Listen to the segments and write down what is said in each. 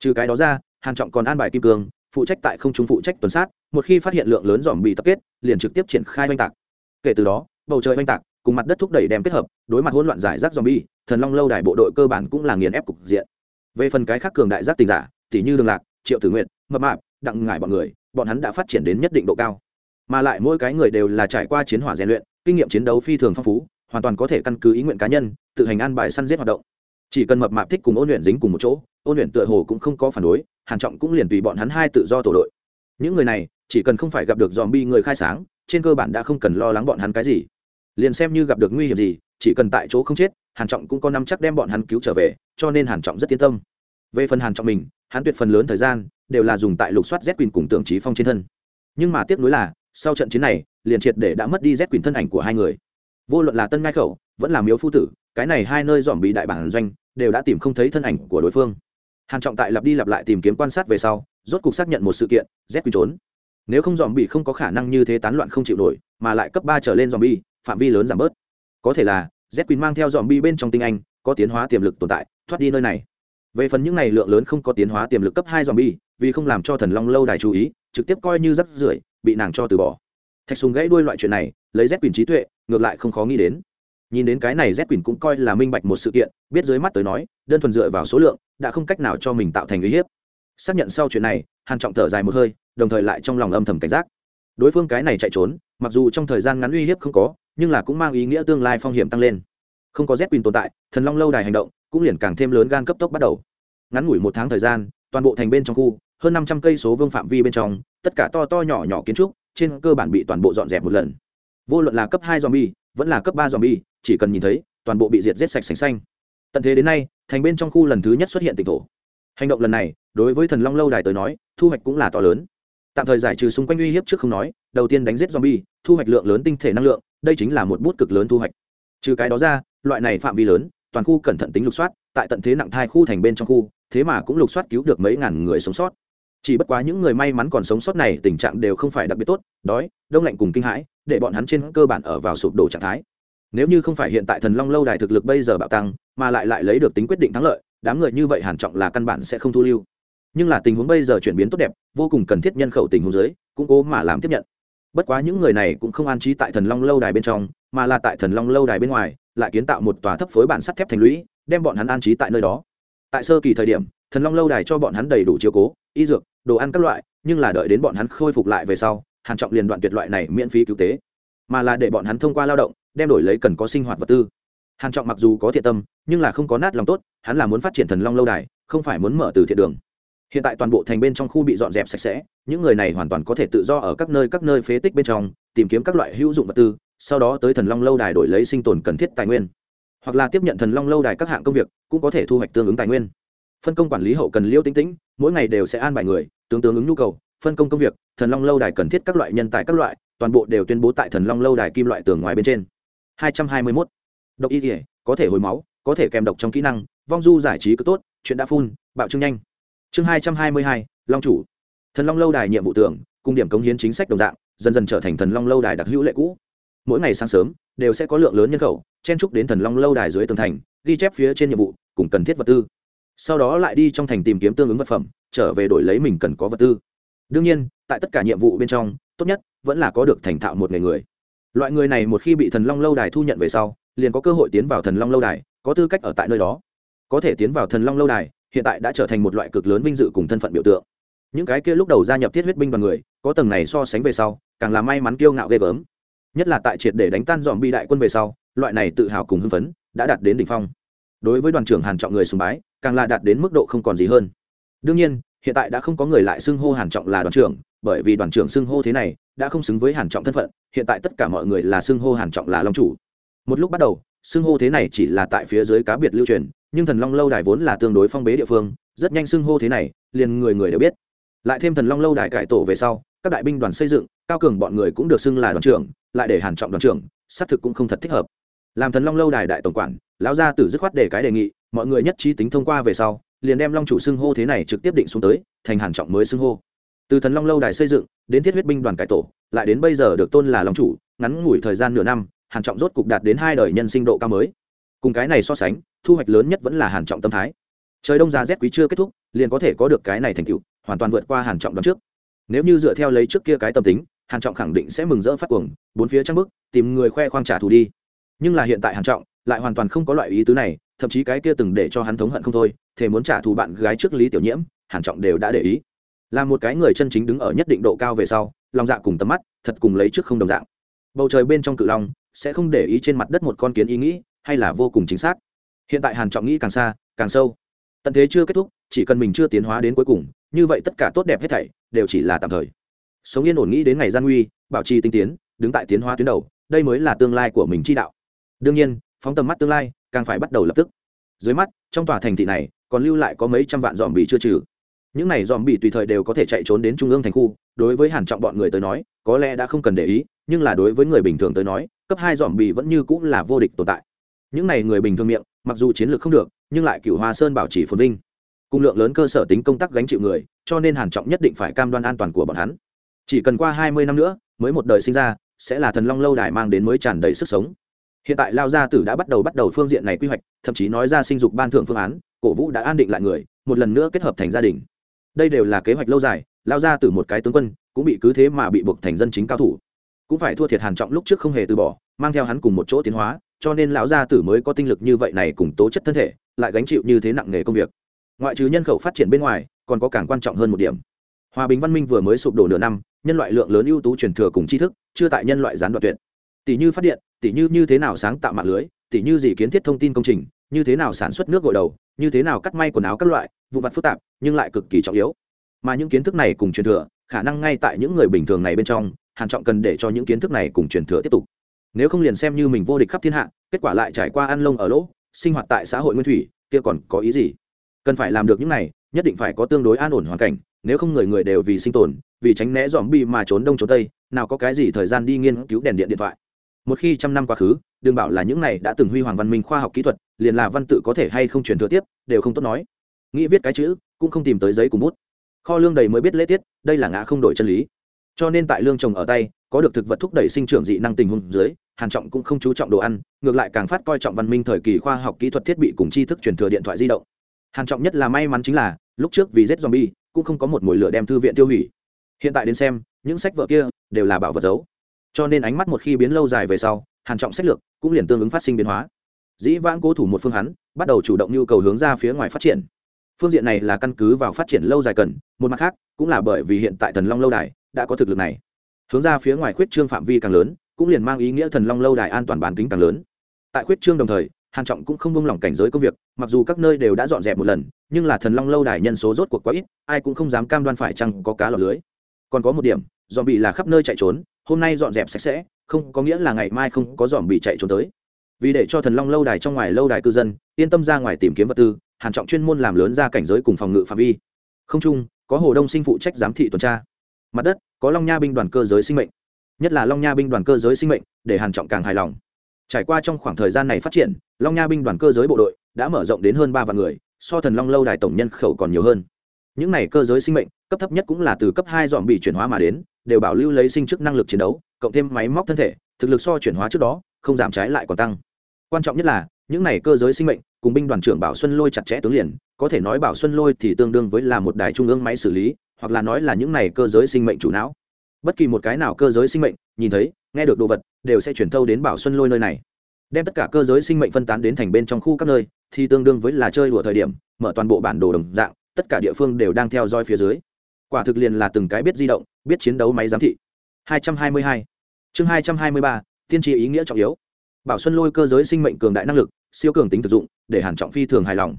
trừ cái đó ra hàn trọng còn an bài kim cương phụ trách tại không trung phụ trách tuần sát một khi phát hiện lượng lớn dòm bị tập kết liền trực tiếp triển khai oanh tạc. Kể từ đó bầu trời oanh tạc cùng mặt đất thúc đẩy đem kết hợp đối mặt hỗn loạn giải rác bị, thần long lâu đài bộ đội cơ bản cũng là nghiền ép cục diện. Về phần cái khác cường đại giác tình giả tỷ như đường lạc triệu tử nguyện mập mạp đặng ngải bọn người bọn hắn đã phát triển đến nhất định độ cao. Mà lại mỗi cái người đều là trải qua chiến hỏa rèn luyện kinh nghiệm chiến đấu phi thường phong phú hoàn toàn có thể căn cứ ý nguyện cá nhân tự hành an bài săn giết hoạt động chỉ cần mập mạp thích cùng ôn luyện dính cùng một chỗ, ôn luyện tựa hồ cũng không có phản đối, hàn trọng cũng liền tùy bọn hắn hai tự do tổ đội. Những người này, chỉ cần không phải gặp được dòm bi người khai sáng, trên cơ bản đã không cần lo lắng bọn hắn cái gì. Liền xem như gặp được nguy hiểm gì, chỉ cần tại chỗ không chết, hàn trọng cũng có năm chắc đem bọn hắn cứu trở về, cho nên hàn trọng rất yên tâm. Về phần hàn trọng mình, hắn tuyệt phần lớn thời gian đều là dùng tại lục soát z quyền cùng tưởng trí phong trên thân. Nhưng mà tiếc nuối là, sau trận chiến này, liền triệt để đã mất đi z quyền thân ảnh của hai người. Vô luận là tân ngai khẩu, vẫn là miếu phu tử, cái này hai nơi dòm bị đại bản doanh đều đã tìm không thấy thân ảnh của đối phương. Hàn trọng tại lặp đi lặp lại tìm kiếm quan sát về sau, rốt cục xác nhận một sự kiện, z quy trốn. Nếu không dòm bị không có khả năng như thế tán loạn không chịu nổi, mà lại cấp ba trở lên dòm bi phạm vi lớn giảm bớt. Có thể là, z quy mang theo dòm bi bên trong tinh anh, có tiến hóa tiềm lực tồn tại, thoát đi nơi này. Về phần những này lượng lớn không có tiến hóa tiềm lực cấp hai dòm bi vì không làm cho thần long lâu đài chú ý, trực tiếp coi như rắc rưởi, bị nàng cho từ bỏ. Thạch sùng gãy đuôi loại chuyện này, lấy z quy trí tuệ, ngược lại không khó nghĩ đến nhìn đến cái này z quỳnh cũng coi là minh bạch một sự kiện, biết dưới mắt tới nói, đơn thuần dựa vào số lượng, đã không cách nào cho mình tạo thành uy hiếp. Xác nhận sau chuyện này, hàn trọng thở dài một hơi, đồng thời lại trong lòng âm thầm cảnh giác. Đối phương cái này chạy trốn, mặc dù trong thời gian ngắn uy hiếp không có, nhưng là cũng mang ý nghĩa tương lai phong hiểm tăng lên. Không có z quỳnh tồn tại, thần long lâu đài hành động cũng liền càng thêm lớn gan cấp tốc bắt đầu. Ngắn ngủi một tháng thời gian, toàn bộ thành bên trong khu, hơn năm trăm cây số vương phạm vi bên trong, tất cả to to nhỏ nhỏ kiến trúc, trên cơ bản bị toàn bộ dọn dẹp một lần. Vô luận là cấp hai zombie, vẫn là cấp ba zombie chỉ cần nhìn thấy, toàn bộ bị diệt giết sạch sành xanh. Tận thế đến nay, thành bên trong khu lần thứ nhất xuất hiện tỉnh thổ. Hành động lần này, đối với thần long lâu đài tới nói, thu hoạch cũng là to lớn. Tạm thời giải trừ xung quanh uy hiếp trước không nói, đầu tiên đánh giết zombie, thu hoạch lượng lớn tinh thể năng lượng, đây chính là một bút cực lớn thu hoạch. Trừ cái đó ra, loại này phạm vi lớn, toàn khu cẩn thận tính lục soát, tại tận thế nặng thai khu thành bên trong khu, thế mà cũng lục soát cứu được mấy ngàn người sống sót. Chỉ bất quá những người may mắn còn sống sót này tình trạng đều không phải đặc biệt tốt, đói, đông lạnh cùng kinh hãi, để bọn hắn trên cơ bản ở vào sụp đổ trạng thái nếu như không phải hiện tại thần long lâu đài thực lực bây giờ bạo tăng, mà lại lại lấy được tính quyết định thắng lợi, đám người như vậy hàn trọng là căn bản sẽ không thu lưu. Nhưng là tình huống bây giờ chuyển biến tốt đẹp, vô cùng cần thiết nhân khẩu tình huống dưới, cũng cố mà làm tiếp nhận. Bất quá những người này cũng không an trí tại thần long lâu đài bên trong, mà là tại thần long lâu đài bên ngoài, lại kiến tạo một tòa thấp phối bản sắt thép thành lũy, đem bọn hắn an trí tại nơi đó. Tại sơ kỳ thời điểm, thần long lâu đài cho bọn hắn đầy đủ chiếu cố, y dược, đồ ăn các loại, nhưng là đợi đến bọn hắn khôi phục lại về sau, hàn trọng liền đoạn tuyệt loại này miễn phí cứu tế. Mà là để bọn hắn thông qua lao động đem đổi lấy cần có sinh hoạt vật tư. Hàn trọng mặc dù có thiện tâm, nhưng là không có nát lòng tốt, hắn là muốn phát triển thần long lâu đài, không phải muốn mở từ thiện đường. Hiện tại toàn bộ thành bên trong khu bị dọn dẹp sạch sẽ, những người này hoàn toàn có thể tự do ở các nơi các nơi phế tích bên trong, tìm kiếm các loại hữu dụng vật tư, sau đó tới thần long lâu đài đổi lấy sinh tồn cần thiết tài nguyên. Hoặc là tiếp nhận thần long lâu đài các hạng công việc, cũng có thể thu hoạch tương ứng tài nguyên. Phân công quản lý hậu cần liêu tính tĩnh, mỗi ngày đều sẽ an bài người, tướng tương ứng nhu cầu, phân công công việc, thần long lâu đài cần thiết các loại nhân tài các loại, toàn bộ đều tuyên bố tại thần long lâu đài kim loại tường ngoài bên trên. 221. độc y thể có thể hồi máu có thể kèm độc trong kỹ năng vong du giải trí cứ tốt chuyện đã phun bạo trương nhanh. Chương 222, long chủ. Thần long lâu đài nhiệm vụ tưởng cung điểm cống hiến chính sách đồng dạng dần dần trở thành thần long lâu đài đặc hữu lệ cũ. Mỗi ngày sáng sớm đều sẽ có lượng lớn nhân khẩu chen trúc đến thần long lâu đài dưới tường thành ghi chép phía trên nhiệm vụ cùng cần thiết vật tư. Sau đó lại đi trong thành tìm kiếm tương ứng vật phẩm trở về đổi lấy mình cần có vật tư. Đương nhiên tại tất cả nhiệm vụ bên trong tốt nhất vẫn là có được thành thạo một nghề người loại người này một khi bị thần long lâu đài thu nhận về sau, liền có cơ hội tiến vào thần long lâu đài, có tư cách ở tại nơi đó. Có thể tiến vào thần long lâu đài, hiện tại đã trở thành một loại cực lớn vinh dự cùng thân phận biểu tượng. Những cái kia lúc đầu gia nhập thiết huyết binh đoàn người, có tầng này so sánh về sau, càng là may mắn kiêu ngạo ghê gớm. Nhất là tại triệt để đánh tan dòm bi đại quân về sau, loại này tự hào cùng hưng phấn đã đạt đến đỉnh phong. Đối với đoàn trưởng hàn trọng người sùng bái, càng là đạt đến mức độ không còn gì hơn. Đương nhiên, hiện tại đã không có người lại xưng hô hàn trọng là đoàn trưởng, bởi vì đoàn trưởng xưng hô thế này đã không xứng với hàn trọng thân phận, hiện tại tất cả mọi người là xưng hô hàn trọng là long chủ. Một lúc bắt đầu, xưng hô thế này chỉ là tại phía dưới cá biệt lưu truyền, nhưng thần long lâu đài vốn là tương đối phong bế địa phương, rất nhanh xưng hô thế này, liền người người đều biết. Lại thêm thần long lâu đài cải tổ về sau, các đại binh đoàn xây dựng, cao cường bọn người cũng được xưng là đoàn trưởng, lại để hàn trọng đoàn trưởng, xác thực cũng không thật thích hợp. Làm thần long lâu đài đại tổng quản, lão gia tử dứt khoát để cái đề nghị, mọi người nhất trí tính thông qua về sau, liền đem long chủ xưng hô thế này trực tiếp định xuống tới, thành hàn trọng mới xưng hô từ thần long lâu đài xây dựng, đến thiết huyết binh đoàn cải tổ, lại đến bây giờ được tôn là long chủ, ngắn ngủi thời gian nửa năm, hàn trọng rốt cục đạt đến hai đời nhân sinh độ cao mới. Cùng cái này so sánh, thu hoạch lớn nhất vẫn là hàn trọng tâm thái. Trời đông giá rét quý chưa kết thúc, liền có thể có được cái này thành tựu, hoàn toàn vượt qua hàn trọng đón trước. Nếu như dựa theo lấy trước kia cái tâm tính, hàn trọng khẳng định sẽ mừng rỡ phát cuồng, bốn phía trăng bước tìm người khoe khoang trả thù đi. Nhưng là hiện tại hàn trọng lại hoàn toàn không có loại ý tứ này, thậm chí cái kia từng để cho hắn thống hận không thôi, thề muốn trả thù bạn gái trước lý tiểu nhiễm, hàn trọng đều đã để ý là một cái người chân chính đứng ở nhất định độ cao về sau, lòng dạ cùng tầm mắt thật cùng lấy trước không đồng dạng. Bầu trời bên trong cự long sẽ không để ý trên mặt đất một con kiến ý nghĩ hay là vô cùng chính xác. Hiện tại hàn trọng nghĩ càng xa, càng sâu. Tận thế chưa kết thúc, chỉ cần mình chưa tiến hóa đến cuối cùng, như vậy tất cả tốt đẹp hết thảy đều chỉ là tạm thời. Sống yên ổn nghĩ đến ngày gian nguy, bảo trì tinh tiến, đứng tại tiến hóa tuyến đầu, đây mới là tương lai của mình chi đạo. Đương nhiên, phóng tầm mắt tương lai càng phải bắt đầu lập tức. Dưới mắt, trong tòa thành thị này, còn lưu lại có mấy trăm vạn dòm bị chưa trừ những này dòm bị tùy thời đều có thể chạy trốn đến trung ương thành khu, đối với hàn trọng bọn người tới nói, có lẽ đã không cần để ý, nhưng là đối với người bình thường tới nói, cấp hai dòm bị vẫn như cũng là vô địch tồn tại. Những này người bình thường miệng, mặc dù chiến lược không được, nhưng lại cửu hoa sơn bảo trì phồn vinh. Cung lượng lớn cơ sở tính công tác gánh chịu người, cho nên hàn trọng nhất định phải cam đoan an toàn của bọn hắn. Chỉ cần qua hai mươi năm nữa, mới một đời sinh ra, sẽ là thần long lâu đài mang đến mới tràn đầy sức sống. Hiện tại lao gia tử đã bắt đầu bắt đầu phương diện này quy hoạch, thậm chí nói ra sinh dục ban thượng phương án, cổ vũ đã an định lại người, một lần nữa kết hợp thành gia đình đây đều là kế hoạch lâu dài, lao gia tử một cái tướng quân, cũng bị cứ thế mà bị buộc thành dân chính cao thủ. Cũng phải thua thiệt hàn trọng lúc trước không hề từ bỏ, mang theo hắn cùng một chỗ tiến hóa, cho nên lão gia tử mới có tinh lực như vậy này cùng tố chất thân thể, lại gánh chịu như thế nặng nghề công việc. Ngoại trừ nhân khẩu phát triển bên ngoài, còn có càng quan trọng hơn một điểm. Hòa bình văn minh vừa mới sụp đổ nửa năm, nhân loại lượng lớn ưu tú truyền thừa cùng tri thức, chưa tại nhân loại gián đoạn tuyệt. Tỷ như phát điện, tỷ như như thế nào sáng tạo mạng lưới, tỷ như gì kiến thiết thông tin công trình như thế nào sản xuất nước gội đầu, như thế nào cắt may quần áo các loại, vụ vặt phức tạp, nhưng lại cực kỳ trọng yếu. Mà những kiến thức này cùng truyền thừa, khả năng ngay tại những người bình thường này bên trong, hàn trọng cần để cho những kiến thức này cùng truyền thừa tiếp tục. Nếu không liền xem như mình vô địch khắp thiên hạ, kết quả lại trải qua ăn lông ở lỗ, sinh hoạt tại xã hội nguyên thủy, kia còn có ý gì? Cần phải làm được những này, nhất định phải có tương đối an ổn hoàn cảnh, nếu không người người đều vì sinh tồn, vì tránh né dòm bi mà trốn đông trốn tây, nào có cái gì thời gian đi nghiên cứu đèn điện điện thoại một khi trăm năm quá khứ, đừng bảo là những này đã từng huy hoàng văn minh khoa học kỹ thuật, liền là văn tự có thể hay không truyền thừa tiếp, đều không tốt nói. Nghĩ viết cái chữ, cũng không tìm tới giấy cùng bút. Kho lương đầy mới biết lễ tiết, đây là ngã không đổi chân lý. Cho nên tại lương trồng ở tay, có được thực vật thúc đẩy sinh trưởng dị năng tình huống dưới, hàn trọng cũng không chú trọng đồ ăn, ngược lại càng phát coi trọng văn minh thời kỳ khoa học kỹ thuật thiết bị cùng tri thức truyền thừa điện thoại di động. Hàn trọng nhất là may mắn chính là, lúc trước vì giết zombie, cũng không có một mùi lửa đem thư viện tiêu hủy. Hiện tại đến xem, những sách vở kia đều là bảo vật giấu cho nên ánh mắt một khi biến lâu dài về sau, hàn trọng sách lược cũng liền tương ứng phát sinh biến hóa. Dĩ vãng cố thủ một phương hắn, bắt đầu chủ động nhu cầu hướng ra phía ngoài phát triển. Phương diện này là căn cứ vào phát triển lâu dài cần, một mặt khác, cũng là bởi vì hiện tại thần long lâu đài đã có thực lực này. Hướng ra phía ngoài khuyết trương phạm vi càng lớn, cũng liền mang ý nghĩa thần long lâu đài an toàn bán kính càng lớn. Tại khuyết trương đồng thời, hàn trọng cũng không buông lỏng cảnh giới công việc, mặc dù các nơi đều đã dọn dẹp một lần, nhưng là thần long lâu đài nhân số rốt cuộc quá ít, ai cũng không dám cam đoan phải chăng có cá lọt lưới. Còn có một điểm dòm bị là khắp nơi chạy trốn hôm nay dọn dẹp sạch sẽ, không có nghĩa là ngày mai không có dòm bị chạy trốn tới. Vì để cho thần long lâu đài trong ngoài lâu đài cư dân yên tâm ra ngoài tìm kiếm vật tư, hàn trọng chuyên môn làm lớn ra cảnh giới cùng phòng ngự phạm vi. Không chung, có hồ đông sinh phụ trách giám thị tuần tra. Mặt đất, có long nha binh đoàn cơ giới sinh mệnh. Nhất là long nha binh đoàn cơ giới sinh mệnh, để hàn trọng càng hài lòng. Trải qua trong khoảng thời gian này phát triển, long nha binh đoàn cơ giới bộ đội đã mở rộng đến hơn ba vạn người, so thần long lâu đài tổng nhân khẩu còn nhiều hơn. Những này cơ giới sinh mệnh, cấp thấp nhất cũng là từ cấp hai dòm bị chuyển hóa mà đến đều bảo lưu lấy sinh chức năng lực chiến đấu, cộng thêm máy móc thân thể, thực lực so chuyển hóa trước đó, không giảm trái lại còn tăng. Quan trọng nhất là, những này cơ giới sinh mệnh, cùng binh đoàn trưởng bảo xuân lôi chặt chẽ tướng liền, có thể nói bảo xuân lôi thì tương đương với là một đài trung ương máy xử lý, hoặc là nói là những này cơ giới sinh mệnh chủ não. Bất kỳ một cái nào cơ giới sinh mệnh, nhìn thấy, nghe được đồ vật, đều sẽ chuyển thâu đến bảo xuân lôi nơi này. Đem tất cả cơ giới sinh mệnh phân tán đến thành bên trong khu các nơi, thì tương đương với là chơi đùa thời điểm, mở toàn bộ bản đồ đồng dạng, tất cả địa phương đều đang theo dõi phía dưới quả thực liền là từng cái biết di động biết chiến đấu máy giám thị. 222. chương 223, tiên tri ý nghĩa trọng yếu. Bảo xuân lôi cơ giới sinh mệnh cường đại năng lực siêu cường tính thực dụng để hàn trọng phi thường hài lòng.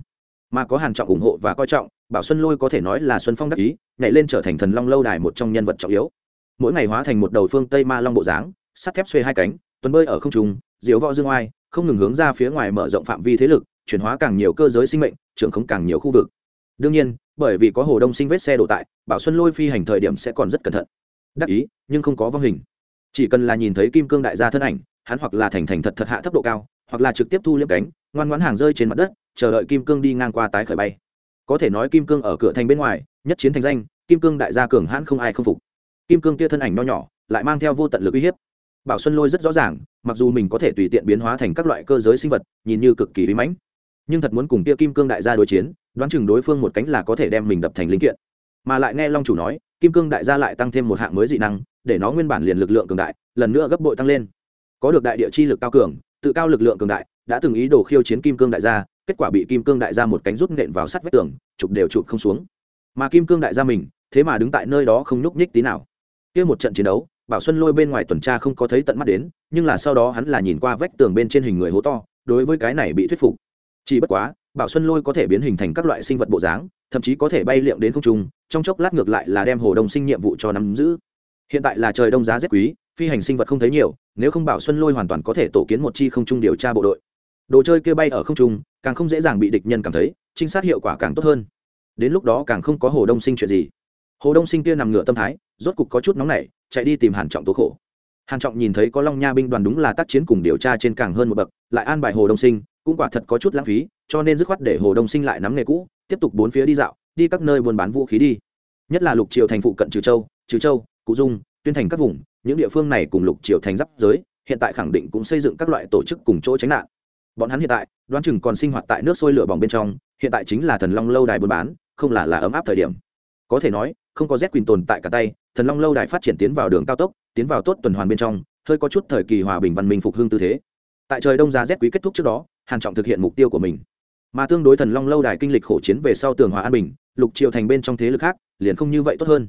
Mà có hàn trọng ủng hộ và coi trọng bảo xuân lôi có thể nói là xuân phong đắc ý nhảy lên trở thành thần long lâu đài một trong nhân vật trọng yếu. Mỗi ngày hóa thành một đầu phương tây ma long bộ dáng sắt thép xuê hai cánh tuần bơi ở không trung diếu võ dương oai không ngừng hướng ra phía ngoài mở rộng phạm vi thế lực chuyển hóa càng nhiều cơ giới sinh mệnh trưởng không càng nhiều khu vực. Đương nhiên bởi vì có hồ đông sinh vết xe đổ tại, bảo xuân lôi phi hành thời điểm sẽ còn rất cẩn thận. Đắc ý, nhưng không có vong hình. Chỉ cần là nhìn thấy kim cương đại gia thân ảnh, hắn hoặc là thành thành thật thật hạ thấp độ cao, hoặc là trực tiếp thu liếm cánh, ngoan ngoãn hàng rơi trên mặt đất, chờ đợi kim cương đi ngang qua tái khởi bay. Có thể nói kim cương ở cửa thành bên ngoài, nhất chiến thành danh, kim cương đại gia cường hãn không ai không phục. Kim cương kia thân ảnh nho nhỏ, lại mang theo vô tận lực uy hiếp. Bảo xuân lôi rất rõ ràng, mặc dù mình có thể tùy tiện biến hóa thành các loại cơ giới sinh vật, nhìn như cực kỳ uy mãnh, nhưng thật muốn cùng kia kim cương đại gia đối chiến đoán chừng đối phương một cánh là có thể đem mình đập thành linh kiện. Mà lại nghe long chủ nói, kim cương đại gia lại tăng thêm một hạng mới dị năng, để nó nguyên bản liền lực lượng cường đại, lần nữa gấp bội tăng lên. Có được đại địa chi lực cao cường, tự cao lực lượng cường đại, đã từng ý đồ khiêu chiến kim cương đại gia, kết quả bị kim cương đại gia một cánh rút nện vào sắt vách tường, chụp đều chụp không xuống. Mà kim cương đại gia mình, thế mà đứng tại nơi đó không nhúc nhích tí nào. Kia một trận chiến đấu, bảo xuân lôi bên ngoài tuần tra không có thấy tận mắt đến, nhưng là sau đó hắn là nhìn qua vách tường bên trên hình người hố to, đối với cái này bị thuyết phục. Chỉ bất quá bảo xuân lôi có thể biến hình thành các loại sinh vật bộ dáng, thậm chí có thể bay liệng đến không trung, trong chốc lát ngược lại là đem hồ đông sinh nhiệm vụ cho nắm giữ. Hiện tại là trời đông giá rét quý, phi hành sinh vật không thấy nhiều, nếu không bảo xuân lôi hoàn toàn có thể tổ kiến một chi không trung điều tra bộ đội. Đồ chơi kia bay ở không trung, càng không dễ dàng bị địch nhân cảm thấy, trinh sát hiệu quả càng tốt hơn. Đến lúc đó càng không có hồ đông sinh chuyện gì. Hồ đông sinh kia nằm ngửa tâm thái, rốt cục có chút nóng nảy, chạy đi tìm hàn trọng tố khổ. Hàn trọng nhìn thấy có long nha binh đoàn đúng là tác chiến cùng điều tra trên càng hơn một bậc, lại an bài hồ đông sinh, cũng quả thật có chút lãng phí cho nên dứt khoát để hồ đông sinh lại nắm nghề cũ, tiếp tục bốn phía đi dạo, đi các nơi buôn bán vũ khí đi. Nhất là lục triều thành phụ cận trừ châu trừ châu, cụ dung, tuyên thành các vùng, những địa phương này cùng lục triều thành giáp giới, hiện tại khẳng định cũng xây dựng các loại tổ chức cùng chỗ tránh nạn. Bọn hắn hiện tại, đoán chừng còn sinh hoạt tại nước sôi lửa bỏng bên trong, hiện tại chính là thần long lâu đài buôn bán, không là là ấm áp thời điểm. Có thể nói, không có z quyền tồn tại cả tay, thần long lâu đài phát triển tiến vào đường cao tốc, tiến vào tốt tuần hoàn bên trong, hơi có chút thời kỳ hòa bình văn minh phục hưng tư thế. Tại trời đông giá z quý kết thúc trước đó, hàn trọng thực hiện mục tiêu của mình mà tương đối thần long lâu đài kinh lịch khổ chiến về sau tường hòa an bình, lục triều thành bên trong thế lực khác liền không như vậy tốt hơn.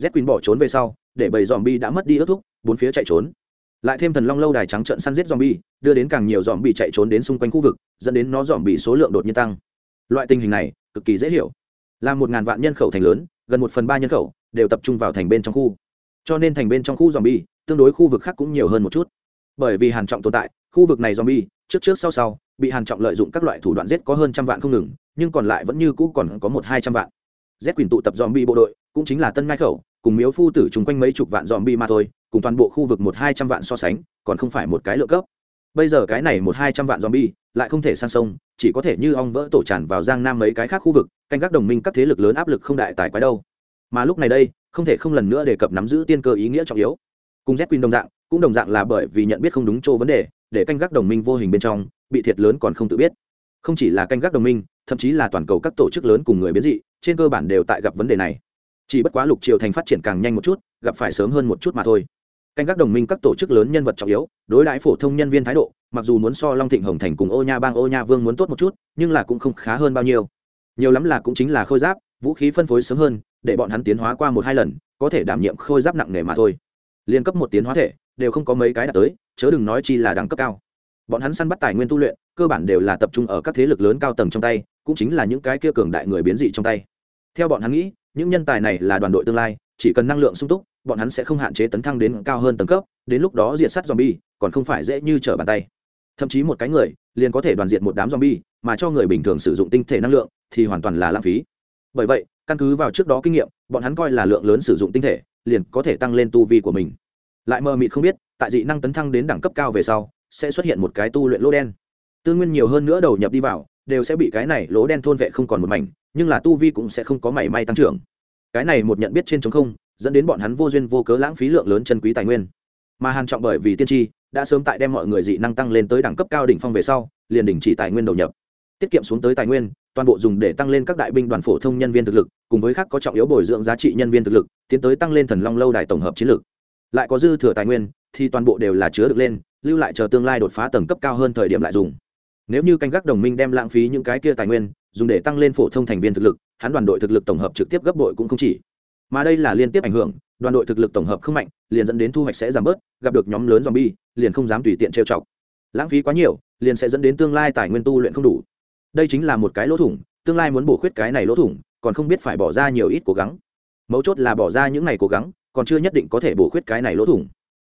Z quyền bỏ trốn về sau, để bầy dòm bi đã mất đi ước thúc, bốn phía chạy trốn. Lại thêm thần long lâu đài trắng trận săn giết dòm bi đưa đến càng nhiều dòm bị chạy trốn đến xung quanh khu vực, dẫn đến nó dòm bị số lượng đột nhiên tăng. Loại tình hình này, cực kỳ dễ hiểu. Là một ngàn vạn nhân khẩu thành lớn, gần một phần ba nhân khẩu đều tập trung vào thành bên trong khu. Cho nên thành bên trong khu dòm bi tương đối khu vực khác cũng nhiều hơn một chút. Bởi vì hàn trọng tồn tại, khu vực này dòm bi trước trước sau sau bị hàn trọng lợi dụng các loại thủ đoạn giết có hơn trăm vạn không ngừng, nhưng còn lại vẫn như cũ còn có một hai trăm vạn. Z quyền tụ tập dòm bi bộ đội, cũng chính là tân ngai khẩu, cùng miếu phu tử chung quanh mấy chục vạn dòm bi mà thôi, cùng toàn bộ khu vực một hai trăm vạn so sánh, còn không phải một cái lượng cấp. Bây giờ cái này một hai trăm vạn dòm bi lại không thể sang sông, chỉ có thể như ong vỡ tổ tràn vào giang nam mấy cái khác khu vực, canh các đồng minh các thế lực lớn áp lực không đại tài quái đâu. Mà lúc này đây, không thể không lần nữa đề cập nắm giữ tiên cơ ý nghĩa trọng yếu. Cùng z quyền đồng dạng, cũng đồng dạng là bởi vì nhận biết không đúng chỗ vấn đề, để canh gác đồng minh vô hình bên trong bị thiệt lớn còn không tự biết. Không chỉ là canh gác đồng minh, thậm chí là toàn cầu các tổ chức lớn cùng người biến dị, trên cơ bản đều tại gặp vấn đề này. Chỉ bất quá lục triều thành phát triển càng nhanh một chút, gặp phải sớm hơn một chút mà thôi. Canh gác đồng minh các tổ chức lớn nhân vật trọng yếu, đối đãi phổ thông nhân viên thái độ, mặc dù muốn so long thịnh hồng thành cùng ô nha bang ô nha vương muốn tốt một chút, nhưng là cũng không khá hơn bao nhiêu. Nhiều lắm là cũng chính là khôi giáp, vũ khí phân phối sớm hơn, để bọn hắn tiến hóa qua một hai lần, có thể đảm nhiệm khôi giáp nặng nề mà thôi. Liên cấp một tiến hóa thể, đều không có mấy cái đạt tới, chớ đừng nói chi là đẳng cấp cao bọn hắn săn bắt tài nguyên tu luyện, cơ bản đều là tập trung ở các thế lực lớn cao tầng trong tay, cũng chính là những cái kia cường đại người biến dị trong tay. Theo bọn hắn nghĩ, những nhân tài này là đoàn đội tương lai, chỉ cần năng lượng sung túc, bọn hắn sẽ không hạn chế tấn thăng đến cao hơn tầng cấp, đến lúc đó diệt sát zombie, còn không phải dễ như trở bàn tay. Thậm chí một cái người, liền có thể đoàn diệt một đám zombie, mà cho người bình thường sử dụng tinh thể năng lượng, thì hoàn toàn là lãng phí. Bởi vậy, căn cứ vào trước đó kinh nghiệm, bọn hắn coi là lượng lớn sử dụng tinh thể, liền có thể tăng lên tu vi của mình. Lại mờ mịt không biết, tại dị năng tấn thăng đến đẳng cấp cao về sau sẽ xuất hiện một cái tu luyện lỗ đen. Tư nguyên nhiều hơn nữa đầu nhập đi vào, đều sẽ bị cái này lỗ đen thôn vệ không còn một mảnh, nhưng là tu vi cũng sẽ không có mảy may tăng trưởng. Cái này một nhận biết trên chống không, dẫn đến bọn hắn vô duyên vô cớ lãng phí lượng lớn chân quý tài nguyên. Mà hàn trọng bởi vì tiên tri, đã sớm tại đem mọi người dị năng tăng lên tới đẳng cấp cao đỉnh phong về sau, liền đình chỉ tài nguyên đầu nhập. Tiết kiệm xuống tới tài nguyên, toàn bộ dùng để tăng lên các đại binh đoàn phổ thông nhân viên thực lực, cùng với khác có trọng yếu bồi dưỡng giá trị nhân viên thực lực, tiến tới tăng lên thần long lâu đài tổng hợp chiến lược. Lại có dư thừa tài nguyên, thì toàn bộ đều là chứa được lên lưu lại chờ tương lai đột phá tầng cấp cao hơn thời điểm lại dùng. Nếu như canh gác đồng minh đem lãng phí những cái kia tài nguyên, dùng để tăng lên phổ thông thành viên thực lực, hắn đoàn đội thực lực tổng hợp trực tiếp gấp bội cũng không chỉ. Mà đây là liên tiếp ảnh hưởng, đoàn đội thực lực tổng hợp không mạnh, liền dẫn đến thu hoạch sẽ giảm bớt, gặp được nhóm lớn zombie, liền không dám tùy tiện trêu chọc. Lãng phí quá nhiều, liền sẽ dẫn đến tương lai tài nguyên tu luyện không đủ. Đây chính là một cái lỗ thủng, tương lai muốn bổ khuyết cái này lỗ thủng, còn không biết phải bỏ ra nhiều ít cố gắng. Mấu chốt là bỏ ra những này cố gắng, còn chưa nhất định có thể bổ khuyết cái này lỗ thủng.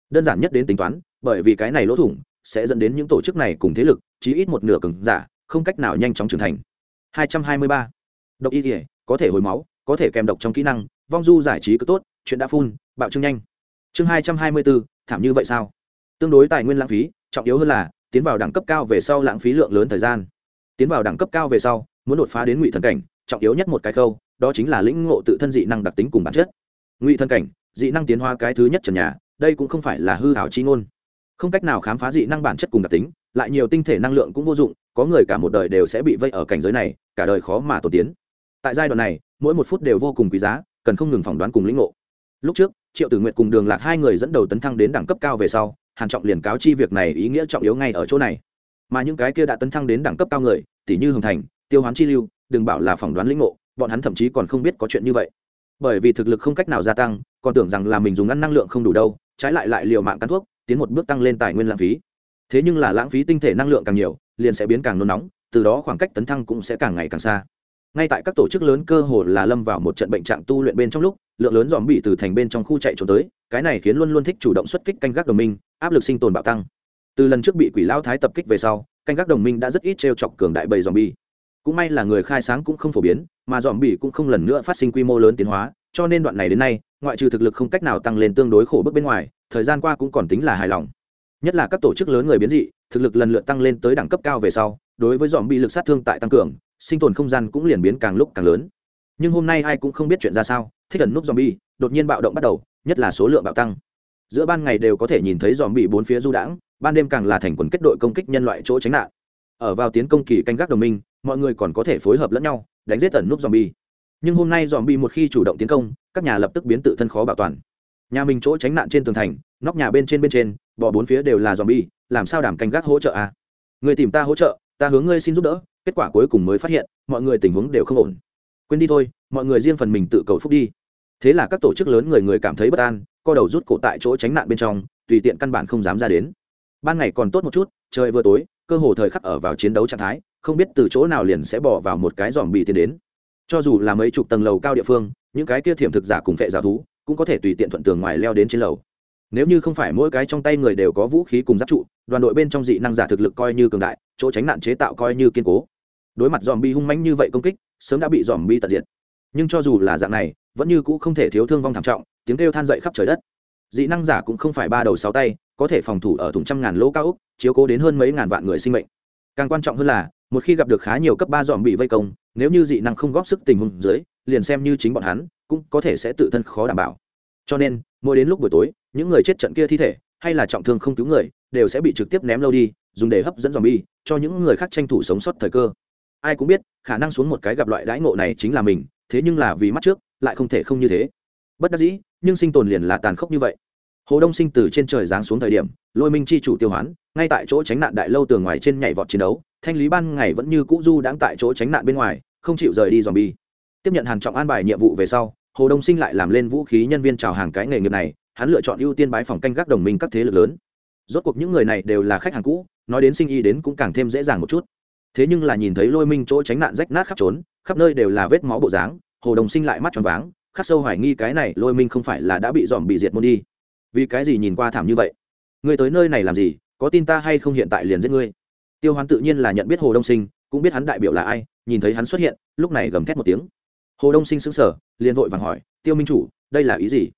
Đơn giản nhất đến tính toán bởi vì cái này lỗ thủng sẽ dẫn đến những tổ chức này cùng thế lực chí ít một nửa cứng giả không cách nào nhanh chóng trưởng thành. 223. độc y thể có thể hồi máu có thể kèm độc trong kỹ năng vong du giải trí cứ tốt chuyện đã phun bạo trương nhanh. Chương 224, thảm như vậy sao? Tương đối tài nguyên lãng phí trọng yếu hơn là tiến vào đẳng cấp cao về sau lãng phí lượng lớn thời gian. Tiến vào đẳng cấp cao về sau muốn đột phá đến ngụy thần cảnh trọng yếu nhất một cái khâu đó chính là lĩnh ngộ tự thân dị năng đặc tính cùng bản chất. Ngụy thần cảnh dị năng tiến hóa cái thứ nhất trần nhà đây cũng không phải là hư hảo chi ngôn không cách nào khám phá dị năng bản chất cùng đặc tính, lại nhiều tinh thể năng lượng cũng vô dụng, có người cả một đời đều sẽ bị vây ở cảnh giới này, cả đời khó mà tổ tiến. Tại giai đoạn này, mỗi một phút đều vô cùng quý giá, cần không ngừng phỏng đoán cùng lĩnh ngộ. Lúc trước, triệu tử nguyện cùng đường lạc hai người dẫn đầu tấn thăng đến đẳng cấp cao về sau, hàn trọng liền cáo chi việc này ý nghĩa trọng yếu ngay ở chỗ này. Mà những cái kia đã tấn thăng đến đẳng cấp cao người tỷ như hồng thành, tiêu hoán chi lưu, đừng bảo là phỏng đoán lĩnh ngộ, bọn hắn thậm chí còn không biết có chuyện như vậy. Bởi vì thực lực không cách nào gia tăng, còn tưởng rằng là mình dùng ăn năng lượng không đủ đâu, trái lại lại liều mạng cắn thuốc tiến một bước tăng lên tài nguyên lãng phí. Thế nhưng là lãng phí tinh thể năng lượng càng nhiều, liền sẽ biến càng nôn nóng, từ đó khoảng cách tấn thăng cũng sẽ càng ngày càng xa. Ngay tại các tổ chức lớn cơ hồ là lâm vào một trận bệnh trạng tu luyện bên trong lúc, lượng lớn dòm bị từ thành bên trong khu chạy trốn tới, cái này khiến luôn luôn thích chủ động xuất kích canh gác đồng minh, áp lực sinh tồn bạo tăng. Từ lần trước bị quỷ lao thái tập kích về sau, canh gác đồng minh đã rất ít t r e o chọc cường đại bầy dòm bi cũng may là người khai sáng cũng không phổ biến, mà dòm bị cũng không lần nữa phát sinh quy mô lớn tiến hóa, cho nên đoạn này đến nay ngoại trừ thực lực không cách nào tăng lên tương đối khổ bước bên ngoài, thời gian qua cũng còn tính là hài lòng. Nhất là các tổ chức lớn người biến dị, thực lực lần lượt tăng lên tới đẳng cấp cao về sau, đối với dòm bị lực sát thương tại tăng cường, sinh tồn không gian cũng liền biến càng lúc càng lớn. Nhưng hôm nay ai cũng không biết chuyện ra sao, thích ẩn núp bi đột nhiên bạo động bắt đầu, nhất là số lượng bạo tăng. Giữa ban ngày đều có thể nhìn thấy dòm bị bốn phía du đãng, ban đêm càng là thành quần kết đội công kích nhân loại chỗ tránh nạn. Ở vào tiến công kỳ canh gác đồng minh, mọi người còn có thể phối hợp lẫn nhau, đánh giết ẩn núp bi nhưng hôm nay zombie một khi chủ động tiến công, các nhà lập tức biến tự thân khó bảo toàn. Nhà mình chỗ tránh nạn trên tường thành, nóc nhà bên trên bên trên bỏ bốn phía đều là zombie làm sao đảm canh gác hỗ trợ à? Người tìm ta hỗ trợ, ta hướng ngươi xin giúp đỡ, kết quả cuối cùng mới phát hiện, mọi người tình huống đều không ổn. Quên đi thôi, mọi người riêng phần mình tự cầu phúc đi. Thế là các tổ chức lớn người người cảm thấy bất an, co đầu rút cổ tại chỗ tránh nạn bên trong, tùy tiện căn bản không dám ra đến. Ban ngày còn tốt một chút, trời vừa tối, cơ hồ thời khắc ở vào chiến đấu trạng thái, không biết từ chỗ nào liền sẽ bỏ vào một cái dòm bị tiến đến cho dù là mấy chục tầng lầu cao địa phương, những cái kia thiểm thực giả cùng vệ giả thú cũng có thể tùy tiện thuận tường ngoài leo đến trên lầu. Nếu như không phải mỗi cái trong tay người đều có vũ khí cùng giáp trụ, đoàn đội bên trong dị năng giả thực lực coi như cường đại, chỗ tránh nạn chế tạo coi như kiên cố. Đối mặt dòm bi hung mãnh như vậy công kích, sớm đã bị dòm bi tận diệt. Nhưng cho dù là dạng này, vẫn như cũ không thể thiếu thương vong thảm trọng, tiếng kêu than dậy khắp trời đất. Dị năng giả cũng không phải ba đầu sáu tay, có thể phòng thủ ở thùng trăm ngàn lỗ cao úc, chiếu cố đến hơn mấy ngàn vạn người sinh mệnh. Càng quan trọng hơn là một khi gặp được khá nhiều cấp ba dòm bị vây công, nếu như dị năng không góp sức tình huống dưới, liền xem như chính bọn hắn, cũng có thể sẽ tự thân khó đảm bảo. Cho nên, mỗi đến lúc buổi tối, những người chết trận kia thi thể, hay là trọng thương không cứu người, đều sẽ bị trực tiếp ném lâu đi, dùng để hấp dẫn dòm bi cho những người khác tranh thủ sống sót thời cơ. Ai cũng biết, khả năng xuống một cái gặp loại đãi ngộ này chính là mình, thế nhưng là vì mắt trước, lại không thể không như thế. Bất đắc dĩ, nhưng sinh tồn liền là tàn khốc như vậy. Hồ đông sinh từ trên trời giáng xuống thời điểm, lôi minh chi chủ tiêu hoán, ngay tại chỗ tránh nạn đại lâu tường ngoài trên nhảy vọt chiến đấu thanh lý ban ngày vẫn như cũ du đang tại chỗ tránh nạn bên ngoài, không chịu rời đi dòm bi. Tiếp nhận hàn trọng an bài nhiệm vụ về sau, hồ đông sinh lại làm lên vũ khí nhân viên chào hàng cái nghề nghiệp này, hắn lựa chọn ưu tiên bái phòng canh gác đồng minh các thế lực lớn. Rốt cuộc những người này đều là khách hàng cũ, nói đến sinh y đến cũng càng thêm dễ dàng một chút. Thế nhưng là nhìn thấy lôi minh chỗ tránh nạn rách nát khắp trốn, khắp nơi đều là vết máu bộ dáng, hồ đồng sinh lại mắt tròn váng, khắc sâu hoài nghi cái này lôi minh không phải là đã bị dòm bị diệt môn đi. Vì cái gì nhìn qua thảm như vậy? Người tới nơi này làm gì? Có tin ta hay không hiện tại liền giết ngươi? Tiêu hoán tự nhiên là nhận biết hồ đông sinh, cũng biết hắn đại biểu là ai, nhìn thấy hắn xuất hiện, lúc này gầm thét một tiếng. Hồ đông sinh sững sờ, liền vội vàng hỏi, tiêu minh chủ, đây là ý gì?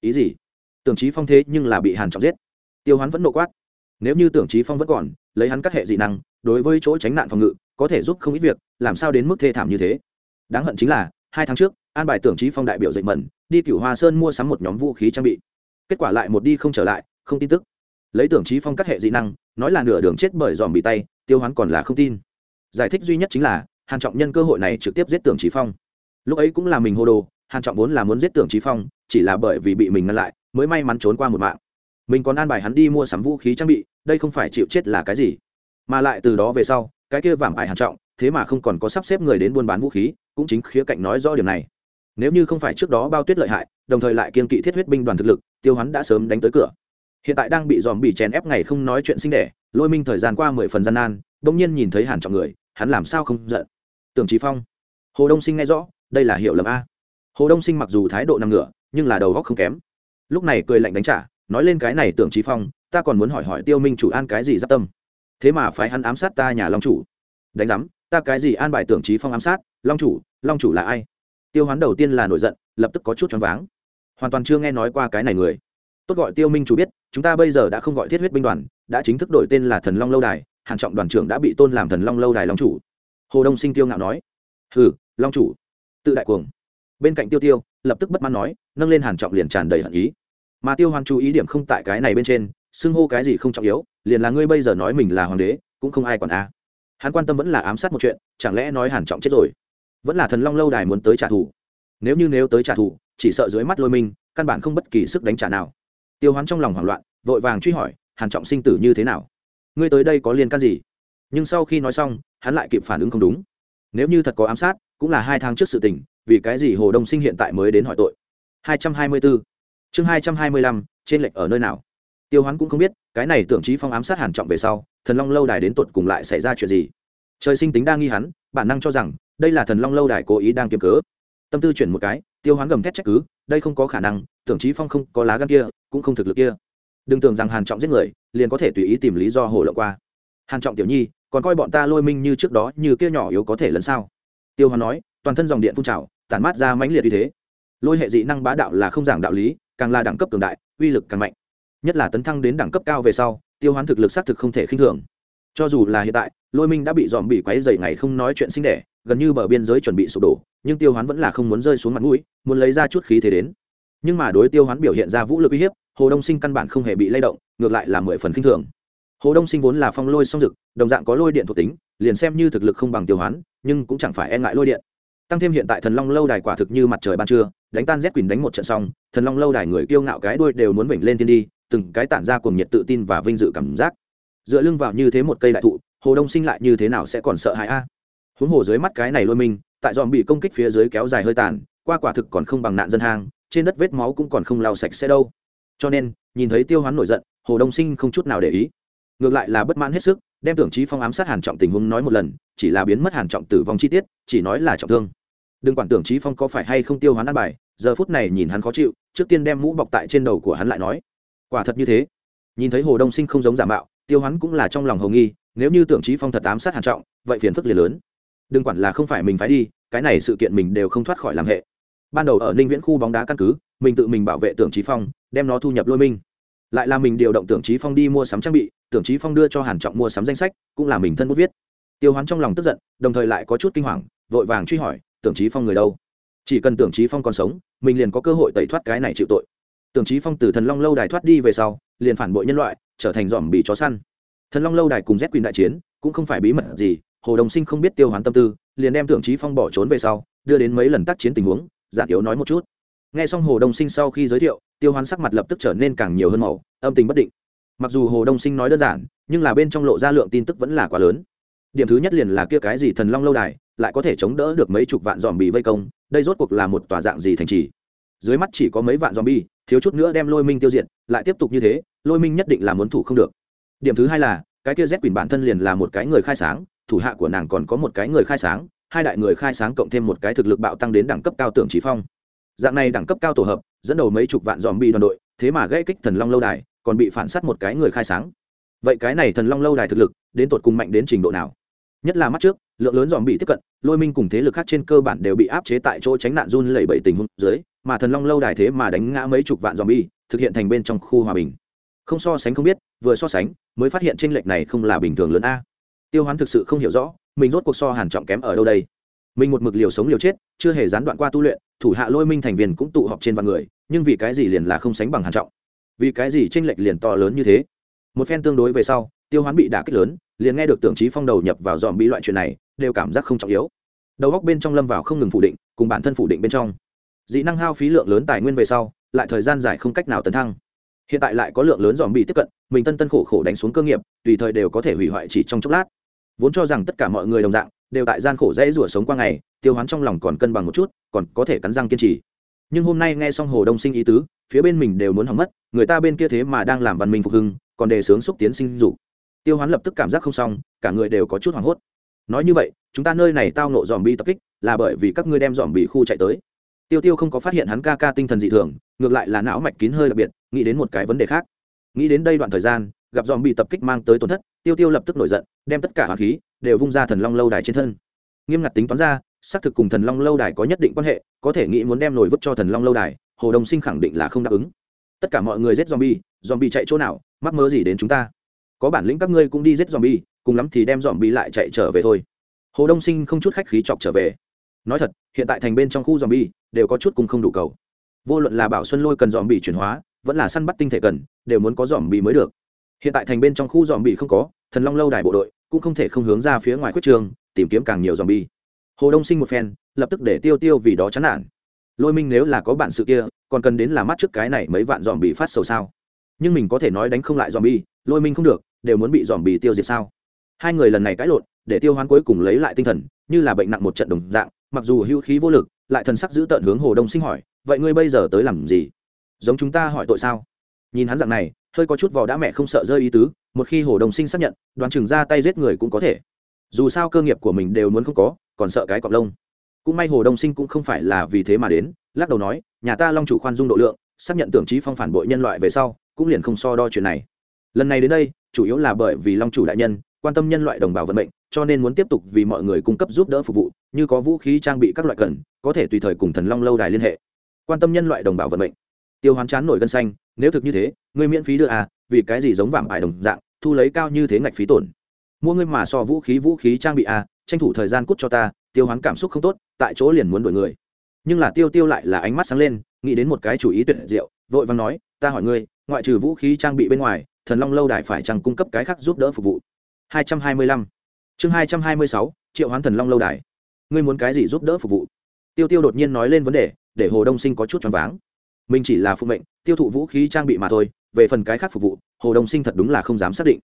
Ý gì? Tưởng trí phong thế nhưng là bị hàn trọng giết. Tiêu hoán vẫn nộ quát. Nếu như tưởng trí phong vẫn còn, lấy hắn các hệ dị năng, đối với chỗ tránh nạn phòng ngự, có thể giúp không ít việc, làm sao đến mức thê thảm như thế? Đáng hận chính là, hai tháng trước, an bài tưởng trí phong đại biểu dậy mẩn, đi cửu hoa sơn mua sắm một nhóm vũ khí trang bị. Kết quả lại một đi không trở lại, không tin tức. Lấy tưởng trí phong các hệ dị năng, nói là nửa đường chết bởi dòm bị tay tiêu hoán còn là không tin. Giải thích duy nhất chính là, hàn trọng nhân cơ hội này trực tiếp giết tưởng trí phong. Lúc ấy cũng là mình hô đồ, hàn trọng vốn là muốn giết tưởng trí phong, chỉ là bởi vì bị mình ngăn lại, mới may mắn trốn qua một mạng. Mình còn an bài hắn đi mua sắm vũ khí trang bị, đây không phải chịu chết là cái gì. Mà lại từ đó về sau, cái kia vảm ải hàn trọng, thế mà không còn có sắp xếp người đến buôn bán vũ khí, cũng chính khía cạnh nói rõ điểm này. Nếu như không phải trước đó bao tuyết lợi hại, đồng thời lại kiên kỵ thiết huyết binh đoàn thực lực, tiêu hắn đã sớm đánh tới cửa. Hiện tại đang bị dòm bị chèn ép ngày không nói chuyện sinh đẻ lôi minh thời gian qua mười phần gian nan bỗng nhiên nhìn thấy hàn trọng người, hắn làm sao không giận? Tưởng trí phong, hồ đông sinh nghe rõ, đây là hiệu lầm a. Hồ đông sinh mặc dù thái độ nằm ngửa, nhưng là đầu góc không kém. Lúc này cười lạnh đánh trả, nói lên cái này tưởng trí phong, ta còn muốn hỏi hỏi tiêu minh chủ an cái gì giáp tâm. Thế mà phải hắn ám sát ta nhà long chủ. Đánh giám, ta cái gì an bài tưởng trí phong ám sát? Long chủ long chủ là ai? Tiêu hoán đầu tiên là nổi giận, lập tức có chút choáng váng. Hoàn toàn chưa nghe nói qua cái này người tốt gọi tiêu minh chủ biết, chúng ta bây giờ đã không gọi thiết huyết binh đoàn, đã chính thức đổi tên là thần long lâu đài, hàn trọng đoàn trưởng đã bị tôn làm thần long lâu đài long chủ. Hồ đông sinh tiêu ngạo nói. Hừ, long chủ. Tự đại cuồng. Bên cạnh tiêu tiêu, lập tức bất mãn nói, nâng lên hàn trọng liền tràn đầy hận ý. Mà tiêu hoan chú ý điểm không tại cái này bên trên, xưng hô cái gì không trọng yếu, liền là ngươi bây giờ nói mình là hoàng đế, cũng không ai còn a. Hắn quan tâm vẫn là ám sát một chuyện, chẳng lẽ nói hàn trọng chết rồi? Vẫn là thần long lâu đài muốn tới trả thù. Nếu như nếu tới trả thù, chỉ sợ dưới mắt lôi minh căn bản không bất kỳ sức đánh trả nào tiêu hoán trong lòng hoảng loạn, vội vàng truy hỏi, hàn trọng sinh tử như thế nào? Ngươi tới đây có liên can gì? Nhưng sau khi nói xong, hắn lại kịp phản ứng không đúng. Nếu như thật có ám sát, cũng là hai tháng trước sự tình, vì cái gì hồ đông sinh hiện tại mới đến hỏi tội? 224 chương 225 trên lệnh ở nơi nào? Tiêu hoán cũng không biết, cái này tưởng trí phong ám sát hàn trọng về sau, thần long lâu đài đến tuột cùng lại xảy ra chuyện gì? Trời sinh tính đa nghi hắn, bản năng cho rằng, đây là thần long lâu đài cố ý đang kiếm cớ. Tâm tư chuyển một cái, tiêu hoán gầm thét trách cứ, đây không có khả năng, tưởng trí phong không có lá gan kia cũng không thực lực kia. Đừng tưởng rằng hàn trọng giết người, liền có thể tùy ý tìm lý do hồ lộ qua. Hàn trọng tiểu nhi, còn coi bọn ta lôi minh như trước đó như kia nhỏ yếu có thể lấn sao? Tiêu hoàn nói, toàn thân dòng điện phun trào, tản mát ra mãnh liệt như thế. Lôi hệ dị năng bá đạo là không giảng đạo lý, càng là đẳng cấp cường đại, uy lực càng mạnh. Nhất là tấn thăng đến đẳng cấp cao về sau, tiêu hoán thực lực xác thực không thể khinh thường. Cho dù là hiện tại, lôi minh đã bị dòm bị quáy dày ngày không nói chuyện sinh đẻ, gần như bờ biên giới chuẩn bị sụp đổ, nhưng tiêu hoán vẫn là không muốn rơi xuống mặt mũi, muốn lấy ra chút khí thế đến. Nhưng mà đối tiêu hoán biểu hiện ra vũ lực uy hiếp hồ đông sinh căn bản không hề bị lay động, ngược lại là mười phần khinh thường. Hồ đông sinh vốn là phong lôi song dực, đồng dạng có lôi điện thuộc tính, liền xem như thực lực không bằng tiêu hoán, nhưng cũng chẳng phải e ngại lôi điện. Tăng thêm hiện tại thần long lâu đài quả thực như mặt trời ban trưa, đánh tan rét quỳnh đánh một trận xong, thần long lâu đài người kiêu ngạo cái đuôi đều muốn vểnh lên thiên đi, từng cái tản ra cùng nhiệt tự tin và vinh dự cảm giác. Dựa lưng vào như thế một cây đại thụ, hồ đông sinh lại như thế nào sẽ còn sợ hãi a? À? Huống hồ dưới mắt cái này lôi mình tại dòm bị công kích phía dưới kéo dài hơi tàn, qua quả thực còn không bằng nạn dân hang, trên đất vết máu cũng còn không lau sạch sẽ đâu cho nên, nhìn thấy tiêu hoán nổi giận, hồ đông sinh không chút nào để ý. Ngược lại là bất mãn hết sức, đem tưởng trí phong ám sát hàn trọng tình huống nói một lần, chỉ là biến mất hàn trọng tử vong chi tiết, chỉ nói là trọng thương. Đừng quản tưởng trí phong có phải hay không tiêu hoán ăn bài, giờ phút này nhìn hắn khó chịu, trước tiên đem mũ bọc tại trên đầu của hắn lại nói. Quả thật như thế. Nhìn thấy hồ đông sinh không giống giả mạo, tiêu hoán cũng là trong lòng hồng nghi, nếu như tưởng trí phong thật ám sát hàn trọng, vậy phiền phức liền lớn. Đừng quản là không phải mình phải đi, cái này sự kiện mình đều không thoát khỏi làm hệ. Ban đầu ở ninh viễn khu bóng đá căn cứ mình tự mình bảo vệ tưởng trí phong, đem nó thu nhập lôi minh. Lại là mình điều động tưởng trí phong đi mua sắm trang bị, tưởng trí phong đưa cho hàn trọng mua sắm danh sách, cũng là mình thân bút viết. Tiêu hoán trong lòng tức giận, đồng thời lại có chút kinh hoàng, vội vàng truy hỏi, tưởng trí phong người đâu? Chỉ cần tưởng trí phong còn sống, mình liền có cơ hội tẩy thoát cái này chịu tội. Tưởng trí phong từ thần long lâu đài thoát đi về sau, liền phản bội nhân loại, trở thành dòm bị chó săn. Thần long lâu đài cùng z quyền đại chiến, cũng không phải bí mật gì, hồ đồng sinh không biết tiêu hoán tâm tư, liền đem tưởng trí phong bỏ trốn về sau, đưa đến mấy lần tác chiến tình huống, giản yếu nói một chút nghe xong hồ đông sinh sau khi giới thiệu tiêu hoán sắc mặt lập tức trở nên càng nhiều hơn màu âm tình bất định mặc dù hồ đông sinh nói đơn giản nhưng là bên trong lộ ra lượng tin tức vẫn là quá lớn điểm thứ nhất liền là kia cái gì thần long lâu đài lại có thể chống đỡ được mấy chục vạn dòm bị vây công đây rốt cuộc là một tòa dạng gì thành trì dưới mắt chỉ có mấy vạn zombie, thiếu chút nữa đem Lôi Minh tiêu diệt, lại tiếp tục như thế, Lôi Minh nhất định là muốn thủ không được. Điểm thứ hai là, cái kia Z Quyền bản thân liền là một cái người khai sáng, thủ hạ của nàng còn có một cái người khai sáng, hai đại người khai sáng cộng thêm một cái thực lực bạo tăng đến đẳng cấp cao tưởng chỉ phong. Dạng này đẳng cấp cao tổ hợp, dẫn đầu mấy chục vạn zombie đoàn đội, thế mà gây kích thần long lâu đài, còn bị phản sát một cái người khai sáng. Vậy cái này thần long lâu đài thực lực, đến tột cùng mạnh đến trình độ nào? Nhất là mắt trước, lượng lớn dòm bị tiếp cận, Lôi Minh cùng thế lực khác trên cơ bản đều bị áp chế tại chỗ tránh nạn run lẩy bẩy tình huống dưới, mà thần long lâu đài thế mà đánh ngã mấy chục vạn zombie, thực hiện thành bên trong khu hòa bình. Không so sánh không biết, vừa so sánh, mới phát hiện chênh lệch này không là bình thường lớn a. Tiêu Hoán thực sự không hiểu rõ, mình rốt cuộc so Hàn Trọng kém ở đâu đây. Mình một mực liều sống liều chết, chưa hề gián đoạn qua tu luyện, thủ hạ Lôi Minh thành viên cũng tụ họp trên vạn người, nhưng vì cái gì liền là không sánh bằng Hàn Trọng? Vì cái gì tranh lệch liền to lớn như thế? Một phen tương đối về sau, Tiêu Hoán bị đả kích lớn, liền nghe được tưởng chí phong đầu nhập vào dòm bị loại chuyện này, đều cảm giác không trọng yếu. Đầu góc bên trong lâm vào không ngừng phủ định, cùng bản thân phủ định bên trong dị năng hao phí lượng lớn tài nguyên về sau lại thời gian dài không cách nào tấn thăng hiện tại lại có lượng lớn dòm bị tiếp cận mình tân tân khổ khổ đánh xuống cơ nghiệp tùy thời đều có thể hủy hoại chỉ trong chốc lát vốn cho rằng tất cả mọi người đồng dạng đều tại gian khổ dễ rủa sống qua ngày, tiêu hoán trong lòng còn cân bằng một chút, còn có thể cắn răng kiên trì. Nhưng hôm nay nghe xong hồ đông sinh ý tứ, phía bên mình đều muốn hỏng mất, người ta bên kia thế mà đang làm văn minh phục hưng, còn đề sướng xúc tiến sinh dục. Tiêu hoán lập tức cảm giác không xong, cả người đều có chút hoảng hốt. Nói như vậy, chúng ta nơi này tao nộ dòm bi tập kích, là bởi vì các ngươi đem dòm bị khu chạy tới. Tiêu tiêu không có phát hiện hắn ca ca tinh thần dị thường, ngược lại là não mạch kín hơi đặc biệt, nghĩ đến một cái vấn đề khác. Nghĩ đến đây đoạn thời gian, gặp dòm bị tập kích mang tới tổn thất, tiêu tiêu lập tức nổi giận, đem tất cả hỏa khí đều vung ra thần long lâu đài trên thân. Nghiêm ngặt tính toán ra, xác thực cùng thần long lâu đài có nhất định quan hệ, có thể nghĩ muốn đem nổi vứt cho thần long lâu đài, hồ đồng sinh khẳng định là không đáp ứng. Tất cả mọi người giết zombie zombie chạy chỗ nào, mắc mơ gì đến chúng ta? Có bản lĩnh các ngươi cũng đi giết zombie, cùng lắm thì đem zombie lại chạy trở về thôi. Hồ đông sinh không chút khách khí chọc trở về. Nói thật, hiện tại thành bên trong khu zombie, đều có chút cùng không đủ cầu. Vô luận là bảo xuân lôi cần zombie chuyển hóa, vẫn là săn bắt tinh thể cần, đều muốn có zombie mới được. Hiện tại thành bên trong khu zombie không có, thần long lâu đài bộ đội cũng không thể không hướng ra phía ngoài quyết trường, tìm kiếm càng nhiều dòng bi hồ đông sinh một phen, lập tức để tiêu tiêu vì đó chán nản. Lôi minh nếu là có bản sự kia, còn cần đến là mắt trước cái này mấy vạn dòm bị phát sầu sao? Nhưng mình có thể nói đánh không lại dòm bi lôi minh không được, đều muốn bị dòm bị tiêu diệt sao? Hai người lần này cãi lộn, để tiêu hoán cuối cùng lấy lại tinh thần, như là bệnh nặng một trận đồng dạng, mặc dù hữu khí vô lực, lại thần sắc giữ tợn hướng hồ đông sinh hỏi, vậy ngươi bây giờ tới làm gì? Giống chúng ta hỏi tội sao? Nhìn hắn dạng này, hơi có chút vò đã mẹ không sợ rơi ý tứ, một khi hồ đồng sinh xác nhận đoàn chừng ra tay giết người cũng có thể. Dù sao cơ nghiệp của mình đều muốn không có, còn sợ cái cọp lông. Cũng may hồ đông sinh cũng không phải là vì thế mà đến, lắc đầu nói, nhà ta long chủ khoan dung độ lượng, xác nhận tưởng trí phong phản bội nhân loại về sau, cũng liền không so đo chuyện này. Lần này đến đây, chủ yếu là bởi vì long chủ đại nhân, quan tâm nhân loại đồng bào vận mệnh, cho nên muốn tiếp tục vì mọi người cung cấp giúp đỡ phục vụ, như có vũ khí trang bị các loại cần, có thể tùy thời cùng thần long lâu đài liên hệ. Quan tâm nhân loại đồng bào vận mệnh. Tiêu hoán chán nổi gân xanh nếu thực như thế, ngươi miễn phí đưa à vì cái gì giống vàng ải đồng dạng, thu lấy cao như thế ngạch phí tổn? Mua ngươi mà so vũ khí vũ khí trang bị à tranh thủ thời gian cút cho ta, tiêu hoán cảm xúc không tốt, tại chỗ liền muốn đổi người. Nhưng là tiêu tiêu lại là ánh mắt sáng lên, nghĩ đến một cái chủ ý tuyệt diệu, vội vàng nói, ta hỏi ngươi, ngoại trừ vũ khí trang bị bên ngoài, thần long lâu đài phải chăng cung cấp cái khác giúp đỡ phục vụ? 225 chương 226 triệu hoán thần long lâu đài. Ngươi muốn cái gì giúp đỡ phục vụ? Tiêu tiêu đột nhiên nói lên vấn đề, để hồ đông sinh có chút choáng váng mình chỉ là phụ mệnh, tiêu thụ vũ khí trang bị mà thôi, về phần cái khác phục vụ, hồ đông sinh thật đúng là không dám xác định.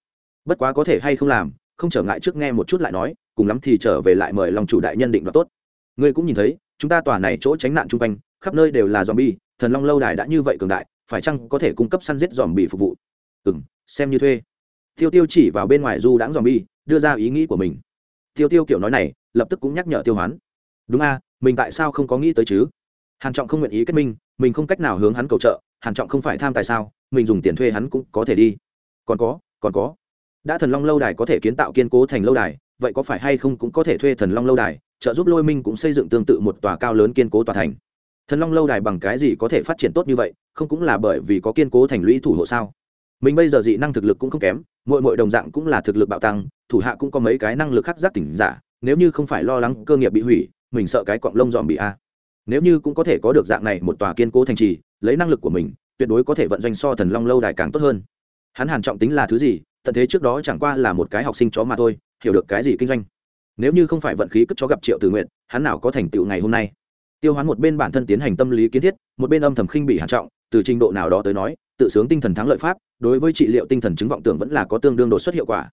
Bất quá có thể hay không làm, không trở ngại trước nghe một chút lại nói, cùng lắm thì trở về lại mời lòng chủ đại nhân định đoạt tốt. Ngươi cũng nhìn thấy, chúng ta tòa này chỗ tránh nạn chung quanh, khắp nơi đều là dòm bi thần long lâu đài đã như vậy cường đại, phải chăng có thể cung cấp săn giết dòm bị phục vụ? Ừ m xem như thuê. Tiêu tiêu chỉ vào bên ngoài du đãng dòm bi đưa ra ý nghĩ của mình. Tiêu tiêu kiểu nói này, lập tức cũng nhắc nhở tiêu hoán. Đúng a, mình tại sao không có nghĩ tới chứ? Hàn trọng không nguyện ý kết minh mình không cách nào hướng hắn cầu trợ, hàn trọng không phải tham tài sao, mình dùng tiền thuê hắn cũng có thể đi. Còn có còn có. Đã thần long lâu đài có thể kiến tạo kiên cố thành lâu đài, vậy có phải hay không cũng có thể thuê thần long lâu đài, trợ giúp lôi minh cũng xây dựng tương tự một tòa cao lớn kiên cố tòa thành. Thần long lâu đài bằng cái gì có thể phát triển tốt như vậy, không cũng là bởi vì có kiên cố thành lũy thủ hộ sao? Mình bây giờ dị năng thực lực cũng không kém mỗi mỗi đồng dạng cũng là thực lực bạo tăng, thủ hạ cũng có mấy cái năng lực khác giác tỉnh giả, nếu như không phải lo lắng cơ nghiệp bị hủy, mình sợ cái quặng lông dòm bị a nếu như cũng có thể có được dạng này một tòa kiên cố thành trì, lấy năng lực của mình, tuyệt đối có thể vận doanh so thần long lâu đài càng tốt hơn. Hắn hàn trọng tính là thứ gì, tận thế trước đó chẳng qua là một cái học sinh chó mà thôi, hiểu được cái gì kinh doanh. Nếu như không phải vận khí cất chó gặp triệu từ nguyện hắn nào có thành tựu ngày hôm nay? Tiêu hoán một bên bản thân tiến hành tâm lý kiến thiết, một bên âm thầm khinh bị hàn trọng, từ trình độ nào đó tới nói, tự sướng tinh thần thắng lợi pháp, đối với trị liệu tinh thần chứng vọng tưởng vẫn là có tương đương đột xuất hiệu quả.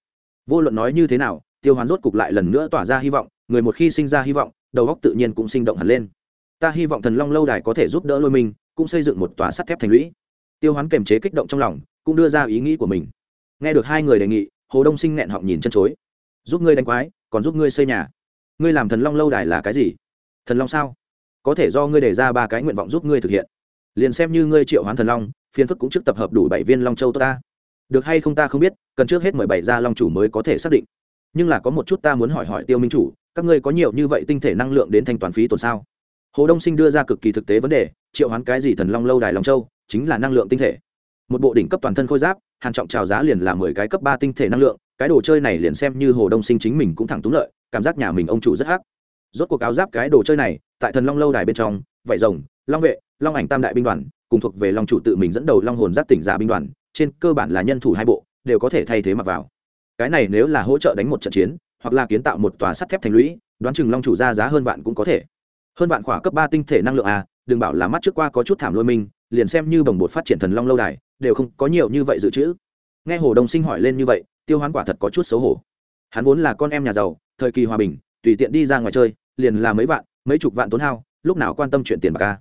Vô luận nói như thế nào, tiêu hoán rốt cục lại lần nữa tỏa ra hy vọng, người một khi sinh ra hy vọng, đầu óc tự nhiên cũng sinh động hẳn lên ta hy vọng thần long lâu đài có thể giúp đỡ lôi mình cũng xây dựng một tòa sắt thép thành lũy. Tiêu hoán kềm chế kích động trong lòng, cũng đưa ra ý nghĩ của mình. Nghe được hai người đề nghị, hồ đông sinh nghẹn họng nhìn chân chối. Giúp ngươi đánh quái, còn giúp ngươi xây nhà. Ngươi làm thần long lâu đài là cái gì? Thần long sao? Có thể do ngươi đề ra ba cái nguyện vọng giúp ngươi thực hiện. Liền xem như ngươi triệu hoán thần long phiên phức cũng trước tập hợp đủ bảy viên long châu tốt ta. Được hay không ta không biết, cần trước hết mười bảy gia long chủ mới có thể xác định. Nhưng là có một chút ta muốn hỏi hỏi tiêu minh chủ, các ngươi có nhiều như vậy tinh thể năng lượng đến thanh toán phí tổn sao? Hồ đông sinh đưa ra cực kỳ thực tế vấn đề, triệu hoán cái gì thần long lâu đài long châu, chính là năng lượng tinh thể. Một bộ đỉnh cấp toàn thân khôi giáp, hàn trọng trào giá liền là mười cái cấp ba tinh thể năng lượng, cái đồ chơi này liền xem như hồ đông sinh chính mình cũng thẳng túng lợi, cảm giác nhà mình ông chủ rất hắc. Rốt cuộc áo giáp cái đồ chơi này, tại thần long lâu đài bên trong vảy rồng, long vệ, long ảnh tam đại binh đoàn, cùng thuộc về long chủ tự mình dẫn đầu long hồn giáp tỉnh giả binh đoàn, trên cơ bản là nhân thủ hai bộ, đều có thể thay thế mặc vào. Cái này nếu là hỗ trợ đánh một trận chiến, hoặc là kiến tạo một tòa sắt thép thành lũy, đoán chừng long chủ ra giá hơn vạn cũng có thể hơn vạn khỏa cấp ba tinh thể năng lượng à đừng bảo là mắt trước qua có chút thảm lôi mình, liền xem như bồng bột phát triển thần long lâu đài, đều không có nhiều như vậy dự trữ. Nghe hồ đồng sinh hỏi lên như vậy, tiêu hoán quả thật có chút xấu hổ. Hắn vốn là con em nhà giàu, thời kỳ hòa bình, tùy tiện đi ra ngoài chơi, liền là mấy vạn, mấy chục vạn tốn hao, lúc nào quan tâm chuyện tiền bạc ca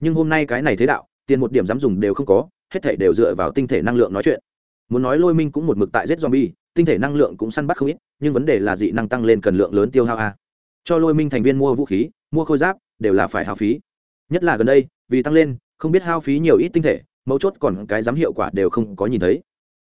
nhưng hôm nay cái này thế đạo, tiền một điểm dám dùng đều không có, hết thảy đều dựa vào tinh thể năng lượng nói chuyện. Muốn nói lôi minh cũng một mực tại giết zombie, tinh thể năng lượng cũng săn bắt không ít, nhưng vấn đề là dị năng tăng lên cần lượng lớn tiêu hao a. Cho lôi minh thành viên mua vũ khí mua khôi giáp đều là phải hao phí. Nhất là gần đây, vì tăng lên, không biết hao phí nhiều ít tinh thể, mấu chốt còn cái giám hiệu quả đều không có nhìn thấy.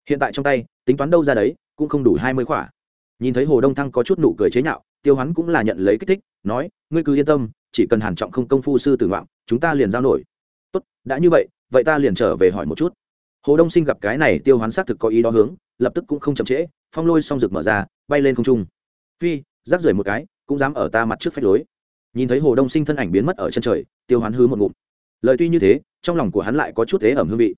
Hiện tại trong tay, tính toán đâu ra đấy, cũng không đủ hai mươi khỏa. Nhìn thấy hồ đông thăng có chút nụ cười chế nhạo, tiêu hắn cũng là nhận lấy kích thích, nói, ngươi cứ yên tâm, chỉ cần hàn trọng không công phu sư tử ngoạn chúng ta liền giao nổi. Tốt, đã như vậy vậy ta liền trở về hỏi một chút. Hồ đông sinh gặp cái này, tiêu hoán xác thực có ý đó hướng, lập tức cũng không chậm trễ, phong lôi xong rực mở ra, bay lên không trung. Phi rác rưởi một cái, cũng dám ở ta mặt trước phách lối nhìn thấy hồ đông sinh thân ảnh biến mất ở chân trời, tiêu hoán hứ một ngụm. Lời tuy như thế, trong lòng của hắn lại có chút thế ẩm hương vị.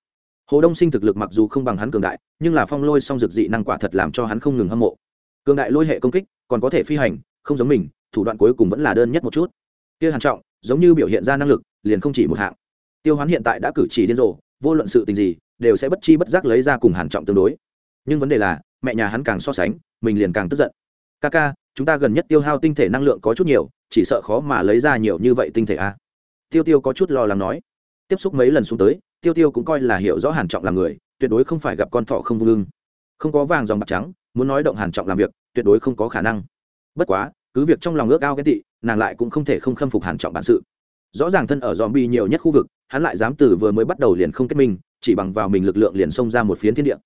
Hồ đông sinh thực lực mặc dù không bằng hắn cường đại, nhưng là phong lôi song dược dị năng quả thật làm cho hắn không ngừng hâm mộ. Cường đại lôi hệ công kích, còn có thể phi hành, không giống mình, thủ đoạn cuối cùng vẫn là đơn nhất một chút. Kia hàn trọng, giống như biểu hiện ra năng lực, liền không chỉ một hạng. Tiêu hoán hiện tại đã cử chỉ điên rồ, vô luận sự tình gì, đều sẽ bất chi bất giác lấy ra cùng hàn trọng tương đối. Nhưng vấn đề là, mẹ nhà hắn càng so sánh, mình liền càng tức giận. Ca ca chúng ta gần nhất tiêu hao tinh thể năng lượng có chút nhiều, chỉ sợ khó mà lấy ra nhiều như vậy tinh thể a. Tiêu tiêu có chút lo lắng nói. Tiếp xúc mấy lần xuống tới, tiêu tiêu cũng coi là hiểu rõ hàn trọng là người, tuyệt đối không phải gặp con thọ không vương không có vàng dòng bạc trắng, muốn nói động hàn trọng làm việc, tuyệt đối không có khả năng. Bất quá, cứ việc trong lòng ước ao cái tị, nàng lại cũng không thể không khâm phục hàn trọng bản sự. Rõ ràng thân ở dòm bi nhiều nhất khu vực, hắn lại dám từ vừa mới bắt đầu liền không kết minh, chỉ bằng vào mình lực lượng liền xông ra một phiến thiên địa.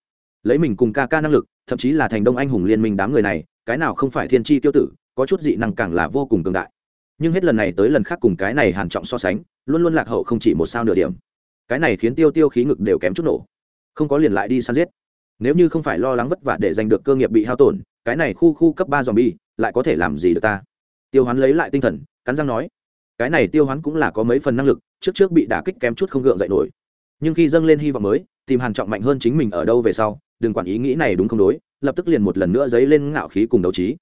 Lấy mình cùng ca ca năng lực, thậm chí là thành đông anh hùng liên minh đám người này cái nào không phải thiên tri tiêu tử, có chút dị năng càng là vô cùng cường đại. Nhưng hết lần này tới lần khác cùng cái này hàn trọng so sánh, luôn luôn lạc hậu không chỉ một sao nửa điểm. Cái này khiến tiêu tiêu khí ngực đều kém chút nổ. Không có liền lại đi săn giết. Nếu như không phải lo lắng vất vả để giành được cơ nghiệp bị hao tổn, cái này khu khu cấp ba dòm bi lại có thể làm gì được ta? Tiêu hoán lấy lại tinh thần, cắn răng nói, cái này tiêu hoán cũng là có mấy phần năng lực, trước trước bị đả kích kém chút không gượng dậy nổi. Nhưng khi dâng lên hy vọng mới, tìm hàn trọng mạnh hơn chính mình ở đâu về sau, đừng quản ý nghĩ này đúng không đối lập tức liền một lần nữa dấy lên ngạo khí cùng đấu trí.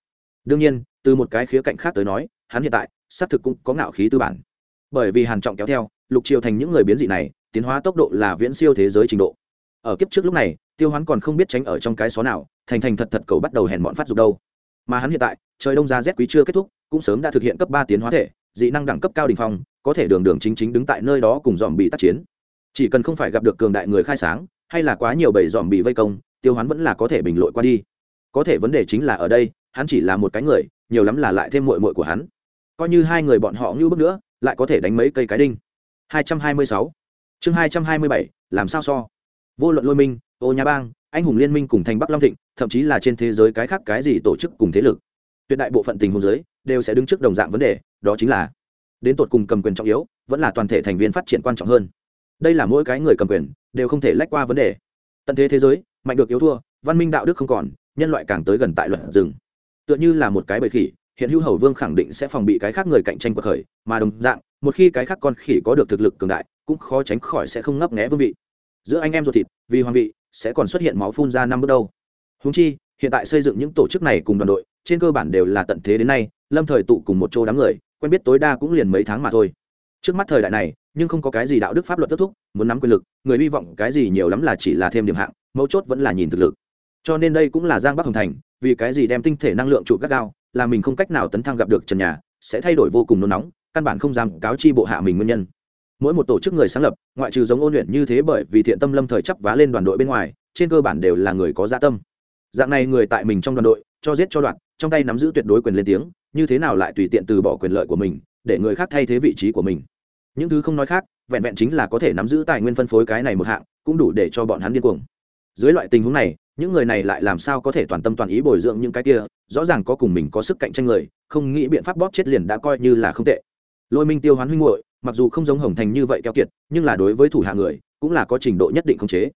Đương nhiên, từ một cái khía cạnh khác tới nói, hắn hiện tại, xác thực cũng có ngạo khí tư bản. Bởi vì hàn trọng kéo theo, lục triều thành những người biến dị này, tiến hóa tốc độ là viễn siêu thế giới trình độ. Ở kiếp trước lúc này, tiêu hoán còn không biết tránh ở trong cái xó nào, thành thành thật thật cầu bắt đầu hèn bọn phát dục đâu. Mà hắn hiện tại, trời đông ra rét quý chưa kết thúc, cũng sớm đã thực hiện cấp ba tiến hóa thể, dị năng đẳng cấp cao đỉnh phong, có thể đường đường chính chính đứng tại nơi đó cùng dòm bị tác chiến. Chỉ cần không phải gặp được cường đại người khai sáng, hay là quá nhiều bầy dòm bị vây công tiêu hoán vẫn là có thể bình lội qua đi. Có thể vấn đề chính là ở đây hắn chỉ là một cái người nhiều lắm là lại thêm mội mội của hắn. Coi như hai người bọn họ ngưu bước nữa lại có thể đánh mấy cây cái đinh. 226. chương 227, làm sao so? Vô luận lôi minh ô nhà bang anh hùng liên minh cùng thành bắc long thịnh thậm chí là trên thế giới cái khác cái gì tổ chức cùng thế lực tuyệt đại bộ phận tình huống giới đều sẽ đứng trước đồng dạng vấn đề đó chính là đến tột cùng cầm quyền trọng yếu vẫn là toàn thể thành viên phát triển quan trọng hơn. Đây là mỗi cái người cầm quyền đều không thể lách qua vấn đề. Tận thế thế giới mạnh được yếu thua, văn minh đạo đức không còn, nhân loại càng tới gần tại luật rừng. Tựa như là một cái bầy khỉ, hiện hữu hầu vương khẳng định sẽ phòng bị cái khác người cạnh tranh cuộc khởi, mà đồng dạng, một khi cái khác con khỉ có được thực lực cường đại, cũng khó tránh khỏi sẽ không ngấp nghé vương vị. Giữa anh em ruột thịt, vì hoàng vị, sẽ còn xuất hiện máu phun ra năm bước đâu. Húng chi, hiện tại xây dựng những tổ chức này cùng đoàn đội, trên cơ bản đều là tận thế đến nay, lâm thời tụ cùng một chỗ đám người, quen biết tối đa cũng liền mấy tháng mà thôi. Trước mắt thời đại này, nhưng không có cái gì đạo đức pháp luật kết thúc, muốn nắm quyền lực, người hy vọng cái gì nhiều lắm là chỉ là thêm điểm hạng mấu chốt vẫn là nhìn thực lực. Cho nên đây cũng là giang bắc hồng thành, vì cái gì đem tinh thể năng lượng trụ gắt gao, là mình không cách nào tấn thăng gặp được trần nhà, sẽ thay đổi vô cùng nôn nóng, căn bản không dám cáo chi bộ hạ mình nguyên nhân. Mỗi một tổ chức người sáng lập, ngoại trừ giống ôn luyện như thế bởi vì thiện tâm lâm thời chấp vá lên đoàn đội bên ngoài, trên cơ bản đều là người có dạ tâm. Dạng này người tại mình trong đoàn đội, cho giết cho đoạn trong tay nắm giữ tuyệt đối quyền lên tiếng, như thế nào lại tùy tiện từ bỏ quyền lợi của mình, để người khác thay thế vị trí của mình. Những thứ không nói khác, vẹn vẹn chính là có thể nắm giữ tài nguyên phân phối cái này một hạng, cũng đủ để cho bọn hắn điên cuồng dưới loại tình huống này, những người này lại làm sao có thể toàn tâm toàn ý bồi dưỡng những cái kia, rõ ràng có cùng mình có sức cạnh tranh người, không nghĩ biện pháp bóp chết liền đã coi như là không tệ. Lôi minh tiêu hoán huynh hội mặc dù không giống hồng thành như vậy keo kiệt, nhưng là đối với thủ hạ người, cũng là có trình độ nhất định khống chế.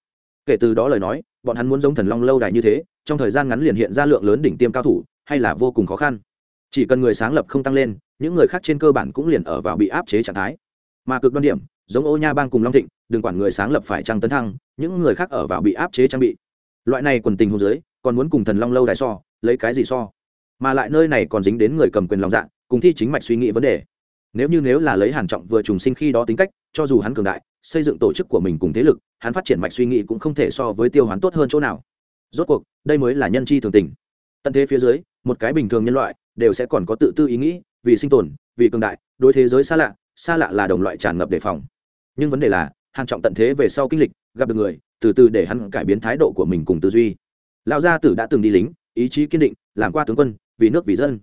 Kể từ đó lời nói, bọn hắn muốn giống thần long lâu đài như thế, trong thời gian ngắn liền hiện ra lượng lớn đỉnh tiêm cao thủ, hay là vô cùng khó khăn. Chỉ cần người sáng lập không tăng lên, những người khác trên cơ bản cũng liền ở vào bị áp chế trạng thái mà cực đoan điểm, giống ô nha bang cùng long thịnh, đừng quản người sáng lập phải trăng tấn thăng, những người khác ở vào bị áp chế trang bị. Loại này quần tình hôn dưới còn muốn cùng thần long lâu đài so, lấy cái gì so? Mà lại nơi này còn dính đến người cầm quyền lòng dạ cùng thi chính mạch suy nghĩ vấn đề. Nếu như nếu là lấy hàn trọng vừa trùng sinh khi đó tính cách, cho dù hắn cường đại, xây dựng tổ chức của mình cùng thế lực, hắn phát triển mạch suy nghĩ cũng không thể so với tiêu hoán tốt hơn chỗ nào. Rốt cuộc, đây mới là nhân chi thường tình. Tận thế phía dưới, một cái bình thường nhân loại, đều sẽ còn có tự tư ý nghĩ, vì sinh tồn, vì cường đại, đối thế giới xa lạ xa lạ là đồng loại tràn ngập đề phòng. Nhưng vấn đề là, hàn trọng tận thế về sau kinh lịch, gặp được người, từ từ để hắn cải biến thái độ của mình cùng tư duy. Lão gia tử đã từng đi lính, ý chí kiên định, làm qua tướng quân, vì nước vì dân.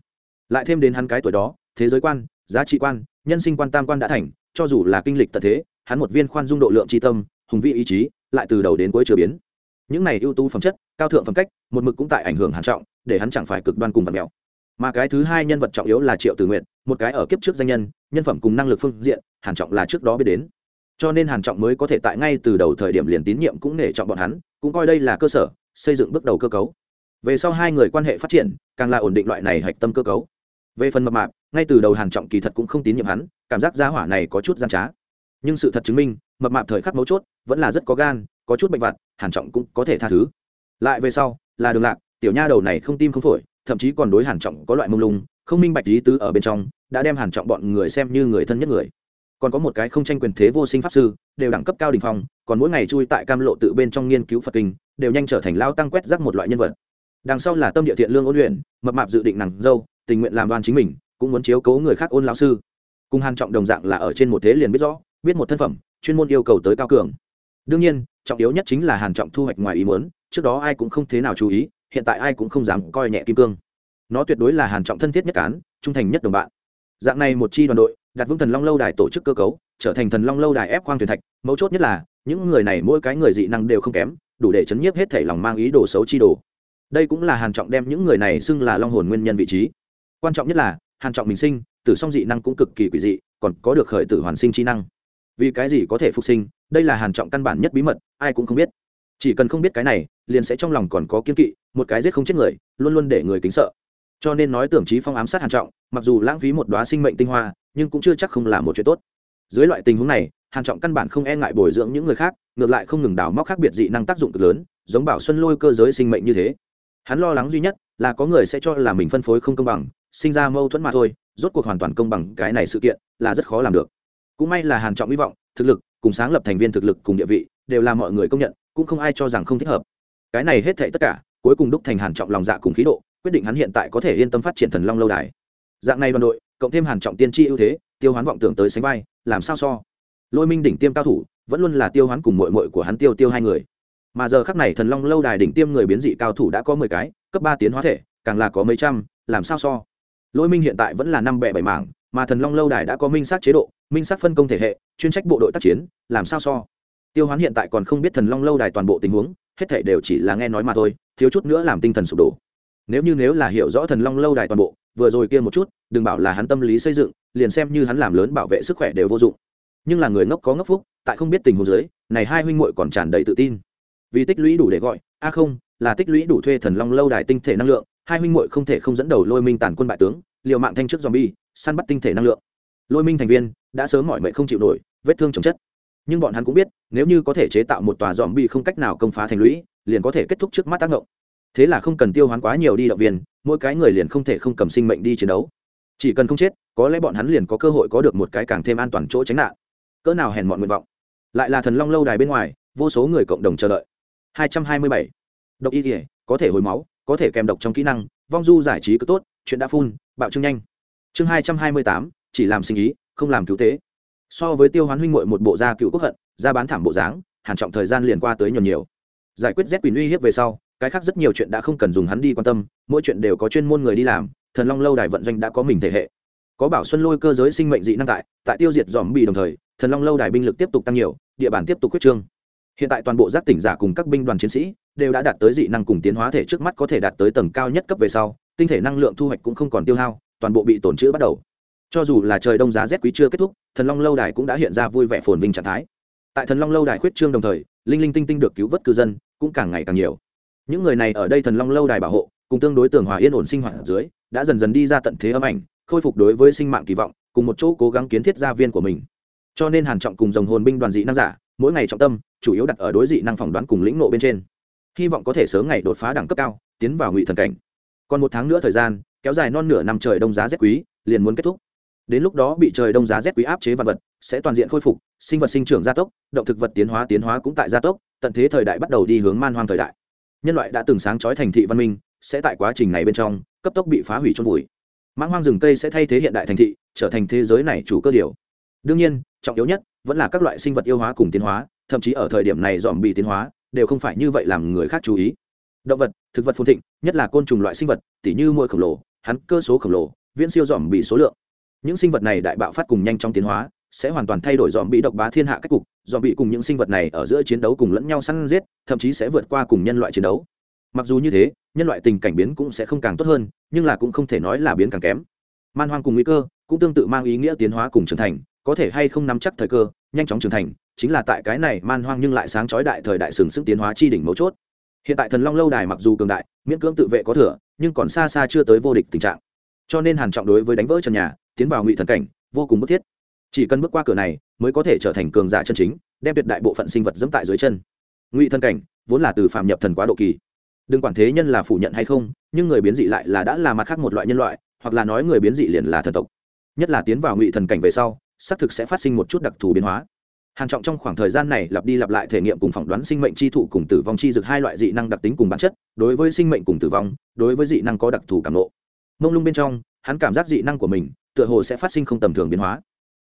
Lại thêm đến hắn cái tuổi đó, thế giới quan, giá trị quan, nhân sinh quan tam quan đã thành, cho dù là kinh lịch tận thế, hắn một viên khoan dung độ lượng tri tâm, hùng vị ý chí, lại từ đầu đến cuối chưa biến. Những này ưu tú phẩm chất, cao thượng phẩm cách, một mực cũng tại ảnh hưởng hàn trọng, để hắn chẳng phải cực đoan cùng vật mèo mà cái thứ hai nhân vật trọng yếu là triệu tử nguyện một cái ở kiếp trước danh nhân nhân phẩm cùng năng lực phương diện, hàn trọng là trước đó biết đến. Cho nên hàn trọng mới có thể tại ngay từ đầu thời điểm liền tín nhiệm cũng nể trọng bọn hắn, cũng coi đây là cơ sở, xây dựng bước đầu cơ cấu. Về sau hai người quan hệ phát triển, càng là ổn định loại này hạch tâm cơ cấu. Về phần mập mạp, ngay từ đầu hàn trọng kỳ thật cũng không tín nhiệm hắn, cảm giác gia hỏa này có chút gian trá. Nhưng sự thật chứng minh, mập mạp thời khắc mấu chốt, vẫn là rất có gan, có chút bệnh vặt, hàn trọng cũng có thể tha thứ. Lại về sau, là đường lạc, tiểu nha đầu này không tim không phổi, thậm chí còn đối hàn trọng có loại mông lung không minh bạch lý tứ ở bên trong, đã đem hàn trọng bọn người xem như người thân nhất người. Còn có một cái không tranh quyền thế vô sinh pháp sư, đều đẳng cấp cao đỉnh phong, còn mỗi ngày chui tại cam lộ tự bên trong nghiên cứu phật kinh, đều nhanh trở thành lao tăng quét rác một loại nhân vật. Đằng sau là tâm địa thiện lương ôn luyện, mập mạp dự định nàng dâu, tình nguyện làm đoan chính mình, cũng muốn chiếu cố người khác ôn lão sư. Cùng hàn trọng đồng dạng là ở trên một thế liền biết rõ, biết một thân phẩm, chuyên môn yêu cầu tới cao cường. Đương nhiên, trọng yếu nhất chính là hàn trọng thu hoạch ngoài ý muốn, trước đó ai cũng không thế nào chú ý, hiện tại ai cũng không dám coi nhẹ kim cương nó tuyệt đối là hàn trọng thân thiết nhất cán, trung thành nhất đồng bạn. Dạng này một chi đoàn đội, đặt vững thần long lâu đài tổ chức cơ cấu, trở thành thần long lâu đài ép khoang thuyền thạch, mấu chốt nhất là, những người này mỗi cái người dị năng đều không kém, đủ để chấn nhiếp hết thể lòng mang ý đồ xấu chi đồ. Đây cũng là hàn trọng đem những người này xưng là long hồn nguyên nhân vị trí. Quan trọng nhất là, hàn trọng mình sinh, tử song dị năng cũng cực kỳ quỷ dị, còn có được khởi tử hoàn sinh chi năng. Vì cái gì có thể phục sinh, đây là hàn trọng căn bản nhất bí mật, ai cũng không biết. Chỉ cần không biết cái này, liền sẽ trong lòng còn có kiên kỵ, một cái giết không chết người, luôn luôn để người kính sợ cho nên nói tưởng trí phong ám sát hàn trọng, mặc dù lãng phí một đóa sinh mệnh tinh hoa, nhưng cũng chưa chắc không là một chuyện tốt. Dưới loại tình huống này, hàn trọng căn bản không e ngại bồi dưỡng những người khác, ngược lại không ngừng đào móc khác biệt dị năng tác dụng cực lớn, giống bảo xuân lôi cơ giới sinh mệnh như thế. Hắn lo lắng duy nhất là có người sẽ cho là mình phân phối không công bằng, sinh ra mâu thuẫn mà thôi, rốt cuộc hoàn toàn công bằng cái này sự kiện là rất khó làm được. Cũng may là hàn trọng hy vọng, thực lực cùng sáng lập thành viên thực lực cùng địa vị đều là mọi người công nhận, cũng không ai cho rằng không thích hợp. Cái này hết thảy tất cả, cuối cùng đúc thành hàn trọng lòng dạ cùng khí độ quyết định hắn hiện tại có thể yên tâm phát triển thần long lâu đài. Dạng này đoàn đội, cộng thêm hàn trọng tiên tri ưu thế, tiêu hoán vọng tưởng tới sánh vai, làm sao so? Lôi minh đỉnh tiêm cao thủ, vẫn luôn là tiêu hoán cùng muội muội của hắn tiêu tiêu hai người. Mà giờ khắc này thần long lâu đài đỉnh tiêm người biến dị cao thủ đã có mười cái, cấp ba tiến hóa thể, càng là có mấy trăm, làm sao so? Lôi minh hiện tại vẫn là năm bẻ bảy mảng, mà thần long lâu đài đã có minh sát chế độ, minh sát phân công thể hệ, chuyên trách bộ đội tác chiến, làm sao so? Tiêu hoán hiện tại còn không biết thần long lâu đài toàn bộ tình huống, hết thể đều chỉ là nghe nói mà thôi, thiếu chút nữa làm tinh thần sụp đổ nếu như nếu là hiểu rõ thần long lâu đài toàn bộ, vừa rồi kia một chút, đừng bảo là hắn tâm lý xây dựng, liền xem như hắn làm lớn bảo vệ sức khỏe đều vô dụng. Nhưng là người ngốc có ngốc phúc, tại không biết tình huống dưới, này hai huynh muội còn tràn đầy tự tin. Vì tích lũy đủ để gọi, a à không, là tích lũy đủ thuê thần long lâu đài tinh thể năng lượng, hai huynh muội không thể không dẫn đầu lôi minh tàn quân bại tướng, liều mạng thanh trước zombie, săn bắt tinh thể năng lượng. Lôi minh thành viên, đã sớm mỏi mệt không chịu nổi, vết thương chồng chất. Nhưng bọn hắn cũng biết, nếu như có thể chế tạo một tòa zombie không cách nào công phá thành lũy, liền có thể kết thúc trước mắt tác động thế là không cần tiêu hoán quá nhiều đi động viên mỗi cái người liền không thể không cầm sinh mệnh đi chiến đấu. Chỉ cần không chết có lẽ bọn hắn liền có cơ hội có được một cái càng thêm an toàn chỗ tránh nạn. Cỡ nào hèn mọn nguyện vọng. Lại là thần long lâu đài bên ngoài vô số người cộng đồng chờ đợi. 227. độc y thể có thể hồi máu có thể kèm độc trong kỹ năng vong du giải trí cứ tốt chuyện đã phun bạo trưng nhanh. Chương 228, chỉ làm sinh ý không làm cứu tế. So với tiêu hoán huynh muội một bộ gia cựu quốc hận ra bán thảm bộ dáng hàn trọng thời gian liền qua tới nhiều nhiều. Giải quyết z quỷ uy hiếp về sau cái khác rất nhiều chuyện đã không cần dùng hắn đi quan tâm, mỗi chuyện đều có chuyên môn người đi làm, thần long lâu đài vận doanh đã có mình thể hệ. Có bảo xuân lôi cơ giới sinh mệnh dị năng tại tại tiêu diệt dòm bị đồng thời, thần long lâu đài binh lực tiếp tục tăng nhiều, địa bàn tiếp tục quyết trương. Hiện tại toàn bộ giác tỉnh giả cùng các binh đoàn chiến sĩ đều đã đạt tới dị năng cùng tiến hóa thể trước mắt có thể đạt tới tầng cao nhất cấp về sau, tinh thể năng lượng thu hoạch cũng không còn tiêu hao, toàn bộ bị tổn chữ bắt đầu. Cho dù là trời đông giá rét quý chưa kết thúc, thần long lâu đài cũng đã hiện ra vui vẻ phồn vinh trạng thái. Tại thần long lâu đài khuyết trương đồng thời, linh linh tinh tinh được cứu vớt cư dân cũng càng ngày càng nhiều những người này ở đây thần long lâu đài bảo hộ, cùng tương đối tường hòa yên ổn sinh hoạt ở dưới, đã dần dần đi ra tận thế âm ảnh, khôi phục đối với sinh mạng kỳ vọng, cùng một chỗ cố gắng kiến thiết gia viên của mình. Cho nên hàn trọng cùng dòng hồn binh đoàn dị năng giả, mỗi ngày trọng tâm, chủ yếu đặt ở đối dị năng phỏng đoán cùng lĩnh nộ bên trên. Hy vọng có thể sớm ngày đột phá đẳng cấp cao, tiến vào ngụy thần cảnh. Còn một tháng nữa thời gian, kéo dài non nửa năm trời đông giá rét quý, liền muốn kết thúc. Đến lúc đó bị trời đông giá rét quý áp chế vật vật, sẽ toàn diện khôi phục, sinh vật sinh trưởng gia tốc, động thực vật tiến hóa tiến hóa cũng tại gia tốc, tận thế thời đại bắt đầu đi hướng man hoang thời đại nhân loại đã từng sáng chói thành thị văn minh, sẽ tại quá trình này bên trong, cấp tốc bị phá hủy trong vùi. Mãng hoang rừng cây sẽ thay thế hiện đại thành thị, trở thành thế giới này chủ cơ điều. Đương nhiên, trọng yếu nhất vẫn là các loại sinh vật yêu hóa cùng tiến hóa, thậm chí ở thời điểm này dòm bị tiến hóa, đều không phải như vậy làm người khác chú ý. Động vật, thực vật phồn thịnh, nhất là côn trùng loại sinh vật, tỉ như môi khổng lồ, hắn cơ số khổng lồ, viễn siêu dòm bị số lượng. Những sinh vật này đại bạo phát cùng nhanh trong tiến hóa sẽ hoàn toàn thay đổi dòm bị độc bá thiên hạ cách cục dòm bị cùng những sinh vật này ở giữa chiến đấu cùng lẫn nhau săn giết, thậm chí sẽ vượt qua cùng nhân loại chiến đấu. Mặc dù như thế, nhân loại tình cảnh biến cũng sẽ không càng tốt hơn, nhưng là cũng không thể nói là biến càng kém. Man hoang cùng nguy cơ cũng tương tự mang ý nghĩa tiến hóa cùng trưởng thành, có thể hay không nắm chắc thời cơ, nhanh chóng trưởng thành, chính là tại cái này man hoang nhưng lại sáng chói đại thời đại sừng sức tiến hóa chi đỉnh mấu chốt. Hiện tại thần long lâu đài mặc dù cường đại, miễn cưỡng tự vệ có thừa, nhưng còn xa xa chưa tới vô địch tình trạng. Cho nên hàn trọng đối với đánh vỡ trần nhà, tiến vào ngụy thần cảnh, vô cùng bức thiết chỉ cần bước qua cửa này, mới có thể trở thành cường giả chân chính, đem tuyệt đại bộ phận sinh vật dẫm tại dưới chân. Ngụy thần cảnh, vốn là từ phạm nhập thần quá độ kỳ. Đừng quản thế nhân là phủ nhận hay không, nhưng người biến dị lại là đã là mặt khác một loại nhân loại, hoặc là nói người biến dị liền là thần tộc. Nhất là tiến vào ngụy thần cảnh về sau, xác thực sẽ phát sinh một chút đặc thù biến hóa. Hàn trọng trong khoảng thời gian này lặp đi lặp lại thể nghiệm cùng phỏng đoán sinh mệnh chi thụ cùng tử vong chi dược hai loại dị năng đặc tính cùng bản chất, đối với sinh mệnh cùng tử vong, đối với dị năng có đặc thù cảm nộ mông lung bên trong, hắn cảm giác dị năng của mình tựa hồ sẽ phát sinh không tầm thường biến hóa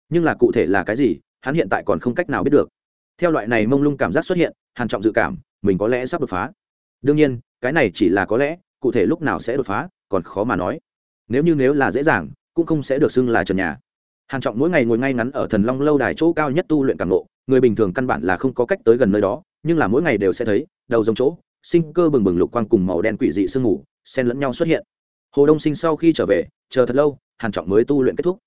nhưng là cụ thể là cái gì, hắn hiện tại còn không cách nào biết được. Theo loại này mông lung cảm giác xuất hiện, hàn trọng dự cảm, mình có lẽ sắp đột phá. Đương nhiên, cái này chỉ là có lẽ, cụ thể lúc nào sẽ đột phá, còn khó mà nói. Nếu như nếu là dễ dàng, cũng không sẽ được xưng là trần nhà. Hàn trọng mỗi ngày ngồi ngay ngắn ở thần long lâu đài chỗ cao nhất tu luyện cảm ngộ, người bình thường căn bản là không có cách tới gần nơi đó, nhưng là mỗi ngày đều sẽ thấy, đầu giống chỗ, sinh cơ bừng bừng lục quang cùng màu đen quỷ dị sương mù, xen lẫn nhau xuất hiện. Hồ đông sinh sau khi trở về, chờ thật lâu, hàn trọng mới tu luyện kết thúc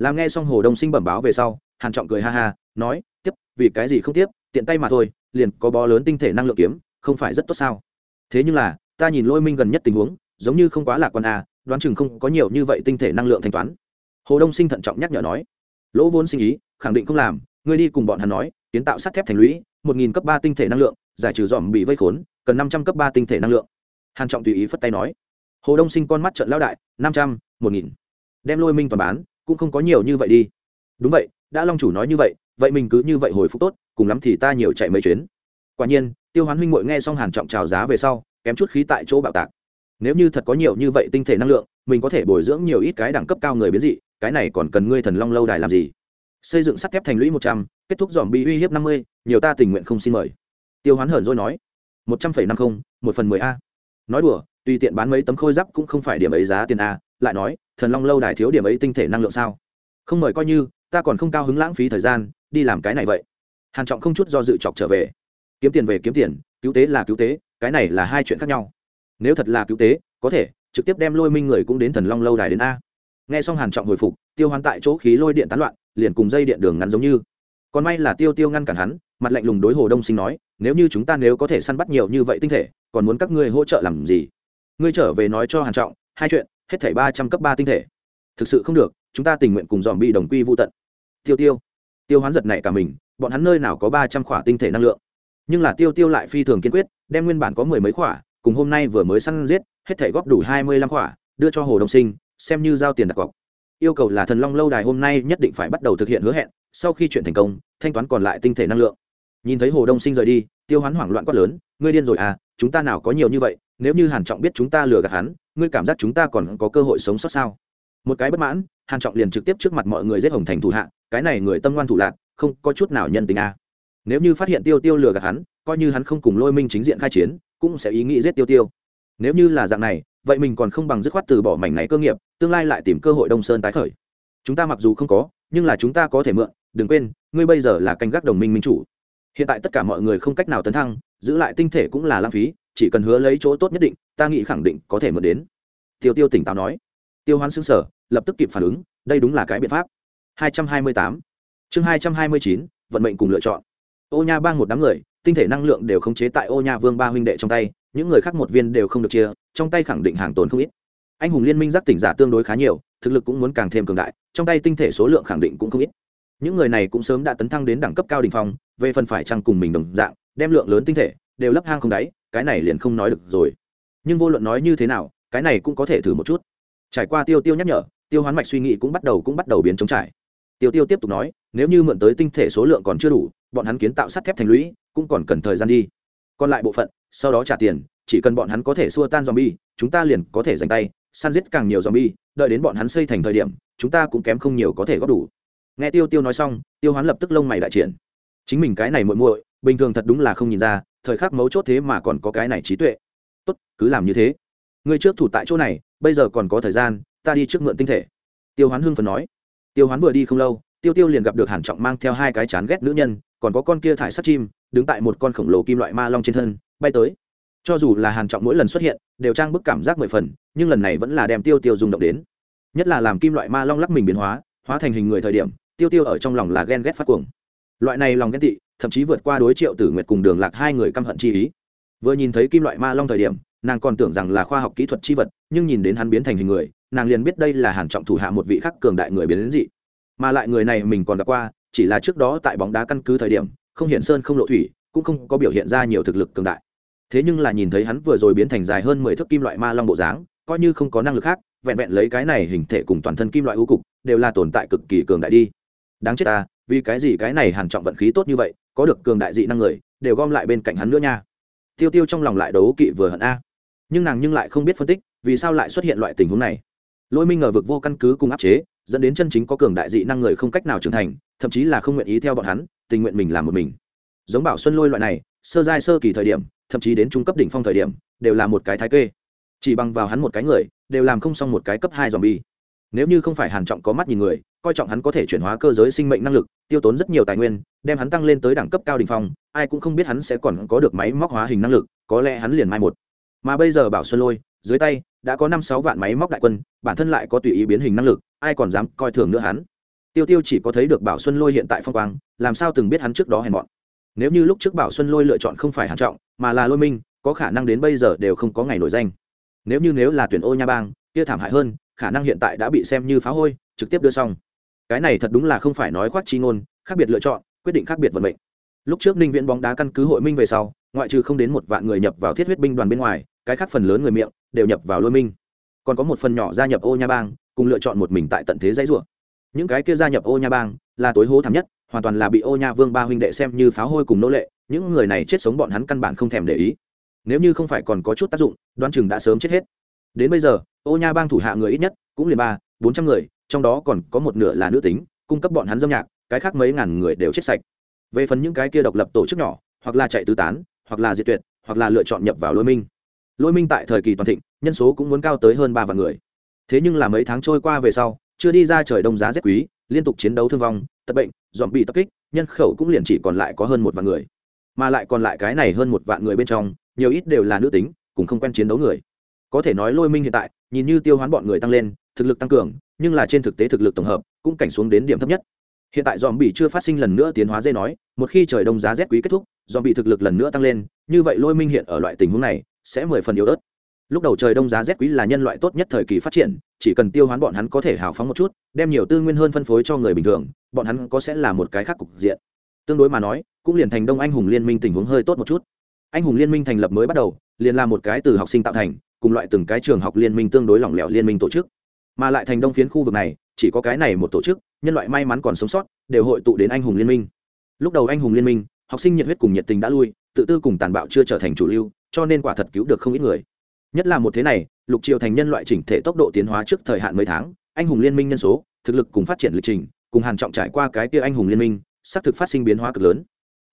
làm nghe xong hồ đông sinh bẩm báo về sau, hàn trọng cười ha ha, nói, tiếp, vì cái gì không tiếp, tiện tay mà thôi, liền có bó lớn tinh thể năng lượng kiếm, không phải rất tốt sao? Thế nhưng là, ta nhìn lôi minh gần nhất tình huống, giống như không quá lạc quan à đoán chừng không có nhiều như vậy tinh thể năng lượng thanh toán. Hồ đông sinh thận trọng nhắc nhở nói, lỗ vốn sinh ý, khẳng định không làm, ngươi đi cùng bọn hắn nói, kiến tạo sắt thép thành lũy, một nghìn cấp ba tinh thể năng lượng, giải trừ dòm bị vây khốn, cần năm trăm cấp ba tinh thể năng lượng. Hàn trọng tùy ý phất tay nói. Hồ đông sinh con mắt trợn lao đại, năm trăm, một nghìn. Đem lôi minh toàn bán cũng không có nhiều như vậy đi. Đúng vậy, đã long chủ nói như vậy vậy mình cứ như vậy hồi phục tốt, cùng lắm thì ta nhiều chạy mấy chuyến. Quả nhiên, tiêu hoán huynh mội nghe xong hàn trọng trào giá về sau, kém chút khí tại chỗ bạo tạc. Nếu như thật có nhiều như vậy tinh thể năng lượng, mình có thể bồi dưỡng nhiều ít cái đẳng cấp cao người biến dị, cái này còn cần ngươi thần long lâu đài làm gì? Xây dựng sắt thép thành lũy một trăm, kết thúc dòm bị uy hiếp năm mươi, nhiều ta tình nguyện không xin mời. Tiêu hoán hởn rồi nói, một trăm phẩy năm không, một phần mười a. Nói đùa, tùy tiện bán mấy tấm khôi giáp cũng không phải điểm ấy giá tiền a, lại nói thần long lâu đài thiếu điểm ấy tinh thể năng lượng sao? Không mời coi như, ta còn không cao hứng lãng phí thời gian, đi làm cái này vậy. Hàn trọng không chút do dự chọc trở về. Kiếm tiền về kiếm tiền, cứu tế là cứu tế, cái này là hai chuyện khác nhau. Nếu thật là cứu tế, có thể, trực tiếp đem lôi minh người cũng đến thần long lâu đài đến a. Nghe xong hàn trọng hồi phục, tiêu hoán tại chỗ khí lôi điện tán loạn, liền cùng dây điện đường ngắn giống như. Còn may là tiêu tiêu ngăn cản hắn, mặt lạnh lùng đối hồ đông sinh nói, nếu như chúng ta nếu có thể săn bắt nhiều như vậy tinh thể, còn muốn các ngươi hỗ trợ làm gì? Ngươi trở về nói cho hàn trọng, hai chuyện hết thảy ba trăm cấp ba tinh thể. Thực sự không được, chúng ta tình nguyện cùng dòm bị đồng quy vô tận. Tiêu tiêu tiêu hoán giật này cả mình, bọn hắn nơi nào có ba trăm khỏa tinh thể năng lượng? Nhưng là tiêu tiêu lại phi thường kiên quyết, đem nguyên bản có mười mấy khỏa, cùng hôm nay vừa mới săn giết, hết thảy góp đủ hai mươi lăm khỏa, đưa cho hồ đông sinh, xem như giao tiền đặt cọc. Yêu cầu là thần long lâu đài hôm nay nhất định phải bắt đầu thực hiện hứa hẹn, sau khi chuyện thành công, thanh toán còn lại tinh thể năng lượng. Nhìn thấy hồ đông sinh rời đi, tiêu hoán hoảng loạn quát lớn, ngươi điên rồi à chúng ta nào có nhiều như vậy, nếu như hàn trọng biết chúng ta lừa gạt hắn ngươi cảm giác chúng ta còn có cơ hội sống sót sao? Một cái bất mãn, hàn trọng liền trực tiếp trước mặt mọi người giết hồng thành thủ hạ, cái này người tâm ngoan thủ lạc, không có chút nào nhân tình à. nếu như phát hiện tiêu tiêu lừa gạt hắn, coi như hắn không cùng lôi minh chính diện khai chiến, cũng sẽ ý nghĩ giết tiêu tiêu. Nếu như là dạng này, vậy mình còn không bằng dứt khoát từ bỏ mảnh này cơ nghiệp, tương lai lại tìm cơ hội đông sơn tái khởi. Chúng ta mặc dù không có, nhưng là chúng ta có thể mượn, đừng quên, ngươi bây giờ là canh gác đồng minh minh chủ. Hiện tại tất cả mọi người không cách nào tấn thăng, giữ lại tinh thể cũng là lãng phí chỉ cần hứa lấy chỗ tốt nhất định ta nghĩ khẳng định có thể mượn đến. Tiêu tiêu tỉnh táo nói. Tiêu hoán xứng sở lập tức kịp phản ứng đây đúng là cái biện pháp. 228. chương 229, vận mệnh cùng lựa chọn. Ô nha bang một đám người tinh thể năng lượng đều khống chế tại ô nha vương ba huynh đệ trong tay những người khác một viên đều không được chia trong tay khẳng định hàng tồn không ít. Anh hùng liên minh giác tỉnh giả tương đối khá nhiều thực lực cũng muốn càng thêm cường đại trong tay tinh thể số lượng khẳng định cũng không ít. Những người này cũng sớm đã tấn thăng đến đẳng cấp cao đ ỉ n h phong về phần phải chăng cùng mình đồng dạng đem lượng lớn tinh thể đều lấp hang không đáy, cái này liền không nói được rồi. Nhưng vô luận nói như thế nào, cái này cũng có thể thử một chút. Trải qua tiêu tiêu nhắc nhở, tiêu hoán mạch suy nghĩ cũng bắt đầu cũng bắt đầu biến chống trải. Tiêu tiêu tiếp tục nói, nếu như mượn tới tinh thể số lượng còn chưa đủ, bọn hắn kiến tạo sắt thép thành lũy, cũng còn cần thời gian đi. Còn lại bộ phận, sau đó trả tiền, chỉ cần bọn hắn có thể xua tan zombie, chúng ta liền có thể giành tay, săn giết càng nhiều zombie, đợi đến bọn hắn xây thành thời điểm, chúng ta cũng kém không nhiều có thể góp đủ. Nghe tiêu tiêu nói xong, tiêu hoán lập tức lông mày đại triển. Chính mình cái này muội muội, bình thường thật đúng là không nhìn ra thời khắc mấu chốt thế mà còn có cái này trí tuệ. Tốt, cứ làm như thế. Người trước thủ tại chỗ này, bây giờ còn có thời gian, ta đi trước mượn tinh thể. Tiêu hoán hưng phần nói. Tiêu hoán vừa đi không lâu, tiêu tiêu liền gặp được hàn trọng mang theo hai cái chán ghét nữ nhân, còn có con kia thải sắt chim, đứng tại một con khổng lồ kim loại ma long trên thân, bay tới. Cho dù là hàn trọng mỗi lần xuất hiện, đều trang bức cảm giác mười phần, nhưng lần này vẫn là đem tiêu tiêu dùng động đến. Nhất là làm kim loại ma long lắc mình biến hóa hóa thành hình người thời điểm, tiêu tiêu ở trong lòng là ghen ghét phát cuồng. Loại này lòng ghen tị thậm chí vượt qua đối triệu tử nguyệt cùng đường lạc hai người căm hận chi ý. Vừa nhìn thấy kim loại ma long thời điểm, nàng còn tưởng rằng là khoa học kỹ thuật chi vật, nhưng nhìn đến hắn biến thành hình người, nàng liền biết đây là hàn trọng thủ hạ một vị khắc cường đại người biến đến dị. Mà lại người này mình còn gặp qua, chỉ là trước đó tại bóng đá căn cứ thời điểm, không hiện sơn không lộ thủy, cũng không có biểu hiện ra nhiều thực lực cường đại. Thế nhưng là nhìn thấy hắn vừa rồi biến thành dài hơn mười thước kim loại ma long bộ dáng, coi như không có năng lực khác, vẹn vẹn lấy cái này hình thể cùng toàn thân kim loại ưu cục, đều là tồn tại cực kỳ cường đại đi. Đáng chết ta, vì cái gì cái này hàn trọng vận khí tốt như vậy có được cường đại dị năng người, đều gom lại bên cạnh hắn nữa nha. Tiêu tiêu trong lòng lại đấu kỵ vừa hận a. Nhưng nàng nhưng lại không biết phân tích, vì sao lại xuất hiện loại tình huống này. Lôi minh ngờ vực vô căn cứ cùng áp chế, dẫn đến chân chính có cường đại dị năng người không cách nào trưởng thành, thậm chí là không nguyện ý theo bọn hắn, tình nguyện mình làm một mình. Giống bảo xuân lôi loại này, sơ giai sơ kỳ thời điểm, thậm chí đến trung cấp đỉnh phong thời điểm, đều là một cái thái kê. Chỉ bằng vào hắn một cái người, đều làm không xong một cái cấp hai dòm bi nếu như không phải hàn trọng có mắt nhìn người coi trọng hắn có thể chuyển hóa cơ giới sinh mệnh năng lực, tiêu tốn rất nhiều tài nguyên, đem hắn tăng lên tới đẳng cấp cao đỉnh phong, ai cũng không biết hắn sẽ còn có được máy móc hóa hình năng lực, có lẽ hắn liền mai một. Mà bây giờ bảo xuân lôi, dưới tay, đã có năm sáu vạn máy móc đại quân, bản thân lại có tùy ý biến hình năng lực, ai còn dám coi thường nữa hắn? Tiêu tiêu chỉ có thấy được bảo xuân lôi hiện tại phong quang, làm sao từng biết hắn trước đó hèn mọn? Nếu như lúc trước bảo xuân lôi lựa chọn không phải hàn trọng, mà là lôi minh, có khả năng đến bây giờ đều không có ngày nổi danh. Nếu như nếu là tuyển ô nha bang, kia thảm hại hơn, khả năng hiện tại đã bị xem như phá hôi, trực tiếp đưa xong cái này thật đúng là không phải nói khoác chi ngôn, khác biệt lựa chọn, quyết định khác biệt vận mệnh. Lúc trước ninh viễn bóng đá căn cứ hội minh về sau, ngoại trừ không đến một vạn người nhập vào thiết huyết binh đoàn bên ngoài, cái khác phần lớn người miệng đều nhập vào lôi minh. Còn có một phần nhỏ gia nhập ô nha bang, cùng lựa chọn một mình tại tận thế dãy rủa. Những cái kia gia nhập ô nha bang là tối hố thảm nhất, hoàn toàn là bị ô nha vương ba huynh đệ xem như pháo hôi cùng nô lệ, những người này chết sống bọn hắn căn bản không thèm để ý. Nếu như không phải còn có chút tác dụng, đoán chừng đã sớm chết hết. Đến bây giờ, ô nha bang thủ hạ người ít nhất cũng liền ba, bốn trăm người trong đó còn có một nửa là nữ tính, cung cấp bọn hắn dâm nhạc, cái khác mấy ngàn người đều chết sạch. Về phần những cái kia độc lập tổ chức nhỏ, hoặc là chạy tứ tán, hoặc là diệt tuyệt, hoặc là lựa chọn nhập vào lôi minh. Lôi minh tại thời kỳ toàn thịnh, nhân số cũng muốn cao tới hơn ba vạn người. Thế nhưng là mấy tháng trôi qua về sau, chưa đi ra trời đông giá rét quý, liên tục chiến đấu thương vong, tật bệnh dòm bị tập kích, nhân khẩu cũng liền chỉ còn lại có hơn một vạn người. Mà lại còn lại cái này hơn một vạn người bên trong, nhiều ít đều là nữ tính, cùng không quen chiến đấu người. Có thể nói lôi minh hiện tại, nhìn như tiêu hoán bọn người tăng lên, thực lực tăng cường nhưng là trên thực tế thực lực tổng hợp cũng cảnh xuống đến điểm thấp nhất. Hiện tại dòm bị chưa phát sinh lần nữa tiến hóa dây nói, một khi trời đông giá rét quý kết thúc dòm bị thực lực lần nữa tăng lên, như vậy lôi minh hiện ở loại tình huống này sẽ mười phần yếu ớt. Lúc đầu trời đông giá rét quý là nhân loại tốt nhất thời kỳ phát triển, chỉ cần tiêu hoán bọn hắn có thể hào phóng một chút, đem nhiều tư nguyên hơn phân phối cho người bình thường, bọn hắn có sẽ là một cái khác cục diện. Tương đối mà nói, cũng liền thành đông anh hùng liên minh tình huống hơi tốt một chút. Anh hùng liên minh thành lập mới bắt đầu, liền là một cái từ học sinh tạo thành, cùng loại từng cái trường học liên minh tương đối lỏng lẻo liên minh tổ chức mà lại thành đông phiến khu vực này, chỉ có cái này một tổ chức, nhân loại may mắn còn sống sót, đều hội tụ đến anh hùng liên minh. Lúc đầu anh hùng liên minh, học sinh nhiệt huyết cùng nhiệt tình đã lui, tự tư cùng tàn bạo chưa trở thành chủ lưu, cho nên quả thật cứu được không ít người. Nhất là một thế này, lục triều thành nhân loại chỉnh thể tốc độ tiến hóa trước thời hạn mấy tháng, anh hùng liên minh nhân số, thực lực cùng phát triển lịch trình, cùng hàn trọng trải qua cái kia anh hùng liên minh, xác thực phát sinh biến hóa cực lớn.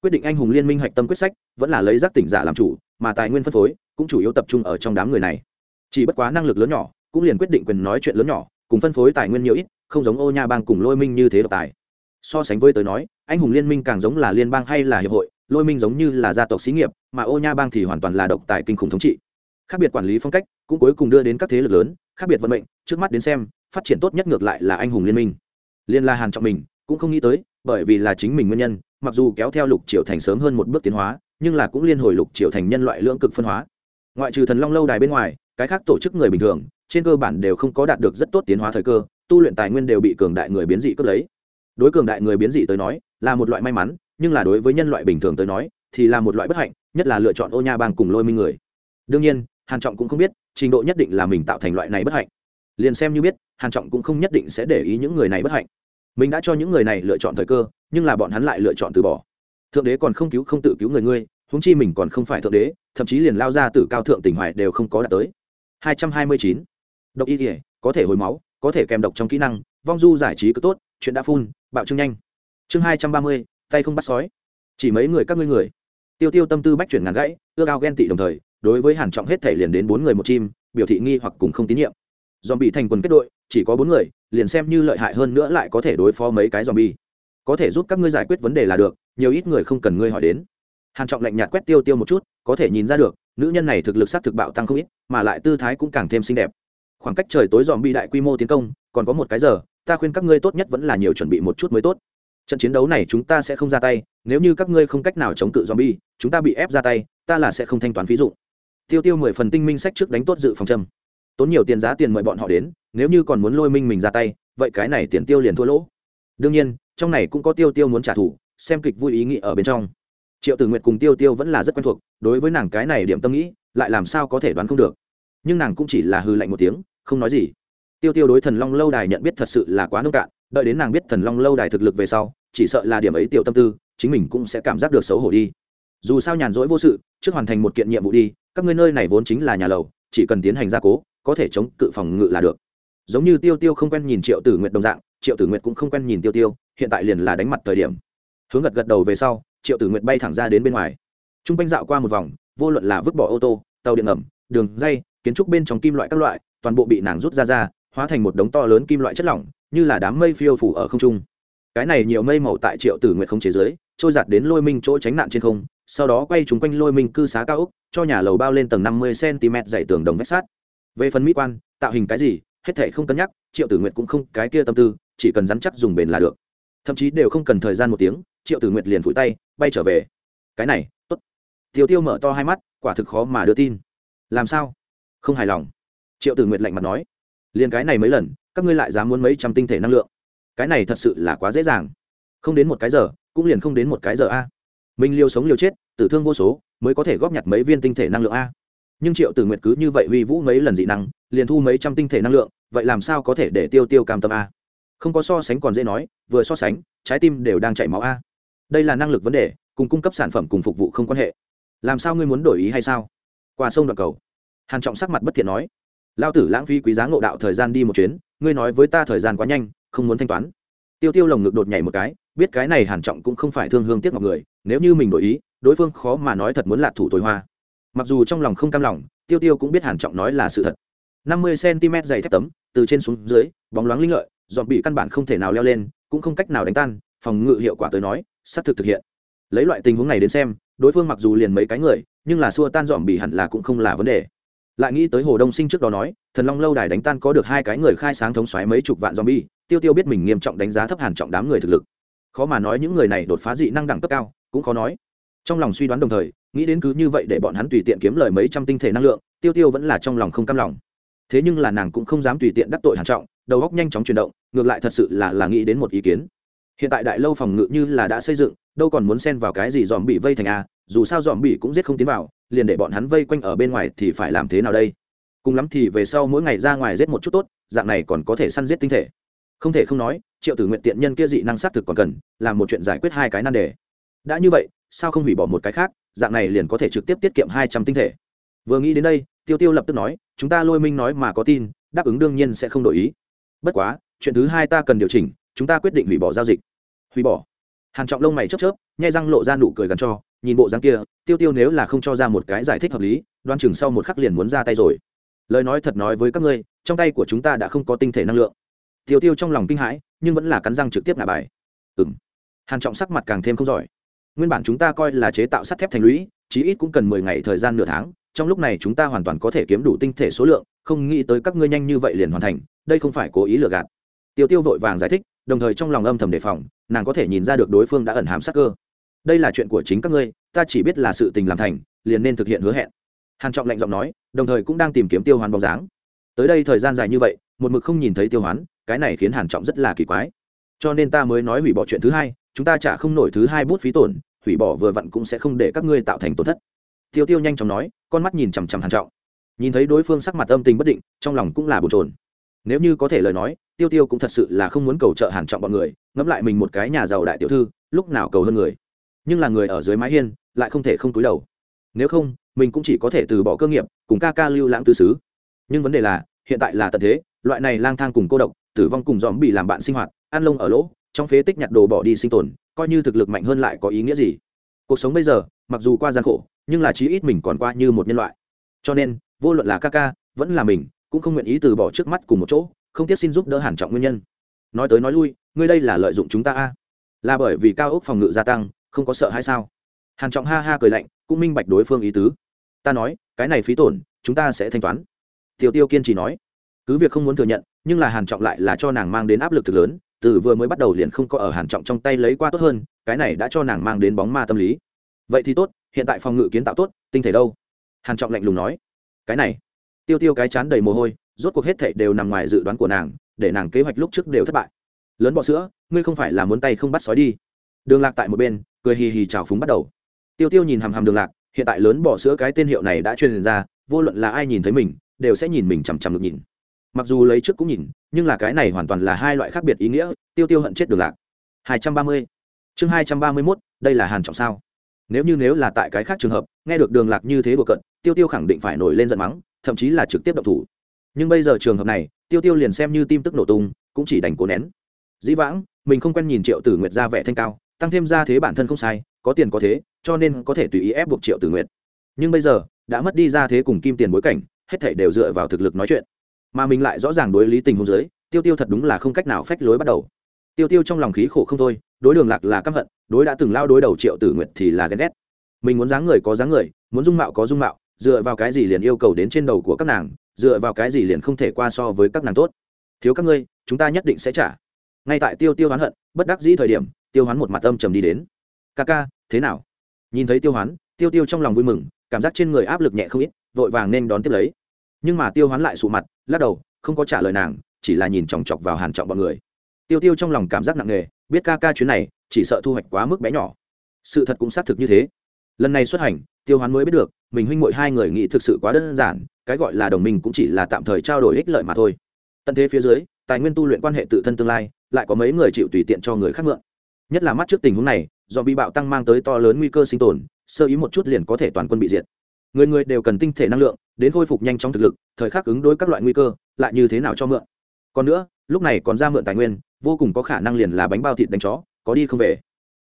Quyết định anh hùng liên minh hạch tâm quyết sách, vẫn là lấy giác tỉnh giả làm chủ, mà tài nguyên phân phối, cũng chủ yếu tập trung ở trong đám người này. Chỉ bất quá năng lực lớn nhỏ cũng liền quyết định quyền nói chuyện lớn nhỏ, cùng phân phối tài nguyên nhiều ít, không giống ô nha bang cùng lôi minh như thế độc tài. So sánh với tới nói, anh hùng liên minh càng giống là liên bang hay là hiệp hội, lôi minh giống như là gia tộc xí nghiệp, mà ô nha bang thì hoàn toàn là độc tài kinh khủng thống trị. Khác biệt quản lý phong cách, cũng cuối cùng đưa đến các thế lực lớn, khác biệt vận mệnh, trước mắt đến xem, phát triển tốt nhất ngược lại là anh hùng liên minh. Liên la hàn trọng mình, cũng không nghĩ tới, bởi vì là chính mình nguyên nhân, mặc dù kéo theo lục triều thành sớm hơn một bước tiến hóa, nhưng là cũng liên hồi lục triều thành nhân loại lưỡng cực phân hóa. Ngoại trừ thần long lâu đài bên ngoài, cái khác tổ chức người bình thường trên cơ bản đều không có đạt được rất tốt tiến hóa thời cơ, tu luyện tài nguyên đều bị cường đại người biến dị cướp lấy. Đối cường đại người biến dị tới nói, là một loại may mắn, nhưng là đối với nhân loại bình thường tới nói, thì là một loại bất hạnh, nhất là lựa chọn ô nha bang cùng lôi minh người. Đương nhiên, hàn trọng cũng không biết, trình độ nhất định là mình tạo thành loại này bất hạnh. Liền xem như biết, hàn trọng cũng không nhất định sẽ để ý những người này bất hạnh. Mình đã cho những người này lựa chọn thời cơ, nhưng là bọn hắn lại lựa chọn từ bỏ. Thượng đế còn không cứu không tự cứu người ngươi, huống chi mình còn không phải thượng đế, thậm chí liền lao ra từ cao thượng tỉnh hoài đều không có đạt tới. 229 độc y thể có thể hồi máu có thể kèm độc trong kỹ năng vong du giải trí cứ tốt chuyện đã phun bạo trương nhanh. Chương 230, tay không bắt sói. Chỉ mấy người các ngươi người. Tiêu tiêu tâm tư bách chuyển ngàn gãy ưa ao ghen tị đồng thời đối với hàn trọng hết thể liền đến bốn người một chim biểu thị nghi hoặc cùng không tín nhiệm. Dòm bị thành quần kết đội chỉ có bốn người liền xem như lợi hại hơn nữa lại có thể đối phó mấy cái dòm bi có thể giúp các ngươi giải quyết vấn đề là được nhiều ít người không cần ngươi hỏi đến. Hàn trọng lạnh nhạt quét tiêu tiêu một chút có thể nhìn ra được nữ nhân này thực lực sát thực bạo tăng không ít mà lại tư thái cũng càng thêm xinh đẹp khoảng cách trời tối dòm bi đại quy mô tiến công còn có một cái giờ ta khuyên các ngươi tốt nhất vẫn là nhiều chuẩn bị một chút mới tốt. Trận chiến đấu này chúng ta sẽ không ra tay nếu như các ngươi không cách nào chống cự dòm bi, chúng ta bị ép ra tay ta là sẽ không thanh toán phí dụ tiêu tiêu mười phần tinh minh sách trước đánh tốt dự phòng châm. Tốn nhiều tiền giá tiền mời bọn họ đến nếu như còn muốn lôi minh mình ra tay vậy cái này tiền tiêu liền thua lỗ. Đương nhiên trong này cũng có tiêu tiêu muốn trả thù xem kịch vui ý nghĩ ở bên trong. Triệu tử nguyệt cùng tiêu tiêu vẫn là rất quen thuộc đối với nàng cái này điểm tâm nghĩ lại làm sao có thể đoán không được nhưng nàng cũng chỉ là hư lạnh một tiếng, không nói gì. Tiêu tiêu đối thần long lâu đài nhận biết thật sự là quá nông cạn, đợi đến nàng biết thần long lâu đài thực lực về sau, chỉ sợ là điểm ấy tiểu tâm tư, chính mình cũng sẽ cảm giác được xấu hổ đi. Dù sao nhàn rỗi vô sự, trước hoàn thành một kiện nhiệm vụ đi, các ngươi nơi này vốn chính là nhà lầu, chỉ cần tiến hành gia cố, có thể chống cự phòng ngự là được. Giống như tiêu tiêu không quen nhìn triệu tử nguyệt đồng dạng, triệu tử nguyệt cũng không quen nhìn tiêu tiêu, hiện tại liền là đánh mặt thời điểm. Hướng gật gật đầu về sau, triệu tử nguyệt bay thẳng ra đến bên ngoài. T r u n g quanh dạo qua một vòng, vô luận là vứt bỏ ô tô, tàu điện ngầm, đường dây kiến trúc bên trong kim loại các loại, toàn bộ bị nàng rút ra ra, hóa thành một đống to lớn kim loại chất lỏng, như là đám mây phiêu phủ ở không trung. Cái này nhiều mây màu tại triệu tử nguyệt không chế giới, trôi giạt đến lôi minh chỗ tránh nạn trên không, sau đó quay trúng quanh lôi minh cư xá cao úc cho nhà lầu bao lên tầng năm mươi cm dày tường đồng vách sát về phần mỹ quan, tạo hình cái gì, hết thể không cân nhắc, triệu tử nguyệt cũng không cái kia tâm tư, chỉ cần dám chắc dùng bền là được. Thậm chí đều không cần thời gian một tiếng, triệu tử nguyệt liền phủi tay, bay trở về. Cái này t ố t tiêu tiêu mở to hai mắt, quả thực khó mà đưa tin. Làm sao? Không hài lòng. Triệu tử nguyệt lạnh mặt nói, liền cái này mấy lần, các ngươi lại dám muốn mấy trăm tinh thể năng lượng. Cái này thật sự là quá dễ dàng. Không đến một cái giờ, cũng liền không đến một cái giờ a. Mình liều sống liều chết, tử thương vô số, mới có thể góp nhặt mấy viên tinh thể năng lượng a. Nhưng triệu tử nguyệt cứ như vậy huy vũ mấy lần dị năng, liền thu mấy trăm tinh thể năng lượng, vậy làm sao có thể để tiêu tiêu cam tâm a? Không có so sánh còn dễ nói, vừa so sánh, trái tim đều đang chảy máu a. Đây là năng lực vấn đề, cùng cung cấp sản phẩm cùng phục vụ không quan hệ. Làm sao ngươi muốn đổi ý hay sao? Qua sông đoạn cầu hàn trọng sắc mặt bất thiện nói lao tử lãng phí quý giá ngộ đạo thời gian đi một chuyến, ngươi nói với ta thời gian quá nhanh, không muốn thanh toán. Tiêu tiêu lồng ngực đột nhảy một cái, biết cái này hàn trọng cũng không phải thương hương tiếc ngọc người, nếu như mình đổi ý, đối phương khó mà nói thật muốn lạt thủ tối hoa. Mặc dù trong lòng không cam lòng, tiêu tiêu cũng biết hàn trọng nói là sự thật. Năm mươi cm dày thép tấm, từ trên xuống dưới, bóng loáng linh lợi dọn bị căn bản không thể nào leo lên, cũng không cách nào đánh tan, phòng ngự hiệu quả tới nói, xác thực thực hiện. Lấy loại tình huống này đến xem, đối phương mặc dù liền mấy cái người, nhưng là xua tan dọn bị hẳn là cũng không là vấn đề lại nghĩ tới hồ đông sinh trước đó nói, thần long lâu đài đánh tan có được hai cái người khai sáng thống xoáy mấy chục vạn zombie, tiêu tiêu biết mình nghiêm trọng đánh giá thấp hàn trọng đám người thực lực. Khó mà nói những người này đột phá dị năng đẳng cấp cao, cũng khó nói. Trong lòng suy đoán đồng thời, nghĩ đến cứ như vậy để bọn hắn tùy tiện kiếm lời mấy trăm tinh thể năng lượng, tiêu tiêu vẫn là trong lòng không cam lòng. Thế nhưng là nàng cũng không dám tùy tiện đắc tội hàn trọng, đầu óc nhanh chóng chuyển động, ngược lại thật sự là là nghĩ đến một ý kiến. Hiện tại đại lâu phòng ngự như là đã xây dựng, đâu còn muốn xen vào cái gì dòm bị vây thành a dù sao dòm bị cũng giết không tiến vào, liền để bọn hắn vây quanh ở bên ngoài thì phải làm thế nào đây? Cùng lắm thì về sau mỗi ngày ra ngoài giết một chút tốt, dạng này còn có thể săn giết tinh thể. Không thể không nói, triệu tử nguyện tiện nhân kia dị năng xác thực còn cần, làm một chuyện giải quyết hai cái nan đề. Đã như vậy, sao không hủy bỏ một cái khác, dạng này liền có thể trực tiếp tiết kiệm hai trăm tinh thể? Vừa nghĩ đến đây, tiêu tiêu lập tức nói, chúng ta lôi minh nói mà có tin, đáp ứng đương nhiên sẽ không đổi ý. Bất quá, chuyện thứ hai ta cần điều chỉnh, chúng ta quyết định hủy bỏ giao dịch. Hủy bỏ. Hàn trọng lông mày chớp chớp, nhai răng lộ ra nụ cười gắn cho nhìn bộ dáng kia, tiêu tiêu nếu là không cho ra một cái giải thích hợp lý, đoan chừng sau một khắc liền muốn ra tay rồi. Lời nói thật nói với các ngươi, trong tay của chúng ta đã không có tinh thể năng lượng. Tiêu tiêu trong lòng kinh hãi, nhưng vẫn là cắn răng trực tiếp ngả bài. Ừm. Hàn trọng sắc mặt càng thêm không giỏi. Nguyên bản chúng ta coi là chế tạo sắt thép thành lũy, chí ít cũng cần mười ngày thời gian nửa tháng, trong lúc này chúng ta hoàn toàn có thể kiếm đủ tinh thể số lượng, không nghĩ tới các ngươi nhanh như vậy liền hoàn thành, đây không phải cố ý lừa gạt. Tiêu tiêu vội vàng giải thích, đồng thời trong lòng âm thầm đề phòng, nàng có thể nhìn ra được đối phương đã ẩn hàm sắc cơ đây là chuyện của chính các ngươi, ta chỉ biết là sự tình làm thành, liền nên thực hiện hứa hẹn. Hàn trọng lạnh giọng nói, đồng thời cũng đang tìm kiếm tiêu hoán bóng dáng. Tới đây thời gian dài như vậy, một mực không nhìn thấy tiêu hoán, cái này khiến hàn trọng rất là kỳ quái. Cho nên ta mới nói hủy bỏ chuyện thứ hai, chúng ta trả không nổi thứ hai bút phí tổn, hủy bỏ vừa vặn cũng sẽ không để các ngươi tạo thành tổn thất. Tiêu tiêu nhanh chóng nói, con mắt nhìn chằm chằm hàn trọng. Nhìn thấy đối phương sắc mặt âm tình bất định, trong lòng cũng là bồn chồn. Nếu như có thể lời nói, tiêu tiêu cũng thật sự là không muốn cầu trợ hàn trọng bọn người, ngẫm lại mình một cái nhà giàu đại tiểu thư, lúc nào cầu hơn người nhưng là người ở dưới mái hiên lại không thể không túi đầu. Nếu không, mình cũng chỉ có thể từ bỏ cơ nghiệp, cùng ca ca lưu lãng tư xứ. Nhưng vấn đề là, hiện tại là tận thế, loại này lang thang cùng cô độc, tử vong cùng dòm bị làm bạn sinh hoạt, ăn lông ở lỗ, trong phế tích nhặt đồ bỏ đi sinh tồn, coi như thực lực mạnh hơn lại có ý nghĩa gì? Cuộc sống bây giờ, mặc dù qua gian khổ, nhưng là chí ít mình còn qua như một nhân loại. Cho nên, vô luận là ca ca, vẫn là mình, cũng không nguyện ý từ bỏ trước mắt cùng một chỗ, không tiếc xin giúp đỡ hàn trọng nguyên nhân. Nói tới nói lui, ngươi đây là lợi dụng chúng ta a. Là bởi vì cao ốc phòng ngự gia tăng không có sợ hay sao? Hàn trọng ha ha cười lạnh, cũng minh bạch đối phương ý tứ. Ta nói, cái này phí tổn, chúng ta sẽ thanh toán. Tiêu tiêu kiên trì nói. Cứ việc không muốn thừa nhận, nhưng là hàn trọng lại là cho nàng mang đến áp lực thực lớn, từ vừa mới bắt đầu liền không có ở hàn trọng trong tay lấy qua tốt hơn, cái này đã cho nàng mang đến bóng ma tâm lý. Vậy thì tốt, hiện tại phòng ngự kiến tạo tốt, tinh thể đâu? Hàn trọng lạnh lùng nói. Cái này. Tiêu tiêu cái chán đầy mồ hôi, rốt cuộc hết thảy đều nằm ngoài dự đoán của nàng, để nàng kế hoạch lúc trước đều thất bại. Lớn bọ sữa, ngươi không phải là muốn tay không bắt sói đi. Đường lạc tại một bên cười hì hì chào phúng bắt đầu. Tiêu tiêu nhìn hàm hàm đường lạc hiện tại lớn bỏ sữa cái tên hiệu này đã truyền ra vô luận là ai nhìn thấy mình đều sẽ nhìn mình chằm chằm được nhìn. Mặc dù lấy trước cũng nhìn nhưng là cái này hoàn toàn là hai loại khác biệt ý nghĩa tiêu tiêu hận chết đường lạc. 230. chương 231, đây là hàn trọng sao? Nếu như nếu là tại cái khác trường hợp nghe được đường lạc như thế đùa cận tiêu tiêu khẳng định phải nổi lên giận mắng thậm chí là trực tiếp động thủ. Nhưng bây giờ trường hợp này tiêu tiêu liền xem như tim tức nổ tung cũng chỉ đành cố nén. Dĩ vãng mình không quen nhìn triệu tử nguyệt ra vẻ thanh cao tăng thêm ra thế bản thân không sai, có tiền có thế, cho nên có thể tùy ý ép buộc triệu tử nguyệt. Nhưng bây giờ, đã mất đi ra thế cùng kim tiền bối cảnh, hết thảy đều dựa vào thực lực nói chuyện. Mà mình lại rõ ràng đối lý tình hôn giới tiêu tiêu thật đúng là không cách nào phách lối bắt đầu. Tiêu tiêu trong lòng khí khổ không thôi, đối đường lạc là căm hận, đối đã từng lao đối đầu triệu tử nguyệt thì là ghen ghét. Mình muốn dáng người có dáng người, muốn dung mạo có dung mạo, dựa vào cái gì liền yêu cầu đến trên đầu của các nàng, dựa vào cái gì liền không thể qua so với các nàng tốt. Thiếu các ngươi, chúng ta nhất định sẽ trả. Ngay tại tiêu tiêu oán hận, bất đắc dĩ thời điểm tiêu hoán một mặt âm trầm đi đến. Ca ca, thế nào? Nhìn thấy tiêu hoán, tiêu tiêu trong lòng vui mừng, cảm giác trên người áp lực nhẹ không ít, vội vàng nên đón tiếp lấy. Nhưng mà tiêu hoán lại sụ mặt, lắc đầu, không có trả lời nàng, chỉ là nhìn chòng chọc vào hàn trọng bọn người. Tiêu tiêu trong lòng cảm giác nặng nề, biết ca ca chuyến này, chỉ sợ thu hoạch quá mức bé nhỏ. Sự thật cũng xác thực như thế. Lần này xuất hành, tiêu hoán mới biết được, mình huynh muội hai người nghĩ thực sự quá đơn giản, cái gọi là đồng minh cũng chỉ là tạm thời trao đổi ích lợi mà thôi. Tận thế phía dưới, tài nguyên tu luyện quan hệ tự thân tương lai, lại có mấy người chịu tùy tiện cho người khác mượn nhất là mắt trước tình huống này, do bị bạo tăng mang tới to lớn nguy cơ sinh tồn, sơ ý một chút liền có thể toàn quân bị diệt. Người người đều cần tinh thể năng lượng, đến khôi phục nhanh chóng thực lực, thời khắc ứng đối các loại nguy cơ, lại như thế nào cho mượn? Còn nữa, lúc này còn ra mượn tài nguyên, vô cùng có khả năng liền là bánh bao thịt đánh chó, có đi không về.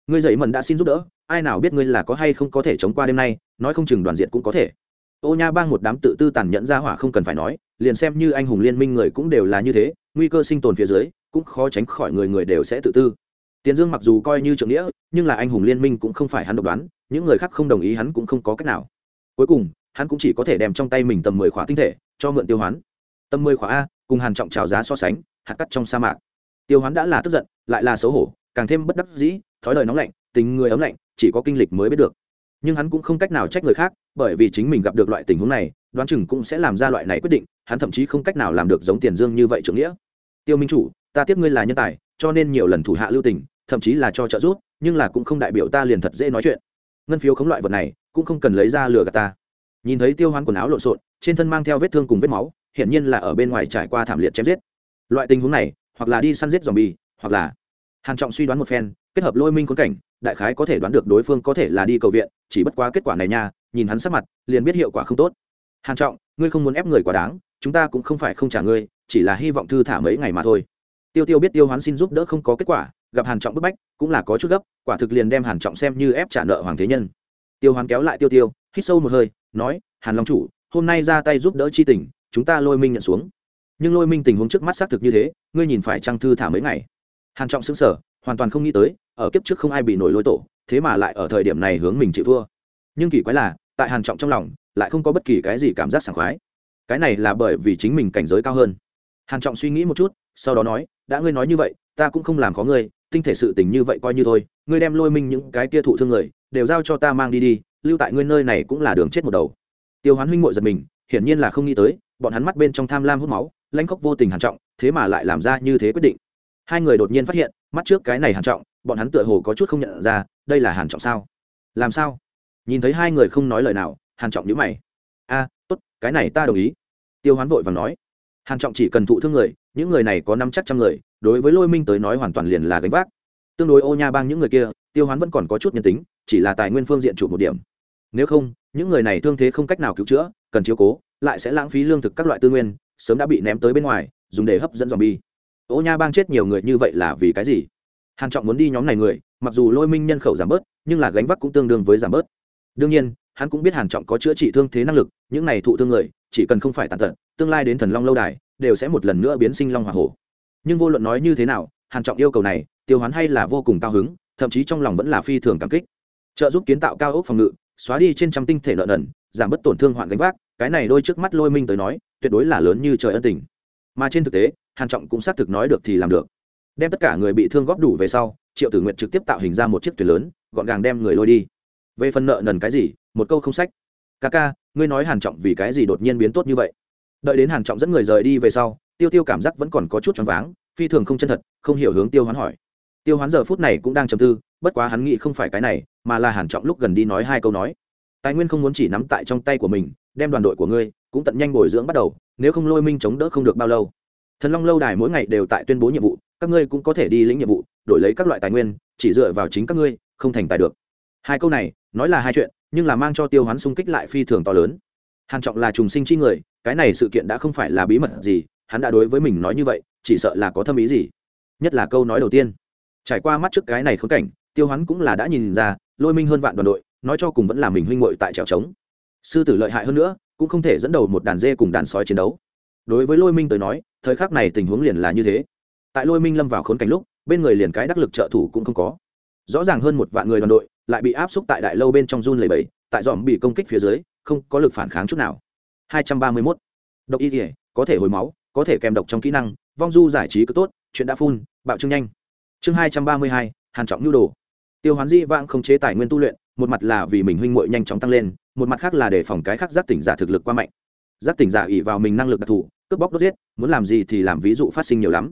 Ngươi dậy mần đã xin giúp đỡ, ai nào biết ngươi là có hay không có thể chống qua đêm nay, nói không chừng đoàn diện cũng có thể. Ô nha bang một đám tự tư tàn nhẫn ra hỏa không cần phải nói, liền xem như anh hùng liên minh người cũng đều là như thế, nguy cơ sinh tồn phía dưới, cũng khó tránh khỏi người người đều sẽ tự tư tiền dương mặc dù coi như trưởng nghĩa, nhưng là anh hùng liên minh cũng không phải hắn độc đoán, những người khác không đồng ý hắn cũng không có cách nào. Cuối cùng, hắn cũng chỉ có thể đem trong tay mình tầm mười khóa tinh thể cho mượn tiêu hoán. Tầm mười khóa a, cùng hàn trọng trào giá so sánh, hạt cắt trong sa mạc. Tiêu hoán đã là tức giận, lại là xấu hổ, càng thêm bất đắc dĩ, thói lời nóng lạnh, tình người ấm lạnh, chỉ có kinh lịch mới biết được. Nhưng hắn cũng không cách nào trách người khác, bởi vì chính mình gặp được loại tình huống này, đoán chừng cũng sẽ làm ra loại này quyết định, hắn thậm chí không cách nào làm được giống tiền dương như vậy trưởng nghĩa. Tiêu minh chủ, ta tiếp ngươi là nhân tài, cho nên nhiều lần thủ hạ lưu tình thậm chí là cho trợ giúp, nhưng là cũng không đại biểu ta liền thật dễ nói chuyện. Ngân phiếu khống loại vật này, cũng không cần lấy ra lừa gạt ta. Nhìn thấy tiêu hoán quần áo lộn xộn, trên thân mang theo vết thương cùng vết máu, hiển nhiên là ở bên ngoài trải qua thảm liệt chém giết. Loại tình huống này, hoặc là đi săn giết dòm bì hoặc là hàn trọng suy đoán một phen, kết hợp lôi minh khốn cảnh, đại khái có thể đoán được đối phương có thể là đi cầu viện, chỉ bất quá kết quả này nha, nhìn hắn sắc mặt, liền biết hiệu quả không tốt. Hàn trọng, ngươi không muốn ép người quá đáng, chúng ta cũng không phải không trả ngươi, chỉ là hy vọng thư thả mấy ngày mà thôi. Tiêu tiêu biết tiêu hoán xin giúp đỡ không có kết quả gặp hàn trọng bức bách, cũng là có chút gấp, quả thực liền đem hàn trọng xem như ép trả nợ hoàng thế nhân. Tiêu hoán kéo lại tiêu tiêu, hít sâu một hơi, nói, hàn long chủ, hôm nay ra tay giúp đỡ chi tình, chúng ta lôi minh nhận xuống. Nhưng lôi minh tình huống trước mắt xác thực như thế, ngươi nhìn phải trang thư thả mấy ngày? Hàn trọng sững sờ, hoàn toàn không nghĩ tới, ở kiếp trước không ai bị nổi lôi tổ, thế mà lại ở thời điểm này hướng mình chịu thua. Nhưng kỳ quái là, tại hàn trọng trong lòng, lại không có bất kỳ cái gì cảm giác sảng khoái. Cái này là bởi vì chính mình cảnh giới cao hơn. Hàn trọng suy nghĩ một chút, sau đó nói, đã ngươi nói như vậy, ta cũng không làm khó ngươi tinh thể sự tình như vậy coi như thôi, ngươi đem lôi minh những cái kia thụ thương người, đều giao cho ta mang đi đi, lưu tại ngươi nơi này cũng là đường chết một đầu. Tiêu hoán huynh muội giật mình, hiển nhiên là không nghĩ tới, bọn hắn mắt bên trong tham lam hút máu, lãnh khốc vô tình hàn trọng, thế mà lại làm ra như thế quyết định. Hai người đột nhiên phát hiện, mắt trước cái này hàn trọng, bọn hắn tựa hồ có chút không nhận ra, đây là hàn trọng sao? Làm sao? Nhìn thấy hai người không nói lời nào, hàn trọng nhíu mày. A, tốt, cái này ta đồng ý. Tiêu hoán vội vàng nói hàn trọng chỉ cần thụ thương người, những người này có năm chắc trăm người, đối với lôi minh tới nói hoàn toàn liền là gánh vác. Tương đối ô nha bang những người kia, tiêu hoán vẫn còn có chút nhân tính, chỉ là tài nguyên phương diện chủ một điểm. Nếu không, những người này thương thế không cách nào cứu chữa, cần chiếu cố, lại sẽ lãng phí lương thực các loại tư nguyên, sớm đã bị ném tới bên ngoài, dùng để hấp dẫn dòm bi ô nha bang chết nhiều người như vậy là vì cái gì? Hàn trọng muốn đi nhóm này người, mặc dù lôi minh nhân khẩu giảm bớt, nhưng là gánh vác cũng tương đương với giảm bớt. Đương nhiên, hắn cũng biết hàn trọng có chữa trị thương thế năng lực, những này thụ thương người, chỉ cần không phải tàn tật tương lai đến thần long lâu đài, đều sẽ một lần nữa biến sinh long hỏa hổ. Nhưng vô luận nói như thế nào, hàn trọng yêu cầu này, tiêu hoán hay là vô cùng cao hứng, thậm chí trong lòng vẫn là phi thường cảm kích. Trợ giúp kiến tạo cao ốc phòng ngự, xóa đi trên trăm tinh thể lợn ẩn giảm bớt tổn thương hoạn gánh vác, cái này đôi trước mắt lôi minh tới nói, tuyệt đối là lớn như trời ân tình. Mà trên thực tế, hàn trọng cũng xác thực nói được thì làm được. Đem tất cả người bị thương góp đủ về sau, triệu tử nguyện trực tiếp tạo hình ra một chiếc thuyền lớn, gọn gàng đem người lôi đi. Về phần nợ nần cái gì, một câu không sách. Ca ca, ngươi nói hàn trọng vì cái gì đột nhiên biến tốt như vậy? Đợi đến hàn trọng dẫn người rời đi về sau, tiêu tiêu cảm giác vẫn còn có chút choáng váng, phi thường không chân thật, không hiểu hướng tiêu hoán hỏi. Tiêu hoán giờ phút này cũng đang trầm tư, bất quá hắn nghĩ không phải cái này, mà là hàn trọng lúc gần đi nói hai câu nói. Tài nguyên không muốn chỉ nắm tại trong tay của mình, đem đoàn đội của ngươi cũng tận nhanh bồi dưỡng bắt đầu, nếu không lôi minh chống đỡ không được bao lâu. Thần long lâu đài mỗi ngày đều tại tuyên bố nhiệm vụ, các ngươi cũng có thể đi lĩnh nhiệm vụ, đổi lấy các loại tài nguyên, chỉ dựa vào chính các ngươi, không thành tài được. Hai câu này, nói là hai chuyện, nhưng là mang cho tiêu hoán xung kích lại phi thường to lớn. Hàn trọng là trùng sinh chi người cái này sự kiện đã không phải là bí mật gì, hắn đã đối với mình nói như vậy, chỉ sợ là có thâm ý gì. Nhất là câu nói đầu tiên. Trải qua mắt trước cái này khốn cảnh, tiêu hoán cũng là đã nhìn ra, lôi minh hơn vạn đoàn đội, nói cho cùng vẫn là mình huynh muội tại trèo trống. Sư tử lợi hại hơn nữa, cũng không thể dẫn đầu một đàn dê cùng đàn sói chiến đấu. Đối với lôi minh tới nói, thời khắc này tình huống liền là như thế. Tại lôi minh lâm vào khốn cảnh lúc, bên người liền cái đắc lực trợ thủ cũng không có. Rõ ràng hơn một vạn người đoàn đội, lại bị áp xúc tại đại lâu bên trong run lầy bầy tại dòm bị công kích phía dưới, không có lực phản kháng chút nào. 231. độc y thể có thể hồi máu có thể kèm độc trong kỹ năng vong du giải trí cứ tốt chuyện đã phun bạo trưng nhanh. Chương 232, hàn trọng nhu đồ. Tiêu hoán di vãng không chế tài nguyên tu luyện một mặt là vì mình huynh muội nhanh chóng tăng lên một mặt khác là để phòng cái khác giác tỉnh giả thực lực quá mạnh. Giác tỉnh giả ỉ vào mình năng lực đặc thù cướp bóc đốt giết muốn làm gì thì làm ví dụ phát sinh nhiều lắm.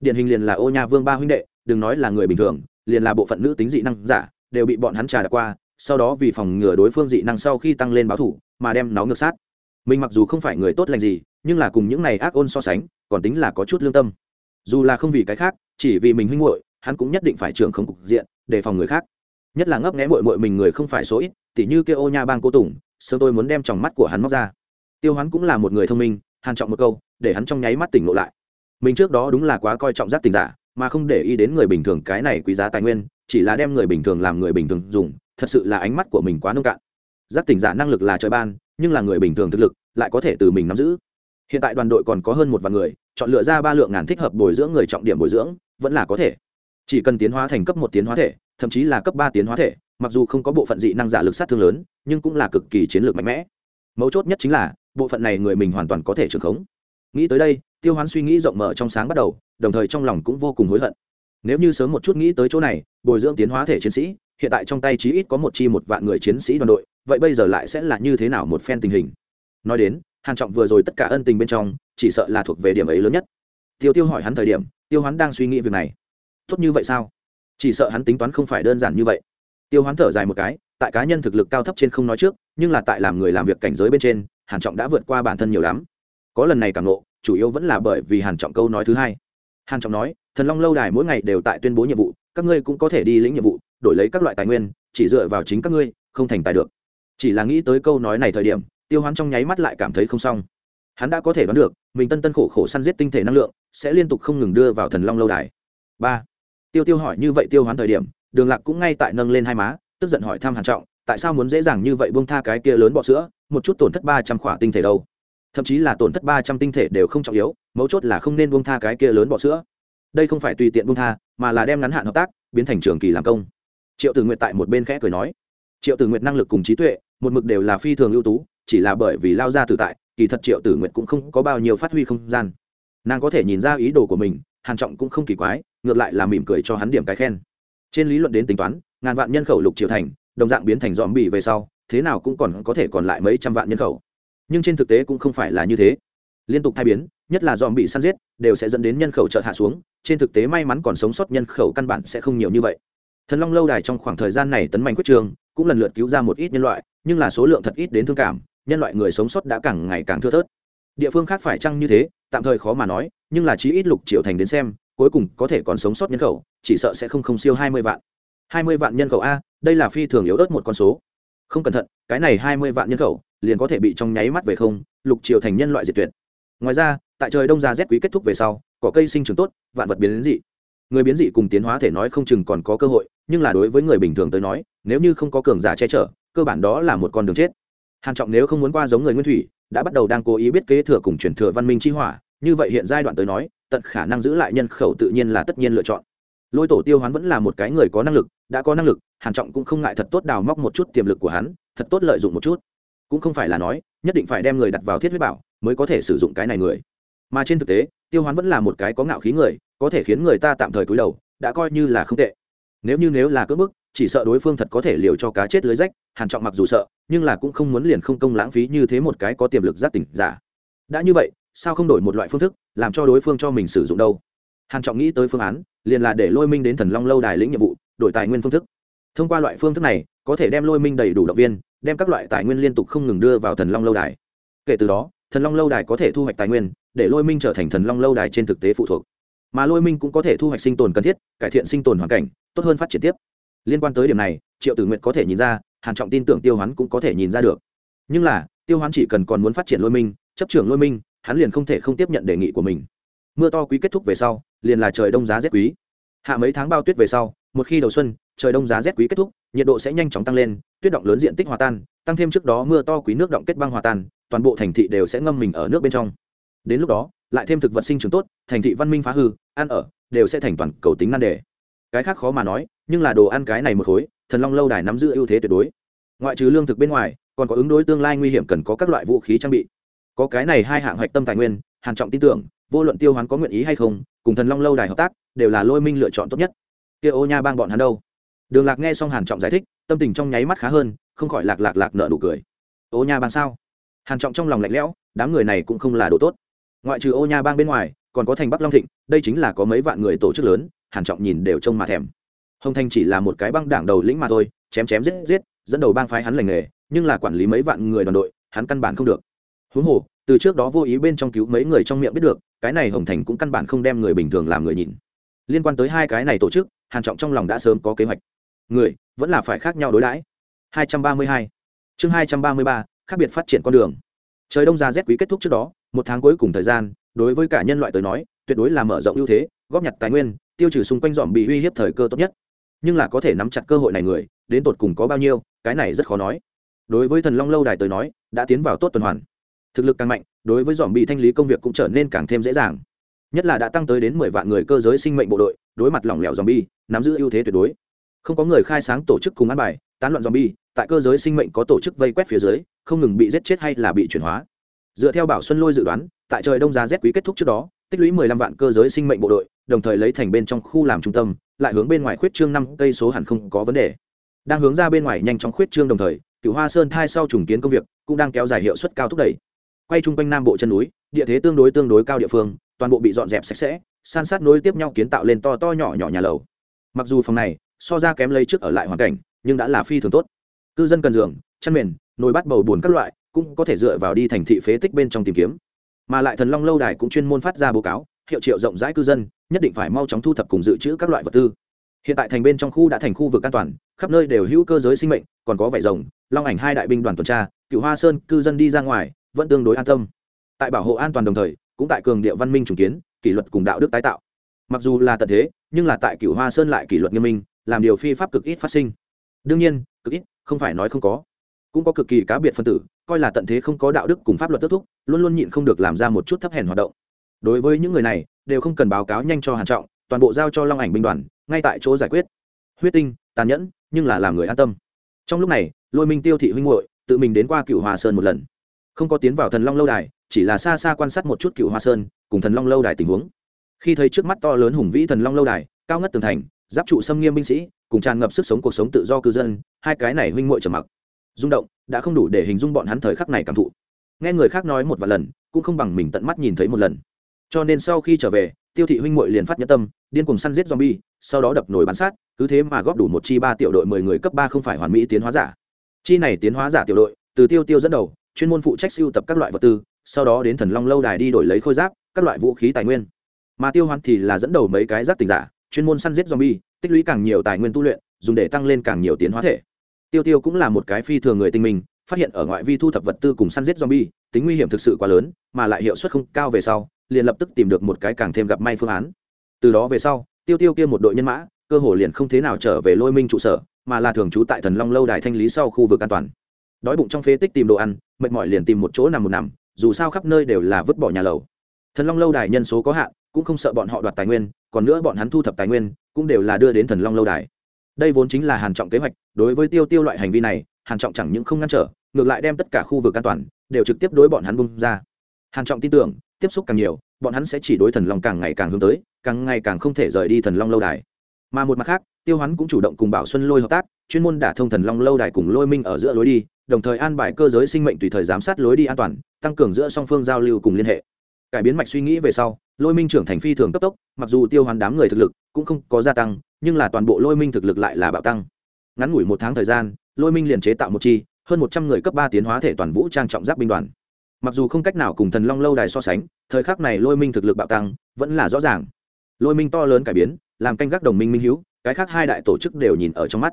Điển hình liền là ô nha vương ba huynh đệ đừng nói là người bình thường liền là bộ phận nữ tính dị năng giả đều bị bọn hắn trà đã qua sau đó vì phòng ngừa đối phương dị năng sau khi tăng lên báo thủ mà đem nó ngược sát mình mặc dù không phải người tốt lành gì, nhưng là cùng những này ác ôn so sánh, còn tính là có chút lương tâm. Dù là không vì cái khác, chỉ vì mình huynh muội, hắn cũng nhất định phải trưởng không cục diện để phòng người khác. Nhất là ngấp nghẽ mội mội mình người không phải số ít, tỉ như kêu ô nha bang cô tùng, sớm tôi muốn đem tròng mắt của hắn móc ra. Tiêu hắn cũng là một người thông minh, hàn trọng một câu, để hắn trong nháy mắt tỉnh ngộ lại. Mình trước đó đúng là quá coi trọng giác tình giả, mà không để ý đến người bình thường cái này quý giá tài nguyên, chỉ là đem người bình thường làm người bình thường dùng, thật sự là ánh mắt của mình quá nông cạn giác tỉnh giả năng lực là trời ban, nhưng là người bình thường thực lực, lại có thể từ mình nắm giữ. Hiện tại đoàn đội còn có hơn một vạn người, chọn lựa ra ba lượng ngàn thích hợp bồi dưỡng người trọng điểm bồi dưỡng, vẫn là có thể. Chỉ cần tiến hóa thành cấp một tiến hóa thể, thậm chí là cấp ba tiến hóa thể, mặc dù không có bộ phận dị năng giả lực sát thương lớn, nhưng cũng là cực kỳ chiến lược mạnh mẽ. Mấu chốt nhất chính là, bộ phận này người mình hoàn toàn có thể trưởng khống. Nghĩ tới đây, tiêu hoán suy nghĩ rộng mở trong sáng bắt đầu, đồng thời trong lòng cũng vô cùng hối hận. Nếu như sớm một chút nghĩ tới chỗ này, bồi dưỡng tiến hóa thể chiến sĩ hiện tại trong tay chí ít có một chi một vạn người chiến sĩ đoàn đội, vậy bây giờ lại sẽ là như thế nào một phen tình hình? Nói đến, hàn trọng vừa rồi tất cả ân tình bên trong, chỉ sợ là thuộc về điểm ấy lớn nhất. Tiêu tiêu hỏi hắn thời điểm, tiêu hoán đang suy nghĩ việc này. Tốt như vậy sao? Chỉ sợ hắn tính toán không phải đơn giản như vậy. Tiêu hoán thở dài một cái, tại cá nhân thực lực cao thấp trên không nói trước, nhưng là tại làm người làm việc cảnh giới bên trên, hàn trọng đã vượt qua bản thân nhiều lắm. Có lần này càng nộ chủ yếu vẫn là bởi vì hàn trọng câu nói thứ hai. Hàn trọng nói, thần long lâu đài mỗi ngày đều tại tuyên bố nhiệm vụ, các ngươi cũng có thể đi lĩnh nhiệm vụ đổi lấy các loại tài nguyên, chỉ dựa vào chính các ngươi, không thành tài được. Chỉ là nghĩ tới câu nói này thời điểm, tiêu hoán trong nháy mắt lại cảm thấy không xong. Hắn đã có thể đoán được, mình tân tân khổ khổ săn giết tinh thể năng lượng, sẽ liên tục không ngừng đưa vào thần long lâu đài. Ba. Tiêu tiêu hỏi như vậy tiêu hoán thời điểm, đường lạc cũng ngay tại nâng lên hai má, tức giận hỏi thăm hàn trọng, tại sao muốn dễ dàng như vậy buông tha cái kia lớn bọ sữa, một chút tổn thất ba trăm khỏa tinh thể đâu? Thậm chí là tổn thất ba trăm tinh thể đều không trọng yếu, mấu chốt là không nên buông tha cái kia lớn bọ sữa. Đây không phải tùy tiện buông tha, mà là đem ngắn hạn hợp tác, biến thành trường kỳ làm công triệu tử nguyệt tại một bên khẽ cười nói, triệu tử nguyệt năng lực cùng trí tuệ, một mực đều là phi thường ưu tú, chỉ là bởi vì lao ra tự tại, kỳ thật triệu tử nguyệt cũng không có bao nhiêu phát huy không gian. Nàng có thể nhìn ra ý đồ của mình, hàn trọng cũng không kỳ quái, ngược lại là mỉm cười cho hắn điểm cái khen. Trên lý luận đến tính toán, ngàn vạn nhân khẩu lục triệu thành, đồng dạng biến thành dòm bỉ về sau, thế nào cũng còn có thể còn lại mấy trăm vạn nhân khẩu. Nhưng trên thực tế cũng không phải là như thế. Liên tục thay biến, nhất là dòm bị săn giết, đều sẽ dẫn đến nhân khẩu chợt hạ xuống, trên thực tế may mắn còn sống sót nhân khẩu căn bản sẽ không nhiều như vậy thần long lâu đài trong khoảng thời gian này tấn mạnh quyết trường, cũng lần lượt cứu ra một ít nhân loại, nhưng là số lượng thật ít đến thương cảm, nhân loại người sống sót đã càng ngày càng thưa thớt. Địa phương khác phải chăng như thế, tạm thời khó mà nói, nhưng là chí ít lục triệu thành đến xem, cuối cùng có thể còn sống sót nhân khẩu, chỉ sợ sẽ không không siêu hai mươi vạn. hai mươi vạn nhân khẩu a, đây là phi thường yếu ớt một con số. Không cẩn thận, cái này hai mươi vạn nhân khẩu, liền có thể bị trong nháy mắt về không, lục triệu thành nhân loại diệt tuyệt. Ngoài ra, tại trời đông ra rét quý kết thúc về sau, cỏ cây sinh trưởng tốt, vạn vật biến đến dị người biến dị cùng tiến hóa thể nói không chừng còn có cơ hội, nhưng là đối với người bình thường tới nói, nếu như không có cường giả che chở, cơ bản đó là một con đường chết. Hàn trọng nếu không muốn qua giống người nguyên thủy, đã bắt đầu đang cố ý biết kế thừa cùng truyền thừa văn minh chi hỏa, như vậy hiện giai đoạn tới nói, tận khả năng giữ lại nhân khẩu tự nhiên là tất nhiên lựa chọn. Lôi tổ tiêu hoán vẫn là một cái người có năng lực, đã có năng lực, hàn trọng cũng không ngại thật tốt đào móc một chút tiềm lực của hắn, thật tốt lợi dụng một chút. Cũng không phải là nói, nhất định phải đem người đặt vào thiết huyết bảo mới có thể sử dụng cái này người. Mà trên thực tế tiêu hoán vẫn là một cái có ngạo khí người, có thể khiến người ta tạm thời cúi đầu, đã coi như là không tệ. Nếu như nếu là cỡ bức, chỉ sợ đối phương thật có thể liều cho cá chết lưới rách, hàn trọng mặc dù sợ, nhưng là cũng không muốn liền không công lãng phí như thế một cái có tiềm lực giác tỉnh giả. Đã như vậy, sao không đổi một loại phương thức, làm cho đối phương cho mình sử dụng đâu? Hàn trọng nghĩ tới phương án, liền là để lôi minh đến thần long lâu đài lĩnh nhiệm vụ, đổi tài nguyên phương thức. Thông qua loại phương thức này, có thể đem lôi minh đầy đủ động viên, đem các loại tài nguyên liên tục không ngừng đưa vào thần long lâu đài. Kể từ đó, thần long lâu đài có thể thu hoạch tài nguyên để lôi minh trở thành thần long lâu đài trên thực tế phụ thuộc. Mà lôi minh cũng có thể thu hoạch sinh tồn cần thiết, cải thiện sinh tồn hoàn cảnh, tốt hơn phát triển tiếp. Liên quan tới điểm này, triệu tử nguyện có thể nhìn ra, hàn trọng tin tưởng tiêu hoán cũng có thể nhìn ra được. Nhưng là, tiêu hoán chỉ cần còn muốn phát triển lôi minh, chấp trưởng lôi minh, hắn liền không thể không tiếp nhận đề nghị của mình. Mưa to quý kết thúc về sau, liền là trời đông giá rét quý. Hạ mấy tháng bao tuyết về sau, một khi đầu xuân, trời đông giá rét quý kết thúc, nhiệt độ sẽ nhanh chóng tăng lên, tuyết động lớn diện tích hòa tan, tăng thêm trước đó mưa to quý nước động kết băng hòa tan, toàn bộ thành thị đều sẽ ngâm mình ở nước bên trong đến lúc đó, lại thêm thực vật sinh trưởng tốt, thành thị văn minh phá hư, ăn ở, đều sẽ thành toàn cầu tính nan đề. Cái khác khó mà nói, nhưng là đồ ăn cái này một khối, thần long lâu đài nắm giữ ưu thế tuyệt đối. Ngoại trừ lương thực bên ngoài, còn có ứng đối tương lai nguy hiểm cần có các loại vũ khí trang bị. Có cái này hai hạng hạch tâm tài nguyên, hàn trọng tin tưởng, vô luận tiêu hoán có nguyện ý hay không, cùng thần long lâu đài hợp tác, đều là lôi minh lựa chọn tốt nhất. Kia ô nha bang bọn hắn đâu? Đường lạc nghe xong hàn trọng giải thích, tâm tình trong nháy mắt khá hơn, không khỏi lạc lạc lạc nợ đủ cười. Ô nha bang sao? Hàn trọng trong lòng lạnh lẽo, đám người này cũng không là đồ tốt ngoại trừ ô nha bang bên ngoài, còn có thành bắc long thịnh, đây chính là có mấy vạn người tổ chức lớn, hàn trọng nhìn đều trông mà thèm. Hồng thanh chỉ là một cái băng đảng đầu lĩnh mà thôi, chém chém giết giết, dẫn đầu bang phái hắn lành nghề, nhưng là quản lý mấy vạn người đoàn đội, hắn căn bản không được. Huống hồ, từ trước đó vô ý bên trong cứu mấy người trong miệng biết được, cái này hồng thành cũng căn bản không đem người bình thường làm người nhìn. Liên quan tới hai cái này tổ chức, hàn trọng trong lòng đã sớm có kế hoạch. Người, vẫn là phải khác nhau đối đãi. 232 chương 233 khác biệt phát triển con đường trời đông ra rét quý kết thúc trước đó, một tháng cuối cùng thời gian, đối với cả nhân loại tới nói, tuyệt đối là mở rộng ưu thế, góp nhặt tài nguyên, tiêu trừ xung quanh dòm bị uy hiếp thời cơ tốt nhất. Nhưng là có thể nắm chặt cơ hội này người, đến tột cùng có bao nhiêu, cái này rất khó nói. Đối với thần long lâu đài tới nói, đã tiến vào tốt tuần hoàn. Thực lực càng mạnh, đối với dòm bị thanh lý công việc cũng trở nên càng thêm dễ dàng. Nhất là đã tăng tới đến mười vạn người cơ giới sinh mệnh bộ đội, đối mặt lỏng lẻo dòm bi nắm giữ ưu thế tuyệt đối. Không có người khai sáng tổ chức cùng ăn bài tán loạn zombie bi tại cơ giới sinh mệnh có tổ chức vây quét phía dưới, không ngừng bị giết chết hay là bị chuyển hóa. Dựa theo bảo xuân lôi dự đoán, tại trời đông giá rét quý kết thúc trước đó, tích lũy mười lăm vạn cơ giới sinh mệnh bộ đội, đồng thời lấy thành bên trong khu làm trung tâm, lại hướng bên ngoài khuyết trương năm cây số hẳn không có vấn đề. Đang hướng ra bên ngoài nhanh chóng khuyết trương đồng thời cựu hoa sơn thai sau trùng kiến công việc cũng đang kéo dài hiệu suất cao thúc đẩy. Quay chung quanh nam bộ chân núi, địa thế tương đối tương đối cao địa phương, toàn bộ bị dọn dẹp sạch sẽ, san sát nối tiếp nhau kiến tạo lên to to nhỏ nhỏ nhà lầu. Mặc dù phòng này so ra kém lấy trước ở lại hoàn cảnh nhưng đã là phi thường tốt. Cư dân cần giường, chăn mền, nồi bát bầu bùn các loại, cũng có thể dựa vào đi thành thị phế tích bên trong tìm kiếm. Mà lại thần long lâu đài cũng chuyên môn phát ra báo cáo, hiệu triệu rộng rãi cư dân, nhất định phải mau chóng thu thập cùng dự trữ các loại vật tư. Hiện tại thành bên trong khu đã thành khu vực an toàn, khắp nơi đều hữu cơ giới sinh mệnh, còn có vải rồng, long ảnh hai đại binh đoàn tuần tra, cựu hoa sơn, cư dân đi ra ngoài, vẫn tương đối an tâm. Tại bảo hộ an toàn đồng thời, cũng tại cường địa văn minh trùng kiến, kỷ luật cùng đạo đức tái tạo. Mặc dù là tận thế, nhưng là tại cựu hoa sơn lại kỷ luật nghiêm minh, làm điều phi pháp cực ít phát sinh đương nhiên, cực ít, không phải nói không có. Cũng có cực kỳ cá biệt phân tử, coi là tận thế không có đạo đức cùng pháp luật tước thúc, luôn luôn nhịn không được làm ra một chút thấp hèn hoạt động. Đối với những người này, đều không cần báo cáo nhanh cho hàn trọng, toàn bộ giao cho long ảnh binh đoàn, ngay tại chỗ giải quyết. Huyết tinh, tàn nhẫn, nhưng là làm người an tâm. Trong lúc này, lôi minh tiêu thị huynh muội, tự mình đến qua cựu hòa sơn một lần. Không có tiến vào thần long lâu đài, chỉ là xa xa quan sát một chút cựu hoa sơn, cùng thần long lâu đài tình huống. Khi thấy trước mắt to lớn hùng vĩ thần long lâu đài, cao ngất tường thành, giáp trụ xâm nghiêm binh sĩ cùng tràn ngập sức sống cuộc sống tự do cư dân, hai cái này huynh muội trầm mặc. Rung động đã không đủ để hình dung bọn hắn thời khắc này cảm thụ. Nghe người khác nói một vài lần, cũng không bằng mình tận mắt nhìn thấy một lần. Cho nên sau khi trở về, tiêu thị huynh muội liền phát nhẫn tâm, điên cùng săn giết zombie, sau đó đập nồi bắn sát, cứ thế mà góp đủ một chi ba tiểu đội mười người cấp ba không phải hoàn mỹ tiến hóa giả. Chi này tiến hóa giả tiểu đội, từ tiêu tiêu dẫn đầu, chuyên môn phụ trách siêu tập các loại vật tư, sau đó đến thần long lâu đài đi đổi lấy khôi giáp, các loại vũ khí tài nguyên. Mà tiêu hoan thì là dẫn đầu mấy cái giáp tình giả, chuyên môn săn giết zombie tích lũy càng nhiều tài nguyên tu luyện, dùng để tăng lên càng nhiều tiến hóa thể. Tiêu tiêu cũng là một cái phi thường người tinh minh, phát hiện ở ngoại vi thu thập vật tư cùng săn giết zombie, tính nguy hiểm thực sự quá lớn, mà lại hiệu suất không cao về sau, liền lập tức tìm được một cái càng thêm gặp may phương án. Từ đó về sau, tiêu tiêu kia một đội nhân mã, cơ hồ liền không thế nào trở về lôi minh trụ sở, mà là thường trú tại thần long lâu đài thanh lý sau khu vực an toàn. Đói bụng trong phế tích tìm đồ ăn, mệt mỏi liền tìm một chỗ nằm một nằm, dù sao khắp nơi đều là vứt bỏ nhà lầu. Thần long lâu đài nhân số có hạn cũng không sợ bọn họ đoạt tài nguyên, còn nữa bọn hắn thu thập tài nguyên, cũng đều là đưa đến thần long lâu đài. Đây vốn chính là hàn trọng kế hoạch, đối với tiêu tiêu loại hành vi này, hàn trọng chẳng những không ngăn trở, ngược lại đem tất cả khu vực an toàn, đều trực tiếp đối bọn hắn bung ra. Hàn trọng tin tưởng, tiếp xúc càng nhiều, bọn hắn sẽ chỉ đối thần long càng ngày càng hướng tới, càng ngày càng không thể rời đi thần long lâu đài. Mà một mặt khác, tiêu hắn cũng chủ động cùng bảo xuân lôi hợp tác, chuyên môn đả thông thần long lâu đài cùng lôi minh ở giữa lối đi, đồng thời an bài cơ giới sinh mệnh tùy thời giám sát lối đi an toàn, tăng cường giữa song phương giao lưu cùng liên hệ cải biến mạch suy nghĩ về sau, lôi minh trưởng thành phi thường cấp tốc, mặc dù tiêu hoàn đám người thực lực cũng không có gia tăng, nhưng là toàn bộ lôi minh thực lực lại là bạo tăng. Ngắn ngủi một tháng thời gian, lôi minh liền chế tạo một chi, hơn một trăm người cấp ba tiến hóa thể toàn vũ trang trọng giáp binh đoàn. Mặc dù không cách nào cùng thần long lâu đài so sánh, thời khắc này lôi minh thực lực bạo tăng vẫn là rõ ràng. Lôi minh to lớn cải biến, làm canh gác đồng minh minh hữu cái khác hai đại tổ chức đều nhìn ở trong mắt.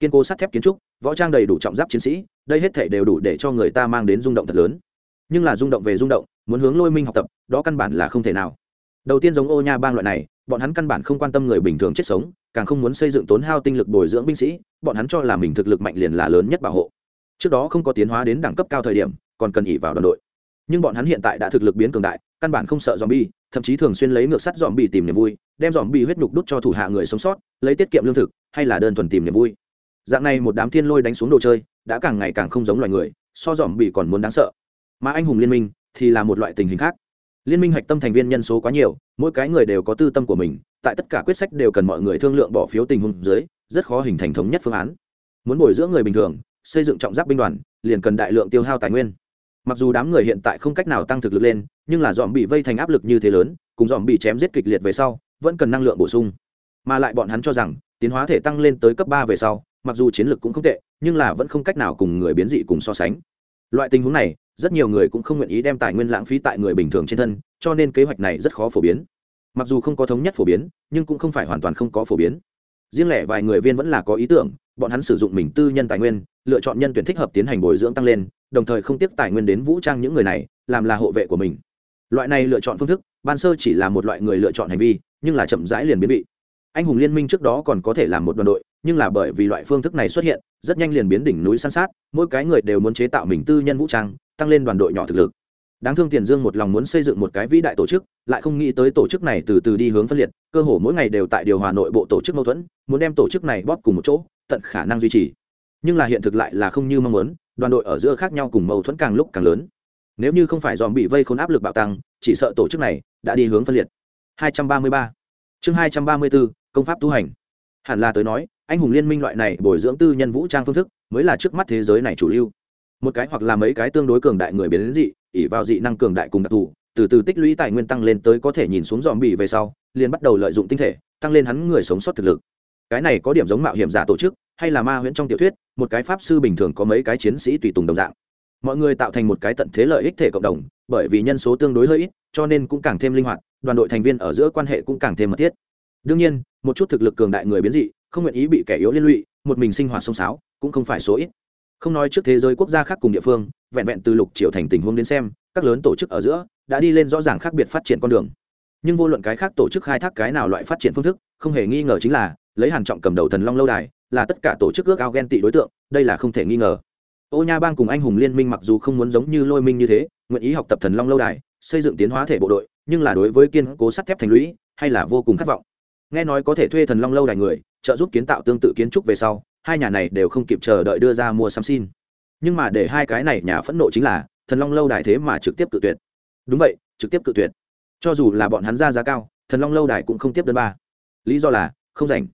Kiên cố sắt thép kiến trúc, võ trang đầy đủ trọng giáp chiến sĩ, đây hết thể đều đủ để cho người ta mang đến rung động thật lớn nhưng là rung động về rung động, muốn hướng lôi minh học tập, đó căn bản là không thể nào. Đầu tiên giống ô nha bang loại này, bọn hắn căn bản không quan tâm người bình thường chết sống, càng không muốn xây dựng tốn hao tinh lực bồi dưỡng binh sĩ, bọn hắn cho là mình thực lực mạnh liền là lớn nhất bảo hộ. Trước đó không có tiến hóa đến đẳng cấp cao thời điểm, còn cần ỉ vào đoàn đội. Nhưng bọn hắn hiện tại đã thực lực biến cường đại, căn bản không sợ dòm bi thậm chí thường xuyên lấy ngược sắt dòm bi tìm niềm vui, đem dòm bi huyết nhục đút cho thủ hạ người sống sót, lấy tiết kiệm lương thực, hay là đơn thuần tìm niềm vui. Dạng này một đám thiên lôi đánh xuống đồ chơi, đã càng ngày càng không giống loài người, so dòm bi còn muốn đáng sợ mà anh hùng liên minh thì là một loại tình hình khác. Liên minh hạch tâm thành viên nhân số quá nhiều, mỗi cái người đều có tư tâm của mình, tại tất cả quyết sách đều cần mọi người thương lượng bỏ phiếu tình huống dưới, rất khó hình thành thống nhất phương án. Muốn bồi dưỡng người bình thường, xây dựng trọng giáp binh đoàn, liền cần đại lượng tiêu hao tài nguyên. Mặc dù đám người hiện tại không cách nào tăng thực lực lên, nhưng là dòm bị vây thành áp lực như thế lớn, cùng dòm bị chém giết kịch liệt về sau, vẫn cần năng lượng bổ sung. Mà lại bọn hắn cho rằng, tiến hóa thể tăng lên tới cấp ba về sau, mặc dù chiến lược cũng không tệ, nhưng là vẫn không cách nào cùng người biến dị cùng so sánh. Loại tình huống này rất nhiều người cũng không nguyện ý đem tài nguyên lãng phí tại người bình thường trên thân, cho nên kế hoạch này rất khó phổ biến. Mặc dù không có thống nhất phổ biến, nhưng cũng không phải hoàn toàn không có phổ biến. Riêng lẻ vài người viên vẫn là có ý tưởng, bọn hắn sử dụng mình tư nhân tài nguyên, lựa chọn nhân tuyển thích hợp tiến hành bồi dưỡng tăng lên, đồng thời không tiếp tài nguyên đến vũ trang những người này, làm là hộ vệ của mình. Loại này lựa chọn phương thức, ban sơ chỉ là một loại người lựa chọn hành vi, nhưng là chậm rãi liền biến vị. Anh hùng liên minh trước đó còn có thể làm một đoàn đội, nhưng là bởi vì loại phương thức này xuất hiện, rất nhanh liền biến đỉnh núi san sát, mỗi cái người đều muốn chế tạo mình tư nhân vũ trang tăng lên đoàn đội nhỏ thực lực. Đáng thương tiền dương một lòng muốn xây dựng một cái vĩ đại tổ chức lại không nghĩ tới tổ chức này từ từ đi hướng phân liệt cơ hồ mỗi ngày đều tại điều hòa nội bộ tổ chức mâu thuẫn muốn đem tổ chức này bóp cùng một chỗ tận khả năng duy trì. Nhưng là hiện thực lại là không như mong muốn đoàn đội ở giữa khác nhau cùng mâu thuẫn càng lúc càng lớn. Nếu như không phải dòm bị vây khốn áp lực bạo tăng chỉ sợ tổ chức này đã đi hướng phân liệt. 233. chương 234, công pháp tu hành. Hẳn là tới nói anh hùng liên minh loại này bồi dưỡng tư nhân vũ trang phương thức mới là trước mắt thế giới này chủ lưu một cái hoặc là mấy cái tương đối cường đại người biến dị ỉ vào dị năng cường đại cùng đặc thù, từ từ tích lũy tài nguyên tăng lên tới có thể nhìn xuống dòm bị về sau, liền bắt đầu lợi dụng tinh thể, tăng lên hắn người sống sót thực lực. Cái này có điểm giống mạo hiểm giả tổ chức, hay là ma huyễn trong tiểu thuyết, một cái pháp sư bình thường có mấy cái chiến sĩ tùy tùng đồng dạng. Mọi người tạo thành một cái tận thế lợi ích thể cộng đồng, bởi vì nhân số tương đối hơi ít, cho nên cũng càng thêm linh hoạt, đoàn đội thành viên ở giữa quan hệ cũng càng thêm mật thiết. Đương nhiên, một chút thực lực cường đại người biến dị, không nguyện ý bị kẻ yếu liên lụy, một mình sinh hoạt sông sáo, cũng không phải số ít không nói trước thế giới quốc gia khác cùng địa phương, vẹn vẹn từ lục triều thành tình huống đến xem, các lớn tổ chức ở giữa đã đi lên rõ ràng khác biệt phát triển con đường. Nhưng vô luận cái khác tổ chức khai thác cái nào loại phát triển phương thức, không hề nghi ngờ chính là, lấy hàn trọng cầm đầu thần long lâu đài, là tất cả tổ chức ước ao ghen tị đối tượng, đây là không thể nghi ngờ. Ô nha bang cùng anh hùng liên minh mặc dù không muốn giống như lôi minh như thế, nguyện ý học tập thần long lâu đài, xây dựng tiến hóa thể bộ đội, nhưng là đối với kiên cố sắt thép thành lũy, hay là vô cùng khát vọng. Nghe nói có thể thuê thần long lâu đài người, trợ giúp kiến tạo tương tự kiến trúc về sau hai nhà này đều không kịp chờ đợi đưa ra mua sắm xin. Nhưng mà để hai cái này nhà phẫn nộ chính là, thần long lâu đài thế mà trực tiếp cự tuyệt. Đúng vậy, trực tiếp cự tuyệt. Cho dù là bọn hắn ra giá cao, thần long lâu đài cũng không tiếp đơn ba. Lý do là, không rảnh.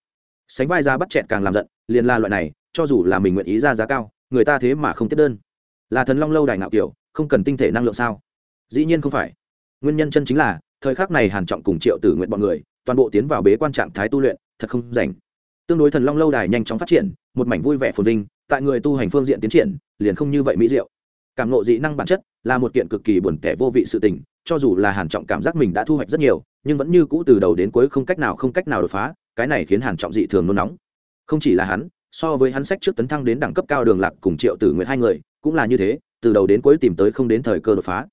Sánh vai ra bắt chẹn càng làm giận, liền la loại này, cho dù là mình nguyện ý ra giá cao, người ta thế mà không tiếp đơn. Là thần long lâu đài ngạo kiểu, không cần tinh thể năng lượng sao? Dĩ nhiên không phải. Nguyên nhân chân chính là, thời khắc này hàn trọng cùng triệu tử nguyện bọn người, toàn bộ tiến vào bế quan trạng thái tu luyện, thật không rảnh tương đối thần long lâu đài nhanh chóng phát triển, một mảnh vui vẻ phồn vinh, tại người tu hành phương diện tiến triển, liền không như vậy mỹ diệu. Cảm ngộ dị năng bản chất là một kiện cực kỳ buồn tẻ vô vị sự tình, cho dù là hàn trọng cảm giác mình đã thu hoạch rất nhiều, nhưng vẫn như cũ từ đầu đến cuối không cách nào không cách nào đột phá, cái này khiến hàn trọng dị thường nôn nóng. Không chỉ là hắn, so với hắn sách trước tấn thăng đến đẳng cấp cao đường lạc cùng triệu tử nguyện hai người, cũng là như thế, từ đầu đến cuối tìm tới không đến thời cơ đột phá.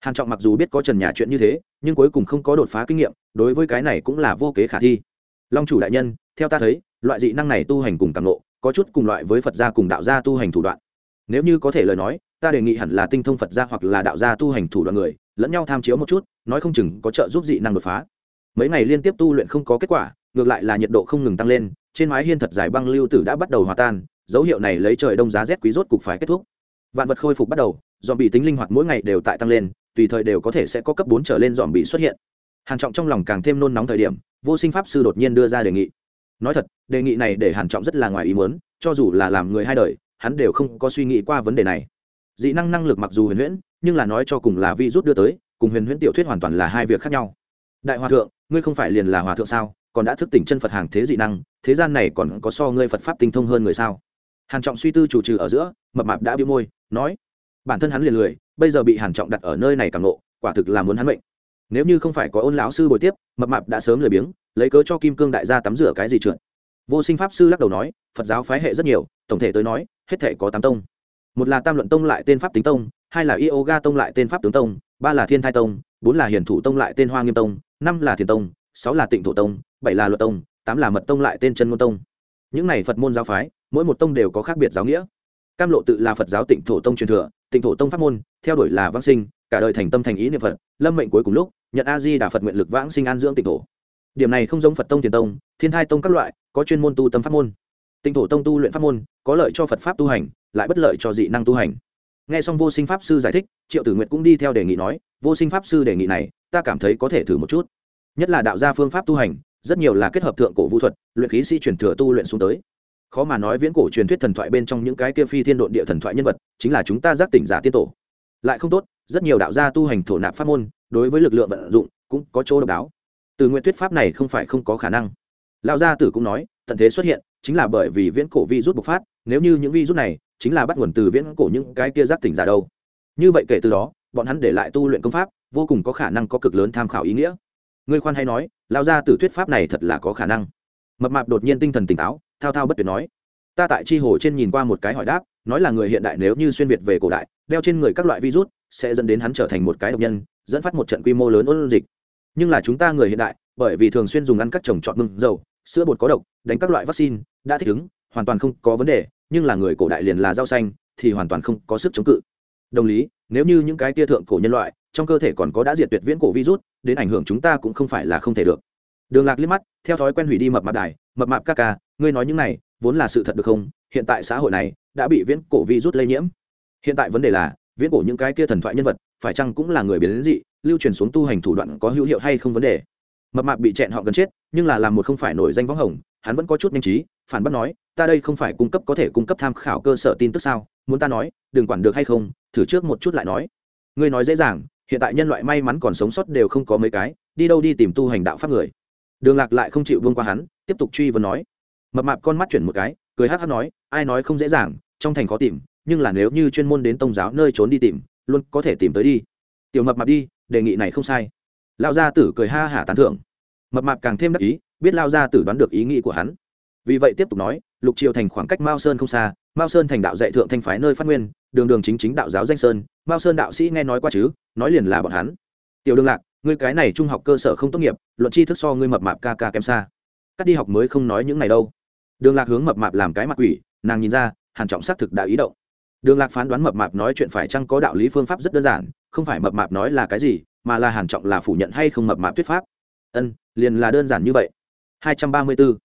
Hàn trọng mặc dù biết có trần nhà chuyện như thế, nhưng cuối cùng không có đột phá kinh nghiệm, đối với cái này cũng là vô kế khả thi. Long chủ đại nhân theo ta thấy, loại dị năng này tu hành cùng càng lộ có chút cùng loại với phật gia cùng đạo gia tu hành thủ đoạn. Nếu như có thể lời nói, ta đề nghị hẳn là tinh thông phật gia hoặc là đạo gia tu hành thủ đoạn người, lẫn nhau tham chiếu một chút, nói không chừng có trợ giúp dị năng đột phá. Mấy ngày liên tiếp tu luyện không có kết quả, ngược lại là nhiệt độ không ngừng tăng lên, trên mái hiên thật dài băng lưu tử đã bắt đầu hòa tan, dấu hiệu này lấy trời đông giá rét quý rốt cục phải kết thúc. Vạn vật khôi phục bắt đầu dòm bị tính linh hoạt mỗi ngày đều tại tăng lên, tùy thời đều có thể sẽ có cấp bốn trở lên dòm bị xuất hiện. Hàn trọng trong lòng càng thêm nôn nóng thời điểm, vô sinh pháp sư đột nhiên đưa ra đề nghị nói thật, đề nghị này để hàn trọng rất là ngoài ý muốn, cho dù là làm người hai đời, hắn đều không có suy nghĩ qua vấn đề này. Dị năng năng lực mặc dù huyền huyễn, nhưng là nói cho cùng là vi rút đưa tới, cùng huyền huyễn tiểu thuyết hoàn toàn là hai việc khác nhau. Đại hòa thượng, ngươi không phải liền là hòa thượng sao? Còn đã thức tỉnh chân phật hàng thế dị năng, thế gian này còn có so ngươi phật pháp tinh thông hơn người sao? Hàn trọng suy tư chủ trừ ở giữa, mập mạp đã biêu môi, nói, bản thân hắn liền lười, bây giờ bị hàn trọng đặt ở nơi này càng nộ quả thực là muốn hắn mệnh nếu như không phải có ôn lão sư bồi tiếp, mập mạp đã sớm lười biếng, lấy cớ cho kim cương đại gia tắm rửa cái gì trượt. Vô sinh pháp sư lắc đầu nói, phật giáo phái hệ rất nhiều, tổng thể tới nói, hết thể có tám tông. Một là tam luận tông lại tên pháp tính tông, hai là yoga tông lại tên pháp tướng tông, ba là thiên thai tông, bốn là hiển thủ tông lại tên hoa nghiêm tông, năm là thiền tông, sáu là tịnh thổ tông, bảy là luật tông, tám là mật tông lại tên chân ngôn tông. Những này phật môn giáo phái, mỗi một tông đều có khác biệt giáo nghĩa. Cam lộ tự là phật giáo tịnh thổ tông truyền thừa, tịnh thổ tông pháp môn, theo đuổi là vãng sinh, cả đời thành tâm thành ý niệm phật, lâm mệnh cuối cùng lúc nhận a di đà phật nguyện lực vãng sinh an dưỡng tịnh thổ. Điểm này không giống phật tông tiền tông, thiên thai tông các loại, có chuyên môn tu tâm pháp môn. Tịnh thổ tông tu luyện pháp môn, có lợi cho phật pháp tu hành, lại bất lợi cho dị năng tu hành. Nghe xong vô sinh pháp sư giải thích, triệu tử nguyện cũng đi theo đề nghị nói, vô sinh pháp sư đề nghị này, ta cảm thấy có thể thử một chút. Nhất là đạo gia phương pháp tu hành, rất nhiều là kết hợp thượng cổ vũ thuật, luyện khí sĩ truyền thừa tu luyện xuống tới. Khó mà nói viễn cổ truyền thuyết thần thoại bên trong những cái kia phi thiên độn địa thần thoại nhân vật, chính là chúng ta giác tỉnh giả tiên tổ. Lại không tốt rất nhiều đạo gia tu hành thổ nạp pháp môn, đối với lực lượng vận dụng cũng có chỗ độc đáo. Từ nguyện thuyết pháp này không phải không có khả năng. Lão gia tử cũng nói, tận thế xuất hiện, chính là bởi vì viễn cổ vi rút bộc phát, nếu như những vi rút này chính là bắt nguồn từ viễn cổ những cái kia giác tỉnh giả đâu. Như vậy kể từ đó, bọn hắn để lại tu luyện công pháp, vô cùng có khả năng có cực lớn tham khảo ý nghĩa. Ngươi khoan hay nói, lão gia tử thuyết pháp này thật là có khả năng. Mập mạp đột nhiên tinh thần tỉnh táo, thao thao bất tuyệt nói, ta tại chi hồ trên nhìn qua một cái hỏi đáp, nói là người hiện đại nếu như xuyên việt về cổ đại, đeo trên người các loại virus sẽ dẫn đến hắn trở thành một cái độc nhân, dẫn phát một trận quy mô lớn ôn dịch. Nhưng là chúng ta người hiện đại, bởi vì thường xuyên dùng ăn các trồng trọt mưng dầu, sữa bột có độc, đánh các loại vaccine, đã thích ứng, hoàn toàn không có vấn đề, nhưng là người cổ đại liền là rau xanh, thì hoàn toàn không có sức chống cự. Đồng lý, nếu như những cái tia thượng cổ nhân loại, trong cơ thể còn có đã diệt tuyệt viễn cổ virus, đến ảnh hưởng chúng ta cũng không phải là không thể được. Đường lạc liếc mắt, theo thói quen hủy đi mập mạp đài, mập mạp ca ca, ngươi nói những này, vốn là sự thật được không? Hiện tại xã hội này, đã bị viễn cổ virus lây nhiễm. Hiện tại vấn đề là viễn cổ những cái kia thần thoại nhân vật, phải chăng cũng là người biến dị, lưu truyền xuống tu hành thủ đoạn có hữu hiệu hay không vấn đề. Mập mạp bị chẹn họ gần chết, nhưng là làm một không phải nổi danh võng hồng, hắn vẫn có chút nhanh trí, phản bác nói, ta đây không phải cung cấp có thể cung cấp tham khảo cơ sở tin tức sao? Muốn ta nói, đừng quản được hay không, thử trước một chút lại nói. Ngươi nói dễ dàng, hiện tại nhân loại may mắn còn sống sót đều không có mấy cái, đi đâu đi tìm tu hành đạo pháp người. Đường lạc lại không chịu vương qua hắn, tiếp tục truy vấn nói. Mập mạp con mắt chuyển một cái, cười hắc hắc nói, ai nói không dễ dàng, trong thành khó tìm nhưng là nếu như chuyên môn đến tông giáo nơi trốn đi tìm, luôn có thể tìm tới đi. Tiểu mập mạp đi, đề nghị này không sai. Lao gia tử cười ha hả tán thưởng. Mập mạp càng thêm đắc ý, biết lao gia tử đoán được ý nghĩ của hắn. Vì vậy tiếp tục nói, lục triều thành khoảng cách mao sơn không xa, mao sơn thành đạo dạy thượng thanh phái nơi phát nguyên, đường đường chính chính đạo giáo danh sơn, mao sơn đạo sĩ nghe nói qua chứ, nói liền là bọn hắn. Tiểu đương lạc, ngươi cái này trung học cơ sở không tốt nghiệp, luận chi thức so ngươi mập mạp ca ca kém xa. Cắt đi học mới không nói những này đâu. Đường lạc hướng mập mạp làm cái mặt quỷ, nàng nhìn ra, hàn trọng xác thực đã ý động đường lạc phán đoán mập mạp nói chuyện phải chăng có đạo lý phương pháp rất đơn giản không phải mập mạp nói là cái gì mà là hàn trọng là phủ nhận hay không mập mạp thuyết pháp. Ân liền là đơn giản như vậy. 234.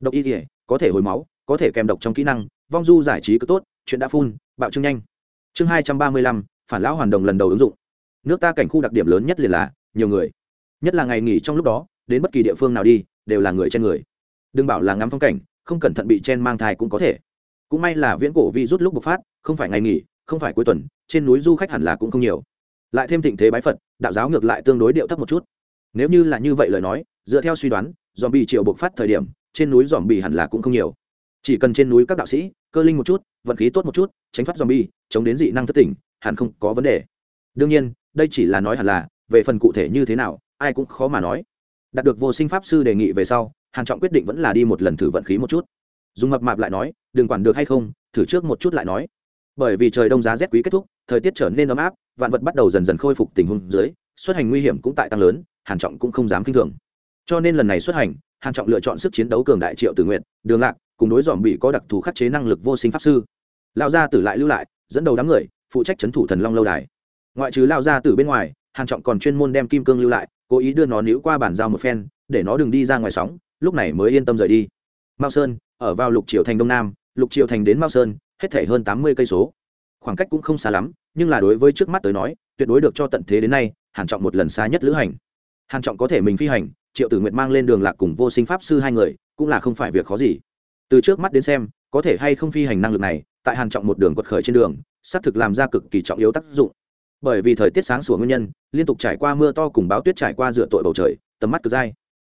độc y thể có thể hồi máu có thể kèm độc trong kỹ năng vong du giải trí cứ tốt chuyện đã phun bạo trương nhanh. Chương 235, phản lão hoàn đồng lần đầu ứng dụng. Nước ta cảnh khu đặc điểm lớn nhất liền là nhiều người. Nhất là ngày nghỉ trong lúc đó đến bất kỳ địa phương nào đi đều là người trên người. Đừng bảo là ngắm phong cảnh không cẩn thận bị chen mang thai cũng có thể. Cũng may là viễn cổ vi rút lúc bộc phát không phải ngày nghỉ, không phải cuối tuần, trên núi du khách hẳn là cũng không nhiều. Lại thêm thịnh thế bái phật, đạo giáo ngược lại tương đối điệu thấp một chút. Nếu như là như vậy lời nói, dựa theo suy đoán dòm bị triệu bộc phát thời điểm, trên núi dòm bị hẳn là cũng không nhiều. Chỉ cần trên núi các đạo sĩ, cơ linh một chút, vận khí tốt một chút, tránh thoát dòm bi chống đến dị năng thất tỉnh, hẳn không có vấn đề. Đương nhiên, đây chỉ là nói hẳn là, về phần cụ thể như thế nào, ai cũng khó mà nói. Đạt được vô sinh pháp sư đề nghị về sau, hàn trọng quyết định vẫn là đi một lần thử vận khí một chút. Dùng mập mạp lại nói, đừng quản được hay không, thử trước một chút lại nói bởi vì trời đông giá rét quý kết thúc, thời tiết trở nên ấm áp, vạn vật bắt đầu dần dần khôi phục tình huống dưới, xuất hành nguy hiểm cũng tại tăng lớn, hàn trọng cũng không dám kinh thường. Cho nên lần này xuất hành, hàn trọng lựa chọn sức chiến đấu cường đại triệu tử nguyện đường lạc, cùng đối dòm bị có đặc thù khắc chế năng lực vô sinh pháp sư. Lao gia tử lại lưu lại, dẫn đầu đám người, phụ trách chấn thủ thần long lâu đài. Ngoại trừ lao gia tử bên ngoài, hàn trọng còn chuyên môn đem kim cương lưu lại, cố ý đưa nó níu qua bản giao một phen, để nó đừng đi ra ngoài sóng, lúc này mới yên tâm rời đi. Mao sơn, ở vào lục triều thành đông nam, lục triều thành đến mao sơn hết thể hơn tám mươi cây số. Khoảng cách cũng không xa lắm, nhưng là đối với trước mắt tới nói, tuyệt đối được cho tận thế đến nay, hàn trọng một lần xa nhất lữ hành. Hàn trọng có thể mình phi hành, triệu tử nguyện mang lên đường lạc cùng vô sinh pháp sư hai người, cũng là không phải việc khó gì. Từ trước mắt đến xem, có thể hay không phi hành năng lực này, tại hàn trọng một đường quật khởi trên đường, xác thực làm ra cực kỳ trọng yếu tác dụng. Bởi vì thời tiết sáng sủa nguyên nhân, liên tục trải qua mưa to cùng báo tuyết trải qua dựa tội bầu trời, tầm mắt cực dai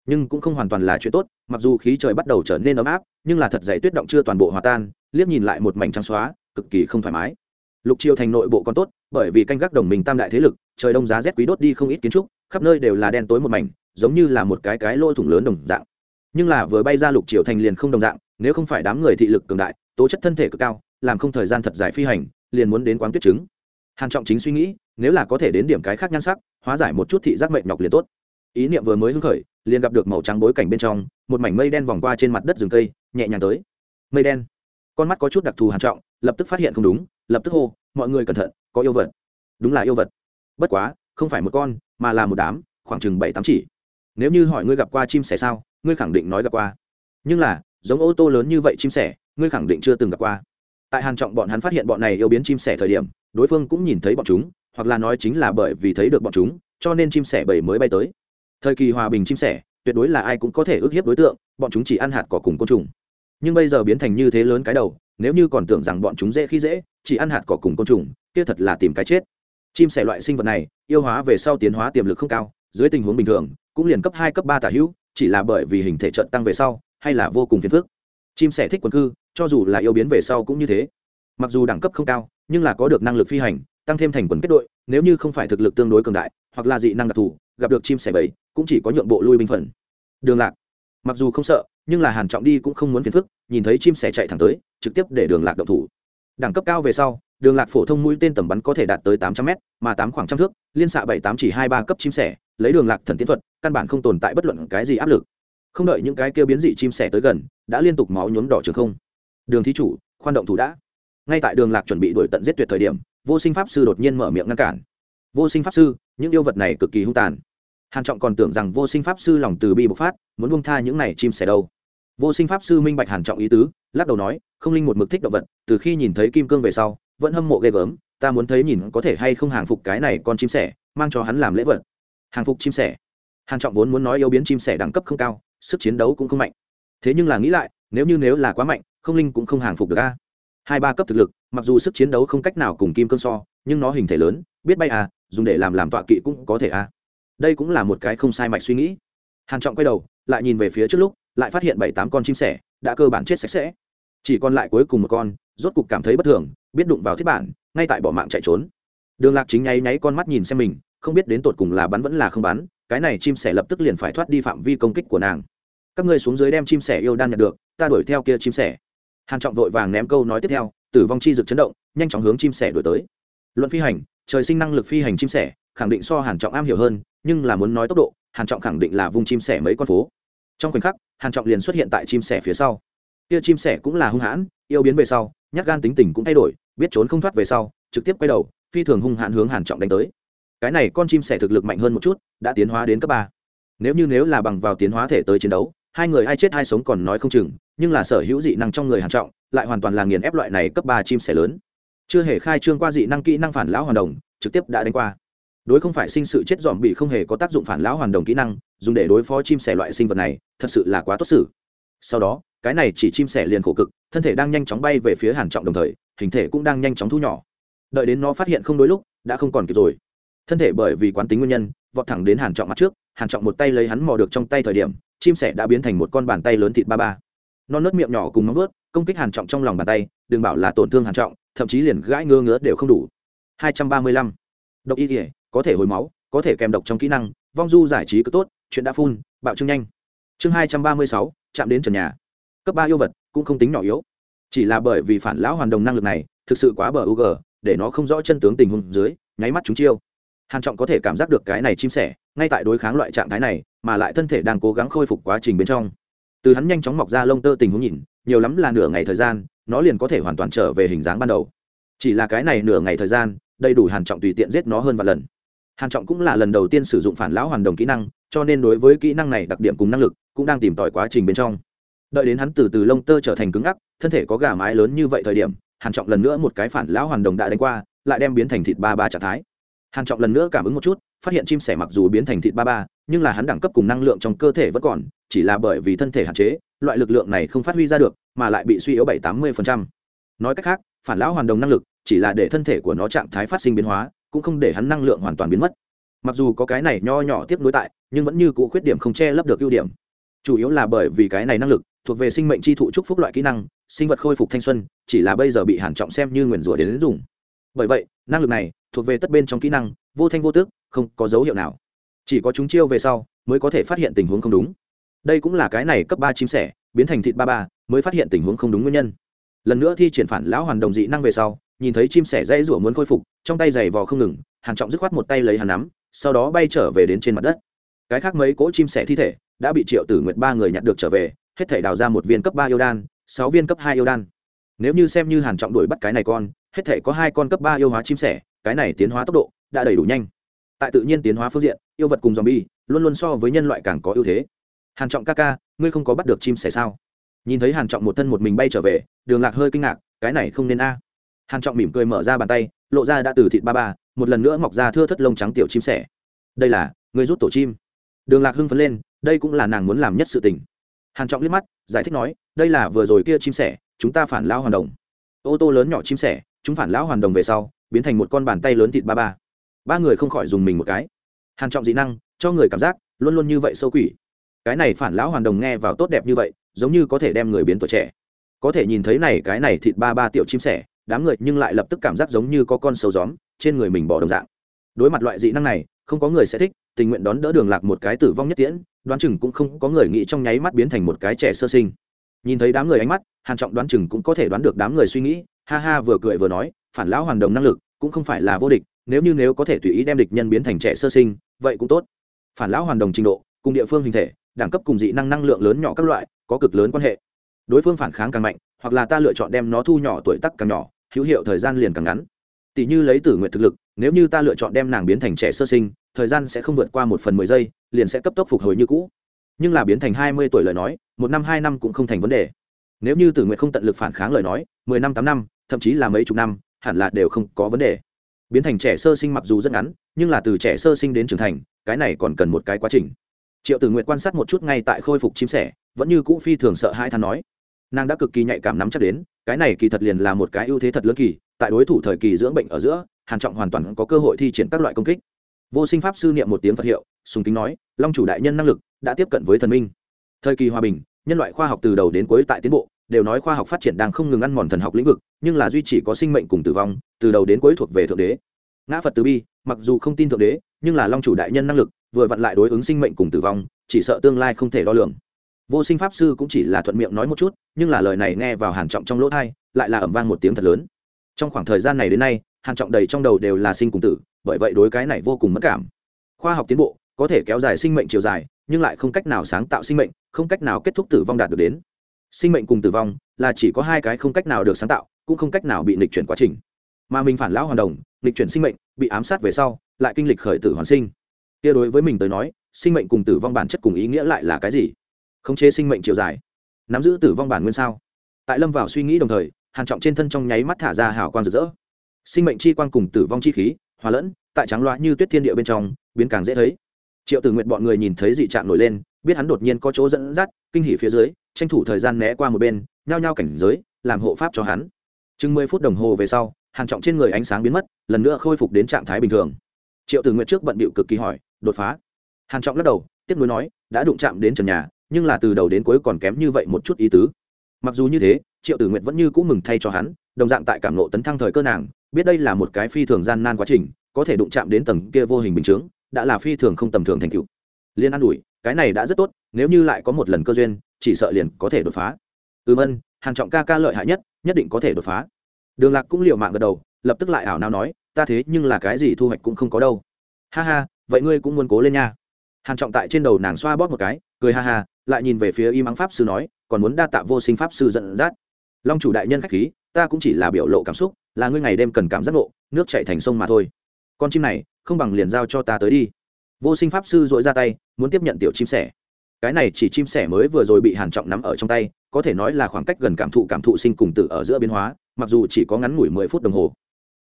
nhưng cũng không hoàn toàn là chuyện tốt, mặc dù khí trời bắt đầu trở nên ấm áp, nhưng là thật dày tuyết động chưa toàn bộ hòa tan, liếc nhìn lại một mảnh trắng xóa, cực kỳ không thoải mái. Lục triều thành nội bộ còn tốt, bởi vì canh gác đồng minh tam đại thế lực, trời đông giá rét quý đốt đi không ít kiến trúc, khắp nơi đều là đen tối một mảnh, giống như là một cái cái lỗ thủng lớn đồng dạng. Nhưng là vừa bay ra lục triều thành liền không đồng dạng, nếu không phải đám người thị lực cường đại, tố chất thân thể cực cao, làm không thời gian thật dài phi hành, liền muốn đến quán tuyết trứng. Hàn trọng chính suy nghĩ, nếu là có thể đến điểm cái khác nhan sắc, hóa giải một chút thị giác mệnh nhọc liền tốt ý niệm vừa mới hưng khởi, liền gặp được màu trắng bối cảnh bên trong, một mảnh mây đen vòng qua trên mặt đất rừng cây, nhẹ nhàng tới. Mây đen. Con mắt có chút đặc thù hàn trọng, lập tức phát hiện không đúng, lập tức hô, mọi người cẩn thận, có yêu vật. Đúng là yêu vật. Bất quá, không phải một con, mà là một đám, khoảng chừng bảy tám chỉ. Nếu như hỏi ngươi gặp qua chim sẻ sao, ngươi khẳng định nói gặp qua. Nhưng là, giống ô tô lớn như vậy chim sẻ, ngươi khẳng định chưa từng gặp qua. Tại hàn trọng bọn hắn phát hiện bọn này yêu biến chim sẻ thời điểm, đối phương cũng nhìn thấy bọn chúng, hoặc là nói chính là bởi vì thấy được bọn chúng, cho nên chim sẻ bảy mới bay tới thời kỳ hòa bình chim sẻ, tuyệt đối là ai cũng có thể ức hiếp đối tượng, bọn chúng chỉ ăn hạt cỏ cùng côn trùng. Nhưng bây giờ biến thành như thế lớn cái đầu, nếu như còn tưởng rằng bọn chúng dễ khi dễ, chỉ ăn hạt cỏ cùng côn trùng, kia thật là tìm cái chết. Chim sẻ loại sinh vật này, yêu hóa về sau tiến hóa tiềm lực không cao, dưới tình huống bình thường, cũng liền cấp hai, cấp ba tả hữu, chỉ là bởi vì hình thể trận tăng về sau, hay là vô cùng phiền phức. Chim sẻ thích quần cư, cho dù là yêu biến về sau cũng như thế. Mặc dù đẳng cấp không cao, nhưng là có được năng lực phi hành, tăng thêm thành quần kết đội, nếu như không phải thực lực tương đối cường đại, hoặc là dị năng đặc thù gặp được chim sẻ bẫy cũng chỉ có nhượng bộ lui binh phần. Đường lạc, mặc dù không sợ, nhưng là hàn trọng đi cũng không muốn phiền phức, nhìn thấy chim sẻ chạy thẳng tới, trực tiếp để đường lạc động thủ. Đẳng cấp cao về sau, đường lạc phổ thông mũi tên tầm bắn có thể đạt tới tám trăm m mà tám khoảng trăm thước, liên xạ bảy tám chỉ hai ba cấp chim sẻ, lấy đường lạc thần tiến thuật, căn bản không tồn tại bất luận cái gì áp lực. Không đợi những cái kêu biến dị chim sẻ tới gần, đã liên tục máu nhuốm đỏ trường không. Đường thí chủ, khoan động thủ đã. Ngay tại đường lạc chuẩn bị đuổi tận giết tuyệt thời điểm, vô sinh pháp sư đột nhiên mở miệng ngăn cản vô sinh pháp sư, những yêu vật này cực kỳ hung tàn. Hàn trọng còn tưởng rằng vô sinh pháp sư lòng từ bi bộc phát, muốn buông tha những này chim sẻ đâu. Vô sinh pháp sư minh bạch hàn trọng ý tứ, lắc đầu nói, không linh một mực thích động vật, từ khi nhìn thấy kim cương về sau, vẫn hâm mộ ghê gớm, ta muốn thấy nhìn có thể hay không hàng phục cái này con chim sẻ, mang cho hắn làm lễ vật. Hàng phục chim sẻ? Hàn trọng vốn muốn nói yêu biến chim sẻ đẳng cấp không cao, sức chiến đấu cũng không mạnh. Thế nhưng là nghĩ lại, nếu như nếu là quá mạnh, không linh cũng không hàng phục được a. Hai ba cấp thực lực, mặc dù sức chiến đấu không cách nào cùng kim cương so, nhưng nó hình thể lớn, biết bay à dùng để làm làm tọa kỵ cũng có thể à. Đây cũng là một cái không sai mạch suy nghĩ. Hàn trọng quay đầu, lại nhìn về phía trước lúc, lại phát hiện bảy tám con chim sẻ đã cơ bản chết sạch sẽ. Chỉ còn lại cuối cùng một con, rốt cục cảm thấy bất thường, biết đụng vào thiết bản, ngay tại bỏ mạng chạy trốn. Đường lạc chính nháy nháy con mắt nhìn xem mình, không biết đến tột cùng là bắn vẫn là không bắn, cái này chim sẻ lập tức liền phải thoát đi phạm vi công kích của nàng. Các ngươi xuống dưới đem chim sẻ yêu đan nhận được, ta đuổi theo kia chim sẻ. Hàn trọng vội vàng ném câu nói tiếp theo, tử vong chi dực chấn động, nhanh chóng hướng chim sẻ đuổi tới. Luận phi hành trời sinh năng lực phi hành chim sẻ, khẳng định so hàn trọng am hiểu hơn, nhưng là muốn nói tốc độ, hàn trọng khẳng định là vung chim sẻ mấy con phố. Trong khoảnh khắc, hàn trọng liền xuất hiện tại chim sẻ phía sau. Kia chim sẻ cũng là hung hãn, yêu biến về sau, nhát gan tính tình cũng thay đổi, biết trốn không thoát về sau, trực tiếp quay đầu, phi thường hung hãn hướng hàn trọng đánh tới. Cái này con chim sẻ thực lực mạnh hơn một chút, đã tiến hóa đến cấp ba. Nếu như nếu là bằng vào tiến hóa thể tới chiến đấu, hai người ai chết ai sống còn nói không chừng, nhưng là sở hữu dị năng trong người hàn trọng, lại hoàn toàn là nghiền ép loại này cấp ba chim sẻ lớn chưa hề khai trương qua dị năng kỹ năng phản lão hoàn đồng, trực tiếp đã đánh qua. Đối không phải sinh sự chết dòm bị không hề có tác dụng phản lão hoàn đồng kỹ năng, dùng để đối phó chim sẻ loại sinh vật này, thật sự là quá tốt xử. Sau đó, cái này chỉ chim sẻ liền khổ cực, thân thể đang nhanh chóng bay về phía hàn trọng đồng thời, hình thể cũng đang nhanh chóng thu nhỏ. Đợi đến nó phát hiện không đối lúc, đã không còn kịp rồi. Thân thể bởi vì quán tính nguyên nhân, vọt thẳng đến hàn trọng mặt trước, hàn trọng một tay lấy hắn mò được trong tay thời điểm, chim sẻ đã biến thành một con bàn tay lớn thịt ba ba. Non nớt miệng nhỏ cùng móng vuốt, công kích hàn trọng trong lòng bàn tay, đừng bảo là tổn thương hàn trọng thậm chí liền gãi ngơ ngứa đều không đủ. 235. độc y thể có thể hồi máu có thể kèm độc trong kỹ năng vong du giải trí cứ tốt chuyện đã phun bạo trương nhanh. Chương 236, chạm đến trần nhà. Cấp ba yêu vật cũng không tính nhỏ yếu. Chỉ là bởi vì phản lão hoàn đồng năng lực này thực sự quá bờ u g để nó không rõ chân tướng tình huống dưới nháy mắt chúng chiêu. Hàn trọng có thể cảm giác được cái này chim sẻ ngay tại đối kháng loại trạng thái này mà lại thân thể đang cố gắng khôi phục quá trình bên trong. Từ hắn nhanh chóng mọc ra lông tơ tình huống nhìn nhiều lắm là nửa ngày thời gian nó liền có thể hoàn toàn trở về hình dáng ban đầu. Chỉ là cái này nửa ngày thời gian, đầy đủ hàn trọng tùy tiện giết nó hơn vài lần. Hàn trọng cũng là lần đầu tiên sử dụng phản lão hoàn đồng kỹ năng, cho nên đối với kỹ năng này đặc điểm cùng năng lực cũng đang tìm tòi quá trình bên trong. Đợi đến hắn từ từ lông tơ trở thành cứng ắc thân thể có gà mái lớn như vậy thời điểm, hàn trọng lần nữa một cái phản lão hoàn đồng đã đánh qua, lại đem biến thành thịt ba ba trạng thái. Hàn trọng lần nữa cảm ứng một chút, phát hiện chim sẻ mặc dù biến thành thịt ba ba, nhưng là hắn đẳng cấp cùng năng lượng trong cơ thể vẫn còn, chỉ là bởi vì thân thể hạn chế, loại lực lượng này không phát huy ra được mà lại bị suy yếu bảy tám mươi nói cách khác phản lão hoàn đồng năng lực chỉ là để thân thể của nó trạng thái phát sinh biến hóa cũng không để hắn năng lượng hoàn toàn biến mất. Mặc dù có cái này nho nhỏ tiếp nối tại nhưng vẫn như cũ khuyết điểm không che lấp được ưu điểm. Chủ yếu là bởi vì cái này năng lực thuộc về sinh mệnh chi thụ chúc phúc loại kỹ năng sinh vật khôi phục thanh xuân chỉ là bây giờ bị hàn trọng xem như nguyền rủa đến, đến dùng. Bởi vậy năng lực này thuộc về tất bên trong kỹ năng vô thanh vô tước không có dấu hiệu nào. Chỉ có chúng chiêu về sau mới có thể phát hiện tình huống không đúng. Đây cũng là cái này cấp ba chim sẻ biến thành thịt ba ba mới phát hiện tình huống không đúng nguyên nhân. Lần nữa thi triển phản lão hoàn đồng dị năng về sau, nhìn thấy chim sẻ dây rủa muốn khôi phục, trong tay giày vò không ngừng hàn trọng dứt khoát một tay lấy hàn nắm, sau đó bay trở về đến trên mặt đất. Cái khác mấy cỗ chim sẻ thi thể đã bị triệu tử nguyệt ba người nhặt được trở về, hết thể đào ra một viên cấp ba yêu đan, sáu viên cấp hai yêu đan. Nếu như xem như hàn trọng đuổi bắt cái này con, hết thể có hai con cấp ba yêu hóa chim sẻ, cái này tiến hóa tốc độ đã đầy đủ nhanh. Tại tự nhiên tiến hóa phương diện, yêu vật cùng zombie luôn luôn so với nhân loại càng có ưu thế. Hàn trọng ca ca, ngươi không có bắt được chim sẻ sao? Nhìn thấy hàn trọng một thân một mình bay trở về, đường lạc hơi kinh ngạc, cái này không nên a. Hàn trọng mỉm cười mở ra bàn tay, lộ ra đã từ thịt ba ba, một lần nữa mọc ra thưa thất lông trắng tiểu chim sẻ. Đây là, người rút tổ chim. Đường lạc hưng phấn lên, đây cũng là nàng muốn làm nhất sự tình. Hàn trọng liếc mắt, giải thích nói, đây là vừa rồi kia chim sẻ, chúng ta phản lão hoàn đồng. Ô tô lớn nhỏ chim sẻ, chúng phản lão hoàn đồng về sau, biến thành một con bàn tay lớn thịt ba ba. Ba người không khỏi dùng mình một cái. Hàn trọng dị năng, cho người cảm giác, luôn luôn như vậy sâu quỷ. Cái này phản lão hoàn đồng nghe vào tốt đẹp như vậy giống như có thể đem người biến tuổi trẻ. Có thể nhìn thấy này, cái này thịt ba ba tiểu chim sẻ, đám người nhưng lại lập tức cảm giác giống như có con sâu gióm trên người mình bỏ đồng dạng. Đối mặt loại dị năng này, không có người sẽ thích, tình nguyện đón đỡ đường lạc một cái tử vong nhất tiễn, đoán chừng cũng không có người nghĩ trong nháy mắt biến thành một cái trẻ sơ sinh. Nhìn thấy đám người ánh mắt, hàn trọng đoán chừng cũng có thể đoán được đám người suy nghĩ, ha ha vừa cười vừa nói, phản lão hoàn đồng năng lực cũng không phải là vô địch, nếu như nếu có thể tùy ý đem địch nhân biến thành trẻ sơ sinh, vậy cũng tốt. Phản lão hoàn đồng trình độ, cùng địa phương hình thể, đẳng cấp cùng dị năng năng lượng lớn nhỏ các loại có cực lớn quan hệ. Đối phương phản kháng càng mạnh, hoặc là ta lựa chọn đem nó thu nhỏ tuổi tác càng nhỏ, hữu hiệu thời gian liền càng ngắn. Tỷ như lấy tử nguyện thực lực, nếu như ta lựa chọn đem nàng biến thành trẻ sơ sinh, thời gian sẽ không vượt qua một phần mười giây, liền sẽ cấp tốc phục hồi như cũ. Nhưng là biến thành hai mươi tuổi lời nói, một năm, hai năm cũng không thành vấn đề. Nếu như tử nguyện không tận lực phản kháng lời nói, mười năm, tám năm, thậm chí là mấy chục năm, hẳn là đều không có vấn đề. Biến thành trẻ sơ sinh mặc dù rất ngắn, nhưng là từ trẻ sơ sinh đến trưởng thành, cái này còn cần một cái quá trình triệu tử nguyện quan sát một chút ngay tại khôi phục chim sẻ, vẫn như cũ phi thường sợ hai than nói. Nàng đã cực kỳ nhạy cảm nắm chắc đến, cái này kỳ thật liền là một cái ưu thế thật lớn kỳ, tại đối thủ thời kỳ dưỡng bệnh ở giữa, hàn trọng hoàn toàn có cơ hội thi triển các loại công kích. Vô sinh pháp sư niệm một tiếng phật hiệu, sùng kính nói, long chủ đại nhân năng lực đã tiếp cận với thần minh. Thời kỳ hòa bình, nhân loại khoa học từ đầu đến cuối tại tiến bộ, đều nói khoa học phát triển đang không ngừng ăn mòn thần học lĩnh vực, nhưng là duy chỉ có sinh mệnh cùng tử vong, từ đầu đến cuối thuộc về thượng đế. Ngã phật từ bi, mặc dù không tin thượng đế, nhưng là long chủ đại nhân năng lực vừa vặn lại đối ứng sinh mệnh cùng tử vong, chỉ sợ tương lai không thể đo lường. Vô sinh pháp sư cũng chỉ là thuận miệng nói một chút, nhưng là lời này nghe vào hàn trọng trong lỗ thai lại là ẩm vang một tiếng thật lớn. Trong khoảng thời gian này đến nay, hàn trọng đầy trong đầu đều là sinh cùng tử, bởi vậy đối cái này vô cùng mất cảm. Khoa học tiến bộ, có thể kéo dài sinh mệnh chiều dài, nhưng lại không cách nào sáng tạo sinh mệnh, không cách nào kết thúc tử vong đạt được đến. Sinh mệnh cùng tử vong là chỉ có hai cái không cách nào được sáng tạo, cũng không cách nào bị nghịch chuyển quá trình. Mà mình phản lão hoàn đồng, nghịch chuyển sinh mệnh, bị ám sát về sau, lại kinh lịch khởi tử hoàn sinh kia đối với mình tới nói, sinh mệnh cùng tử vong bản chất cùng ý nghĩa lại là cái gì? Khống chế sinh mệnh chiều dài. Nắm giữ tử vong bản nguyên sao? Tại lâm vào suy nghĩ đồng thời, hàn trọng trên thân trong nháy mắt thả ra hào quang rực rỡ. Sinh mệnh chi quang cùng tử vong chi khí, hòa lẫn, tại trắng loa như tuyết thiên địa bên trong, biến càng dễ thấy. Triệu tử nguyện bọn người nhìn thấy dị trạng nổi lên, biết hắn đột nhiên có chỗ dẫn dắt, kinh hỉ phía dưới, tranh thủ thời gian né qua một bên, nhao nhao cảnh giới, làm hộ pháp cho hắn. Chừng mười phút đồng hồ về sau, hàn trọng trên người ánh sáng biến mất, lần nữa khôi phục đến trạng thái bình thường triệu tử nguyện trước bận bịu cực kỳ hỏi, đột phá? Hàn trọng lắc đầu tiếp nối nói, đã đụng chạm đến trần nhà, nhưng là từ đầu đến cuối còn kém như vậy một chút ý tứ. Mặc dù như thế, triệu tử nguyện vẫn như cũ mừng thay cho hắn, đồng dạng tại cảm nộ tấn thăng thời cơ nàng, biết đây là một cái phi thường gian nan quá trình, có thể đụng chạm đến tầng kia vô hình bình chướng, đã là phi thường không tầm thường thành tựu. Liên an ủi, cái này đã rất tốt, nếu như lại có một lần cơ duyên, chỉ sợ liền có thể đột phá. Ừm ân, hàn trọng ca ca lợi hại nhất nhất định có thể đột phá. Đường lạc cũng liều mạng gật đầu, lập tức lại ảo nào nói ta thế nhưng là cái gì thu hoạch cũng không có đâu. Ha ha, vậy ngươi cũng muốn cố lên nha. Hàn trọng tại trên đầu nàng xoa bóp một cái, cười ha ha, lại nhìn về phía y mắng pháp sư nói, còn muốn đa tạ vô sinh pháp sư dẫn dắt. Long chủ đại nhân khách khí, ta cũng chỉ là biểu lộ cảm xúc, là ngươi ngày đêm cần cảm giác ngộ, nước chảy thành sông mà thôi. Con chim này, không bằng liền giao cho ta tới đi. Vô sinh pháp sư dội ra tay, muốn tiếp nhận tiểu chim sẻ. Cái này chỉ chim sẻ mới vừa rồi bị hàn trọng nắm ở trong tay, có thể nói là khoảng cách gần cảm thụ cảm thụ sinh cùng tử ở giữa biến hóa, mặc dù chỉ có ngắn ngủi mười phút đồng hồ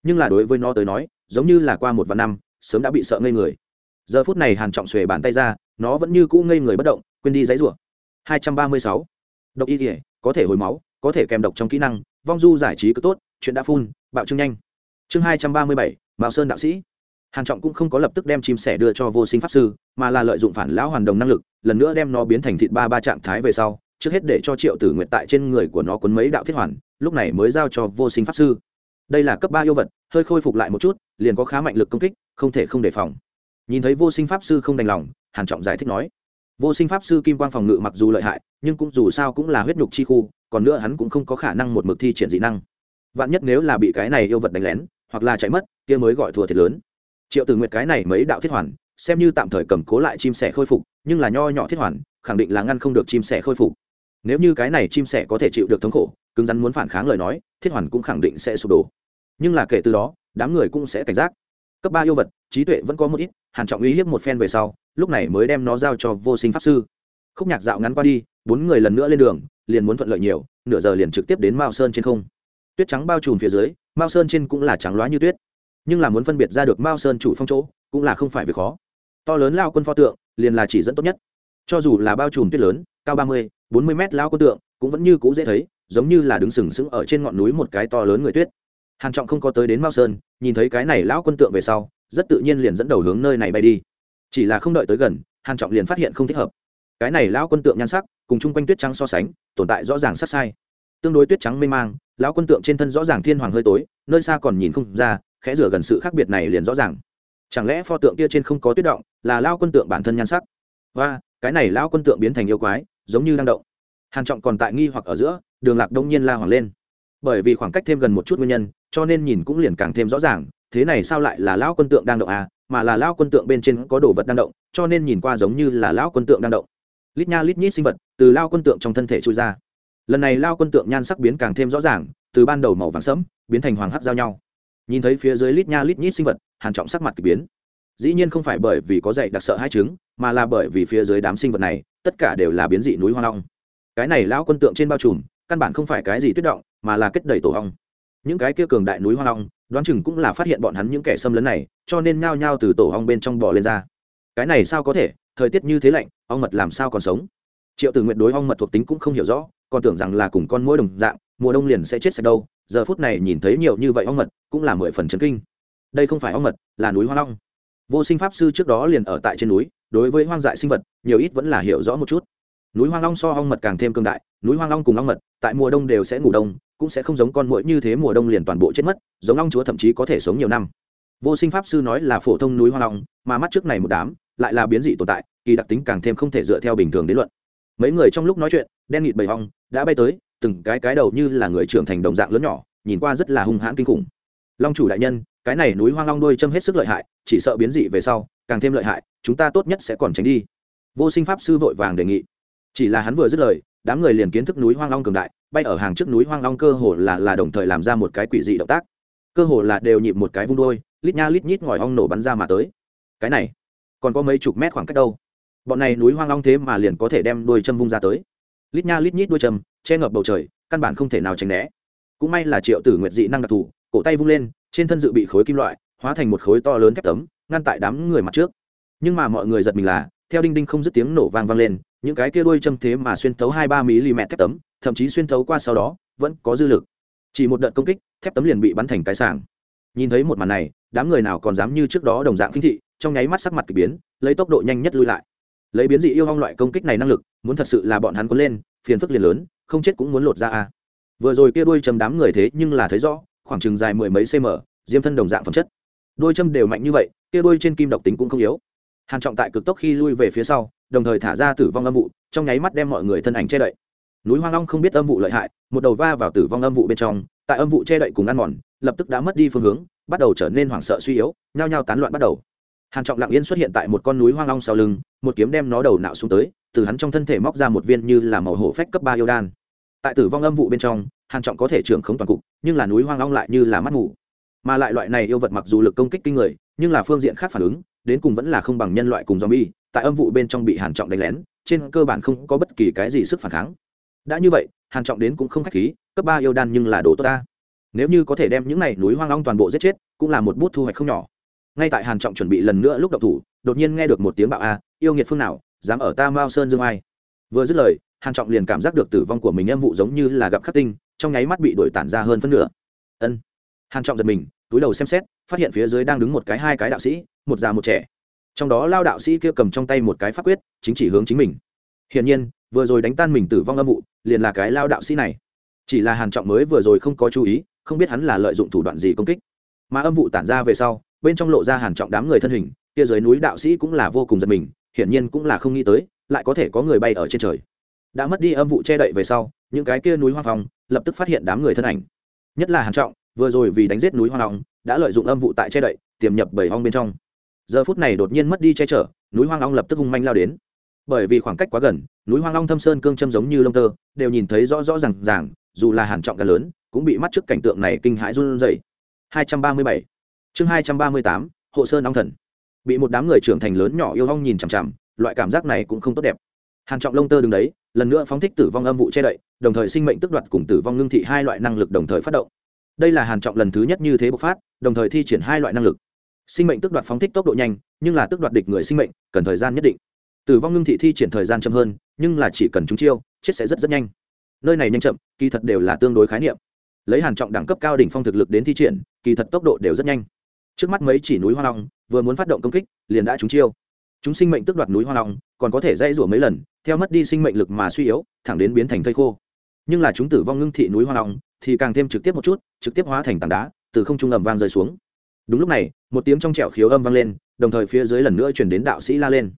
nhưng là đối với nó tới nói giống như là qua một vạn năm sớm đã bị sợ ngây người. Giờ phút này hàn trọng xuề bàn tay ra nó vẫn như cũ ngây người bất động quên đi giấy rủa. 236. độc y thể có thể hồi máu có thể kèm độc trong kỹ năng vong du giải trí cứ tốt chuyện đã phun bạo trương nhanh. Chương 237, mạo sơn đạo sĩ. Hàn trọng cũng không có lập tức đem chim sẻ đưa cho vô sinh pháp sư mà là lợi dụng phản lão hoàn đồng năng lực lần nữa đem nó biến thành thịt ba ba trạng thái về sau trước hết để cho triệu tử nguyện tại trên người của nó cuốn mấy đạo thiết hoàn lúc này mới giao cho vô sinh pháp sư đây là cấp ba yêu vật, hơi khôi phục lại một chút, liền có khá mạnh lực công kích, không thể không đề phòng. Nhìn thấy vô sinh pháp sư không đành lòng, hàn trọng giải thích nói. Vô sinh pháp sư kim quang phòng ngự mặc dù lợi hại, nhưng cũng dù sao cũng là huyết nhục chi khu, còn nữa hắn cũng không có khả năng một mực thi triển dị năng. Vạn nhất nếu là bị cái này yêu vật đánh lén, hoặc là chạy mất, kia mới gọi thua thiệt lớn. Triệu tử nguyệt cái này mấy đạo thiết hoàn, xem như tạm thời cầm cố lại chim sẻ khôi phục, nhưng là nho nhỏ thiết hoàn, khẳng định là ngăn không được chim sẻ khôi phục. Nếu như cái này chim sẻ có thể chịu được thống khổ, cứng rắn muốn phản kháng lời nói thiết hoàn cũng khẳng định sẽ sụp đổ. Nhưng là kể từ đó, đám người cũng sẽ cảnh giác. Cấp ba yêu vật, trí tuệ vẫn có một ít, hàn trọng uy hiếp một phen về sau, lúc này mới đem nó giao cho vô sinh pháp sư. Khúc nhạc dạo ngắn qua đi, bốn người lần nữa lên đường, liền muốn thuận lợi nhiều, nửa giờ liền trực tiếp đến mao sơn trên không. Tuyết trắng bao trùm phía dưới, mao sơn trên cũng là trắng loá như tuyết. Nhưng là muốn phân biệt ra được mao sơn chủ phong chỗ, cũng là không phải việc khó. To lớn lao quân pho tượng, liền là chỉ dẫn tốt nhất. Cho dù là bao trùm tuyết lớn, cao ba mươi, bốn mươi mét lao quân tượng, cũng vẫn như cũ dễ thấy giống như là đứng sừng sững ở trên ngọn núi một cái to lớn người tuyết. Hàn trọng không có tới đến mao sơn, nhìn thấy cái này lão quân tượng về sau, rất tự nhiên liền dẫn đầu hướng nơi này bay đi. Chỉ là không đợi tới gần, hàn trọng liền phát hiện không thích hợp. Cái này lão quân tượng nhan sắc, cùng chung quanh tuyết trắng so sánh, tồn tại rõ ràng sát sai. Tương đối tuyết trắng mê mang, lão quân tượng trên thân rõ ràng thiên hoàng hơi tối, nơi xa còn nhìn không ra, khẽ rửa gần sự khác biệt này liền rõ ràng. Chẳng lẽ pho tượng kia trên không có tuyết động, là lao quân tượng bản thân nhan sắc? Và cái này lao quân tượng biến thành yêu quái, giống như đang động. Hàn trọng còn tại nghi hoặc ở giữa đường lạc đông nhiên la hoảng lên. Bởi vì khoảng cách thêm gần một chút nguyên nhân, cho nên nhìn cũng liền càng thêm rõ ràng, thế này sao lại là lão quân tượng đang động à mà là lão quân tượng bên trên có đồ vật đang động, cho nên nhìn qua giống như là lão quân tượng đang động. Lít nha lít nhít sinh vật từ lao quân tượng trong thân thể trôi ra. Lần này lao quân tượng nhan sắc biến càng thêm rõ ràng, từ ban đầu màu vàng sẫm biến thành hoàng hắc giao nhau. Nhìn thấy phía dưới lít nha lít nhít sinh vật, hàn trọng sắc mặt k ỳ biến. Dĩ nhiên không phải bởi vì có dạy đặc sợ hai trứng mà là bởi vì phía dưới đám sinh vật này, tất cả đều là biến dị núi hoa long. Cái này lão quân tượng trên bao trùm căn bản không phải cái gì tuyết động, mà là kết đầy tổ hong những cái kia cường đại núi hoang long, đoán chừng cũng là phát hiện bọn hắn những kẻ xâm lấn này, cho nên nhao nhao từ tổ hong bên trong bò lên ra. Cái này sao có thể? Thời tiết như thế lạnh, ong mật làm sao còn sống? Triệu Tử nguyện đối ong mật thuộc tính cũng không hiểu rõ, còn tưởng rằng là cùng con mũi đồng dạng, mùa đông liền sẽ chết sạch đâu, giờ phút này nhìn thấy nhiều như vậy ong mật, cũng là mười phần chấn kinh. Đây không phải ong mật, là núi hoang long. Vô sinh pháp sư trước đó liền ở tại trên núi, đối với hoang dại sinh vật, nhiều ít vẫn là hiểu rõ một chút núi hoang long so ong mật càng thêm cương đại, núi hoang long cùng ong mật, tại mùa đông đều sẽ ngủ đông, cũng sẽ không giống con mũi như thế mùa đông liền toàn bộ chết mất, giống ong chúa thậm chí có thể sống nhiều năm. Vô sinh pháp sư nói là phổ thông núi hoang long, mà mắt trước này một đám, lại là biến dị tồn tại, kỳ đặc tính càng thêm không thể dựa theo bình thường đến luận. Mấy người trong lúc nói chuyện, đen nghịt bầy hong đã bay tới, từng cái cái đầu như là người trưởng thành đồng dạng lớn nhỏ, nhìn qua rất là hung hãn kinh khủng. Long chủ đại nhân, cái này núi hoang long đôi châm hết sức lợi hại, chỉ sợ biến dị về sau, càng thêm lợi hại, chúng ta tốt nhất sẽ còn tránh đi. Vô sinh pháp sư vội vàng đề nghị chỉ là hắn vừa dứt lời, đám người liền kiến thức núi hoang long cường đại, bay ở hàng trước núi hoang long cơ hồ là là đồng thời làm ra một cái quỷ dị động tác. Cơ hồ là đều nhịp một cái vung đôi lít nha lít nhít ngòi ong nổ bắn ra mà tới. Cái này, còn có mấy chục mét khoảng cách đâu? Bọn này núi hoang long thế mà liền có thể đem đuôi châm vung ra tới. Lít nha lít nhít đuôi châm, che ngập bầu trời, căn bản không thể nào tránh né. Cũng may là triệu tử nguyệt dị năng đặc thù, cổ tay vung lên, trên thân dự bị khối kim loại, hóa thành một khối to lớn thép tấm, ngăn tại đám người mặt trước. Nhưng mà mọi người giật mình là, theo đinh đinh không dứt tiếng nổ vang vang lên những cái kia đuôi châm thế mà xuyên thấu hai ba mm thép tấm, thậm chí xuyên thấu qua sau đó, vẫn có dư lực. Chỉ một đợt công kích, thép tấm liền bị bắn thành cái sàng nhìn thấy một màn này, đám người nào còn dám như trước đó đồng dạng khinh thị, trong nháy mắt sắc mặt k ỳ biến, lấy tốc độ nhanh nhất lui lại. Lấy biến dị yêu hong loại công kích này năng lực, muốn thật sự là bọn hắn có lên, phiền phức liền lớn, không chết cũng muốn lột ra a. Vừa rồi kia đuôi châm đám người thế nhưng là thấy rõ, khoảng chừng dài mười mấy cm diêm thân đồng dạng phẩm chất. Đôi châm đều mạnh như vậy, kia đuôi trên kim độc tính cũng không yếu. Hàn trọng tại cực tốc khi lui về phía sau đồng thời thả ra tử vong âm vụ, trong nháy mắt đem mọi người thân ảnh che đậy. Núi hoang long không biết âm vụ lợi hại, một đầu va vào tử vong âm vụ bên trong, tại âm vụ che đậy cùng ăn mòn, lập tức đã mất đi phương hướng, bắt đầu trở nên hoảng sợ suy yếu, nhao nhao tán loạn bắt đầu. Hàn trọng lặng yên xuất hiện tại một con núi hoang long sau lưng, một kiếm đem nó đầu nạo xuống tới, từ hắn trong thân thể móc ra một viên như là màu hổ phách cấp ba yêu đan. Tại tử vong âm vụ bên trong, hàn trọng có thể trưởng không toàn cục, nhưng là núi hoang long lại như là mắt ngủ mà lại loại này yêu vật mặc dù lực công kích kinh người, nhưng là phương diện khác phản ứng, đến cùng vẫn là không bằng nhân loại cùng zombie tại âm vụ bên trong bị hàn trọng đánh lén, trên cơ bản không có bất kỳ cái gì sức phản kháng. Đã như vậy, hàn trọng đến cũng không khách khí, cấp ba yêu đan nhưng là đồ tốt ta. Nếu như có thể đem những này núi hoang long toàn bộ giết chết, cũng là một bút thu hoạch không nhỏ. Ngay tại hàn trọng chuẩn bị lần nữa lúc động thủ, đột nhiên nghe được một tiếng bạo a, yêu nghiệt phương nào, dám ở ta mao sơn dương ai? Vừa dứt lời, hàn trọng liền cảm giác được tử vong của mình em vụ giống như là gặp khắc tinh, trong nháy mắt bị đổi tản ra hơn phân nửa. Ân. Hàn trọng giật mình, túi đầu xem xét, phát hiện phía dưới đang đứng một cái hai cái đạo sĩ, một già một trẻ trong đó lao đạo sĩ kia cầm trong tay một cái pháp quyết, chính chỉ hướng chính mình. Hiển nhiên, vừa rồi đánh tan mình tử vong âm vụ, liền là cái lao đạo sĩ này. Chỉ là hàn trọng mới vừa rồi không có chú ý, không biết hắn là lợi dụng thủ đoạn gì công kích. Mà âm vụ tản ra về sau, bên trong lộ ra hàn trọng đám người thân hình, kia dưới núi đạo sĩ cũng là vô cùng giật mình, hiển nhiên cũng là không nghĩ tới, lại có thể có người bay ở trên trời. Đã mất đi âm vụ che đậy về sau, những cái kia núi hoang phong, lập tức phát hiện đám người thân ảnh. Nhất là hàn trọng, vừa rồi vì đánh giết núi hoang long đã lợi dụng âm vụ tại che đậy, tiềm nhập bảy hoang bên trong giờ phút này đột nhiên mất đi che chở, núi hoang long lập tức hung manh lao đến. Bởi vì khoảng cách quá gần, núi hoang long thâm sơn cương châm giống như lông tơ, đều nhìn thấy rõ rõ ràng ràng, dù là hàn trọng cả lớn, cũng bị mắt trước cảnh tượng này kinh hãi run rẩy. 237 chương 238 hộ sơn long thần. Bị một đám người trưởng thành lớn nhỏ yêu hong nhìn chằm chằm, loại cảm giác này cũng không tốt đẹp. Hàn trọng lông tơ đứng đấy, lần nữa phóng thích tử vong âm vụ che đậy, đồng thời sinh mệnh tức đoạt cùng tử vong ngưng thị hai loại năng lực đồng thời phát động. Đây là hàn trọng lần thứ nhất như thế bộc phát, đồng thời thi triển hai loại năng lực sinh mệnh tức đoạt phóng thích tốc độ nhanh, nhưng là tức đoạt địch người sinh mệnh, cần thời gian nhất định. Tử vong ngưng thị thi triển thời gian chậm hơn, nhưng là chỉ cần chúng chiêu, chết sẽ rất rất nhanh. Nơi này nhanh chậm, kỳ thật đều là tương đối khái niệm. Lấy hàn trọng đẳng cấp cao đỉnh phong thực lực đến thi triển, kỳ thật tốc độ đều rất nhanh. Trước mắt mấy chỉ núi hoa long, vừa muốn phát động công kích, liền đã trúng chiêu. Chúng sinh mệnh tức đoạt núi hoa long, còn có thể dây rủa mấy lần, theo mất đi sinh mệnh lực mà suy yếu, thẳng đến biến thành thây khô. Nhưng là chúng tử vong ngưng thị núi hoa long, thì càng thêm trực tiếp một chút, trực tiếp hóa thành tảng đá, từ không trung ầm vang rơi xuống đúng lúc này, một tiếng trong trẻo khiếu âm vang lên, đồng thời phía dưới lần nữa chuyển đến đạo sĩ la lên.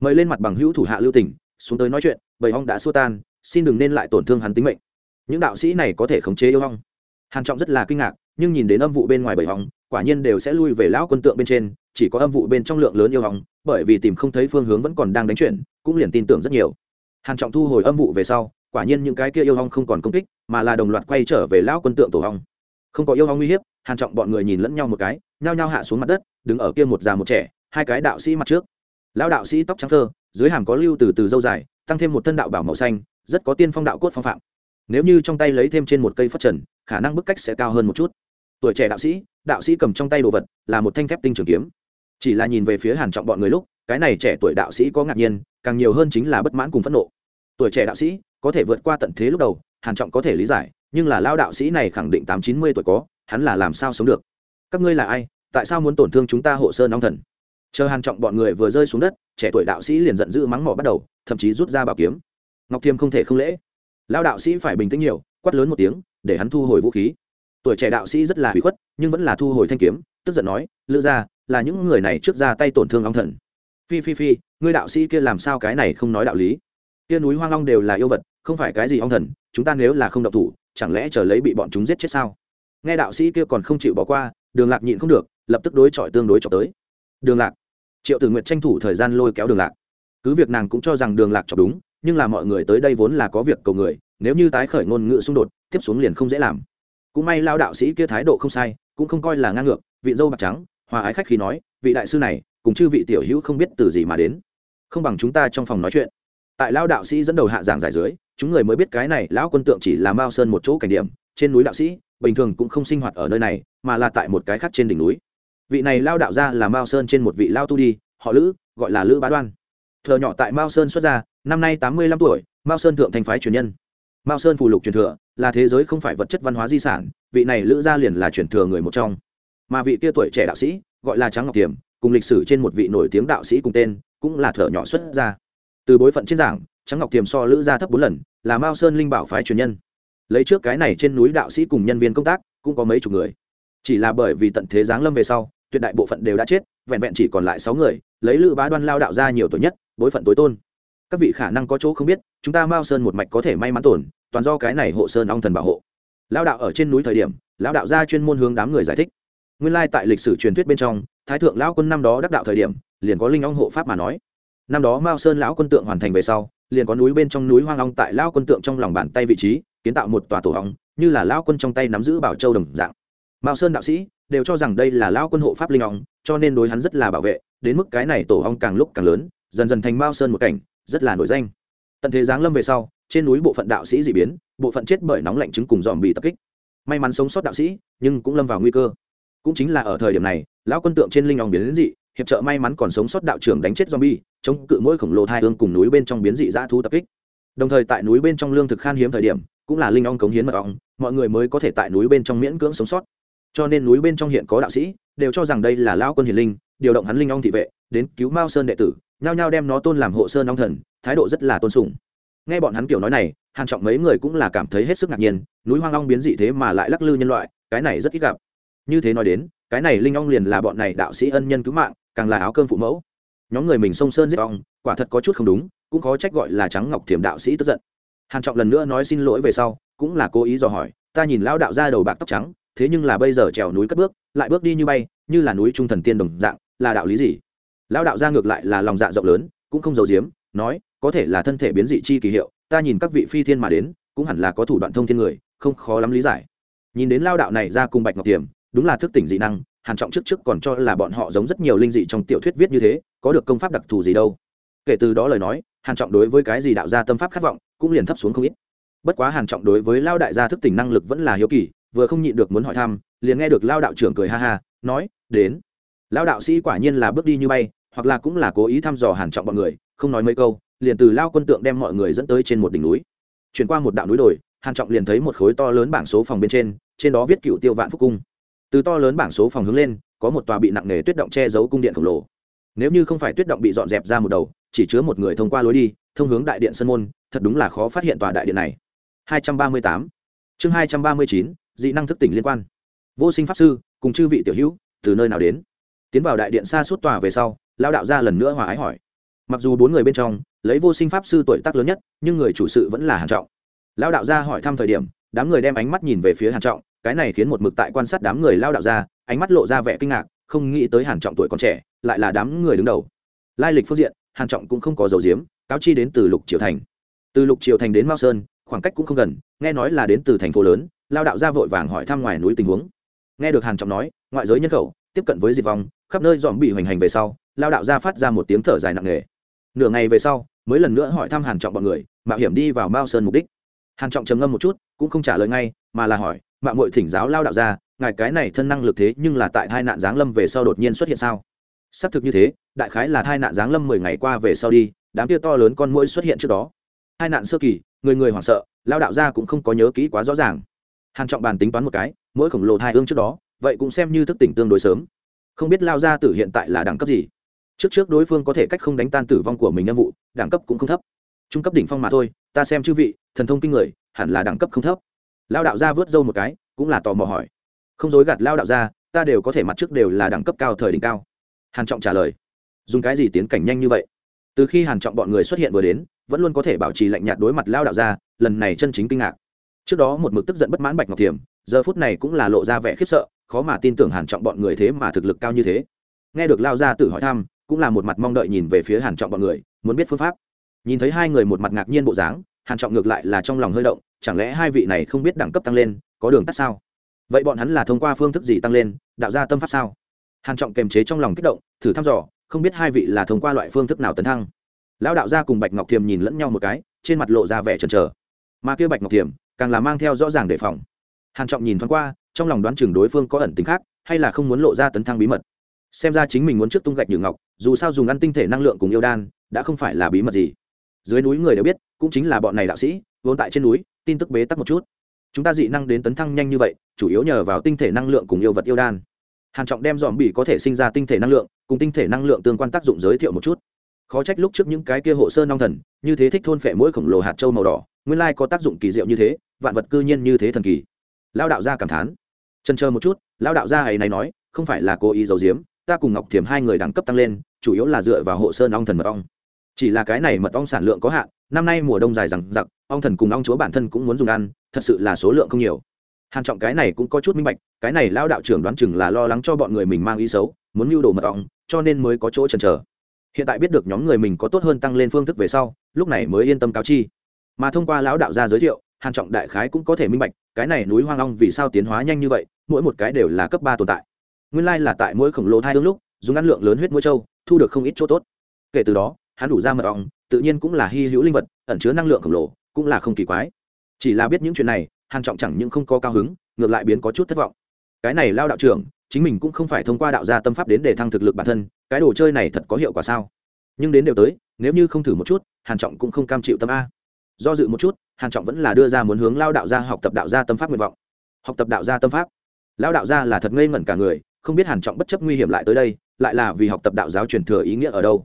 Mời lên mặt bằng hữu thủ hạ lưu tỉnh xuống tới nói chuyện, bầy hong đã xua tan, xin đừng nên lại tổn thương hắn tính mệnh. Những đạo sĩ này có thể khống chế yêu hong. Hàn trọng rất là kinh ngạc, nhưng nhìn đến âm vụ bên ngoài bầy hong, quả nhiên đều sẽ lui về lão quân tượng bên trên, chỉ có âm vụ bên trong lượng lớn yêu hong, bởi vì tìm không thấy phương hướng vẫn còn đang đánh chuyển, cũng liền tin tưởng rất nhiều. Hàn trọng thu hồi âm vụ về sau, quả nhiên những cái kia yêu hong không còn công kích, mà là đồng loạt quay trở về lão quân tượng tổ hong. Không có yêu hong nguy hiểm hàn trọng bọn người nhìn lẫn nhau một cái, nhao nhao hạ xuống mặt đất, đứng ở kia một già một trẻ, hai cái đạo sĩ mặt trước. Lão đạo sĩ tóc trắng thơ dưới hàm có lưu từ từ dâu dài, tăng thêm một thân đạo bảo màu xanh, rất có tiên phong đạo cốt phong phạm. Nếu như trong tay lấy thêm trên một cây phất trần, khả năng bức cách sẽ cao hơn một chút. Tuổi trẻ đạo sĩ đạo sĩ cầm trong tay đồ vật, là một thanh thép tinh trường kiếm. Chỉ là nhìn về phía hàn trọng bọn người lúc, cái này trẻ tuổi đạo sĩ có ngạc nhiên, càng nhiều hơn chính là bất mãn cùng phẫn nộ. Tuổi trẻ đạo sĩ, có thể vượt qua tận thế lúc đầu, hàn trọng có thể lý giải, nhưng là lao đạo sĩ này khẳng định tám chín mươi tuổi có hắn là làm sao sống được? Các ngươi là ai? Tại sao muốn tổn thương chúng ta hộ sơn long thần? Chờ hàn trọng bọn người vừa rơi xuống đất, trẻ tuổi đạo sĩ liền giận dữ mắng mỏ bắt đầu, thậm chí rút ra bảo kiếm. Ngọc thiêm không thể không lễ. Lao đạo sĩ phải bình tĩnh nhiều, quát lớn một tiếng, để hắn thu hồi vũ khí. Tuổi trẻ đạo sĩ rất là hủy khuất, nhưng vẫn là thu hồi thanh kiếm, tức giận nói, lữ ra là những người này trước ra tay tổn thương ong thần. Phi phi phi, ngươi đạo sĩ kia làm sao cái này không nói đạo lý? Kia núi hoang long đều là yêu vật, không phải cái gì ong thần, chúng ta nếu là không độc thủ, chẳng lẽ chờ lấy bị bọn chúng giết chết sao? Nghe đạo sĩ kia còn không chịu bỏ qua, đường lạc nhịn không được, lập tức đối chọi tương đối chọc tới. Đường lạc, triệu tử nguyện tranh thủ thời gian lôi kéo đường lạc. Cứ việc nàng cũng cho rằng đường lạc chọc đúng, nhưng là mọi người tới đây vốn là có việc cầu người, nếu như tái khởi ngôn ngữ xung đột, tiếp xuống liền không dễ làm. Cũng may lao đạo sĩ kia thái độ không sai, cũng không coi là ngang ngược, vị dâu bạc trắng, hòa ái khách khi nói, vị đại sư này, cùng chư vị tiểu hữu không biết từ gì mà đến. Không bằng chúng ta trong phòng nói chuyện. Tại lao đạo sĩ dẫn đầu hạ giảng giải dưới, chúng người mới biết cái này lão quân tượng chỉ là mao sơn một chỗ cảnh điểm, trên núi đạo sĩ bình thường cũng không sinh hoạt ở nơi này, mà là tại một cái khác trên đỉnh núi. Vị này lao đạo ra là mao sơn trên một vị lao tu đi, họ lữ, gọi là lữ bá đoan. Thợ nhỏ tại mao sơn xuất ra năm nay tám mươi lăm tuổi, mao sơn thượng thành phái truyền nhân. Mao sơn phù lục truyền thừa, là thế giới không phải vật chất văn hóa di sản, vị này lữ gia liền là truyền thừa người một trong. Mà vị kia tuổi trẻ đạo sĩ, gọi là trắng ngọc tiềm cùng lịch sử trên một vị nổi tiếng đạo sĩ cùng tên, cũng là thợ nhỏ xuất ra từ bối phận trên giảng trắng ngọc tiềm so lữ gia thấp bốn lần, là mao sơn linh bảo phái truyền nhân lấy trước cái này trên núi đạo sĩ cùng nhân viên công tác, cũng có mấy chục người. Chỉ là bởi vì tận thế giáng lâm về sau, tuyệt đại bộ phận đều đã chết, vẹn vẹn chỉ còn lại sáu người, lấy lữ bá đoan lao đạo ra nhiều tuổi nhất, bối phận tối tôn. Các vị khả năng có chỗ không biết, chúng ta mao sơn một mạch có thể may mắn tổn, toàn do cái này hộ sơn ong thần bảo hộ. Lao đạo ở trên núi thời điểm lao đạo ra chuyên môn hướng đám người giải thích. Nguyên lai tại lịch sử truyền thuyết bên trong, thái thượng lão quân năm đó đắc đạo thời điểm, liền có linh ong hộ pháp mà nói. Năm đó mao sơn lão quân tượng hoàn thành về sau, liền có núi bên trong núi hoang long tại lão quân tượng trong lòng bàn tay vị trí kiến tạo một tòa tổ ong như là lão quân trong tay nắm giữ bảo châu đồng dạng. Mao sơn đạo sĩ đều cho rằng đây là lão quân hộ pháp linh ong cho nên đối hắn rất là bảo vệ đến mức cái này tổ ong càng lúc càng lớn dần dần thành mao sơn một cảnh rất là nổi danh. Tận thế giáng lâm về sau trên núi bộ phận đạo sĩ dị biến bộ phận chết bởi nóng lạnh chứng cùng dòm bị tập kích. May mắn sống sót đạo sĩ nhưng cũng lâm vào nguy cơ. Cũng chính là ở thời điểm này lão quân tượng trên linh ong biến đến dị hiệp trợ may mắn còn sống sót đạo trưởng đánh chết zombie, chống cự mỗi khổng lồ thai hương cùng núi bên trong biến dị dã thú tập kích. Đồng thời tại núi bên trong lương thực khan hiếm thời điểm, cũng là linh ong cống hiến mật ong, mọi người mới có thể tại núi bên trong miễn cưỡng sống sót. cho nên núi bên trong hiện có đạo sĩ đều cho rằng đây là lao quân hiền linh điều động hắn linh ong thị vệ đến cứu mao sơn đệ tử nhao nhao đem nó tôn làm hộ sơn ong thần thái độ rất là tôn sùng. Nghe bọn hắn kiểu nói này hàng trọng mấy người cũng là cảm thấy hết sức ngạc nhiên núi hoang long biến dị thế mà lại lắc lư nhân loại cái này rất ít gặp. Như thế nói đến cái này linh ong liền là bọn này đạo sĩ ân nhân cứu mạng càng là áo cơm phụ mẫu. Nhóm người mình sông sơn giết ong quả thật có chút không đúng cũng khó trách gọi là trắng ngọc thiểm đạo sĩ tức giận hàn trọng lần nữa nói xin lỗi về sau, cũng là cố ý dò hỏi, ta nhìn lão đạo ra đầu bạc tóc trắng, thế nhưng là bây giờ trèo núi cất bước, lại bước đi như bay, như là núi trung thần tiên đồng dạng, là đạo lý gì? Lão đạo ra ngược lại là lòng dạ rộng lớn, cũng không giấu giếm, nói, có thể là thân thể biến dị chi kỳ hiệu, ta nhìn các vị phi thiên mà đến, cũng hẳn là có thủ đoạn thông thiên người, không khó lắm lý giải. Nhìn đến lao đạo này ra cùng bạch ngọc tiềm, đúng là thức tỉnh dị năng, hàn trọng trước trước còn cho là bọn họ giống rất nhiều linh dị trong tiểu thuyết viết như thế, có được công pháp đặc thù gì đâu kể từ đó lời nói, hàn trọng đối với cái gì đạo gia tâm pháp khát vọng cũng liền thấp xuống không ít. Bất quá hàn trọng đối với lao đại gia thức tỉnh năng lực vẫn là hiếu kỳ, vừa không nhịn được muốn hỏi thăm, liền nghe được lao đạo trưởng cười ha ha, nói, đến. Lao đạo sĩ quả nhiên là bước đi như bay, hoặc là cũng là cố ý thăm dò hàn trọng bọn người, không nói mấy câu, liền từ lao quân tượng đem mọi người dẫn tới trên một đỉnh núi. Chuyển qua một đạo núi đồi, hàn trọng liền thấy một khối to lớn bảng số phòng bên trên trên đó viết cựu tiêu vạn phúc cung. Từ to lớn bảng số phòng hướng lên, có một tòa bị nặng nề tuyết động che giấu cung điện khổng lồ. Nếu như không phải tuyết động bị dọn dẹp ra một đầu chỉ chứa một người thông qua lối đi, thông hướng đại điện sân môn, thật đúng là khó phát hiện tòa đại điện này. 238 chương 239 dị năng thức tỉnh liên quan. Vô sinh pháp sư, cùng chư vị tiểu hữu, từ nơi nào đến? Tiến vào đại điện xa suốt tòa về sau lao đạo ra lần nữa hòa ái hỏi. Mặc dù bốn người bên trong, lấy vô sinh pháp sư tuổi tác lớn nhất, nhưng người chủ sự vẫn là hàn trọng. Lao đạo ra hỏi thăm thời điểm, đám người đem ánh mắt nhìn về phía hàn trọng, cái này khiến một mực tại quan sát đám người lao đạo ra, ánh mắt lộ ra vẻ kinh ngạc, không nghĩ tới hàn trọng tuổi còn trẻ, lại là đám người đứng đầu. Lai lịch phương diện hàn trọng cũng không có dầu diếm, cáo chi đến từ lục triều thành. Từ lục triều thành đến mao sơn, khoảng cách cũng không gần, nghe nói là đến từ thành phố lớn, lao đạo ra vội vàng hỏi thăm ngoài núi tình huống. Nghe được hàn trọng nói, ngoại giới nhân khẩu, tiếp cận với diệt vong, khắp nơi dòm bị hoành hành về sau, lao đạo ra phát ra một tiếng thở dài nặng nề. Nửa ngày về sau, mới lần nữa hỏi thăm hàn trọng bọn người, mạo hiểm đi vào mao sơn mục đích. Hàn trọng trầm ngâm một chút, cũng không trả lời ngay, mà là hỏi mạng muội thỉnh giáo lao đạo ra, ngài cái này thân năng lực thế nhưng là tại hai nạn giáng lâm về sau đột nhiên xuất hiện sao? Xác thực như thế đại khái là hai nạn giáng lâm mười ngày qua về sau đi đám kia to lớn con mũi xuất hiện trước đó. Hai nạn sơ kỳ người người hoảng sợ lao đạo gia cũng không có nhớ kỹ quá rõ ràng. Hàn trọng bàn tính toán một cái mỗi khổng lồ thai ương trước đó vậy cũng xem như thức tỉnh tương đối sớm. Không biết lao gia tử hiện tại là đẳng cấp gì? Trước trước đối phương có thể cách không đánh tan tử vong của mình nhiệm vụ đẳng cấp cũng không thấp. Trung cấp đỉnh phong mà thôi ta xem chư vị thần thông kinh người hẳn là đẳng cấp không thấp. Lao đạo gia vớt dâu một cái cũng là tò mò hỏi. Không dối gạt lao đạo gia, ta đều có thể mặt trước đều là đẳng cấp cao thời đỉnh cao hàn trọng trả lời, dùng cái gì tiến cảnh nhanh như vậy? Từ khi hàn trọng bọn người xuất hiện vừa đến, vẫn luôn có thể bảo trì lạnh nhạt đối mặt lao đạo ra, lần này chân chính kinh ngạc. Trước đó một mực tức giận bất mãn bạch ngọc thiểm, giờ phút này cũng là lộ ra vẻ khiếp sợ, khó mà tin tưởng hàn trọng bọn người thế mà thực lực cao như thế. Nghe được lao ra tự hỏi thăm, cũng là một mặt mong đợi nhìn về phía hàn trọng bọn người, muốn biết phương pháp. Nhìn thấy hai người một mặt ngạc nhiên bộ dáng, hàn trọng ngược lại là trong lòng hơi động, chẳng lẽ hai vị này không biết đẳng cấp tăng lên, có đường tắt sao? Vậy bọn hắn là thông qua phương thức gì tăng lên, đạo ra tâm pháp sao? Hàn trọng kềm chế trong lòng kích động thử thăm dò không biết hai vị là thông qua loại phương thức nào tấn thăng lão đạo gia cùng bạch ngọc thiềm nhìn lẫn nhau một cái trên mặt lộ ra vẻ chần chờ mà kia bạch ngọc thiềm càng là mang theo rõ ràng đề phòng hàn trọng nhìn thoáng qua trong lòng đoán chừng đối phương có ẩn tính khác hay là không muốn lộ ra tấn thăng bí mật xem ra chính mình muốn trước tung gạch nhử ngọc dù sao dùng ăn tinh thể năng lượng cùng yêu đan đã không phải là bí mật gì dưới núi người đều biết cũng chính là bọn này đạo sĩ vốn tại trên núi tin tức bế tắc một chút chúng ta dị năng đến tấn thăng nhanh như vậy chủ yếu nhờ vào tinh thể năng lượng cùng yêu vật yêu đan hàn trọng đem dòm bỉ có thể sinh ra tinh thể năng lượng, cùng tinh thể năng lượng tương quan tác dụng giới thiệu một chút. Khó trách lúc trước những cái kia hộ sơn long thần, như thế thích thôn phệ mỗi khổng lồ hạt châu màu đỏ, nguyên lai có tác dụng kỳ diệu như thế, vạn vật cư nhiên như thế thần kỳ. Lao đạo gia cảm thán. Chân chờ một chút lao đạo gia ấy này nói, không phải là cố ý giấu giếm, ta cùng ngọc thiểm hai người đẳng cấp tăng lên, chủ yếu là dựa vào hộ sơn ong thần mật ong. Chỉ là cái này mật ong sản lượng có hạn, năm nay mùa đông dài rằng giặc ong thần cùng ong chúa bản thân cũng muốn dùng ăn, thật sự là số lượng không nhiều hàn trọng cái này cũng có chút minh bạch, cái này lao đạo trưởng đoán chừng là lo lắng cho bọn người mình mang ý xấu, muốn mưu đồ mật ong, cho nên mới có chỗ chần chờ. Hiện tại biết được nhóm người mình có tốt hơn tăng lên phương thức về sau, lúc này mới yên tâm cáo chi. Mà thông qua lão đạo gia giới thiệu, hàn trọng đại khái cũng có thể minh bạch, cái này núi hoang long vì sao tiến hóa nhanh như vậy, mỗi một cái đều là cấp ba tồn tại. Nguyên lai là tại mỗi khổng lồ thai đương lúc, dùng ăn lượng lớn huyết mũi châu thu được không ít chỗ tốt. Kể từ đó, hắn đủ ra mật ong, tự nhiên cũng là hy hữu linh vật, ẩn chứa năng lượng khổng lồ, cũng là không kỳ quái. Chỉ là biết những chuyện này hàn trọng chẳng những không có cao hứng, ngược lại biến có chút thất vọng. Cái này lao đạo trưởng, chính mình cũng không phải thông qua đạo gia tâm pháp đến để thăng thực lực bản thân, cái đồ chơi này thật có hiệu quả sao? Nhưng đến đều tới, nếu như không thử một chút, hàn trọng cũng không cam chịu tâm a. Do dự một chút, hàn trọng vẫn là đưa ra muốn hướng lao đạo gia học tập đạo gia tâm pháp nguyện vọng. Học tập đạo gia tâm pháp. Lão đạo gia là thật ngây ngẩn cả người, không biết hàn trọng bất chấp nguy hiểm lại tới đây, lại là vì học tập đạo giáo truyền thừa ý nghĩa ở đâu.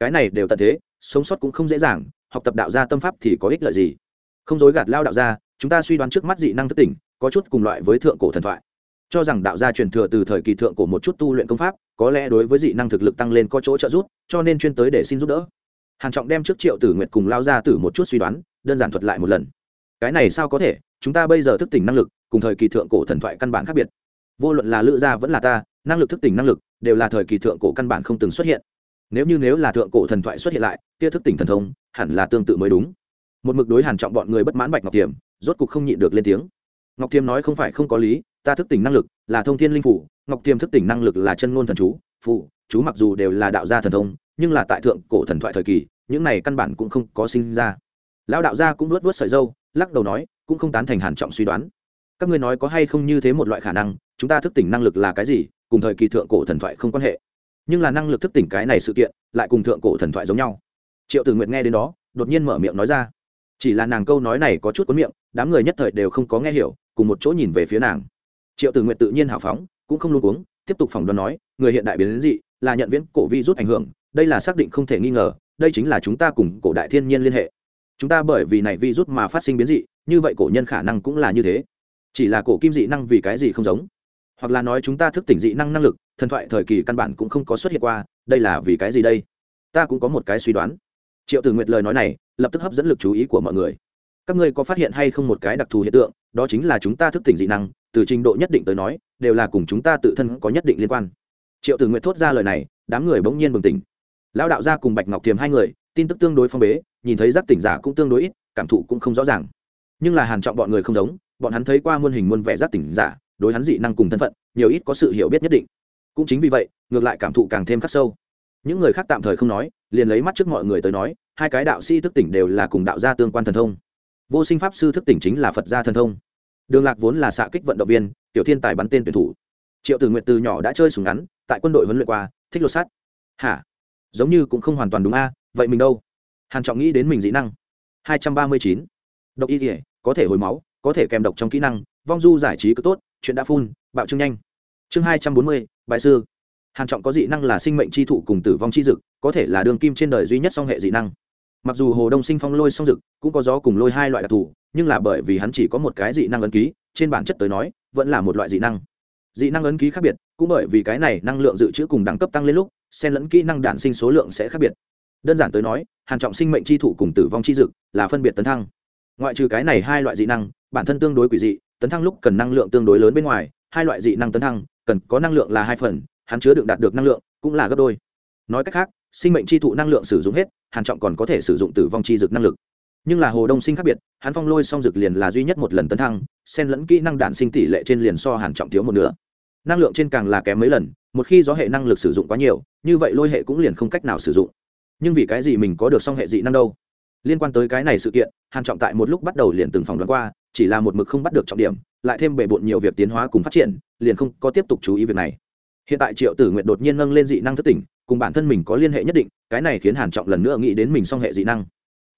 Cái này đều tận thế, sống sót cũng không dễ dàng, học tập đạo gia tâm pháp thì có ích lợi gì? Không dối gạt lao đạo gia chúng ta suy đoán trước mắt dị năng thức tỉnh, có chút cùng loại với thượng cổ thần thoại. Cho rằng đạo gia truyền thừa từ thời kỳ thượng cổ một chút tu luyện công pháp, có lẽ đối với dị năng thực lực tăng lên có chỗ trợ giúp, cho nên chuyên tới để xin giúp đỡ. Hàn trọng đem trước triệu tử nguyệt cùng lao ra tử một chút suy đoán, đơn giản thuật lại một lần. Cái này sao có thể, chúng ta bây giờ thức tỉnh năng lực, cùng thời kỳ thượng cổ thần thoại căn bản khác biệt. Vô luận là lữ gia vẫn là ta, năng lực thức tỉnh năng lực, đều là thời kỳ thượng cổ căn bản không từng xuất hiện. Nếu như nếu là thượng cổ thần thoại xuất hiện lại, kia thức tỉnh thần thông, hẳn là tương tự mới đúng. Một mực đối hàn trọng bọn người bất mãn bạch ngọc tiềm rốt cục không nhịn được lên tiếng. Ngọc Tiêm nói không phải không có lý, ta thức tỉnh năng lực là thông thiên linh phủ, ngọc Tiêm thức tỉnh năng lực là chân ngôn thần chú phụ chú mặc dù đều là đạo gia thần thông, nhưng là tại thượng cổ thần thoại thời kỳ, những này căn bản cũng không có sinh ra. Lão đạo gia cũng luốt lướt sợi dâu, lắc đầu nói, cũng không tán thành hàn trọng suy đoán. Các ngươi nói có hay không như thế một loại khả năng, chúng ta thức tỉnh năng lực là cái gì, cùng thời kỳ thượng cổ thần thoại không quan hệ. Nhưng là năng lực thức tỉnh cái này sự kiện, lại cùng thượng cổ thần thoại giống nhau. Triệu tử nguyện nghe đến đó, đột nhiên mở miệng nói ra chỉ là nàng câu nói này có chút cuốn miệng, đám người nhất thời đều không có nghe hiểu, cùng một chỗ nhìn về phía nàng. Triệu tử nguyện tự nhiên hào phóng, cũng không luôn uống tiếp tục phỏng đoán nói, người hiện đại biến đến dị, là nhận viễn cổ vi rút ảnh hưởng, đây là xác định không thể nghi ngờ, đây chính là chúng ta cùng cổ đại thiên nhiên liên hệ. Chúng ta bởi vì này vi rút mà phát sinh biến dị, như vậy cổ nhân khả năng cũng là như thế. Chỉ là cổ kim dị năng vì cái gì không giống? Hoặc là nói chúng ta thức tỉnh dị năng năng lực, thần thoại thời kỳ căn bản cũng không có xuất hiện qua, đây là vì cái gì đây? Ta cũng có một cái suy đoán triệu tử nguyệt lời nói này lập tức hấp dẫn lực chú ý của mọi người. Các ngươi có phát hiện hay không một cái đặc thù hiện tượng, đó chính là chúng ta thức tỉnh dị năng, từ trình độ nhất định tới nói, đều là cùng chúng ta tự thân có nhất định liên quan. Triệu tử nguyệt thốt ra lời này, đám người bỗng nhiên bừng tỉnh. Lão đạo gia cùng bạch ngọc thiềm hai người, tin tức tương đối phong bế, nhìn thấy giác tỉnh giả cũng tương đối ít, cảm thụ cũng không rõ ràng. Nhưng là hàn trọng bọn người không giống, bọn hắn thấy qua muôn hình muôn vẻ giác tỉnh giả, đối hắn dị năng cùng thân phận, nhiều ít có sự hiểu biết nhất định. Cũng chính vì vậy, ngược lại cảm thụ càng thêm khắc sâu. Những người khác tạm thời không nói liền lấy mắt trước mọi người tới nói, hai cái đạo sĩ thức tỉnh đều là cùng đạo gia tương quan thần thông. Vô sinh pháp sư thức tỉnh chính là phật gia thần thông. Đường lạc vốn là xạ kích vận động viên, tiểu thiên tài bắn tên tuyển thủ. Triệu tử nguyện từ nhỏ đã chơi súng ngắn, tại quân đội huấn luyện qua, thích lột sắt. Hả? Giống như cũng không hoàn toàn đúng a, vậy mình đâu? Hàn trọng nghĩ đến mình dị năng. Hai trăm ba mươi chín. Độc y thể có thể hồi máu, có thể kèm độc trong kỹ năng, vong du giải trí cứ tốt, chuyện đã phun, bạo trương nhanh. Chương hai trăm bốn mươi, bại sư hàn trọng có dị năng là sinh mệnh chi thụ cùng tử vong chi dực, có thể là đường kim trên đời duy nhất song hệ dị năng. Mặc dù hồ đông sinh phong lôi song dực, cũng có gió cùng lôi hai loại đặc thù, nhưng là bởi vì hắn chỉ có một cái dị năng ấn ký, trên bản chất tới nói, vẫn là một loại dị năng. Dị năng ấn ký khác biệt, cũng bởi vì cái này năng lượng dự trữ cùng đẳng cấp tăng lên lúc, xen lẫn kỹ năng đản sinh số lượng sẽ khác biệt. Đơn giản tới nói, hàn trọng sinh mệnh chi thụ cùng tử vong chi dực là phân biệt tấn thăng. Ngoại trừ cái này hai loại dị năng, bản thân tương đối quỷ dị, tấn thăng lúc cần năng lượng tương đối lớn bên ngoài, hai loại dị năng tấn thăng, cần có năng lượng là hai phần hắn chứa đựng đạt được năng lượng cũng là gấp đôi. Nói cách khác, sinh mệnh chi thụ năng lượng sử dụng hết, hàn trọng còn có thể sử dụng tử vong chi dực năng lực. Nhưng là hồ đông sinh khác biệt, hắn phong lôi song dực liền là duy nhất một lần tấn thăng, xen lẫn kỹ năng đạn sinh tỷ lệ trên liền so hàn trọng thiếu một nửa. Năng lượng trên càng là kém mấy lần, một khi gió hệ năng lực sử dụng quá nhiều, như vậy lôi hệ cũng liền không cách nào sử dụng. Nhưng vì cái gì mình có được song hệ dị năng đâu? Liên quan tới cái này sự kiện, hàn trọng tại một lúc bắt đầu liền từng phòng đoán qua, chỉ là một mực không bắt được trọng điểm, lại thêm bề bộn nhiều việc tiến hóa cùng phát triển, liền không có tiếp tục chú ý việc này hiện tại triệu tử nguyện đột nhiên nâng lên dị năng thất tỉnh cùng bản thân mình có liên hệ nhất định cái này khiến hàn trọng lần nữa nghĩ đến mình song hệ dị năng.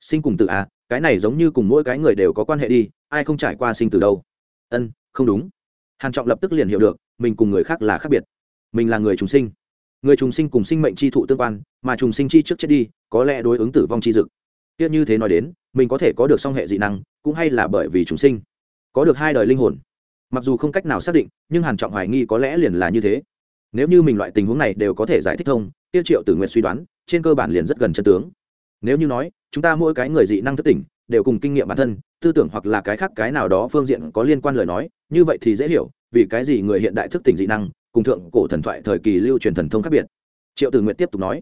Sinh cùng tử à, cái này giống như cùng mỗi cái người đều có quan hệ đi ai không trải qua sinh từ đâu. Ân không đúng. Hàn trọng lập tức liền hiểu được mình cùng người khác là khác biệt. Mình là người trùng sinh. Người trùng sinh cùng sinh mệnh chi thụ tương quan mà trùng sinh chi trước chết đi có lẽ đối ứng tử vong chi dực. Tiếc như thế nói đến mình có thể có được song hệ dị năng cũng hay là bởi vì trùng sinh. Có được hai đời linh hồn. Mặc dù không cách nào xác định nhưng hàn trọng hoài nghi có lẽ liền là như thế nếu như mình loại tình huống này đều có thể giải thích thông, tiêu triệu tử nguyện suy đoán, trên cơ bản liền rất gần chân tướng. Nếu như nói, chúng ta mỗi cái người dị năng thức tỉnh, đều cùng kinh nghiệm bản thân, tư tưởng hoặc là cái khác cái nào đó phương diện có liên quan lời nói, như vậy thì dễ hiểu, vì cái gì người hiện đại thức tỉnh dị năng, cùng thượng cổ thần thoại thời kỳ lưu truyền thần thông khác biệt? Triệu tử nguyện tiếp tục nói,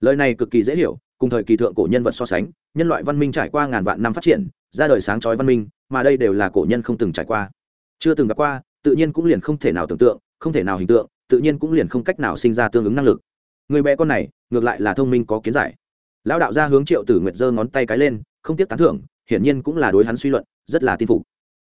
lời này cực kỳ dễ hiểu, cùng thời kỳ thượng cổ nhân vật so sánh, nhân loại văn minh trải qua ngàn vạn năm phát triển, ra đời sáng chói văn minh, mà đây đều là cổ nhân không từng trải qua. Chưa từng gặp qua, tự nhiên cũng liền không thể nào tưởng tượng, không thể nào hình tượng tự nhiên cũng liền không cách nào sinh ra tương ứng năng lực. Người bé con này, ngược lại là thông minh có kiến giải. Lão đạo gia hướng triệu tử nguyệt giơ ngón tay cái lên, không tiếc tán thưởng, hiển nhiên cũng là đối hắn suy luận, rất là tin phục.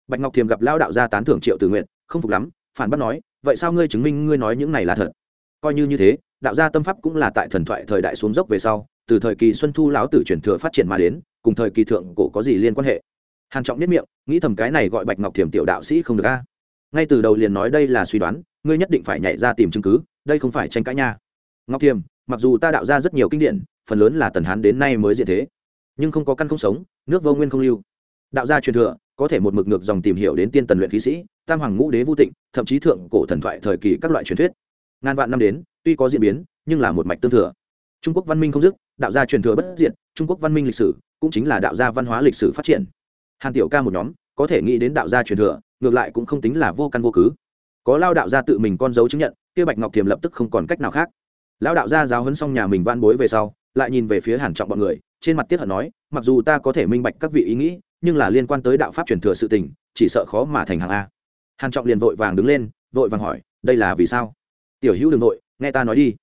Bạch ngọc thiềm gặp lão đạo gia tán thưởng triệu tử nguyệt, không phục lắm, phản bác nói, vậy sao ngươi chứng minh ngươi nói những này là thật? Coi như như thế, đạo gia tâm pháp cũng là tại thần thoại thời đại xuống dốc về sau, từ thời kỳ xuân thu lão tử truyền thừa phát triển mà đến, cùng thời kỳ thượng cổ có gì liên quan hệ? Hàn trọng nhất miệng, nghĩ thầm cái này gọi bạch ngọc thiềm tiểu đạo sĩ không được a ngay từ đầu liền nói đây là suy đoán, ngươi nhất định phải nhảy ra tìm chứng cứ, đây không phải tranh cãi nha. Ngọc thiềm, mặc dù ta đạo ra rất nhiều kinh điển, phần lớn là tần hán đến nay mới diện thế, nhưng không có căn không sống, nước vô nguyên không lưu. Đạo gia truyền thừa, có thể một mực ngược dòng tìm hiểu đến tiên tần luyện khí sĩ, tam hoàng ngũ đế vô tịnh, thậm chí thượng cổ thần thoại thời kỳ các loại truyền thuyết. Ngàn vạn năm đến, tuy có diễn biến, nhưng là một mạch tương thừa. Trung quốc văn minh không dứt, đạo gia truyền thừa bất diện trung quốc văn minh lịch sử cũng chính là đạo gia văn hóa lịch sử phát triển. Hàn tiểu ca một nhóm, có thể nghĩ đến đạo gia truyền thừa ngược lại cũng không tính là vô căn vô cứ. Có lao đạo gia tự mình con dấu chứng nhận, kia bạch ngọc thiềm lập tức không còn cách nào khác. Lao đạo gia giáo huấn xong nhà mình van bối về sau, lại nhìn về phía hàn trọng bọn người, trên mặt tiết hận nói, mặc dù ta có thể minh bạch các vị ý nghĩ, nhưng là liên quan tới đạo pháp truyền thừa sự tình, chỉ sợ khó mà thành hàng a. Hàn trọng liền vội vàng đứng lên, vội vàng hỏi, đây là vì sao? Tiểu hữu đừng nội nghe ta nói đi.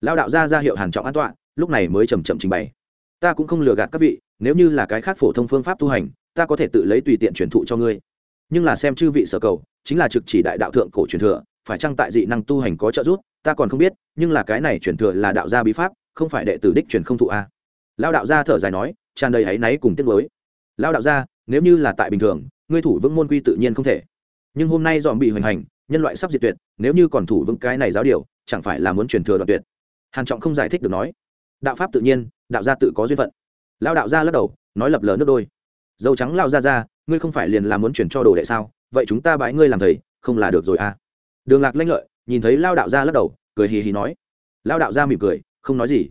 Lao đạo gia ra hiệu hàn trọng an toàn lúc này mới chậm chậm trình bày. Ta cũng không lừa gạt các vị, nếu như là cái khác phổ thông phương pháp tu hành, ta có thể tự lấy tùy tiện truyền thụ cho ngươi nhưng là xem chư vị sở cầu, chính là trực chỉ đại đạo thượng cổ truyền thừa, phải chăng tại dị năng tu hành có trợ giúp, ta còn không biết, nhưng là cái này truyền thừa là đạo gia bí pháp, không phải đệ tử đích truyền không thụ a. Lao đạo gia thở dài nói, tràn đầy áy náy cùng tiết mới lao đạo gia, nếu như là tại bình thường, ngươi thủ vững môn quy tự nhiên không thể. Nhưng hôm nay dòm bị hoành hành, nhân loại sắp diệt tuyệt, nếu như còn thủ vững cái này giáo điều, chẳng phải là muốn truyền thừa đoạn tuyệt? Hàn trọng không giải thích được nói. Đạo pháp tự nhiên, đạo gia tự có duyên phận. Lao đạo gia lắc đầu, nói lập lờ nước đôi. Dâu trắng lao ra ra ngươi không phải liền là muốn chuyển cho đồ đệ sao? Vậy chúng ta bãi ngươi làm thầy, không là được rồi à? Đường lạc lanh lợi, nhìn thấy lao đạo gia lắc đầu, cười hì hì nói. Lao đạo gia mỉm cười, không nói gì.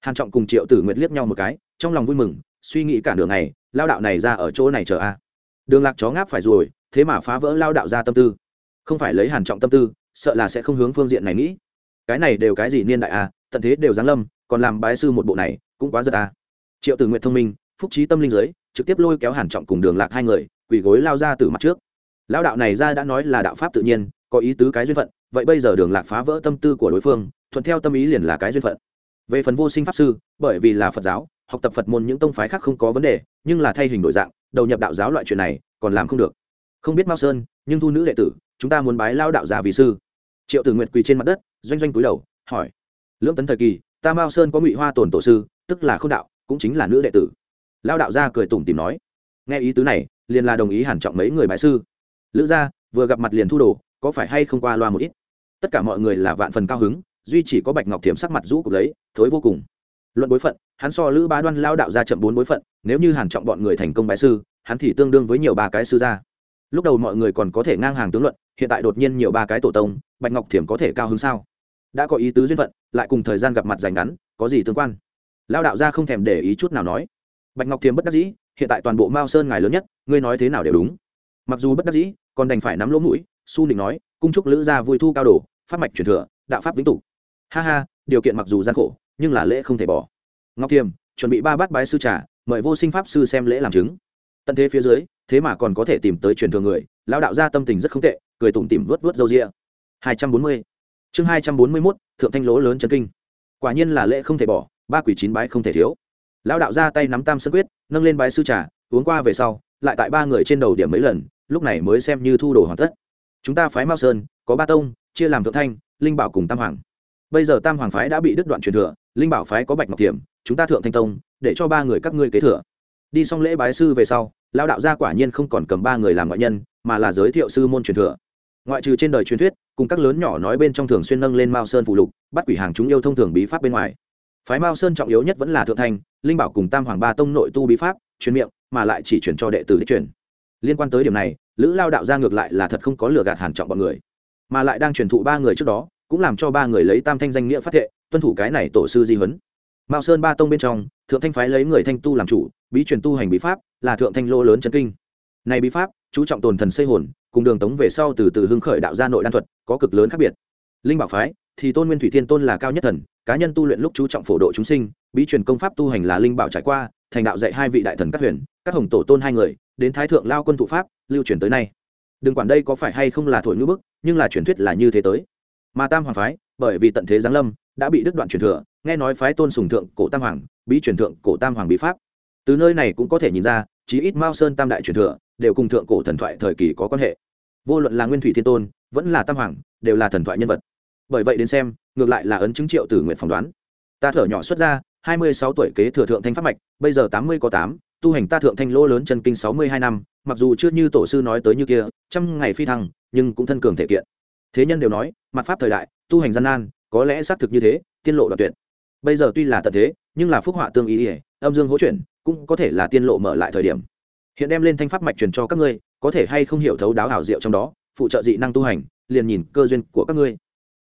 Hàn trọng cùng triệu tử nguyệt liếc nhau một cái, trong lòng vui mừng, suy nghĩ cả đường này lao đạo này ra ở chỗ này chờ a đường lạc chó ngáp phải rồi, thế mà phá vỡ lao đạo ra tâm tư. Không phải lấy hàn trọng tâm tư, sợ là sẽ không hướng phương diện này nghĩ. Cái này đều cái gì niên đại a tận thế đều giáng lâm, còn làm bái sư một bộ này, cũng quá giật a triệu tử nguyện thông minh, phúc trí tâm linh giới trực tiếp lôi kéo hàn trọng cùng đường lạc hai người, quỳ gối lao ra từ mặt trước. Lão đạo này ra đã nói là đạo pháp tự nhiên, có ý tứ cái duyên phận, vậy bây giờ đường lạc phá vỡ tâm tư của đối phương, thuận theo tâm ý liền là cái duyên phận. Về phần vô sinh pháp sư, bởi vì là phật giáo, học tập phật môn những tông phái khác không có vấn đề, nhưng là thay hình đổi dạng, đầu nhập đạo giáo loại chuyện này, còn làm không được. Không biết mao sơn, nhưng thu nữ đệ tử, chúng ta muốn bái lao đạo già vì sư. Triệu tử nguyệt quỳ trên mặt đất, doanh doanh cúi đầu, hỏi lưỡng tấn thời kỳ, ta mao sơn có ngụy hoa tồn tổ sư, tức là không đạo, cũng chính là nữ đệ tử lao đạo gia cười tủm tìm nói, nghe ý tứ này, liền là đồng ý hàn trọng mấy người bái sư. Lữ gia, vừa gặp mặt liền thu đồ, có phải hay không qua loa một ít? Tất cả mọi người là vạn phần cao hứng, duy chỉ có bạch ngọc thiểm sắc mặt rũ cục lấy, thối vô cùng. Luận bối phận, hắn so lữ bá đoan lao đạo ra chậm bốn bối phận, nếu như hàn trọng bọn người thành công bái sư, hắn thì tương đương với nhiều ba cái sư gia. Lúc đầu mọi người còn có thể ngang hàng tướng luận, hiện tại đột nhiên nhiều ba cái tổ tông, bạch ngọc thiểm có thể cao hứng sao? Đã có ý tứ duyên phận, lại cùng thời gian gặp mặt dành ngắn, có gì tương quan? Lao đạo gia không thèm để ý chút nào nói bạch ngọc thiềm bất đắc dĩ, hiện tại toàn bộ mao sơn ngài lớn nhất, ngươi nói thế nào đều đúng. Mặc dù bất đắc dĩ, còn đành phải nắm lỗ mũi, su nịnh nói, cung trúc lữ gia vui thu cao đồ, pháp mạch truyền thừa, đạo pháp vĩnh tục ha ha, điều kiện mặc dù gian khổ, nhưng là lễ không thể bỏ. Ngọc thiềm, chuẩn bị ba bát bái sư trà, mời vô sinh pháp sư xem lễ làm chứng. Tận thế phía dưới, thế mà còn có thể tìm tới truyền thừa người, lão đạo gia tâm tình rất không tệ, cười tủm tỉm vớt vớt râu ria. Hai trăm bốn mươi. Chương hai trăm bốn mươi mốt, thượng thanh lỗ lớn chân kinh. Quả nhiên là lễ không thể bỏ, ba quỷ chín bái không thể thiếu lão đạo ra tay nắm tam sơn quyết, nâng lên bái sư trà, uống qua về sau, lại tại ba người trên đầu điểm mấy lần, lúc này mới xem như thu đồ hoàn tất. Chúng ta phái mao sơn, có ba tông, chia làm thượng thanh, linh bảo cùng tam hoàng. Bây giờ tam hoàng phái đã bị đứt đoạn truyền thừa, linh bảo phái có bạch ngọc thiểm, chúng ta thượng thanh tông, để cho ba người các ngươi kế thừa. Đi xong lễ bái sư về sau, lão đạo gia quả nhiên không còn cầm ba người làm ngoại nhân, mà là giới thiệu sư môn truyền thừa. Ngoại trừ trên đời truyền thuyết, cùng các lớn nhỏ nói bên trong thường xuyên nâng lên mao sơn phụ lục, bắt quỷ hàng chúng yêu thông thường bí pháp bên ngoài phái mao sơn trọng yếu nhất vẫn là thượng thanh, linh bảo cùng tam hoàng ba tông nội tu bí pháp, truyền miệng, mà lại chỉ truyền cho đệ tử đích truyền. Liên quan tới điểm này, lữ lao đạo gia ngược lại là thật không có lừa gạt hàn trọng bọn người, mà lại đang truyền thụ ba người trước đó, cũng làm cho ba người lấy tam thanh danh nghĩa phát thệ, tuân thủ cái này tổ sư di huấn. Mao sơn ba tông bên trong, thượng thanh phái lấy người thanh tu làm chủ, bí truyền tu hành bí pháp, là thượng thanh lô lớn chân kinh. Này bí pháp, chú trọng tồn thần xây hồn, cùng đường tống về sau từ từ hưng khởi đạo gia nội đan thuật, có cực lớn khác biệt. Linh bảo phái, thì tôn nguyên thủy thiên tôn là cao nhất thần cá nhân tu luyện lúc chú trọng phổ độ chúng sinh, bí truyền công pháp tu hành là linh bảo trải qua, thành đạo dạy hai vị đại thần các huyền, các hồng tổ tôn hai người, đến thái thượng lao quân thụ pháp, lưu truyền tới nay. Đừng quản đây có phải hay không là thổi ngữ bức, nhưng là truyền thuyết là như thế tới. Mà tam hoàng phái, bởi vì tận thế giáng lâm, đã bị đứt đoạn truyền thừa, nghe nói phái tôn sùng thượng cổ tam hoàng, bí truyền thượng cổ tam hoàng bí pháp. Từ nơi này cũng có thể nhìn ra, chí ít mao sơn tam đại truyền thừa, đều cùng thượng cổ thần thoại thời kỳ có quan hệ. Vô luận là nguyên thủy thiên tôn, vẫn là tam hoàng, đều là thần thoại nhân vật bởi vậy đến xem, ngược lại là ấn chứng triệu tử nguyện phỏng đoán. Ta thở nhỏ xuất ra, hai mươi sáu tuổi kế thừa thượng thanh pháp mạch, bây giờ tám mươi có tám, tu hành ta thượng thanh lỗ lớn chân kinh sáu mươi hai năm, mặc dù chưa như tổ sư nói tới như kia, trăm ngày phi thăng, nhưng cũng thân cường thể kiện. Thế nhân đều nói, mặt pháp thời đại, tu hành gian nan, có lẽ xác thực như thế, tiên lộ đoạn tuyệt. Bây giờ tuy là tận thế, nhưng là phúc họa tương ý ỉa âm dương hỗ chuyển, cũng có thể là tiên lộ mở lại thời điểm. Hiện đem lên thanh pháp mạch truyền cho các ngươi, có thể hay không hiểu thấu đáo hảo diệu trong đó, phụ trợ dị năng tu hành, liền nhìn cơ duyên của các ngươi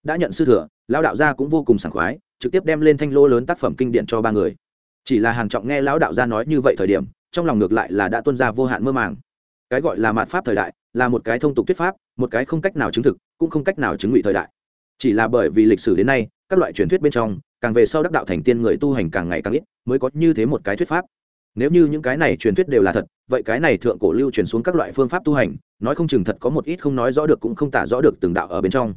đã nhận sư thừa, lão đạo gia cũng vô cùng sảng khoái, trực tiếp đem lên thanh lô lớn tác phẩm kinh điển cho ba người. Chỉ là hàng trọng nghe lão đạo gia nói như vậy thời điểm, trong lòng ngược lại là đã tuân ra vô hạn mơ màng. Cái gọi là mạt pháp thời đại, là một cái thông tục thuyết pháp, một cái không cách nào chứng thực, cũng không cách nào chứng ngụy thời đại. Chỉ là bởi vì lịch sử đến nay, các loại truyền thuyết bên trong, càng về sau đắc đạo thành tiên người tu hành càng ngày càng ít, mới có như thế một cái thuyết pháp. Nếu như những cái này truyền thuyết đều là thật, vậy cái này thượng cổ lưu truyền xuống các loại phương pháp tu hành, nói không chừng thật có một ít không nói rõ được cũng không tả rõ được từng đạo ở bên trong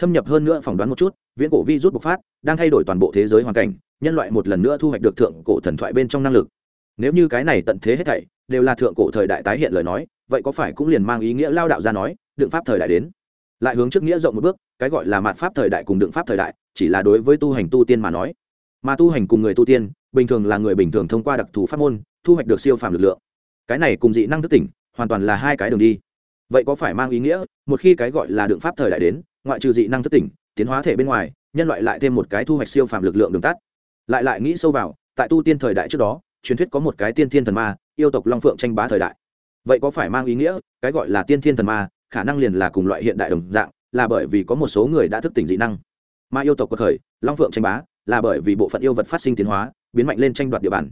thâm nhập hơn nữa phỏng đoán một chút, viễn cổ vi rút bộc phát, đang thay đổi toàn bộ thế giới hoàn cảnh, nhân loại một lần nữa thu hoạch được thượng cổ thần thoại bên trong năng lực. Nếu như cái này tận thế hết thảy đều là thượng cổ thời đại tái hiện lời nói, vậy có phải cũng liền mang ý nghĩa lao đạo ra nói, đựng pháp thời đại đến. Lại hướng trước nghĩa rộng một bước, cái gọi là mạt pháp thời đại cùng đựng pháp thời đại, chỉ là đối với tu hành tu tiên mà nói. Mà tu hành cùng người tu tiên, bình thường là người bình thường thông qua đặc thù pháp môn, thu hoạch được siêu phàm lực lượng. Cái này cùng dị năng thức tỉnh, hoàn toàn là hai cái đường đi. Vậy có phải mang ý nghĩa, một khi cái gọi là đựng pháp thời đại đến ngoại trừ dị năng thức tỉnh, tiến hóa thể bên ngoài, nhân loại lại thêm một cái thu hoạch siêu phàm lực lượng đường tắt. Lại lại nghĩ sâu vào, tại tu tiên thời đại trước đó, truyền thuyết có một cái tiên thiên thần ma, yêu tộc long phượng tranh bá thời đại. Vậy có phải mang ý nghĩa, cái gọi là tiên thiên thần ma, khả năng liền là cùng loại hiện đại đồng dạng, là bởi vì có một số người đã thức tỉnh dị năng. Mà yêu tộc có thời, long phượng tranh bá, là bởi vì bộ phận yêu vật phát sinh tiến hóa, biến mạnh lên tranh đoạt địa bàn.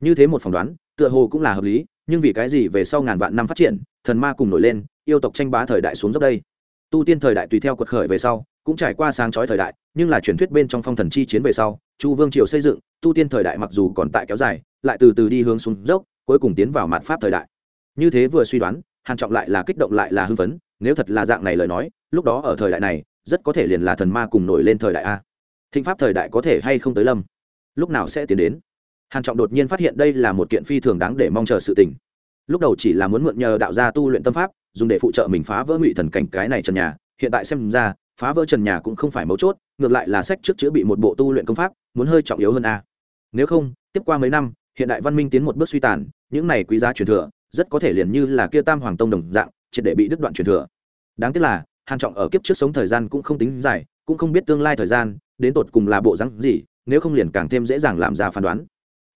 Như thế một phỏng đoán, tựa hồ cũng là hợp lý, nhưng vì cái gì về sau ngàn vạn năm phát triển, thần ma cùng nổi lên, yêu tộc tranh bá thời đại xuống dốc đây? Tu tiên thời đại tùy theo quật khởi về sau, cũng trải qua sáng chói thời đại, nhưng là truyền thuyết bên trong phong thần chi chiến về sau, chu vương triều xây dựng, tu tiên thời đại mặc dù còn tại kéo dài, lại từ từ đi hướng xuống dốc, cuối cùng tiến vào mạn pháp thời đại. Như thế vừa suy đoán, hàn trọng lại là kích động lại là hưng phấn, nếu thật là dạng này lời nói, lúc đó ở thời đại này, rất có thể liền là thần ma cùng nổi lên thời đại a. Thịnh pháp thời đại có thể hay không tới lâm? Lúc nào sẽ tiến đến? Hàn trọng đột nhiên phát hiện đây là một kiện phi thường đáng để mong chờ sự tình. Lúc đầu chỉ là muốn mượn nhờ đạo gia tu luyện tâm pháp dùng để phụ trợ mình phá vỡ ngụy thần cảnh cái này trần nhà. Hiện tại xem ra, phá vỡ trần nhà cũng không phải mấu chốt, ngược lại là sách trước chữa bị một bộ tu luyện công pháp, muốn hơi trọng yếu hơn a. Nếu không, tiếp qua mấy năm, hiện đại văn minh tiến một bước suy tàn, những này quý giá truyền thừa, rất có thể liền như là kia tam hoàng tông đồng dạng, triệt để bị đứt đoạn truyền thừa. Đáng tiếc là, hàn trọng ở kiếp trước sống thời gian cũng không tính dài, cũng không biết tương lai thời gian, đến tột cùng là bộ rắn gì, nếu không liền càng thêm dễ dàng làm ra phán đoán.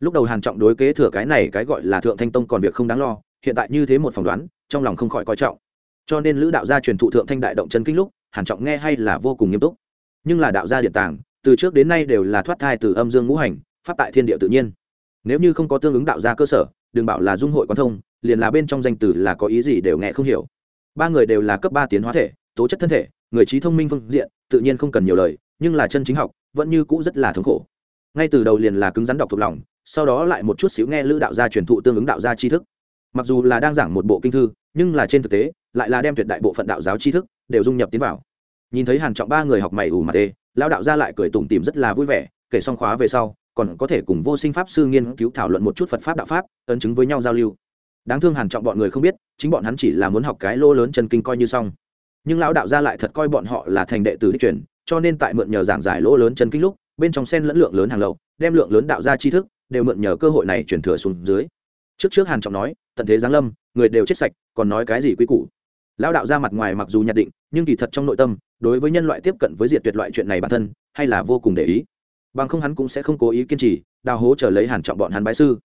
Lúc đầu hàn trọng đối kế thừa cái này cái gọi là thượng thanh tông còn việc không đáng lo, hiện tại như thế một phỏng đoán trong lòng không khỏi coi trọng. Cho nên lữ đạo gia truyền thụ thượng thanh đại động chân kinh lúc, hàn trọng nghe hay là vô cùng nghiêm túc. Nhưng là đạo gia điện tàng, từ trước đến nay đều là thoát thai từ âm dương ngũ hành, pháp tại thiên địa tự nhiên. Nếu như không có tương ứng đạo gia cơ sở, đừng bảo là dung hội quan thông, liền là bên trong danh từ là có ý gì đều nghe không hiểu. Ba người đều là cấp ba tiến hóa thể, tố chất thân thể, người trí thông minh phương diện, tự nhiên không cần nhiều lời, nhưng là chân chính học, vẫn như cũ rất là thống khổ. Ngay từ đầu liền là cứng rắn đọc thuộc lòng, sau đó lại một chút xíu nghe lữ đạo gia truyền thụ tương ứng đạo gia tri thức. Mặc dù là đang giảng một bộ kinh thư nhưng là trên thực tế, lại là đem tuyệt đại bộ phận đạo giáo tri thức đều dung nhập tiến vào. Nhìn thấy hàn trọng ba người học mày ủ mặt tê, lão đạo gia lại cười tủm tỉm rất là vui vẻ, kể xong khóa về sau, còn có thể cùng vô sinh pháp sư nghiên cứu thảo luận một chút phật pháp đạo pháp, ấn chứng với nhau giao lưu. Đáng thương hàn trọng bọn người không biết, chính bọn hắn chỉ là muốn học cái lô lớn chân kinh coi như xong. Nhưng lão đạo gia lại thật coi bọn họ là thành đệ tử đích truyền, cho nên tại mượn nhờ giảng giải lỗ lớn chân kinh lúc, bên trong sen lẫn lượng lớn hàng lậu, đem lượng lớn đạo gia tri thức đều mượn nhờ cơ hội này truyền thừa xuống dưới. Trước trước hàn trọng nói, tận thế giáng lâm người đều chết sạch, còn nói cái gì quy củ? Lão đạo gia mặt ngoài mặc dù nhận định, nhưng kỳ thật trong nội tâm, đối với nhân loại tiếp cận với diệt tuyệt loại chuyện này bản thân, hay là vô cùng để ý. Bằng không hắn cũng sẽ không cố ý kiên trì, đào hố chờ lấy hàn trọng bọn hắn bái sư.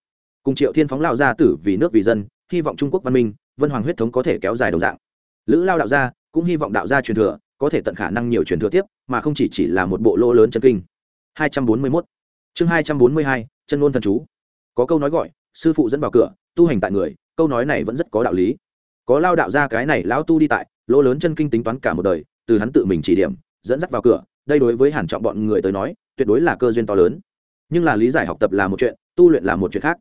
Cùng triệu thiên phóng lão gia tử vì nước vì dân, hy vọng trung quốc văn minh, vân hoàng huyết thống có thể kéo dài đồng dạng. Lữ lao đạo gia cũng hy vọng đạo gia truyền thừa, có thể tận khả năng nhiều truyền thừa tiếp, mà không chỉ chỉ là một bộ lô lớn chân kinh. 241 chương 242 chân ngôn thần chú. Có câu nói gọi, sư phụ dẫn vào cửa, tu hành tại người câu nói này vẫn rất có đạo lý. Có lao đạo ra cái này lão tu đi tại, lỗ lớn chân kinh tính toán cả một đời, từ hắn tự mình chỉ điểm, dẫn dắt vào cửa, đây đối với hàn trọng bọn người tới nói, tuyệt đối là cơ duyên to lớn. Nhưng là lý giải học tập là một chuyện, tu luyện là một chuyện khác.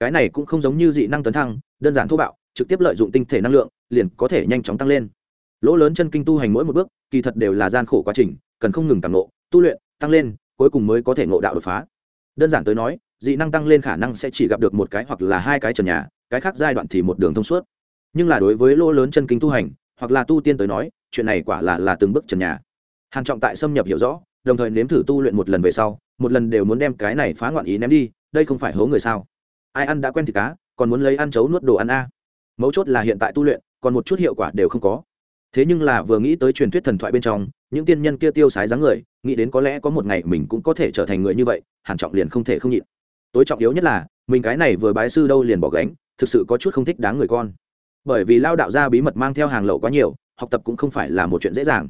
Cái này cũng không giống như dị năng tấn thăng, đơn giản thô bạo, trực tiếp lợi dụng tinh thể năng lượng, liền có thể nhanh chóng tăng lên. Lỗ lớn chân kinh tu hành mỗi một bước, kỳ thật đều là gian khổ quá trình, cần không ngừng tăng nộ tu luyện, tăng lên, cuối cùng mới có thể ngộ đạo đột phá. Đơn giản tới nói, dị năng tăng lên khả năng sẽ chỉ gặp được một cái hoặc là hai cái trần nhà cái khác giai đoạn thì một đường thông suốt. Nhưng là đối với lỗ lớn chân kinh tu hành, hoặc là tu tiên tới nói, chuyện này quả là là từng bước trần nhà. Hàn trọng tại xâm nhập hiểu rõ, đồng thời nếm thử tu luyện một lần về sau, một lần đều muốn đem cái này phá ngoạn ý ném đi, đây không phải hố người sao? Ai ăn đã quen thịt cá, còn muốn lấy ăn chấu nuốt đồ ăn a? Mấu chốt là hiện tại tu luyện, còn một chút hiệu quả đều không có. Thế nhưng là vừa nghĩ tới truyền thuyết thần thoại bên trong, những tiên nhân kia tiêu sái dáng người, nghĩ đến có lẽ có một ngày mình cũng có thể trở thành người như vậy, hàn trọng liền không thể không nhịn. Tối trọng yếu nhất là, mình cái này vừa bái sư đâu liền bỏ gánh thực sự có chút không thích đáng người con. Bởi vì lao đạo gia bí mật mang theo hàng lậu quá nhiều, học tập cũng không phải là một chuyện dễ dàng.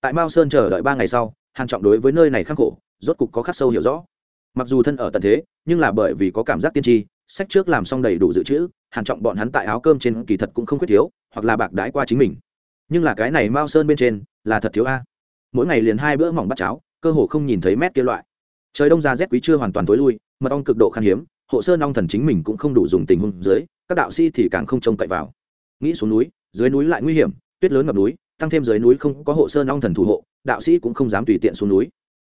Tại mao sơn chờ đợi ba ngày sau, hàn trọng đối với nơi này khắc khổ, rốt cục có khắc sâu hiểu rõ. Mặc dù thân ở tận thế, nhưng là bởi vì có cảm giác tiên tri, sách trước làm xong đầy đủ dự trữ, hàn trọng bọn hắn tại áo cơm trên kỳ thật cũng không khuyết thiếu, hoặc là bạc đãi qua chính mình. Nhưng là cái này mao sơn bên trên, là thật thiếu a. Mỗi ngày liền hai bữa mỏng bát cháo, cơ hồ không nhìn thấy mét kia loại. Trời đông ra rét quý chưa hoàn toàn tối lui, mật ong cực độ khan hiếm hộ sơn long thần chính mình cũng không đủ dùng tình huống dưới, các đạo sĩ thì càng không trông cậy vào. Nghĩ xuống núi, dưới núi lại nguy hiểm, tuyết lớn ngập núi, tăng thêm dưới núi không có hộ sơn long thần thủ hộ, đạo sĩ cũng không dám tùy tiện xuống núi.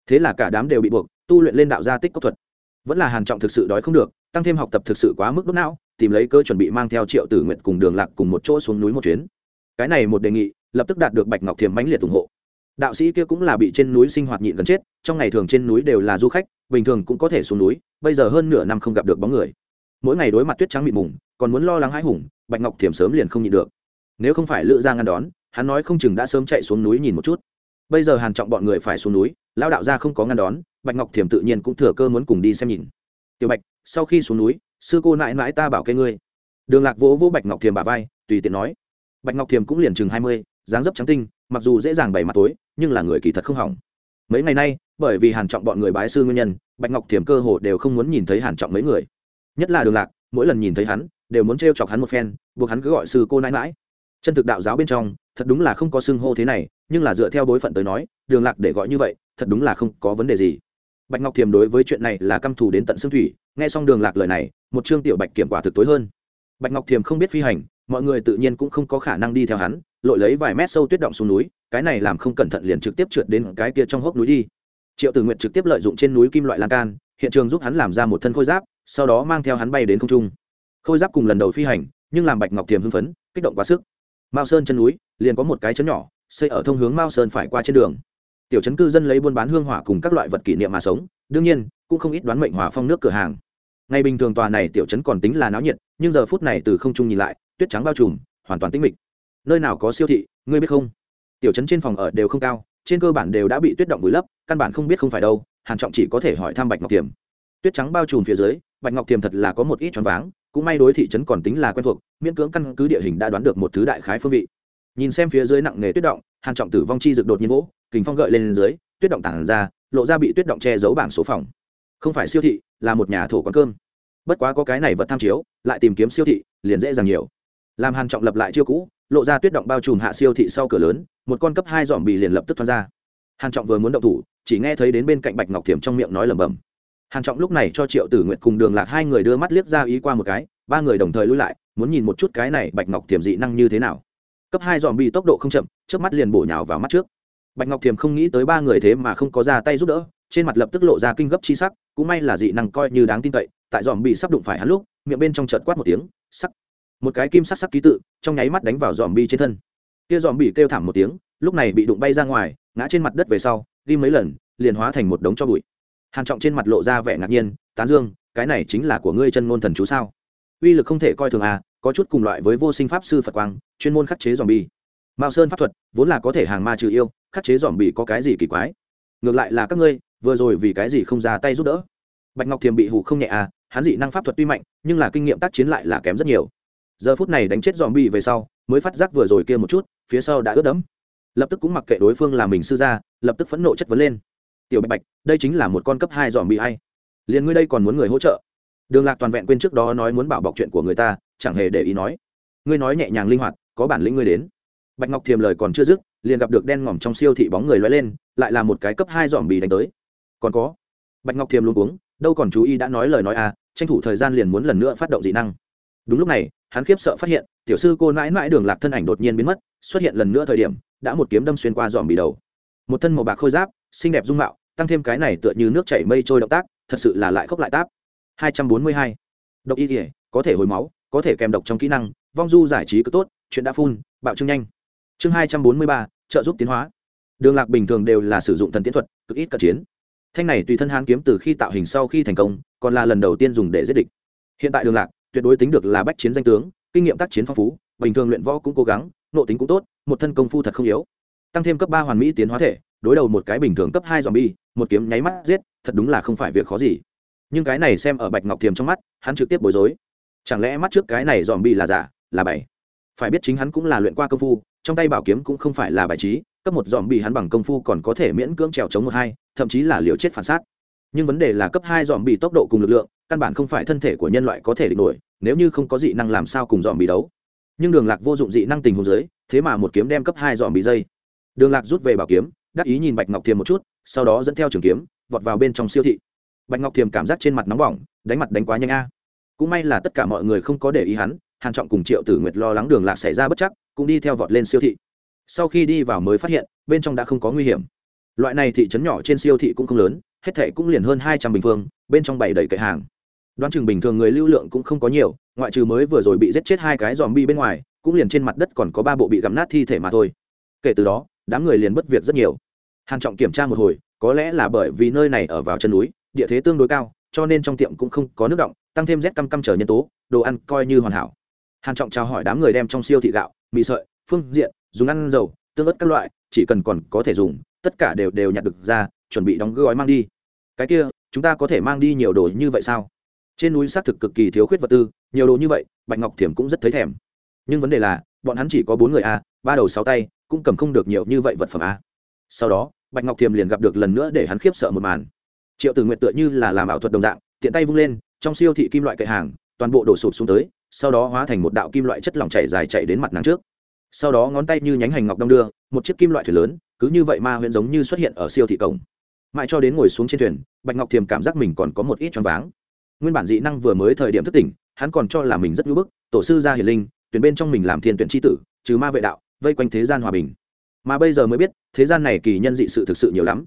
Thế là cả đám đều bị buộc, tu luyện lên đạo gia tích cốc thuật. Vẫn là hàn trọng thực sự đói không được, tăng thêm học tập thực sự quá mức đốt não, tìm lấy cơ chuẩn bị mang theo triệu tử nguyện cùng đường lạc cùng một chỗ xuống núi một chuyến. Cái này một đề nghị, lập tức đạt được bạch ngọc thiềm mãnh liệt ủng hộ đạo sĩ kia cũng là bị trên núi sinh hoạt nhịn gần chết, trong ngày thường trên núi đều là du khách, bình thường cũng có thể xuống núi, bây giờ hơn nửa năm không gặp được bóng người. Mỗi ngày đối mặt tuyết trắng mịt mùng, còn muốn lo lắng hãi hùng, bạch ngọc thiềm sớm liền không nhịn được. Nếu không phải lựa ra ngăn đón, hắn nói không chừng đã sớm chạy xuống núi nhìn một chút. Bây giờ hàn trọng bọn người phải xuống núi lao đạo ra không có ngăn đón, bạch ngọc thiềm tự nhiên cũng thừa cơ muốn cùng đi xem nhìn. Tiểu bạch, sau khi xuống núi, sư cô nãi nãi ta bảo kê ngươi. Đường lạc vỗ vỗ bạch ngọc thiềm bả vai, tùy tiện nói. Bạch ngọc thiềm cũng liền chừng hai mươi dáng dấp trắng tinh, mặc dù dễ dàng bày mặt tối, nhưng là người kỳ thật không hỏng. Mấy ngày nay, bởi vì hàn trọng bọn người bái sư nguyên nhân, bạch ngọc thiềm cơ hồ đều không muốn nhìn thấy hàn trọng mấy người. Nhất là đường lạc, mỗi lần nhìn thấy hắn, đều muốn trêu chọc hắn một phen, buộc hắn cứ gọi sư cô nãi nãi. Chân thực đạo giáo bên trong, thật đúng là không có xưng hô thế này, nhưng là dựa theo bối phận tới nói, đường lạc để gọi như vậy, thật đúng là không có vấn đề gì. Bạch ngọc thiềm đối với chuyện này là căm thù đến tận xương thủy, nghe xong đường lạc lời này, một chương tiểu bạch kiểm quả thực tối hơn. Bạch ngọc thiềm không biết phi hành, mọi người tự nhiên cũng không có khả năng đi theo hắn lội lấy vài mét sâu tuyết động xuống núi, cái này làm không cẩn thận liền trực tiếp trượt đến cái kia trong hốc núi đi. Triệu tử nguyện trực tiếp lợi dụng trên núi kim loại lan can, hiện trường giúp hắn làm ra một thân khôi giáp, sau đó mang theo hắn bay đến không trung. Khôi giáp cùng lần đầu phi hành, nhưng làm bạch ngọc thiềm hưng phấn, kích động quá sức. Mao sơn chân núi, liền có một cái chấn nhỏ, xây ở thông hướng mao sơn phải qua trên đường. Tiểu chấn cư dân lấy buôn bán hương hỏa cùng các loại vật kỷ niệm mà sống, đương nhiên, cũng không ít đoán mệnh hỏa phong nước cửa hàng. Ngày bình thường tòa này tiểu chấn còn tính là náo nhiệt, nhưng giờ phút này từ không trung nhìn lại, tuyết trắng bao trùm, hoàn toàn tĩnh mịch nơi nào có siêu thị, ngươi biết không? Tiểu chấn trên phòng ở đều không cao, trên cơ bản đều đã bị tuyết động vùi lấp, căn bản không biết không phải đâu, hàn trọng chỉ có thể hỏi thăm bạch ngọc tiềm tuyết trắng bao trùm phía dưới, bạch ngọc tiềm thật là có một ít choáng váng, cũng may đối thị trấn còn tính là quen thuộc, miễn cưỡng căn cứ địa hình đã đoán được một thứ đại khái phương vị. Nhìn xem phía dưới nặng nề tuyết động, hàn trọng tử vong chi rực đột nhiên vỗ, kình phong gợi lên dưới, tuyết động tản ra, lộ ra bị tuyết động che giấu bảng số phòng. Không phải siêu thị, là một nhà thổ quán cơm. Bất quá có cái này vật tham chiếu, lại tìm kiếm siêu thị, liền dễ dàng nhiều. Làm hàn trọng lập lại chiêu cũ lộ ra tuyết động bao trùm hạ siêu thị sau cửa lớn, một con cấp hai dòm bị liền lập tức thoát ra. Hàn trọng vừa muốn động thủ, chỉ nghe thấy đến bên cạnh bạch ngọc thiểm trong miệng nói lẩm bẩm. Hàn trọng lúc này cho triệu tử nguyện cùng đường lạc hai người đưa mắt liếc ra ý qua một cái, ba người đồng thời lui lại, muốn nhìn một chút cái này bạch ngọc thiểm dị năng như thế nào. Cấp hai dòm bị tốc độ không chậm trước mắt liền bổ nhào vào mắt trước. Bạch ngọc thiểm không nghĩ tới ba người thế mà không có ra tay giúp đỡ, trên mặt lập tức lộ ra kinh gấp chi sắc, cũng may là dị năng coi như đáng tin cậy, tại dòm bị sắp đụng phải hắn lúc, miệng bên trong chợt quát một tiếng, sắc một cái kim sắc sắc ký tự, trong nháy mắt đánh vào dòm bi trên thân. Kia dòm bị kêu thảm một tiếng, lúc này bị đụng bay ra ngoài, ngã trên mặt đất về sau ghi mấy lần, liền hóa thành một đống cho bụi. Hàn trọng trên mặt lộ ra vẻ ngạc nhiên, tán dương, cái này chính là của ngươi chân ngôn thần chú sao? Uy lực không thể coi thường à có chút cùng loại với vô sinh pháp sư phật quang, chuyên môn khắc chế dòm bi mao sơn pháp thuật, vốn là có thể hàng ma trừ yêu, khắc chế dòm bi có cái gì kỳ quái? Ngược lại là các ngươi, vừa rồi vì cái gì không ra tay giúp đỡ? Bạch ngọc thiềm bị hụ không nhẹ à hắn dị năng pháp thuật tuy mạnh, nhưng là kinh nghiệm tác chiến lại là kém rất nhiều giờ phút này đánh chết dòm bi về sau, mới phát giác vừa rồi kia một chút, phía sau đã ướt đẫm. Lập tức cũng mặc kệ đối phương là mình sư gia, lập tức phẫn nộ chất vấn lên. Tiểu bạch bạch, đây chính là một con cấp hai dòm bị hay. Liền ngươi đây còn muốn người hỗ trợ? Đường lạc toàn vẹn quên trước đó nói muốn bảo bọc chuyện của người ta, chẳng hề để ý nói. Ngươi nói nhẹ nhàng linh hoạt, có bản lĩnh ngươi đến. Bạch ngọc thiềm lời còn chưa dứt, liền gặp được đen ngòm trong siêu thị bóng người loay lên, lại là một cái cấp hai dòm bì đánh tới. Còn có. Bạch ngọc thiềm luôn uống, đâu còn chú ý đã nói lời nói à tranh thủ thời gian liền muốn lần nữa phát động dị năng. Đúng lúc này hắn khiếp sợ phát hiện tiểu sư cô mãi mãi đường lạc thân ảnh đột nhiên biến mất xuất hiện lần nữa thời điểm đã một kiếm đâm xuyên qua dòm bì đầu. Một thân màu bạc khôi giáp xinh đẹp dung mạo tăng thêm cái này tựa như nước chảy mây trôi động tác thật sự là lại khốc lại táp. 242. độc y thể có thể hồi máu có thể kèm độc trong kỹ năng vong du giải trí cứ tốt chuyện đã phun bạo trưng nhanh. Chương 243, trợ giúp tiến hóa. Đường lạc bình thường đều là sử dụng thần tiến thuật cực ít cận chiến. Thanh này tùy thân hán kiếm từ khi tạo hình sau khi thành công còn là lần đầu tiên dùng để giết địch. Hiện tại đường lạc tuyệt đối tính được là bách chiến danh tướng, kinh nghiệm tác chiến phong phú, bình thường luyện võ cũng cố gắng nộ tính cũng tốt, một thân công phu thật không yếu. Tăng thêm cấp ba hoàn mỹ tiến hóa thể, đối đầu một cái bình thường cấp hai dòm bi một kiếm nháy mắt giết, thật đúng là không phải việc khó gì. Nhưng cái này xem ở bạch ngọc thiềm trong mắt, hắn trực tiếp bối rối. Chẳng lẽ mắt trước cái này dòm bi là giả, là bảy phải biết chính hắn cũng là luyện qua công phu, trong tay bảo kiếm cũng không phải là bài trí, cấp một dòm bị hắn bằng công phu còn có thể miễn cưỡng trèo chống một hai, thậm chí là liều chết phản sát. Nhưng vấn đề là cấp hai dòm bị tốc độ cùng lực lượng, căn bản không phải thân thể của nhân loại có thể địch nổi nếu như không có dị năng làm sao cùng dòm bị đấu? Nhưng đường lạc vô dụng dị năng tình hồ dưới, thế mà một kiếm đem cấp hai dòm bị dây. Đường lạc rút về bảo kiếm, đắc ý nhìn bạch ngọc thiềm một chút, sau đó dẫn theo trường kiếm, vọt vào bên trong siêu thị. Bạch ngọc thiềm cảm giác trên mặt nóng bỏng, đánh mặt đánh quá nhanh a. Cũng may là tất cả mọi người không có để ý hắn, hàn trọng cùng triệu tử nguyệt lo lắng đường lạc xảy ra bất chắc, cũng đi theo vọt lên siêu thị. Sau khi đi vào mới phát hiện, bên trong đã không có nguy hiểm. Loại này thị trấn nhỏ trên siêu thị cũng không lớn, hết thệ cũng liền hơn hai trăm bình phương, bên trong bày đầy cậy hàng đoán chừng bình thường người lưu lượng cũng không có nhiều, ngoại trừ mới vừa rồi bị giết chết hai cái dòm bi bên ngoài, cũng liền trên mặt đất còn có ba bộ bị gặm nát thi thể mà thôi. Kể từ đó, đám người liền bất việc rất nhiều. Hàn trọng kiểm tra một hồi, có lẽ là bởi vì nơi này ở vào chân núi, địa thế tương đối cao, cho nên trong tiệm cũng không có nước động, tăng thêm rét căm căm chờ nhân tố, đồ ăn coi như hoàn hảo. Hàn trọng chào hỏi đám người đem trong siêu thị gạo, mì sợi, phương diện, dùng ăn dầu, tương ớt các loại, chỉ cần còn có thể dùng, tất cả đều đều nhặt được ra, chuẩn bị đóng gói mang đi. Cái kia, chúng ta có thể mang đi nhiều đồ như vậy sao? Trên núi xác thực cực kỳ thiếu khuyết vật tư, nhiều đồ như vậy, bạch ngọc thiểm cũng rất thấy thèm. Nhưng vấn đề là, bọn hắn chỉ có bốn người a, ba đầu sáu tay, cũng cầm không được nhiều như vậy vật phẩm a. Sau đó, bạch ngọc thiềm liền gặp được lần nữa để hắn khiếp sợ một màn. Triệu tử nguyện tựa như là làm ảo thuật đồng dạng, tiện tay vung lên, trong siêu thị kim loại cậy hàng, toàn bộ đổ sụp xuống tới, sau đó hóa thành một đạo kim loại chất lỏng chảy dài chạy đến mặt nàng trước. Sau đó ngón tay như nhánh hành ngọc đong đưa, một chiếc kim loại thuyền lớn, cứ như vậy ma huyện giống như xuất hiện ở siêu thị cổng. Mãi cho đến ngồi xuống trên thuyền, bạch ngọc thiềm cảm giác mình còn có một ít choáng váng nguyên bản dị năng vừa mới thời điểm thức tỉnh, hắn còn cho là mình rất ngưỡng bức, tổ sư gia hiền linh, tuyển bên trong mình làm thiên tuyển tri tử, trừ ma vệ đạo, vây quanh thế gian hòa bình. Mà bây giờ mới biết, thế gian này kỳ nhân dị sự thực sự nhiều lắm.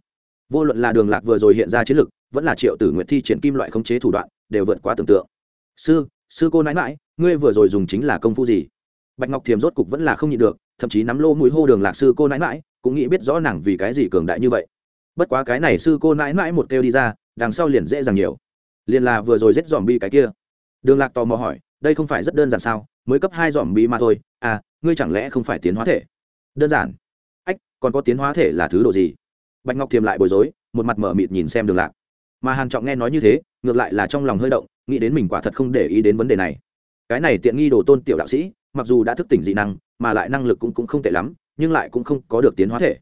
Vô luận là đường lạc vừa rồi hiện ra chiến lực, vẫn là triệu tử nguyện thi triển kim loại khống chế thủ đoạn, đều vượt quá tưởng tượng. Sư sư cô nãi mãi ngươi vừa rồi dùng chính là công phu gì? Bạch ngọc thiềm rốt cục vẫn là không nhịn được, thậm chí nắm lô mũi hô đường lạc sư cô nãi mãi cũng nghĩ biết rõ nàng vì cái gì cường đại như vậy. Bất quá cái này sư cô nãi mãi một kêu đi ra, đằng sau liền dễ dàng nhiều liền là vừa rồi giết dòm bi cái kia. Đường lạc tò mò hỏi, đây không phải rất đơn giản sao? Mới cấp hai dòm bi mà thôi. À ngươi chẳng lẽ không phải tiến hóa thể? Đơn giản. Ách, còn có tiến hóa thể là thứ độ gì? Bạch ngọc thiềm lại bối rối, một mặt mở mịt nhìn xem đường lạc. Mà hàn trọng nghe nói như thế, ngược lại là trong lòng hơi động, nghĩ đến mình quả thật không để ý đến vấn đề này. Cái này tiện nghi đồ tôn tiểu đạo sĩ, mặc dù đã thức tỉnh dị năng, mà lại năng lực cũng cũng không tệ lắm, nhưng lại cũng không có được tiến hóa thể.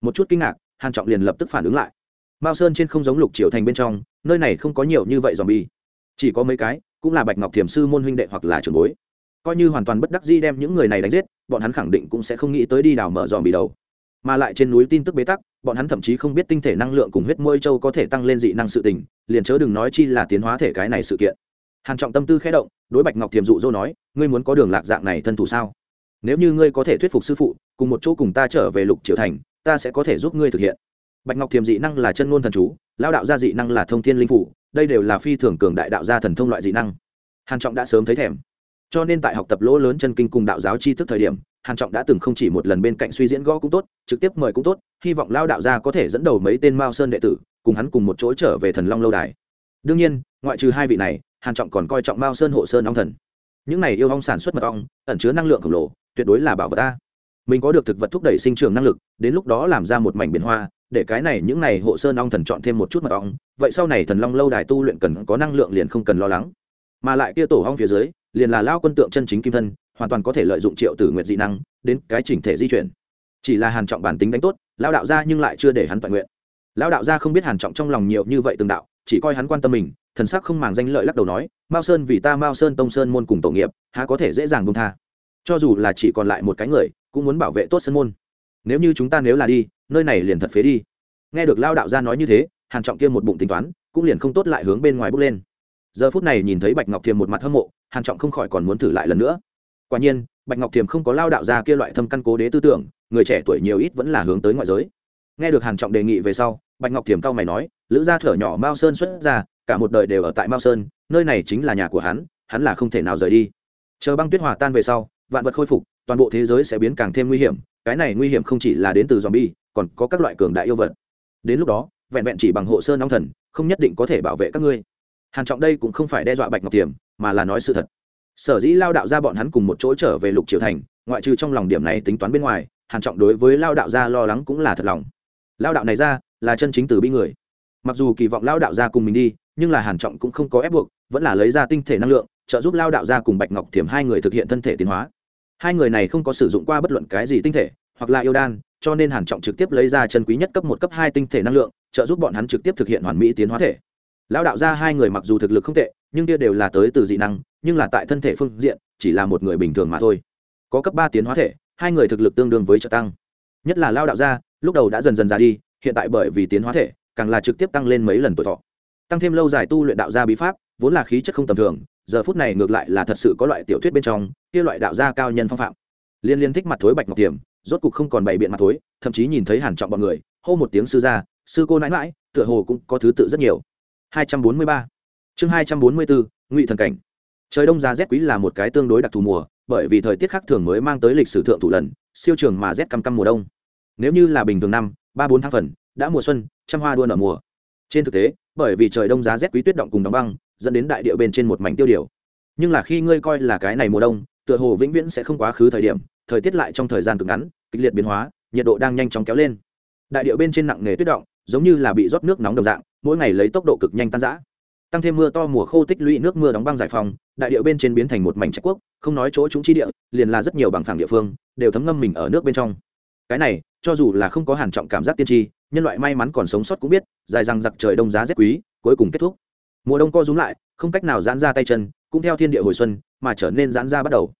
Một chút kinh ngạc, hàn trọng liền lập tức phản ứng lại mao sơn trên không giống lục triều thành bên trong, nơi này không có nhiều như vậy dòm bi chỉ có mấy cái, cũng là bạch ngọc thiểm sư môn huynh đệ hoặc là trưởng bối. Coi như hoàn toàn bất đắc di đem những người này đánh giết, bọn hắn khẳng định cũng sẽ không nghĩ tới đi đào mở dòm bị đầu. Mà lại trên núi tin tức bế tắc, bọn hắn thậm chí không biết tinh thể năng lượng cùng huyết môi châu có thể tăng lên dị năng sự tình, liền chớ đừng nói chi là tiến hóa thể cái này sự kiện. Hàn trọng tâm tư khẽ động, đối bạch ngọc thiềm dụ dỗ nói, ngươi muốn có đường lạc dạng này thân thủ sao? Nếu như ngươi có thể thuyết phục sư phụ, cùng một chỗ cùng ta trở về lục triều thành, ta sẽ có thể giúp ngươi thực hiện bạch ngọc thiềm dị năng là chân ngôn thần chú lao đạo gia dị năng là thông thiên linh phủ, đây đều là phi thường cường đại đạo gia thần thông loại dị năng. Hàn trọng đã sớm thấy thèm. Cho nên tại học tập lỗ lớn chân kinh cùng đạo giáo tri thức thời điểm, hàn trọng đã từng không chỉ một lần bên cạnh suy diễn gõ cũng tốt, trực tiếp mời cũng tốt, hy vọng lao đạo gia có thể dẫn đầu mấy tên mao sơn đệ tử, cùng hắn cùng một chỗ trở về thần long lâu đài. Đương nhiên, ngoại trừ hai vị này, hàn trọng còn coi trọng mao sơn hộ sơn ong thần. Những này yêu ong sản xuất mật ong, ẩn chứa năng lượng khổng lồ, tuyệt đối là bảo vật ta. Mình có được thực vật thúc đẩy sinh trưởng năng lực, đến lúc đó làm ra một mảnh biển hoa để cái này những này hộ sơn ong thần chọn thêm một chút mật ong, vậy sau này thần long lâu đài tu luyện cần có năng lượng liền không cần lo lắng. Mà lại kia tổ ong phía dưới, liền là lao quân tượng chân chính kim thân, hoàn toàn có thể lợi dụng triệu tử nguyện dị năng, đến cái chỉnh thể di chuyển. Chỉ là hàn trọng bản tính đánh tốt, lao đạo ra nhưng lại chưa để hắn toàn nguyện. Lao đạo ra không biết hàn trọng trong lòng nhiều như vậy từng đạo, chỉ coi hắn quan tâm mình, thần sắc không màng danh lợi lắc đầu nói, mao sơn vì ta mao sơn tông sơn môn cùng tổ nghiệp, há có thể dễ dàng buông tha. Cho dù là chỉ còn lại một cái người, cũng muốn bảo vệ tốt sơn môn. Nếu như chúng ta nếu là đi nơi này liền thật phế đi. Nghe được lao đạo gia nói như thế, hàn trọng kia một bụng tính toán, cũng liền không tốt lại hướng bên ngoài bước lên. Giờ phút này nhìn thấy bạch ngọc thiềm một mặt hâm mộ, hàn trọng không khỏi còn muốn thử lại lần nữa. Quả nhiên, bạch ngọc thiềm không có lao đạo gia kia loại thâm căn cố đế tư tưởng, người trẻ tuổi nhiều ít vẫn là hướng tới ngoại giới. Nghe được hàn trọng đề nghị về sau, bạch ngọc thiềm cao mày nói, lữ gia thở nhỏ mao sơn xuất ra, cả một đời đều ở tại mao sơn, nơi này chính là nhà của hắn hắn là không thể nào rời đi. Chờ băng tuyết hòa tan về sau, vạn vật khôi phục, toàn bộ thế giới sẽ biến càng thêm nguy hiểm, cái này nguy hiểm không chỉ là đến từ zombie còn có các loại cường đại yêu vật. Đến lúc đó, vẹn vẹn chỉ bằng hộ sơn long thần, không nhất định có thể bảo vệ các ngươi. Hàn trọng đây cũng không phải đe dọa bạch ngọc tiềm, mà là nói sự thật. Sở dĩ lao đạo gia bọn hắn cùng một chỗ trở về lục triều thành, ngoại trừ trong lòng điểm này tính toán bên ngoài, hàn trọng đối với lao đạo gia lo lắng cũng là thật lòng. Lao đạo này ra, là chân chính từ bi người. Mặc dù kỳ vọng lao đạo gia cùng mình đi, nhưng là hàn trọng cũng không có ép buộc, vẫn là lấy ra tinh thể năng lượng, trợ giúp lao đạo gia cùng bạch ngọc thiểm hai người thực hiện thân thể tiến hóa. Hai người này không có sử dụng qua bất luận cái gì tinh thể, hoặc là yêu đan cho nên hàn trọng trực tiếp lấy ra chân quý nhất cấp một, cấp hai tinh thể năng lượng, trợ giúp bọn hắn trực tiếp thực hiện hoàn mỹ tiến hóa thể. Lão đạo gia hai người mặc dù thực lực không tệ, nhưng kia đều là tới từ dị năng, nhưng là tại thân thể phương diện, chỉ là một người bình thường mà thôi. Có cấp ba tiến hóa thể, hai người thực lực tương đương với trợ tăng. Nhất là lao đạo gia, lúc đầu đã dần dần già đi, hiện tại bởi vì tiến hóa thể, càng là trực tiếp tăng lên mấy lần tuổi thọ. Tăng thêm lâu dài tu luyện đạo gia bí pháp, vốn là khí chất không tầm thường, giờ phút này ngược lại là thật sự có loại tiểu thuyết bên trong, kia loại đạo gia cao nhân phong phạm. Liên liên thích mặt thối bạch ngọc tiềm rốt cục không còn bày biện mặt thối, thậm chí nhìn thấy hàn trọng bọn người, hô một tiếng sư gia, sư cô nãi nãi, tựa hồ cũng có thứ tự rất nhiều. 243 chương 244 ngụy thần cảnh. Trời đông giá rét quý là một cái tương đối đặc thù mùa, bởi vì thời tiết khác thường mới mang tới lịch sử thượng thủ lần, siêu trường mà rét căm căm mùa đông. Nếu như là bình thường năm, ba bốn tháng phần, đã mùa xuân, trăm hoa đua nở mùa. Trên thực tế, bởi vì trời đông giá rét quý tuyết động cùng đóng băng, dẫn đến đại địa bên trên một mảnh tiêu điều. Nhưng là khi ngươi coi là cái này mùa đông, tựa hồ vĩnh viễn sẽ không quá khứ thời điểm thời tiết lại trong thời gian cực ngắn, kịch liệt biến hóa, nhiệt độ đang nhanh chóng kéo lên. Đại địa bên trên nặng nề tuyết động, giống như là bị rót nước nóng đồng dạng, mỗi ngày lấy tốc độ cực nhanh tan rã. Tăng thêm mưa to mùa khô tích lũy nước mưa đóng băng giải phóng, đại địa bên trên biến thành một mảnh trách quốc, không nói chỗ chúng chi địa, liền là rất nhiều bằng phẳng địa phương, đều thấm ngâm mình ở nước bên trong. Cái này, cho dù là không có hàn trọng cảm giác tiên tri, nhân loại may mắn còn sống sót cũng biết, dài rằng giặc trời đông giá rét quý, cuối cùng kết thúc. Mùa đông co rúm lại, không cách nào giãn ra tay chân, cũng theo thiên địa hồi xuân, mà trở nên giãn ra bắt đầu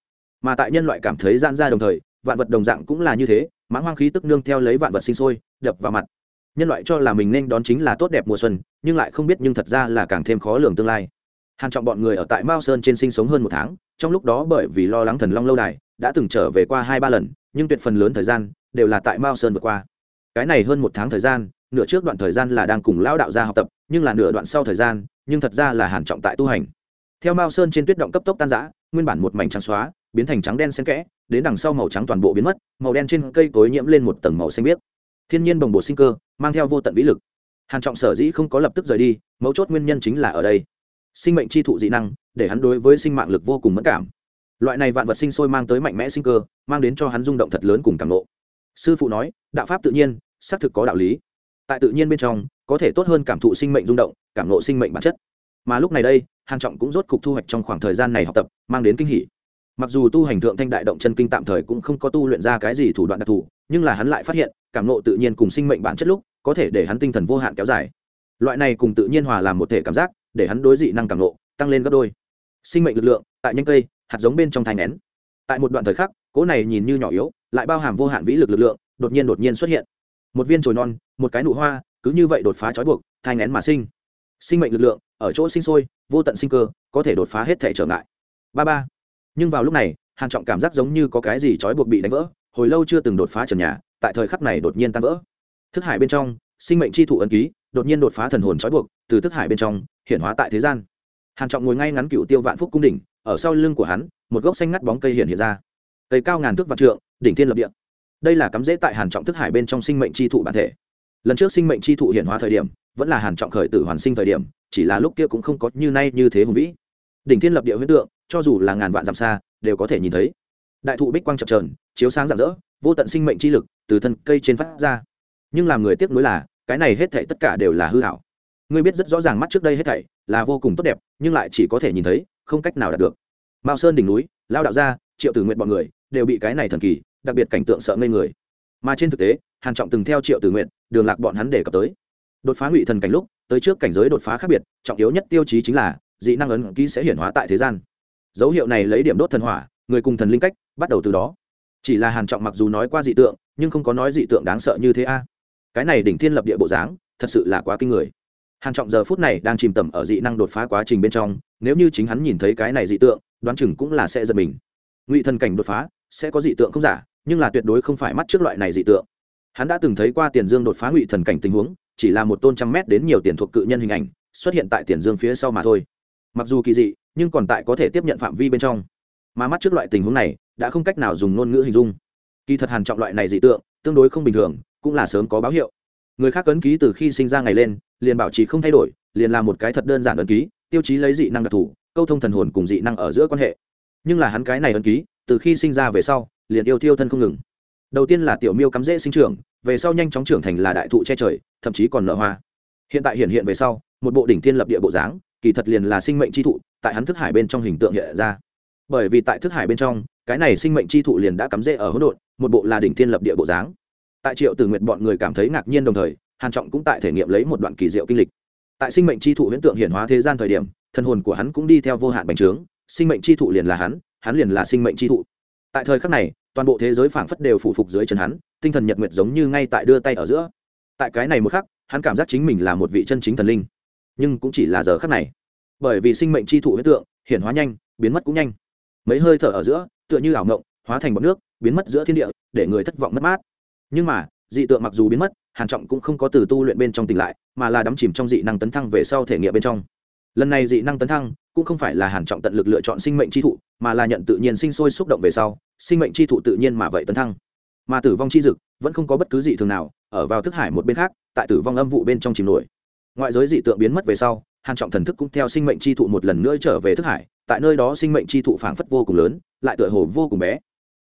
mà tại nhân loại cảm thấy giãn ra đồng thời, vạn vật đồng dạng cũng là như thế, mãng hoang khí tức nương theo lấy vạn vật sinh sôi, đập vào mặt. Nhân loại cho là mình nên đón chính là tốt đẹp mùa xuân, nhưng lại không biết nhưng thật ra là càng thêm khó lường tương lai. Hàn trọng bọn người ở tại mao sơn trên sinh sống hơn một tháng, trong lúc đó bởi vì lo lắng thần long lâu đài, đã từng trở về qua hai ba lần, nhưng tuyệt phần lớn thời gian đều là tại mao sơn vượt qua. Cái này hơn một tháng thời gian, nửa trước đoạn thời gian là đang cùng lão đạo gia học tập, nhưng là nửa đoạn sau thời gian, nhưng thật ra là hàn trọng tại tu hành. Theo mao sơn trên tuyết động cấp tốc tan rã, nguyên bản một mảnh trắng xóa biến thành trắng đen xen kẽ, đến đằng sau màu trắng toàn bộ biến mất, màu đen trên cây cối nhiễm lên một tầng màu xanh biếc. Thiên nhiên bồng bột sinh cơ, mang theo vô tận vĩ lực. Hàn trọng sở dĩ không có lập tức rời đi, mấu chốt nguyên nhân chính là ở đây. Sinh mệnh chi thụ dị năng, để hắn đối với sinh mạng lực vô cùng mẫn cảm. Loại này vạn vật sinh sôi mang tới mạnh mẽ sinh cơ, mang đến cho hắn rung động thật lớn cùng cảm ngộ sư phụ nói, đạo pháp tự nhiên, xác thực có đạo lý. Tại tự nhiên bên trong, có thể tốt hơn cảm thụ sinh mệnh rung động, cảm ngộ sinh mệnh bản chất. Mà lúc này đây, hàn trọng cũng rốt cục thu hoạch trong khoảng thời gian này học tập, mang đến kinh hỉ mặc dù tu hành thượng thanh đại động chân kinh tạm thời cũng không có tu luyện ra cái gì thủ đoạn đặc thù, nhưng là hắn lại phát hiện, cảm nộ tự nhiên cùng sinh mệnh bản chất lúc, có thể để hắn tinh thần vô hạn kéo dài. Loại này cùng tự nhiên hòa làm một thể cảm giác, để hắn đối dị năng cảm nộ tăng lên gấp đôi. Sinh mệnh lực lượng, tại nhanh cây, hạt giống bên trong thai nén tại một đoạn thời khắc, cỗ này nhìn như nhỏ yếu, lại bao hàm vô hạn vĩ lực lực lượng, đột nhiên đột nhiên xuất hiện. Một viên chồi non, một cái nụ hoa, cứ như vậy đột phá trói buộc, thai nén mà sinh. Sinh mệnh lực lượng, ở chỗ sinh sôi, vô tận sinh cơ, có thể đột phá hết thể trở ngại. Ba ba nhưng vào lúc này, hàn trọng cảm giác giống như có cái gì trói buộc bị đánh vỡ, hồi lâu chưa từng đột phá trần nhà, tại thời khắc này đột nhiên tan vỡ. Thức hải bên trong, sinh mệnh chi thụ ấn ký, đột nhiên đột phá thần hồn trói buộc, từ thức hải bên trong, hiện hóa tại thế gian. Hàn trọng ngồi ngay ngắn cựu tiêu vạn phúc cung đỉnh, ở sau lưng của hắn, một gốc xanh ngắt bóng cây hiện hiện ra. Cây cao ngàn thước vạn trượng, đỉnh thiên lập địa. Đây là cắm rễ tại hàn trọng thức hải bên trong sinh mệnh chi thụ bản thể. Lần trước sinh mệnh chi thụ hiện hóa thời điểm, vẫn là hàn trọng khởi tử hoàn sinh thời điểm, chỉ là lúc kia cũng không có như nay như thế hùng vĩ. Đỉnh thiên lập địa huyễn tượng cho dù là ngàn vạn dặm xa, đều có thể nhìn thấy. Đại thụ bích quang chập trờn chiếu sáng rạng rỡ, vô tận sinh mệnh chi lực từ thân cây trên phát ra. Nhưng làm người tiếc nuối là, cái này hết thảy tất cả đều là hư hảo ngươi biết rất rõ ràng mắt trước đây hết thảy là vô cùng tốt đẹp, nhưng lại chỉ có thể nhìn thấy, không cách nào đạt được. Mao sơn đỉnh núi, lao đạo gia, triệu tử nguyện bọn người, đều bị cái này thần kỳ, đặc biệt cảnh tượng sợ ngây người. Mà trên thực tế, hàn trọng từng theo triệu tử nguyện đường lạc bọn hắn để cập tới. Đột phá ngụy thần cảnh lúc, tới trước cảnh giới đột phá khác biệt, trọng yếu nhất tiêu chí chính là, dị năng ấn ký sẽ hiển hóa tại thế gian dấu hiệu này lấy điểm đốt thần hỏa, người cùng thần linh cách, bắt đầu từ đó. Chỉ là hàn trọng mặc dù nói qua dị tượng, nhưng không có nói dị tượng đáng sợ như thế a. Cái này đỉnh thiên lập địa bộ dáng, thật sự là quá kinh người. Hàn trọng giờ phút này đang chìm tầm ở dị năng đột phá quá trình bên trong, nếu như chính hắn nhìn thấy cái này dị tượng, đoán chừng cũng là sẽ giật mình. Ngụy thần cảnh đột phá, sẽ có dị tượng không giả, nhưng là tuyệt đối không phải mắt trước loại này dị tượng. Hắn đã từng thấy qua tiền dương đột phá ngụy thần cảnh tình huống, chỉ là một tôn trăm mét đến nhiều tiền thuộc cự nhân hình ảnh, xuất hiện tại tiền dương phía sau mà thôi mặc dù kỳ dị, nhưng còn tại có thể tiếp nhận phạm vi bên trong. Mà mắt trước loại tình huống này, đã không cách nào dùng ngôn ngữ hình dung. Kỳ thật hàn trọng loại này dị tượng, tương đối không bình thường, cũng là sớm có báo hiệu. Người khác ấn ký từ khi sinh ra ngày lên, liền bảo trì không thay đổi, liền là một cái thật đơn giản ấn ký, tiêu chí lấy dị năng đặc thù, câu thông thần hồn cùng dị năng ở giữa quan hệ. Nhưng là hắn cái này ấn ký, từ khi sinh ra về sau, liền yêu thiêu thân không ngừng. Đầu tiên là tiểu miêu cắm rễ sinh trưởng, về sau nhanh chóng trưởng thành là đại thụ che trời, thậm chí còn nở hoa. Hiện tại hiện hiện về sau, một bộ đỉnh thiên lập địa bộ dáng kỳ thật liền là sinh mệnh chi thụ, tại hắn thức hải bên trong hình tượng hiện ra. Bởi vì tại thức hải bên trong, cái này sinh mệnh chi thụ liền đã cắm rễ ở hỗn độn, một bộ là đỉnh thiên lập địa bộ dáng. Tại triệu từ nguyện bọn người cảm thấy ngạc nhiên đồng thời, hàn trọng cũng tại thể nghiệm lấy một đoạn kỳ diệu kinh lịch. Tại sinh mệnh chi thụ hiện tượng hiển hóa thế gian thời điểm, thân hồn của hắn cũng đi theo vô hạn bành trướng, sinh mệnh chi thụ liền là hắn hắn liền là sinh mệnh chi thụ. Tại thời khắc này, toàn bộ thế giới phảng phất đều phụ phục dưới chân hắn, tinh thần nhật nguyệt giống như ngay tại đưa tay ở giữa. Tại cái này một khắc, hắn cảm giác chính mình là một vị chân chính thần linh nhưng cũng chỉ là giờ khắc này. Bởi vì sinh mệnh chi thụ huyết tượng, hiển hóa nhanh, biến mất cũng nhanh. Mấy hơi thở ở giữa, tựa như ảo ngộng hóa thành bọt nước, biến mất giữa thiên địa, để người thất vọng mất mát. Nhưng mà, dị tượng mặc dù biến mất, hàn trọng cũng không có từ tu luyện bên trong tỉnh lại, mà là đắm chìm trong dị năng tấn thăng về sau thể nghiệm bên trong. Lần này dị năng tấn thăng, cũng không phải là hàn trọng tận lực lựa chọn sinh mệnh chi thụ, mà là nhận tự nhiên sinh sôi xúc động về sau, sinh mệnh chi thụ tự nhiên mà vậy tấn thăng. Mà tử vong chi dực, vẫn không có bất cứ dị thường nào, ở vào thức hải một bên khác, tại tử vong âm vụ bên trong chìm nổi ngoại giới dị tượng biến mất về sau, hàn trọng thần thức cũng theo sinh mệnh chi thụ một lần nữa trở về thức hải, tại nơi đó sinh mệnh chi thụ phảng phất vô cùng lớn, lại tựa hồ vô cùng bé.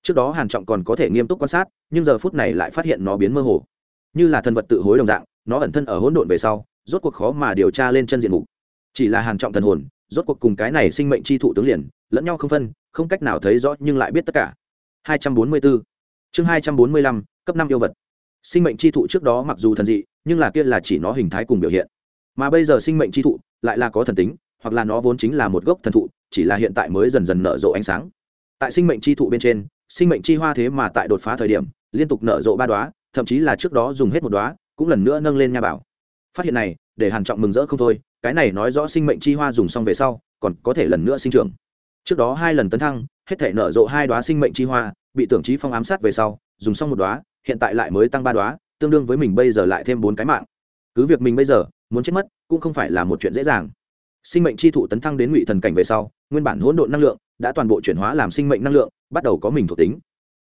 Trước đó hàn trọng còn có thể nghiêm túc quan sát, nhưng giờ phút này lại phát hiện nó biến mơ hồ. Như là thần vật tự hối đồng dạng, nó ẩn thân ở hỗn độn về sau, rốt cuộc khó mà điều tra lên chân diện mục. Chỉ là hàn trọng thần hồn, rốt cuộc cùng cái này sinh mệnh chi thụ tướng liền, lẫn nhau không phân, không cách nào thấy rõ nhưng lại biết tất cả. 244 chương 245 cấp năm yêu vật. Sinh mệnh chi thụ trước đó mặc dù thần dị, nhưng là kia là chỉ nó hình thái cùng biểu hiện mà bây giờ sinh mệnh chi thụ lại là có thần tính, hoặc là nó vốn chính là một gốc thần thụ, chỉ là hiện tại mới dần dần nở rộ ánh sáng. Tại sinh mệnh chi thụ bên trên, sinh mệnh chi hoa thế mà tại đột phá thời điểm, liên tục nở rộ ba đóa, thậm chí là trước đó dùng hết một đóa, cũng lần nữa nâng lên nha bảo. Phát hiện này, để hàn trọng mừng rỡ không thôi, cái này nói rõ sinh mệnh chi hoa dùng xong về sau, còn có thể lần nữa sinh trưởng. Trước đó hai lần tấn thăng, hết thể nở rộ hai đóa sinh mệnh chi hoa, bị tưởng trí phong ám sát về sau, dùng xong một đóa, hiện tại lại mới tăng ba đóa, tương đương với mình bây giờ lại thêm bốn cái mạng. Cứ việc mình bây giờ muốn chết mất, cũng không phải là một chuyện dễ dàng. Sinh mệnh chi thụ tấn thăng đến ngụy thần cảnh về sau, nguyên bản hỗn độn năng lượng đã toàn bộ chuyển hóa làm sinh mệnh năng lượng, bắt đầu có mình thuộc tính.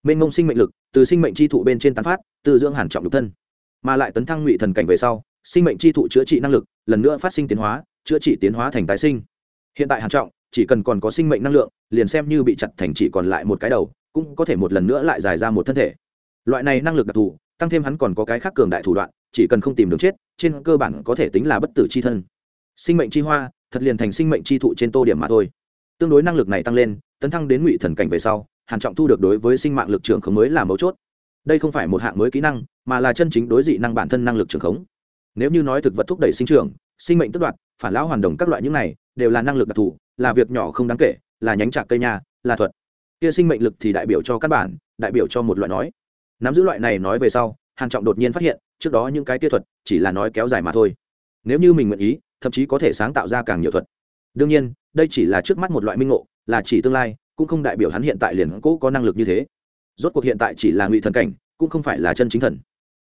Mênh mông sinh mệnh lực từ sinh mệnh chi thụ bên trên tán phát, từ dưỡng hàn trọng độc thân. Mà lại tấn thăng ngụy thần cảnh về sau, sinh mệnh chi thụ chữa trị năng lực lần nữa phát sinh tiến hóa, chữa trị tiến hóa thành tái sinh. Hiện tại hàn trọng, chỉ cần còn có sinh mệnh năng lượng, liền xem như bị chặt thành chỉ còn lại một cái đầu, cũng có thể một lần nữa lại dài ra một thân thể. Loại này năng lực đặc thù, tăng thêm hắn còn có cái khác cường đại thủ đoạn chỉ cần không tìm đường chết trên cơ bản có thể tính là bất tử chi thân. Sinh mệnh chi hoa thật liền thành sinh mệnh chi thụ trên tô điểm mà thôi. Tương đối năng lực này tăng lên tấn thăng đến ngụy thần cảnh về sau hàn trọng thu được đối với sinh mạng lực trưởng khống mới là mấu chốt. Đây không phải một hạng mới kỹ năng mà là chân chính đối dị năng bản thân năng lực trưởng khống. Nếu như nói thực vật thúc đẩy sinh trưởng sinh mệnh tức đoạt phản lão hoàn đồng các loại những này đều là năng lực đặc thù là việc nhỏ không đáng kể là nhánh trạc cây nhà, là thuật. Kia sinh mệnh lực thì đại biểu cho căn bản đại biểu cho một loại nói. Nắm giữ loại này nói về sau hàn trọng đột nhiên phát hiện trước đó những cái kia thuật chỉ là nói kéo dài mà thôi. Nếu như mình nguyện ý, thậm chí có thể sáng tạo ra càng nhiều thuật. Đương nhiên, đây chỉ là trước mắt một loại minh ngộ, là chỉ tương lai, cũng không đại biểu hắn hiện tại liền cố có năng lực như thế. Rốt cuộc hiện tại chỉ là ngụy thần cảnh, cũng không phải là chân chính thần.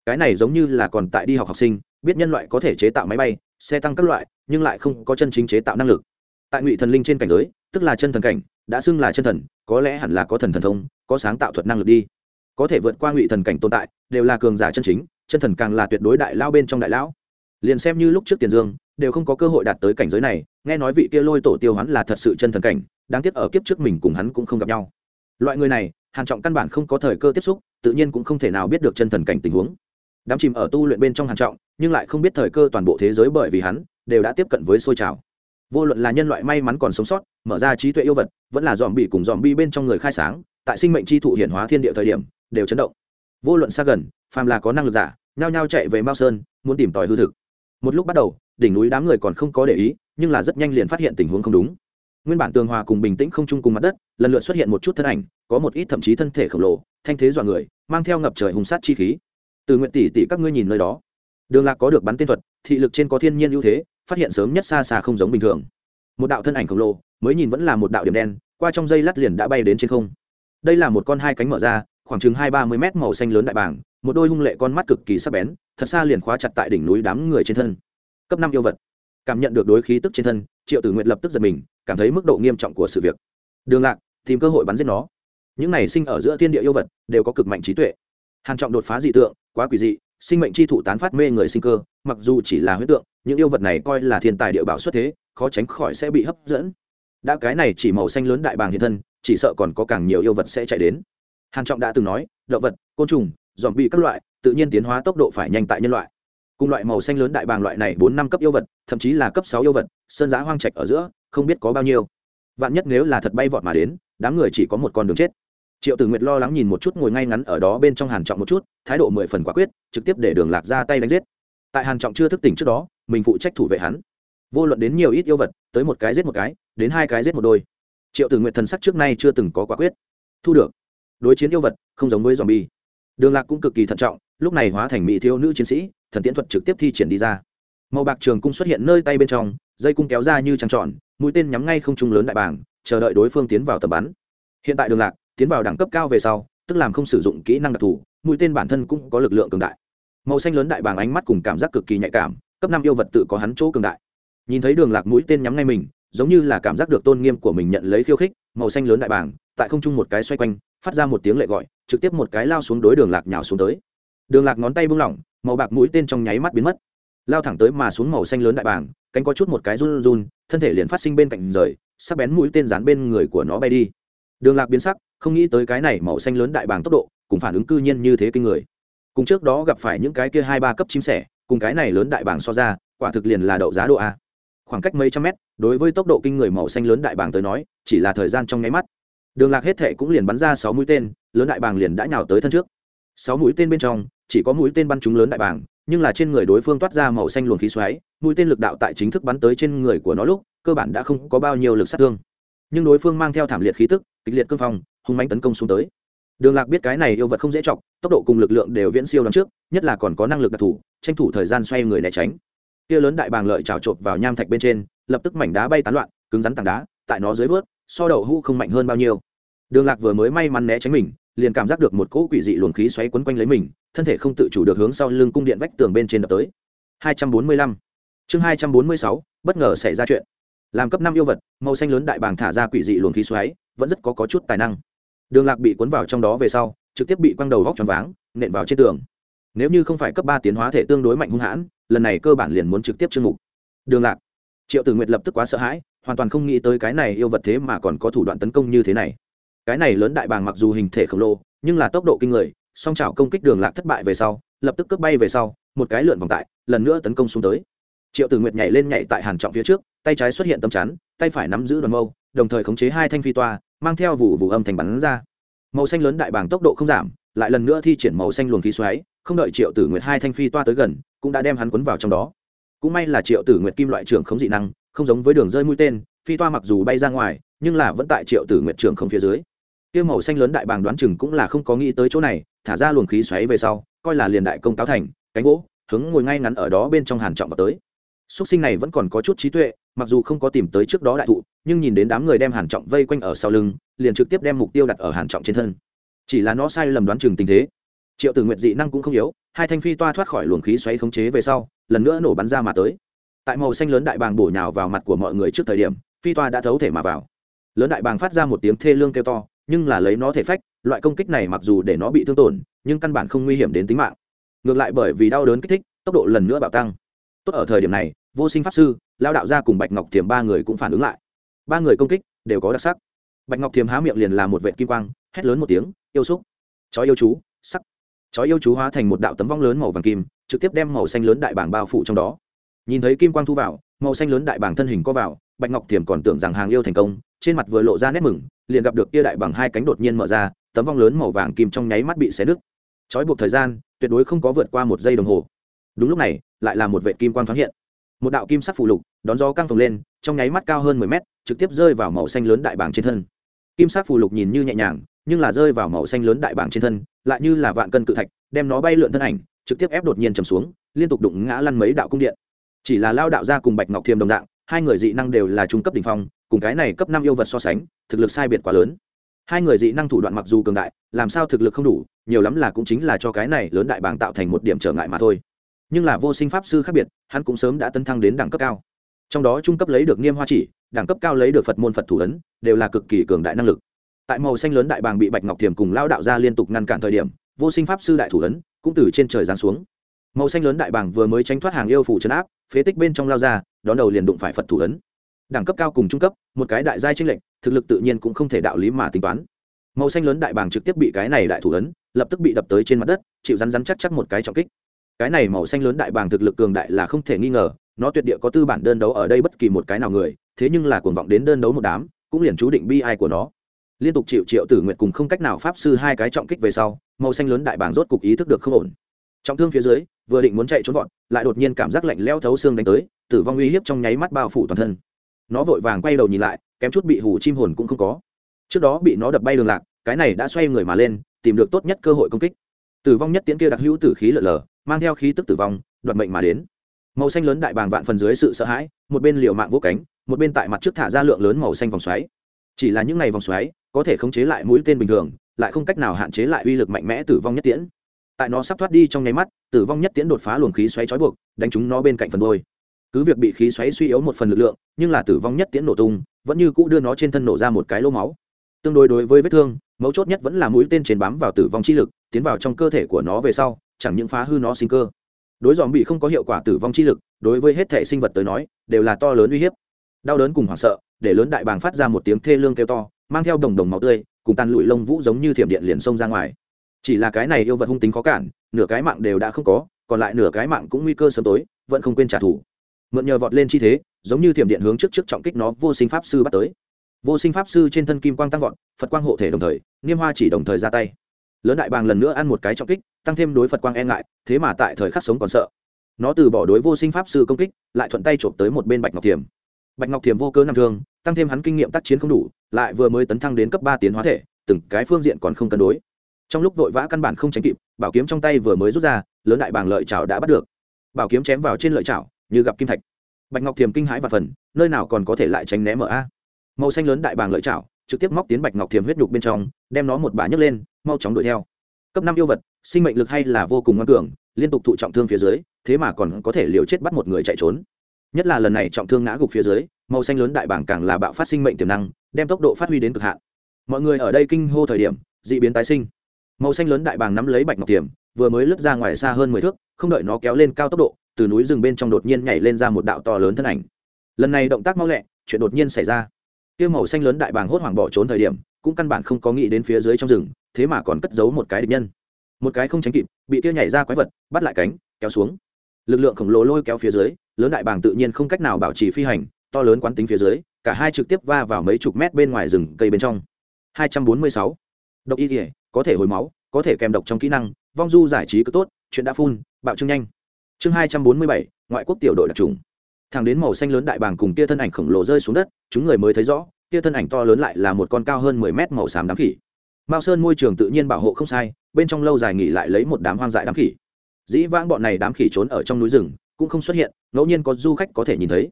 Cái này giống như là còn tại đi học học sinh, biết nhân loại có thể chế tạo máy bay, xe tăng các loại, nhưng lại không có chân chính chế tạo năng lực. Tại ngụy thần linh trên cảnh giới, tức là chân thần cảnh, đã xưng là chân thần, có lẽ hẳn là có thần thần thông, có sáng tạo thuật năng lực đi. Có thể vượt qua ngụy thần cảnh tồn tại, đều là cường giả chân chính chân thần càng là tuyệt đối đại lao bên trong đại lão. Liền xem như lúc trước tiền dương, đều không có cơ hội đạt tới cảnh giới này, nghe nói vị kia lôi tổ tiêu hắn là thật sự chân thần cảnh, đáng tiếc ở kiếp trước mình cùng hắn cũng không gặp nhau. Loại người này, hàn trọng căn bản không có thời cơ tiếp xúc, tự nhiên cũng không thể nào biết được chân thần cảnh tình huống. Đám chìm ở tu luyện bên trong hàn trọng, nhưng lại không biết thời cơ toàn bộ thế giới bởi vì hắn, đều đã tiếp cận với sôi trào. Vô luận là nhân loại may mắn còn sống sót, mở ra trí tuệ yêu vật, vẫn là dòm bị cùng dòm bi bên trong người khai sáng, tại sinh mệnh chi thụ hiển hóa thiên địa thời điểm, đều chấn động. Vô luận xa gần, phàm là có năng lực giả nhao nhao chạy về mao sơn, muốn tìm tòi hư thực. Một lúc bắt đầu, đỉnh núi đám người còn không có để ý, nhưng là rất nhanh liền phát hiện tình huống không đúng. Nguyên bản tường hòa cùng bình tĩnh không chung cùng mặt đất, lần lượt xuất hiện một chút thân ảnh, có một ít thậm chí thân thể khổng lồ, thanh thế dọa người, mang theo ngập trời hùng sát chi khí. Từ nguyện tỷ tỷ các ngươi nhìn nơi đó. Đường lạc có được bắn tên thuật, thị lực trên có thiên nhiên ưu thế, phát hiện sớm nhất xa xa không giống bình thường. Một đạo thân ảnh khổng lồ, mới nhìn vẫn là một đạo điểm đen, qua trong dây lát liền đã bay đến trên không. Đây là một con hai cánh mở ra khoảng chừng hai ba mươi mét màu xanh lớn đại bàng, một đôi hung lệ con mắt cực kỳ sắc bén thật xa liền khóa chặt tại đỉnh núi đám người trên thân. Cấp năm yêu vật. Cảm nhận được đối khí tức trên thân triệu tử nguyệt lập tức giật mình cảm thấy mức độ nghiêm trọng của sự việc. Đường lạc tìm cơ hội bắn giết nó. Những này sinh ở giữa thiên địa yêu vật đều có cực mạnh trí tuệ. Hàn trọng đột phá dị tượng quá quỷ dị sinh mệnh chi thụ tán phát mê người sinh cơ mặc dù chỉ là huyết tượng những yêu vật này coi là thiên tài địa bảo xuất thế khó tránh khỏi sẽ bị hấp dẫn. Đã cái này chỉ màu xanh lớn đại bàng hiện thân chỉ sợ còn có càng nhiều yêu vật sẽ chạy đến hàn trọng đã từng nói, động vật, côn trùng dòm bị các loại, tự nhiên tiến hóa tốc độ phải nhanh tại nhân loại. Cùng loại màu xanh lớn đại bàng loại này bốn năm cấp yêu vật, thậm chí là cấp sáu yêu vật, sơn giá hoang trạch ở giữa, không biết có bao nhiêu. Vạn nhất nếu là thật bay vọt mà đến, đám người chỉ có một con đường chết. Triệu tử nguyệt lo lắng nhìn một chút ngồi ngay ngắn ở đó bên trong hàn trọng một chút, thái độ mười phần quả quyết, trực tiếp để đường lạc ra tay đánh giết. Tại hàn trọng chưa thức tỉnh trước đó, mình phụ trách thủ vệ hắn. Vô luận đến nhiều ít yêu vật, tới một cái giết một cái, đến hai cái giết một đôi. Triệu tử nguyệt thần sắc trước nay chưa từng có quả quyết. Thu được đối chiến yêu vật, không giống với zombie. Đường lạc cũng cực kỳ thận trọng, lúc này hóa thành mỹ thiếu nữ chiến sĩ, thần tiễn thuật trực tiếp thi triển đi ra. Màu bạc trường cung xuất hiện nơi tay bên trong, dây cung kéo ra như trăng tròn, mũi tên nhắm ngay không trung lớn đại bảng chờ đợi đối phương tiến vào tầm bắn. Hiện tại đường lạc tiến vào đẳng cấp cao về sau, tức làm không sử dụng kỹ năng đặc thù, mũi tên bản thân cũng có lực lượng cường đại. Màu xanh lớn đại bàng ánh mắt cùng cảm giác cực kỳ nhạy cảm, cấp năm yêu vật tự có hắn chỗ cường đại. Nhìn thấy đường lạc mũi tên nhắm ngay mình giống như là cảm giác được tôn nghiêm của mình nhận lấy khiêu khích màu xanh lớn đại bảng tại không trung một cái xoay quanh phát ra một tiếng lệ gọi trực tiếp một cái lao xuống đối đường lạc nhào xuống tới. Đường lạc ngón tay buông lỏng màu bạc mũi tên trong nháy mắt biến mất. Lao thẳng tới mà xuống màu xanh lớn đại bảng, cánh có chút một cái run run thân thể liền phát sinh bên cạnh rời sắc bén mũi tên dán bên người của nó bay đi. Đường lạc biến sắc không nghĩ tới cái này màu xanh lớn đại bảng tốc độ cùng phản ứng cư nhiên như thế kinh người. Cùng trước đó gặp phải những cái kia hai ba cấp chim sẻ cùng cái này lớn đại bảng so ra quả thực liền là đậu giá độ a khoảng cách mấy trăm mét, đối với tốc độ kinh người màu xanh lớn đại bàng tới nói, chỉ là thời gian trong nháy mắt. Đường lạc hết thệ cũng liền bắn ra sáu mũi tên, lớn đại bàng liền đã nhào tới thân trước. Sáu mũi tên bên trong, chỉ có mũi tên bắn trúng lớn đại bàng, nhưng là trên người đối phương toát ra màu xanh luồng khí xoáy, mũi tên lực đạo tại chính thức bắn tới trên người của nó lúc, cơ bản đã không có bao nhiêu lực sát thương. Nhưng đối phương mang theo thảm liệt khí tức, kịch liệt cương phong, hung manh tấn công xuống tới. Đường lạc biết cái này yêu vật không dễ chọc, tốc độ cùng lực lượng đều viễn siêu đón trước, nhất là còn có năng lực đặc thù, tranh thủ thời gian xoay người né tránh kia lớn đại bàng lợi trào trộp vào nham thạch bên trên lập tức mảnh đá bay tán loạn cứng rắn tảng đá tại nó dưới vớt so đậu hũ không mạnh hơn bao nhiêu. Đường lạc vừa mới may mắn né tránh mình liền cảm giác được một cỗ quỷ dị luồng khí xoáy quấn quanh lấy mình thân thể không tự chủ được hướng sau lưng cung điện vách tường bên trên đập tới. 245. chương 246, bất ngờ xảy ra chuyện. Làm cấp năm yêu vật màu xanh lớn đại bàng thả ra quỷ dị luồng khí xoáy vẫn rất có, có chút tài năng. Đường lạc bị cuốn vào trong đó về sau trực tiếp bị quăng đầu góc tròn váng nện vào trên tường. Nếu như không phải cấp ba tiến hóa thể tương đối mạnh hung hãn lần này cơ bản liền muốn trực tiếp chương mục. Đường lạc, triệu tử nguyệt lập tức quá sợ hãi, hoàn toàn không nghĩ tới cái này yêu vật thế mà còn có thủ đoạn tấn công như thế này. Cái này lớn đại bàng mặc dù hình thể khổng lồ, nhưng là tốc độ kinh người, song trào công kích đường lạc thất bại về sau, lập tức cướp bay về sau, một cái lượn vòng tại, lần nữa tấn công xuống tới. Triệu tử nguyệt nhảy lên nhảy tại hàn trọng phía trước, tay trái xuất hiện tấm chắn, tay phải nắm giữ đoàn mâu, đồng thời khống chế hai thanh phi toa, mang theo vụ vụ âm thành bắn ra. Màu xanh lớn đại bàng tốc độ không giảm, lại lần nữa thi triển màu xanh luồng khí xoáy, không đợi triệu tử nguyệt hai thanh phi toa tới gần cũng đã đem hắn cuốn vào trong đó. Cũng may là triệu tử nguyệt kim loại trưởng không dị năng, không giống với đường rơi mũi tên, phi toa mặc dù bay ra ngoài, nhưng là vẫn tại triệu tử nguyệt trưởng không phía dưới. Tiêu màu xanh lớn đại bàng đoán chừng cũng là không có nghĩ tới chỗ này, thả ra luồng khí xoáy về sau, coi là liền đại công cáo thành, cánh gỗ, hướng ngồi ngay ngắn ở đó bên trong hàn trọng vào tới. Xuất sinh này vẫn còn có chút trí tuệ, mặc dù không có tìm tới trước đó đại thụ, nhưng nhìn đến đám người đem hàn trọng vây quanh ở sau lưng, liền trực tiếp đem mục tiêu đặt ở hàn trọng trên thân. Chỉ là nó sai lầm đoán chừng tình thế. Triệu tử nguyệt dị năng cũng không yếu hai thanh phi toa thoát khỏi luồng khí xoáy khống chế về sau, lần nữa nổ bắn ra mà tới. Tại màu xanh lớn đại bàng bổ nhào vào mặt của mọi người trước thời điểm, phi toa đã thấu thể mà vào. Lớn đại bàng phát ra một tiếng thê lương kêu to, nhưng là lấy nó thể phách, loại công kích này mặc dù để nó bị thương tổn, nhưng căn bản không nguy hiểm đến tính mạng. Ngược lại bởi vì đau đớn kích thích, tốc độ lần nữa bạo tăng. Tốt ở thời điểm này, vô sinh pháp sư lao đạo gia cùng bạch ngọc thiềm ba người cũng phản ứng lại. Ba người công kích đều có đặc sắc. Bạch ngọc thiềm há miệng liền làm một vệ kim quang, hét lớn một tiếng, yêu xúc! Chó yêu chú, sắc! Chó yêu chú hóa thành một đạo tấm vong lớn màu vàng kim, trực tiếp đem màu xanh lớn đại bảng bao phủ trong đó. Nhìn thấy kim quang thu vào, màu xanh lớn đại bảng thân hình có vào, bạch ngọc thiềm còn tưởng rằng hàng yêu thành công, trên mặt vừa lộ ra nét mừng, liền gặp được kia đại bằng hai cánh đột nhiên mở ra, tấm vong lớn màu vàng kim trong nháy mắt bị xé nứt. Trói buộc thời gian, tuyệt đối không có vượt qua một giây đồng hồ. Đúng lúc này, lại là một vệ kim quang thoáng hiện. Một đạo kim sắc phù lục, đón gió căng phồng lên, trong nháy mắt cao hơn mười mét, trực tiếp rơi vào màu xanh lớn đại bảng trên thân. Kim sắc phù lục nhìn như nhẹ nhàng, nhưng là rơi vào màu xanh lớn đại bảng trên thân lại như là vạn cân cự thạch, đem nó bay lượn thân ảnh, trực tiếp ép đột nhiên trầm xuống, liên tục đụng ngã lăn mấy đạo cung điện. Chỉ là lao đạo ra cùng bạch ngọc thiềm đồng dạng, hai người dị năng đều là trung cấp đ ỉ n h phong, cùng cái này cấp năm yêu vật so sánh, thực lực sai biệt quá lớn. Hai người dị năng thủ đoạn mặc dù cường đại, làm sao thực lực không đủ, nhiều lắm là cũng chính là cho cái này lớn đại bảng tạo thành một điểm trở ngại mà thôi. Nhưng là vô sinh pháp sư khác biệt, hắn cũng sớm đã tấn thăng đến đẳng cấp cao. Trong đó trung cấp lấy được niêm hoa chỉ, đẳng cấp cao lấy được phật môn phật thủ ấn, đều là cực kỳ cường đại năng lực tại màu xanh lớn đại bàng bị bạch ngọc thiềm cùng lao đạo ra liên tục ngăn cản thời điểm, vô sinh pháp sư đại thủ ấn cũng từ trên trời giáng xuống. Màu xanh lớn đại bàng vừa mới tránh thoát hàng yêu phủ chấn áp, phế tích bên trong lao ra, đón đầu liền đụng phải phật thủ ấn. Đẳng cấp cao cùng trung cấp, một cái đại giai tranh lệnh thực lực tự nhiên cũng không thể đạo lý mà tính toán. Màu xanh lớn đại bàng trực tiếp bị cái này đại thủ ấn, lập tức bị đập tới trên mặt đất, chịu rắn rắn chắc chắc một cái trọng kích. Cái này màu xanh lớn đại bàng thực lực cường đại là không thể nghi ngờ, nó tuyệt địa có tư bản đơn đấu ở đây bất kỳ một cái nào người, thế nhưng là cuồng vọng đến đơn đấu một đám, cũng liền chú định bi ai của nó liên tục chịu triệu tử nguyệt cùng không cách nào pháp sư hai cái trọng kích về sau, màu xanh lớn đại bảng rốt cục ý thức được không ổn. Trọng thương phía dưới, vừa định muốn chạy trốn vọt, lại đột nhiên cảm giác lạnh leo thấu xương đánh tới, tử vong uy hiếp trong nháy mắt bao phủ toàn thân. Nó vội vàng quay đầu nhìn lại, kém chút bị hủ chim hồn cũng không có. Trước đó bị nó đập bay đường lạc, cái này đã xoay người mà lên, tìm được tốt nhất cơ hội công kích. Tử vong nhất tiến kia đặc hữu tử khí lở lở mang theo khí tức tử vong, đoạt mệnh mà đến. Màu xanh lớn đại bàng vạn phần dưới sự sợ hãi, một bên liều mạng vô cánh, một bên tại mặt trước thả ra lượng lớn màu xanh vòng xoáy. Chỉ là những ngày vòng xoáy có thể khống chế lại mũi tên bình thường, lại không cách nào hạn chế lại uy lực mạnh mẽ tử vong nhất tiễn. Tại nó sắp thoát đi trong nháy mắt, tử vong nhất tiễn đột phá luồng khí xoáy trói buộc, đánh chúng nó bên cạnh phần đôi cứ việc bị khí xoáy suy yếu một phần lực lượng, nhưng là tử vong nhất tiễn nổ tung, vẫn như cũ đưa nó trên thân nổ ra một cái lỗ máu. Tương đối đối với vết thương, mấu chốt nhất vẫn là mũi tên trên bám vào tử vong chi lực, tiến vào trong cơ thể của nó về sau, chẳng những phá hư nó sinh cơ. Đối dòm bị không có hiệu quả tử vong chi lực, đối với hết thể sinh vật tới nói, đều là to lớn uy hiếp. Đau đớn cùng hoảng sợ, để lớn đại bàng phát ra một tiếng thê lương kêu to mang theo đồng đồng máu tươi, cùng tàn lụi lông vũ giống như thiểm điện liền xông ra ngoài. Chỉ là cái này yêu vật hung tính khó cản, nửa cái mạng đều đã không có, còn lại nửa cái mạng cũng nguy cơ sớm tối, vẫn không quên trả thù. Mượn nhờ vọt lên chi thế, giống như thiểm điện hướng trước trước trọng kích nó, vô sinh pháp sư bắt tới. Vô sinh pháp sư trên thân kim quang tăng vọt, phật quang hộ thể đồng thời, niêm hoa chỉ đồng thời ra tay. Lớn đại bàng lần nữa ăn một cái trọng kích, tăng thêm đối phật quang e ngại, thế mà tại thời khắc sống còn sợ. Nó từ bỏ đối vô sinh pháp sư công kích, lại thuận tay trộm tới một bên bạch ngọc thiềm bạch ngọc thiềm vô cơ nằm thương tăng thêm hắn kinh nghiệm tác chiến không đủ, lại vừa mới tấn thăng đến cấp ba tiến hóa thể, từng cái phương diện còn không cân đối. Trong lúc vội vã căn bản không tránh kịp, bảo kiếm trong tay vừa mới rút ra, lớn đại bàng lợi chảo đã bắt được. Bảo kiếm chém vào trên lợi chảo, như gặp kim thạch. Bạch ngọc thiềm kinh hãi và phần, nơi nào còn có thể lại tránh né mở a? Màu xanh lớn đại bàng lợi chảo, trực tiếp móc tiến bạch ngọc thiềm huyết nhục bên trong, đem nó một bả nhấc lên, mau chóng đuổi theo. Cấp năm yêu vật, sinh mệnh lực hay là vô cùng ngoan cường, liên tục thụ trọng thương phía dưới, thế mà còn có thể liều chết bắt một người chạy trốn. Nhất là lần này trọng thương ngã gục phía dưới màu xanh lớn đại bảng càng là bạo phát sinh mệnh tiềm năng, đem tốc độ phát huy đến cực hạn. Mọi người ở đây kinh hô thời điểm d ị biến tái sinh. Màu xanh lớn đại bàng nắm lấy bạch ngọc tiềm, vừa mới lướt ra ngoài xa hơn mười thước, không đợi nó kéo lên cao tốc độ, từ núi rừng bên trong đột nhiên nhảy lên ra một đạo to lớn thân ảnh. Lần này động tác mau lẹ, chuyện đột nhiên xảy ra. Tiêu màu xanh lớn đại bàng hốt hoảng bỏ trốn thời điểm, cũng căn bản không có nghĩ đến phía dưới trong rừng, thế mà còn cất giấu một cái địch nhân. Một cái không tránh kịp, bị tiêu nhảy ra quái vật, bắt lại cánh, kéo xuống. Lực lượng khổng lồ lôi kéo phía dưới, lớn đại bàng tự nhiên không cách nào bảo trì phi hành to lớn quán tính phía dưới cả hai trực tiếp va vào mấy chục mét bên ngoài rừng cây bên trong. 246. độc y thể có thể hồi máu có thể kèm độc trong kỹ năng vong du giải trí cứ tốt chuyện đã phun bạo trương nhanh. Chương 247, ngoại quốc tiểu đội đặc trùng. Thằng đến màu xanh lớn đại bàng cùng kia thân ảnh khổng lồ rơi xuống đất chúng người mới thấy rõ kia thân ảnh to lớn lại là một con cao hơn 10 mét màu xám đám khỉ. Mao sơn môi trường tự nhiên bảo hộ không sai bên trong lâu dài nghỉ lại lấy một đám hoang dại đám khỉ. Dĩ vãng bọn này đám khỉ trốn ở trong núi rừng cũng không xuất hiện ngẫu nhiên có du khách có thể nhìn thấy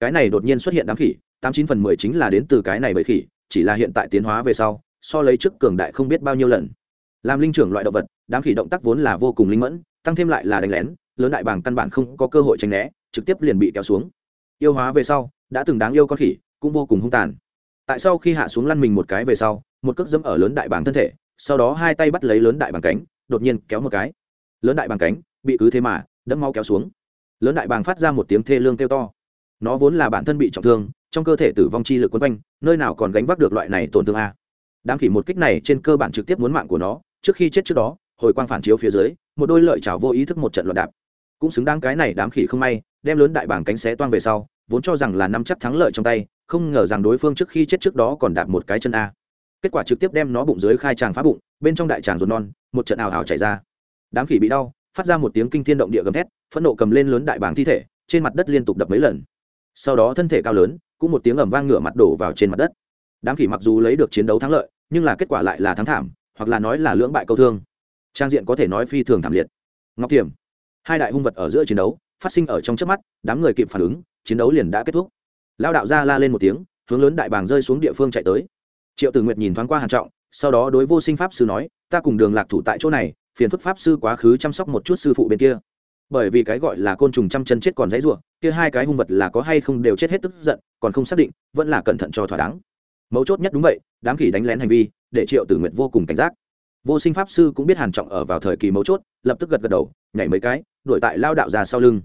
cái này đột nhiên xuất hiện đám khỉ, tám chín phần mười chính là đến từ cái này bởi khỉ, chỉ là hiện tại tiến hóa về sau, so lấy trước cường đại không biết bao nhiêu lần. Làm linh trưởng loại động vật, đám khỉ động tác vốn là vô cùng linh mẫn, tăng thêm lại là đánh lén, lớn đại bàng căn bản không có cơ hội tránh né, trực tiếp liền bị kéo xuống. Yêu hóa về sau, đã từng đáng yêu con khỉ, cũng vô cùng hung tàn. Tại sau khi hạ xuống lăn mình một cái về sau, một cước dẫm ở lớn đại bàng thân thể, sau đó hai tay bắt lấy lớn đại bàng cánh, đột nhiên kéo một cái. Lớn đại bàng cánh, bị cứ thế mà, đẫm máu kéo xuống. Lớn đại bàng phát ra một tiếng thê lương kêu to nó vốn là bản thân bị trọng thương, trong cơ thể tử vong chi lực quấn quanh, nơi nào còn gánh vác được loại này tổn thương a? Đám khỉ một kích này trên cơ bản trực tiếp muốn mạng của nó, trước khi chết trước đó, hồi quang phản chiếu phía dưới, một đôi lợi chảo vô ý thức một trận loạn đạp. Cũng xứng đáng cái này đám khỉ không may, đem lớn đại bảng cánh xé toang về sau, vốn cho rằng là năm chắc thắng lợi trong tay, không ngờ rằng đối phương trước khi chết trước đó còn đạp một cái chân a. Kết quả trực tiếp đem nó bụng dưới khai tràng phá bụng, bên trong đại tràng ruột non, một trận ảo ảo chảy ra. Đám khỉ bị đau, phát ra một tiếng kinh thiên động địa gầm thét, phẫn nộ cầm lên lớn đại bảng thi thể, trên mặt đất liên tục đập mấy lần sau đó thân thể cao lớn, cũng một tiếng ầm vang ngửa mặt đổ vào trên mặt đất. Đám khỉ mặc dù lấy được chiến đấu thắng lợi, nhưng là kết quả lại là thắng thảm, hoặc là nói là lưỡng bại câu thương. Trang diện có thể nói phi thường thảm liệt. Ngọc thiểm, hai đại hung vật ở giữa chiến đấu, phát sinh ở trong trước mắt, đám người kịp phản ứng, chiến đấu liền đã kết thúc. Lao đạo ra la lên một tiếng, hướng lớn đại bàng rơi xuống địa phương chạy tới. Triệu tử nguyệt nhìn thoáng qua hàn trọng, sau đó đối vô sinh pháp sư nói, ta cùng đường lạc thủ tại chỗ này, phiền phức pháp sư quá khứ chăm sóc một chút sư phụ bên kia bởi vì cái gọi là côn trùng trăm chân chết còn dãy rủa, kia hai cái hung vật là có hay không đều chết hết tức giận, còn không xác định, vẫn là cẩn thận cho thỏa đáng. Mấu chốt nhất đúng vậy, đám khỉ đánh lén hành vi, để triệu tử nguyệt vô cùng cảnh giác. Vô sinh pháp sư cũng biết hàn trọng ở vào thời kỳ mấu chốt, lập tức gật gật đầu, nhảy mấy cái, đuổi tại lao đạo già sau lưng.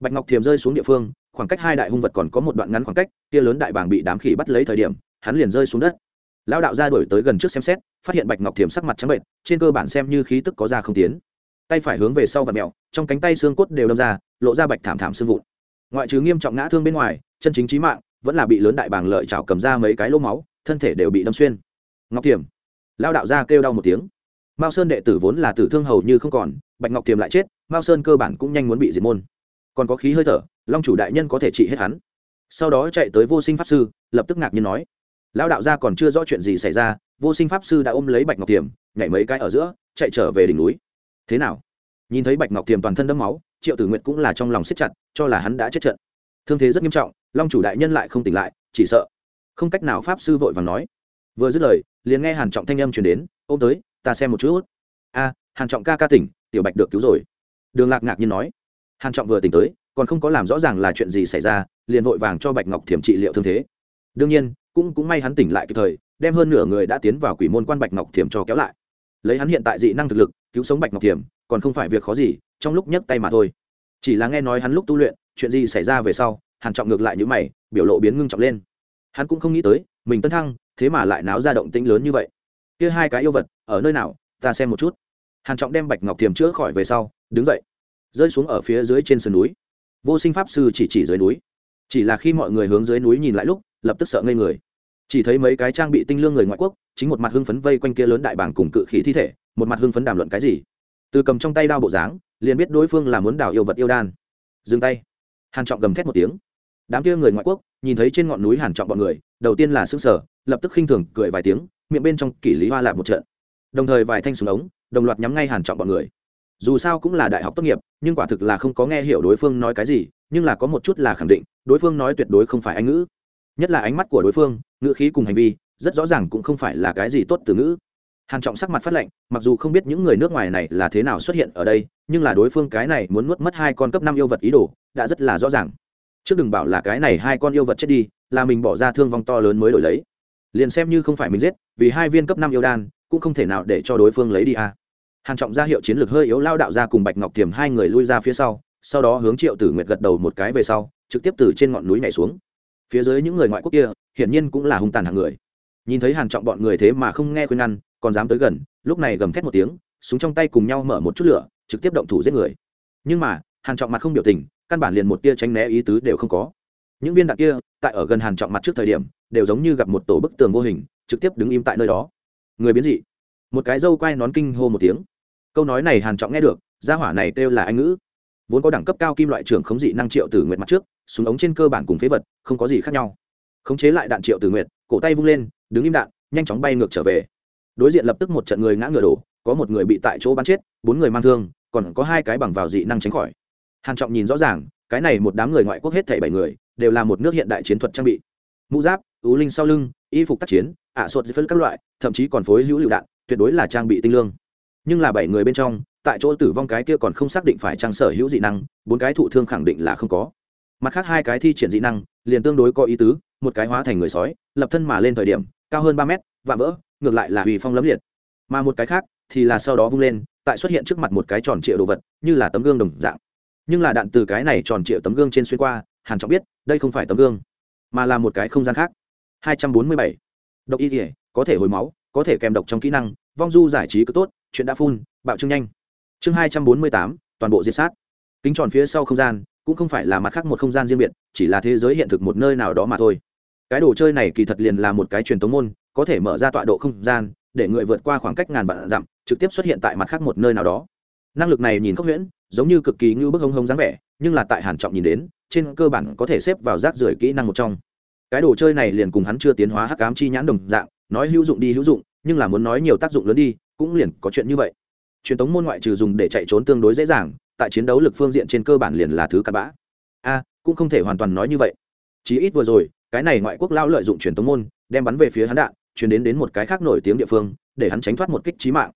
Bạch ngọc thiềm rơi xuống địa phương, khoảng cách hai đại hung vật còn có một đoạn ngắn khoảng cách, kia lớn đại bàng bị đám khỉ bắt lấy thời điểm, hắn liền rơi xuống đất. Lao đạo ra đuổi tới gần trước xem xét, phát hiện bạch ngọc thiềm sắc mặt trắng bệnh trên cơ bản xem như khí tức có ra không tiến tay phải hướng về sau và mẹo, trong cánh tay xương cốt đều đâm ra, lộ ra bạch thảm thảm xương vụn. Ngoại trừ nghiêm trọng ngã thương bên ngoài, chân chính trí mạng vẫn là bị lớn đại bàng lợi chảo cầm ra mấy cái lỗ máu, thân thể đều bị đâm xuyên. Ngọc thiềm lao đạo ra kêu đau một tiếng. Mao sơn đệ tử vốn là tử thương hầu như không còn, bạch ngọc thiềm lại chết, mao sơn cơ bản cũng nhanh muốn bị diệt môn. Còn có khí hơi thở, long chủ đại nhân có thể trị hết hắn. Sau đó chạy tới vô sinh pháp sư, lập tức ngạc nhiên nói lao đạo ra còn chưa rõ chuyện gì xảy ra, vô sinh pháp sư đã ôm lấy bạch ngọc thiềm nhảy mấy cái ở giữa, chạy trở về đỉnh núi thế nào? Nhìn thấy bạch ngọc thiềm toàn thân đẫm máu, triệu tử nguyện cũng là trong lòng siết chặt, cho là hắn đã chết trận. Thương thế rất nghiêm trọng, long chủ đại nhân lại không tỉnh lại, chỉ sợ. Không cách nào pháp sư vội vàng nói. Vừa dứt lời, liền nghe hàn trọng thanh âm truyền đến, ôm tới, ta xem một chút. A, hàn trọng ca ca tỉnh, tiểu bạch được cứu rồi. Đường lạc ngạc nhiên nói. Hàn trọng vừa tỉnh tới, còn không có làm rõ ràng là chuyện gì xảy ra, liền vội vàng cho bạch ngọc thiểm trị liệu thương thế. Đương nhiên, cũng cũng may hắn tỉnh lại kịp thời, đem hơn nửa người đã tiến vào quỷ môn quan bạch ngọc thiểm cho kéo lại. Lấy hắn hiện tại dị năng thực lực cứu sống bạch ngọc thiểm, còn không phải việc khó gì, trong lúc nhấc tay mà thôi. Chỉ là nghe nói hắn lúc tu luyện, chuyện gì xảy ra về sau, hàn trọng ngược lại những mày, biểu lộ biến ngưng trọng lên. Hắn cũng không nghĩ tới, mình tân thăng, thế mà lại náo ra động tĩnh lớn như vậy. Kia hai cái yêu vật, ở nơi nào, ta xem một chút. Hàn trọng đem bạch ngọc thiềm chữa khỏi về sau, đứng dậy, rơi xuống ở phía dưới trên sườn núi. Vô sinh pháp sư chỉ chỉ dưới núi. Chỉ là khi mọi người hướng dưới núi nhìn lại lúc, lập tức sợ ngây người. Chỉ thấy mấy cái trang bị tinh lương người ngoại quốc, chính một mặt hưng phấn vây quanh kia lớn đại bảng cùng cự khí thi thể một mặt hưng phấn đàm luận cái gì? Từ cầm trong tay đao bộ dáng, liền biết đối phương là muốn đào yêu vật yêu đan. Dừng tay. Hàn trọng gầm thét một tiếng. Đám kia người ngoại quốc, nhìn thấy trên ngọn núi hàn trọng bọn người, đầu tiên là sững sờ, lập tức khinh thường, cười vài tiếng, miệng bên trong kỷ lý hoa lại một trận. Đồng thời vài thanh súng ống, đồng loạt nhắm ngay hàn trọng bọn người. Dù sao cũng là đại học tốt nghiệp, nhưng quả thực là không có nghe hiểu đối phương nói cái gì, nhưng là có một chút là khẳng định, đối phương nói tuyệt đối không phải anh ngữ. Nhất là ánh mắt của đối phương, ngữ khí cùng hành vi, rất rõ ràng cũng không phải là cái gì tốt từ ngữ hàn trọng sắc mặt phát lệnh mặc dù không biết những người nước ngoài này là thế nào xuất hiện ở đây, nhưng là đối phương cái này muốn nuốt mất hai con cấp năm yêu vật ý đồ, đã rất là rõ ràng. Trước đừng bảo là cái này hai con yêu vật chết đi, là mình bỏ ra thương vong to lớn mới đổi lấy. Liền xem như không phải mình giết, vì hai viên cấp năm yêu đan, cũng không thể nào để cho đối phương lấy đi à. hàn trọng ra hiệu chiến lược hơi yếu lao đạo ra cùng bạch ngọc tiềm hai người lui ra phía sau sau đó hướng triệu tử nguyệt gật đầu một cái về sau, trực tiếp từ trên ngọn núi nhảy xuống. Phía dưới những người ngoại quốc kia, hiển nhiên cũng là hung tàn hạng người. Nhìn thấy hàn trọng bọn người thế mà không nghe khuyên ngăn còn dám tới gần, lúc này gầm thét một tiếng, súng trong tay cùng nhau mở một chút lửa, trực tiếp động thủ giết người. Nhưng mà, hàn trọng mặt không biểu tình, căn bản liền một tia tránh né ý tứ đều không có. Những viên đạn kia, tại ở gần hàn trọng mặt trước thời điểm, đều giống như gặp một tổ bức tường vô hình, trực tiếp đứng im tại nơi đó. Người biến dị. Một cái dâu quay nón kinh hô một tiếng. Câu nói này hàn trọng nghe được, gia hỏa này kêu là anh ngữ. Vốn có đẳng cấp cao kim loại trưởng khống dị năng triệu tử nguyệt mặt trước, súng ống trên cơ bản cùng phế vật, không có gì khác nhau. Khống chế lại đạn triệu tử nguyệt, cổ tay vung lên, đứng im đạn, nhanh chóng bay ngược trở về đối diện lập tức một trận người ngã ngựa đổ, có một người bị tại chỗ bắn chết, bốn người mang thương, còn có hai cái bằng vào dị năng tránh khỏi. Hàn trọng nhìn rõ ràng, cái này một đám người ngoại quốc hết thảy bảy người, đều là một nước hiện đại chiến thuật trang bị. Mũ giáp ú linh sau lưng, y phục tác chiến, ạ à sột phân các loại, thậm chí còn phối hữu lựu đạn, tuyệt đối là trang bị tinh lương. Nhưng là bảy người bên trong, tại chỗ tử vong cái kia còn không xác định phải trang sở hữu dị năng, bốn cái thụ thương khẳng định là không có. Mặt khác hai cái thi triển dị năng, liền tương đối có ý tứ, một cái hóa thành người sói, lập thân mà lên thời điểm, cao hơn ba mét và vỡ ngược lại là uy phong lấm liệt. Mà một cái khác thì là sau đó vung lên tại xuất hiện trước mặt một cái tròn trịa đồ vật như là tấm gương đồng dạng. Nhưng là đạn từ cái này tròn trịa tấm gương trên xuyên qua hàn trọng biết đây không phải tấm gương mà là một cái không gian khác. 247. độc y thể có thể hồi máu có thể kèm độc trong kỹ năng vong du giải trí cứ tốt chuyện đã phun bạo trương nhanh. Chương 248, toàn bộ diệt sát. Kính tròn phía sau không gian cũng không phải là mặt khác một không gian riêng biệt chỉ là thế giới hiện thực một nơi nào đó mà thôi. Cái đồ chơi này kỳ thật liền là một cái truyền tống môn có thể mở ra tọa độ không gian, để người vượt qua khoảng cách ngàn vạn dặm, trực tiếp xuất hiện tại mặt khác một nơi nào đó. Năng lực này nhìn khốc huyễn, giống như cực kỳ như bức hông hông dáng vẻ, nhưng là tại hàn trọng nhìn đến, trên cơ bản có thể xếp vào rác rưởi kỹ năng một trong. Cái đồ chơi này liền cùng hắn chưa tiến hóa hắc ám chi nhãn đồng dạng, nói hữu dụng đi hữu dụng, nhưng là muốn nói nhiều tác dụng lớn đi, cũng liền có chuyện như vậy. Truyền thống môn ngoại trừ dùng để chạy trốn tương đối dễ dàng, tại chiến đấu lực phương diện trên cơ bản liền là thứ cặn bã. A, cũng không thể hoàn toàn nói như vậy. Chí ít vừa rồi, cái này ngoại quốc lao lợi dụng truyền thống môn, đem bắn về phía hắn đạn chuyển đến đến một cái khác nổi tiếng địa phương, để hắn tránh thoát một kích trí mạng.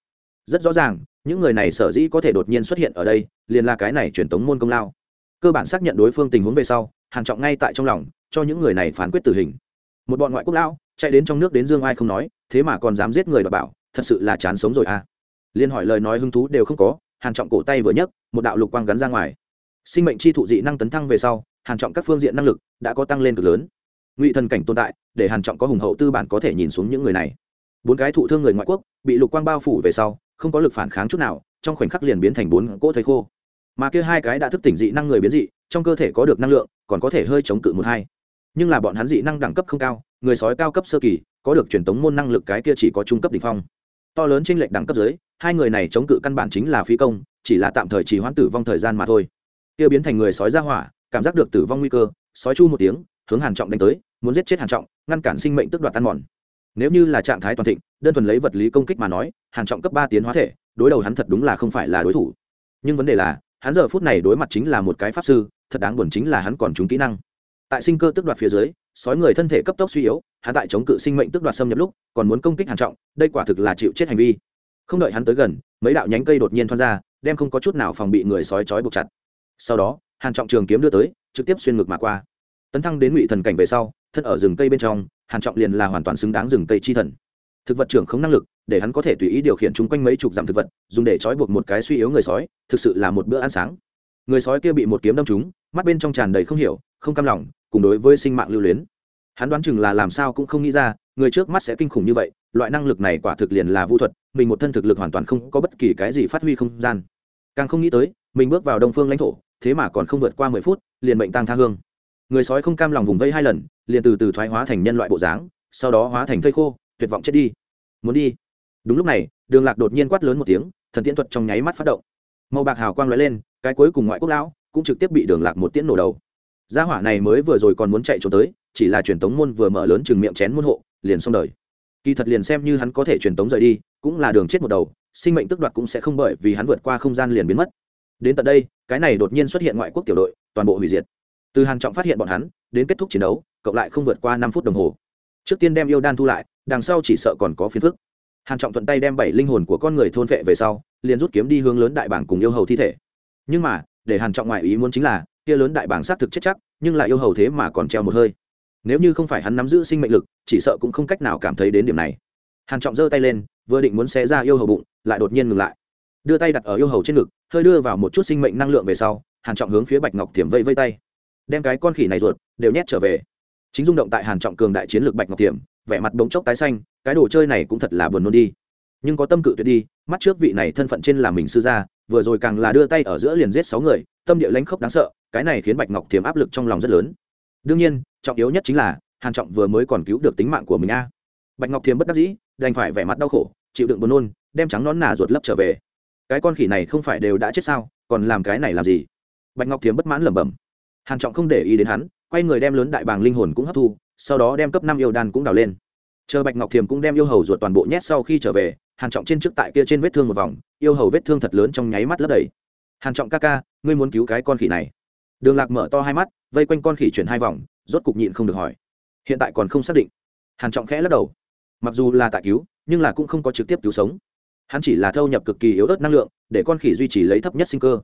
Rất rõ ràng, những người này sở dĩ có thể đột nhiên xuất hiện ở đây, liền là cái này truyền tống môn công lao. Cơ bản xác nhận đối phương tình huống về sau, hàng trọng ngay tại trong lòng, cho những người này phán quyết tử hình. Một bọn ngoại quốc lao chạy đến trong nước đến dương ai không nói, thế mà còn dám giết người và bảo, thật sự là chán sống rồi à. Liên hỏi lời nói hứng thú đều không có, hàng trọng cổ tay vừa nhấc, một đạo lục quang gắn ra ngoài. Sinh mệnh chi thụ dị năng tấn thăng về sau, hàng trọng các phương diện năng lực đã có tăng lên cực lớn ngụy thần cảnh tồn tại, để hàn trọng có hùng hậu tư bản có thể nhìn xuống những người này. Bốn cái thụ thương người ngoại quốc, bị lục quang bao phủ về sau, không có lực phản kháng chút nào, trong khoảnh khắc liền biến thành bốn cỗ thấy khô. Mà kia hai cái đã thức tỉnh dị năng người biến dị, trong cơ thể có được năng lượng, còn có thể hơi chống cự một hai. Nhưng là bọn hắn dị năng đẳng cấp không cao, người sói cao cấp sơ kỳ, có được truyền tống môn năng lực cái kia chỉ có trung cấp đỉnh phong. To lớn trên lệch đẳng cấp dưới, hai người này chống cự căn bản chính là phi công, chỉ là tạm thời chỉ hoãn tử vong thời gian mà thôi. Kia biến thành người sói ra hỏa, cảm giác được tử vong nguy cơ, sói chu một tiếng hướng hàn trọng đánh tới, muốn giết chết hàn trọng, ngăn cản sinh mệnh tức đoạt tan mòn. Nếu như là trạng thái toàn thịnh, đơn thuần lấy vật lý công kích mà nói, hàn trọng cấp ba tiến hóa thể, đối đầu hắn thật đúng là không phải là đối thủ. Nhưng vấn đề là, hắn giờ phút này đối mặt chính là một cái pháp sư, thật đáng buồn chính là hắn còn trúng kỹ năng. Tại sinh cơ tức đoạt phía dưới, sói người thân thể cấp tốc suy yếu, hắn tại chống cự sinh mệnh tức đoạt xâm nhập lúc, còn muốn công kích hàn trọng, đây quả thực là chịu chết hành vi. Không đợi hắn tới gần, mấy đạo nhánh cây đột nhiên thoát ra, đem không có chút nào phòng bị người sói trói buộc chặt. Sau đó, hàn trọng trường kiếm đưa tới, trực tiếp xuyên ngực mà qua tấn thăng đến ngụy thần cảnh về sau, thân ở rừng cây bên trong, hàn trọng liền là hoàn toàn xứng đáng rừng cây chi thần. Thực vật trưởng không năng lực, để hắn có thể tùy ý điều khiển chúng quanh mấy chục dặm thực vật, dùng để trói buộc một cái suy yếu người sói, thực sự là một bữa ăn sáng. Người sói kia bị một kiếm đâm trúng, mắt bên trong tràn đầy không hiểu, không cam lòng, cùng đối với sinh mạng lưu luyến. Hắn đoán chừng là làm sao cũng không nghĩ ra, người trước mắt sẽ kinh khủng như vậy, loại năng lực này quả thực liền là vũ thuật, mình một thân thực lực hoàn toàn không có bất kỳ cái gì phát huy không gian. Càng không nghĩ tới, mình bước vào đông phương lãnh thổ, thế mà còn không vượt qua mười phút, liền bệnh tăng tha hương người sói không cam lòng vùng vây hai lần, liền từ từ thoái hóa thành nhân loại bộ dáng, sau đó hóa thành thây khô, tuyệt vọng chết đi. Muốn đi. Đúng lúc này, đường lạc đột nhiên quát lớn một tiếng, thần tiễn thuật trong nháy mắt phát động. Màu bạc hào quang lóe lên, cái cuối cùng ngoại quốc lão cũng trực tiếp bị đường lạc một tiễn nổ đầu. Gia hỏa này mới vừa rồi còn muốn chạy trốn tới, chỉ là truyền tống môn vừa mở lớn chừng miệng chén môn hộ, liền xong đời. Kỳ thật liền xem như hắn có thể truyền tống rời đi, cũng là đường chết một đầu, sinh mệnh tức đoạt cũng sẽ không bởi vì hắn vượt qua không gian liền biến mất. Đến tận đây, cái này đột nhiên xuất hiện ngoại quốc tiểu đội, toàn bộ hủy diệt từ hàn trọng phát hiện bọn hắn, đến kết thúc chiến đấu, cộng lại không vượt qua năm phút đồng hồ. Trước tiên đem yêu đan thu lại, đằng sau chỉ sợ còn có phiền phức. Hàn trọng thuận tay đem bảy linh hồn của con người thôn vệ về sau, liền rút kiếm đi hướng lớn đại bảng cùng yêu hầu thi thể. Nhưng mà, để hàn trọng ngoại ý muốn chính là, kia lớn đại bảng xác thực chết chắc, nhưng lại yêu hầu thế mà còn treo một hơi. Nếu như không phải hắn nắm giữ sinh mệnh lực, chỉ sợ cũng không cách nào cảm thấy đến điểm này. Hàn trọng giơ tay lên, vừa định muốn xé ra yêu hầu bụng, lại đột nhiên ngừng lại. Đưa tay đặt ở yêu hầu trên ngực, hơi đưa vào một chút sinh mệnh năng lượng về sau, hàn trọng hướng phía bạch ngọc thiểm vây vây tay đem cái con khỉ này ruột đều nhét trở về. Chính rung động tại hàn trọng cường đại chiến lược bạch ngọc thiểm, vẻ mặt bỗng chốc tái xanh, cái đồ chơi này cũng thật là buồn nôn đi. Nhưng có tâm cự tuyệt đi, mắt trước vị này thân phận trên là mình sư gia, vừa rồi càng là đưa tay ở giữa liền giết sáu người, tâm địa lãnh khốc đáng sợ, cái này khiến bạch ngọc thiểm áp lực trong lòng rất lớn. Đương nhiên, trọng yếu nhất chính là, hàn trọng vừa mới còn cứu được tính mạng của mình a. Bạch ngọc thiểm bất đắc dĩ, đành phải vẻ mặt đau khổ, chịu đựng buồn nôn, đem trắng nón nà ruột lấp trở về. Cái con khỉ này không phải đều đã chết sao, còn làm cái này làm gì? Bạch ngọc thiểm bất mãn lẩm bẩm hàn trọng không để ý đến hắn, quay người đem lớn đại bàng linh hồn cũng hấp thu, sau đó đem cấp năm yêu đan cũng đào lên. Chờ bạch ngọc thiềm cũng đem yêu hầu ruột toàn bộ nhét sau khi trở về, hàn trọng trên trước tại kia trên vết thương một vòng, yêu hầu vết thương thật lớn trong nháy mắt lấp đầy. Hàn trọng ca ca, ngươi muốn cứu cái con khỉ này? Đường lạc mở to hai mắt, vây quanh con khỉ chuyển hai vòng, rốt cục nhịn không được hỏi. Hiện tại còn không xác định. Hàn trọng khẽ lắc đầu. Mặc dù là tại cứu, nhưng là cũng không có trực tiếp cứu sống. Hắn chỉ là thâu nhập cực kỳ yếu ớt năng lượng, để con khỉ duy trì lấy thấp nhất sinh cơ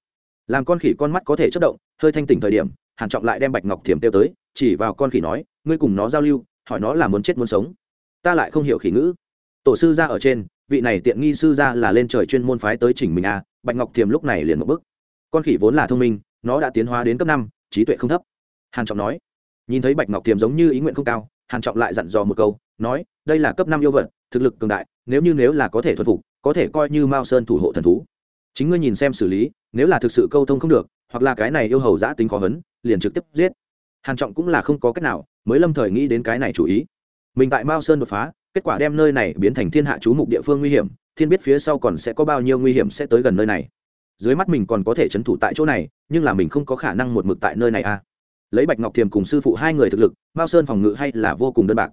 làm con khỉ con mắt có thể chất động hơi thanh tỉnh thời điểm hàn trọng lại đem bạch ngọc thiềm tiêu tới chỉ vào con khỉ nói ngươi cùng nó giao lưu hỏi nó là muốn chết muốn sống. Ta lại không hiểu khỉ ngữ. Tổ sư ra ở trên vị này tiện nghi sư ra là lên trời chuyên môn phái tới chỉnh mình a à, bạch ngọc thiềm lúc này liền một bước. con khỉ vốn là thông minh nó đã tiến hóa đến cấp năm trí tuệ không thấp. Hàn trọng nói. Nhìn thấy bạch ngọc thiềm giống như ý nguyện không cao hàn trọng lại dặn dò một câu nói đây là cấp năm yêu vật thực lực cường đại nếu như nếu là có thể thuần phục có thể coi như mao sơn thủ hộ thần thú chính ngươi nhìn xem xử lý, nếu là thực sự câu thông không được, hoặc là cái này yêu hầu giã tính khó hấn, liền trực tiếp giết. Hàn trọng cũng là không có cách nào, mới lâm thời nghĩ đến cái này chủ ý. Mình tại mao sơn đột phá, kết quả đem nơi này biến thành thiên hạ chú mục địa phương nguy hiểm, thiên biết phía sau còn sẽ có bao nhiêu nguy hiểm sẽ tới gần nơi này. Dưới mắt mình còn có thể trấn thủ tại chỗ này, nhưng là mình không có khả năng một mực tại nơi này a à. lấy bạch ngọc thiềm cùng sư phụ hai người thực lực, mao sơn phòng ngự hay là vô cùng đơn bạc.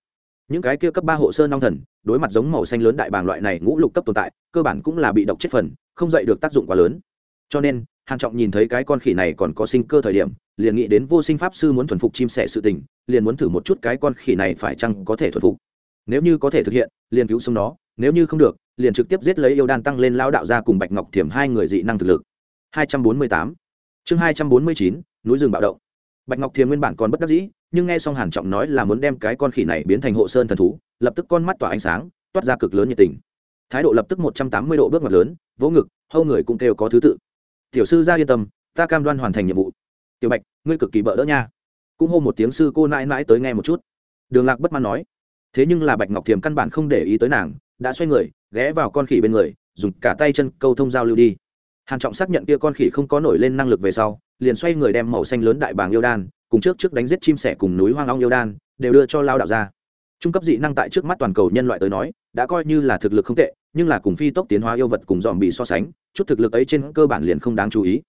Những cái kia cấp ba hộ sơn long thần, đối mặt giống màu xanh lớn đại bàng loại này ngũ lục cấp tồn tại, cơ bản cũng là bị độc chết phần không dậy được tác dụng quá lớn. Cho nên, hàn trọng nhìn thấy cái con khỉ này còn có sinh cơ thời điểm, liền nghĩ đến vô sinh pháp sư muốn thuần phục chim sẻ sự tình, liền muốn thử một chút cái con khỉ này phải chăng có thể thuần phục. Nếu như có thể thực hiện, liền cứu sống nó, nếu như không được, liền trực tiếp giết lấy yêu đan tăng lên lao đạo ra cùng bạch ngọc thiểm hai người dị năng thực lực. 248 chương 249 núi rừng bạo động. Bạch ngọc thiểm nguyên bản còn bất đắc dĩ, nhưng nghe xong hàn trọng nói là muốn đem cái con khỉ này biến thành hộ sơn thần thú, lập tức con mắt tỏa ánh sáng, toát ra cực lớn nhiệt tình thái độ lập tức 180 độ bước ngoặt lớn, vỗ ngực hâu người cũng kêu có thứ tự. Tiểu sư ra yên tâm, ta cam đoan hoàn thành nhiệm vụ. Tiểu bạch, ngươi cực kỳ bỡ đỡ nha. Cũng hô một tiếng sư cô nãi nãi tới nghe một chút. Đường lạc bất mãn nói, thế nhưng là bạch ngọc thiềm căn bản không để ý tới nàng, đã xoay người, ghé vào con khỉ bên người, dùng cả tay chân câu thông giao lưu đi. Hàn trọng xác nhận kia con khỉ không có nổi lên năng lực về sau, liền xoay người đem màu xanh lớn đại bàng yêu đan, cùng trước trước đánh giết chim sẻ cùng núi hoang long yêu đan, đều đưa cho lao đạo ra trung cấp dị năng tại trước mắt toàn cầu nhân loại tới nói, đã coi như là thực lực không tệ, nhưng là cùng phi tốc tiến hóa yêu vật cùng dòm bị so sánh, chút thực lực ấy trên cơ bản liền không đáng chú ý.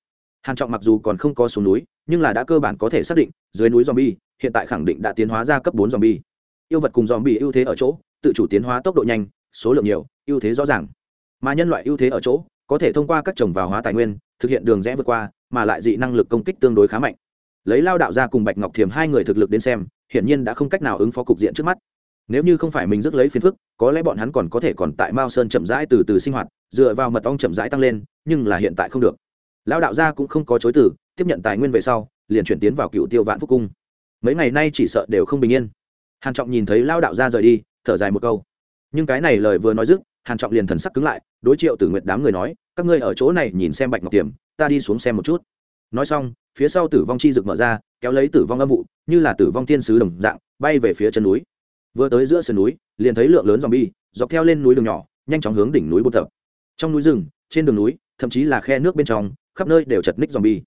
Hàn trọng mặc dù còn không có xuống núi, nhưng là đã cơ bản có thể xác định, dưới núi dòm bi, hiện tại khẳng định đã tiến hóa ra cấp bốn bi. Yêu vật cùng dòm bị ưu thế ở chỗ, tự chủ tiến hóa tốc độ nhanh, số lượng nhiều, ưu thế rõ ràng. Mà nhân loại ưu thế ở chỗ, có thể thông qua các trồng vào hóa tài nguyên, thực hiện đường rẽ vượt qua, mà lại dị năng lực công kích tương đối khá mạnh. Lấy lao đạo ra cùng bạch ngọc thiềm hai người thực lực đến xem, hiển nhiên đã không cách nào ứng phó cục diện trước mắt nếu như không phải mình rước lấy phiền phức, có lẽ bọn hắn còn có thể còn tại mao sơn chậm rãi từ từ sinh hoạt, dựa vào mật ong chậm rãi tăng lên, nhưng là hiện tại không được. Lão đạo gia cũng không có chối từ, tiếp nhận tài nguyên về sau, liền chuyển tiến vào cựu tiêu vạn phúc cung. Mấy ngày nay chỉ sợ đều không bình yên. Hàn trọng nhìn thấy lão đạo gia rời đi, thở dài một câu. Nhưng cái này lời vừa nói dứt, hàn trọng liền thần sắc cứng lại, đối triệu tử nguyệt đám người nói, các ngươi ở chỗ này nhìn xem bạch ngọc tiềm, ta đi xuống xem một chút. Nói xong, phía sau tử vong chi rực mở ra, kéo lấy tử vong âm vụ, như là tử vong thiên sứ đồng dạng, bay về phía chân núi vừa tới giữa sườn núi liền thấy lượng lớn dòm bi dọc theo lên núi đường nhỏ nhanh chóng hướng đỉnh núi buôn tập. Trong núi rừng trên đường núi thậm chí là khe nước bên trong khắp nơi đều chật ních dòm bi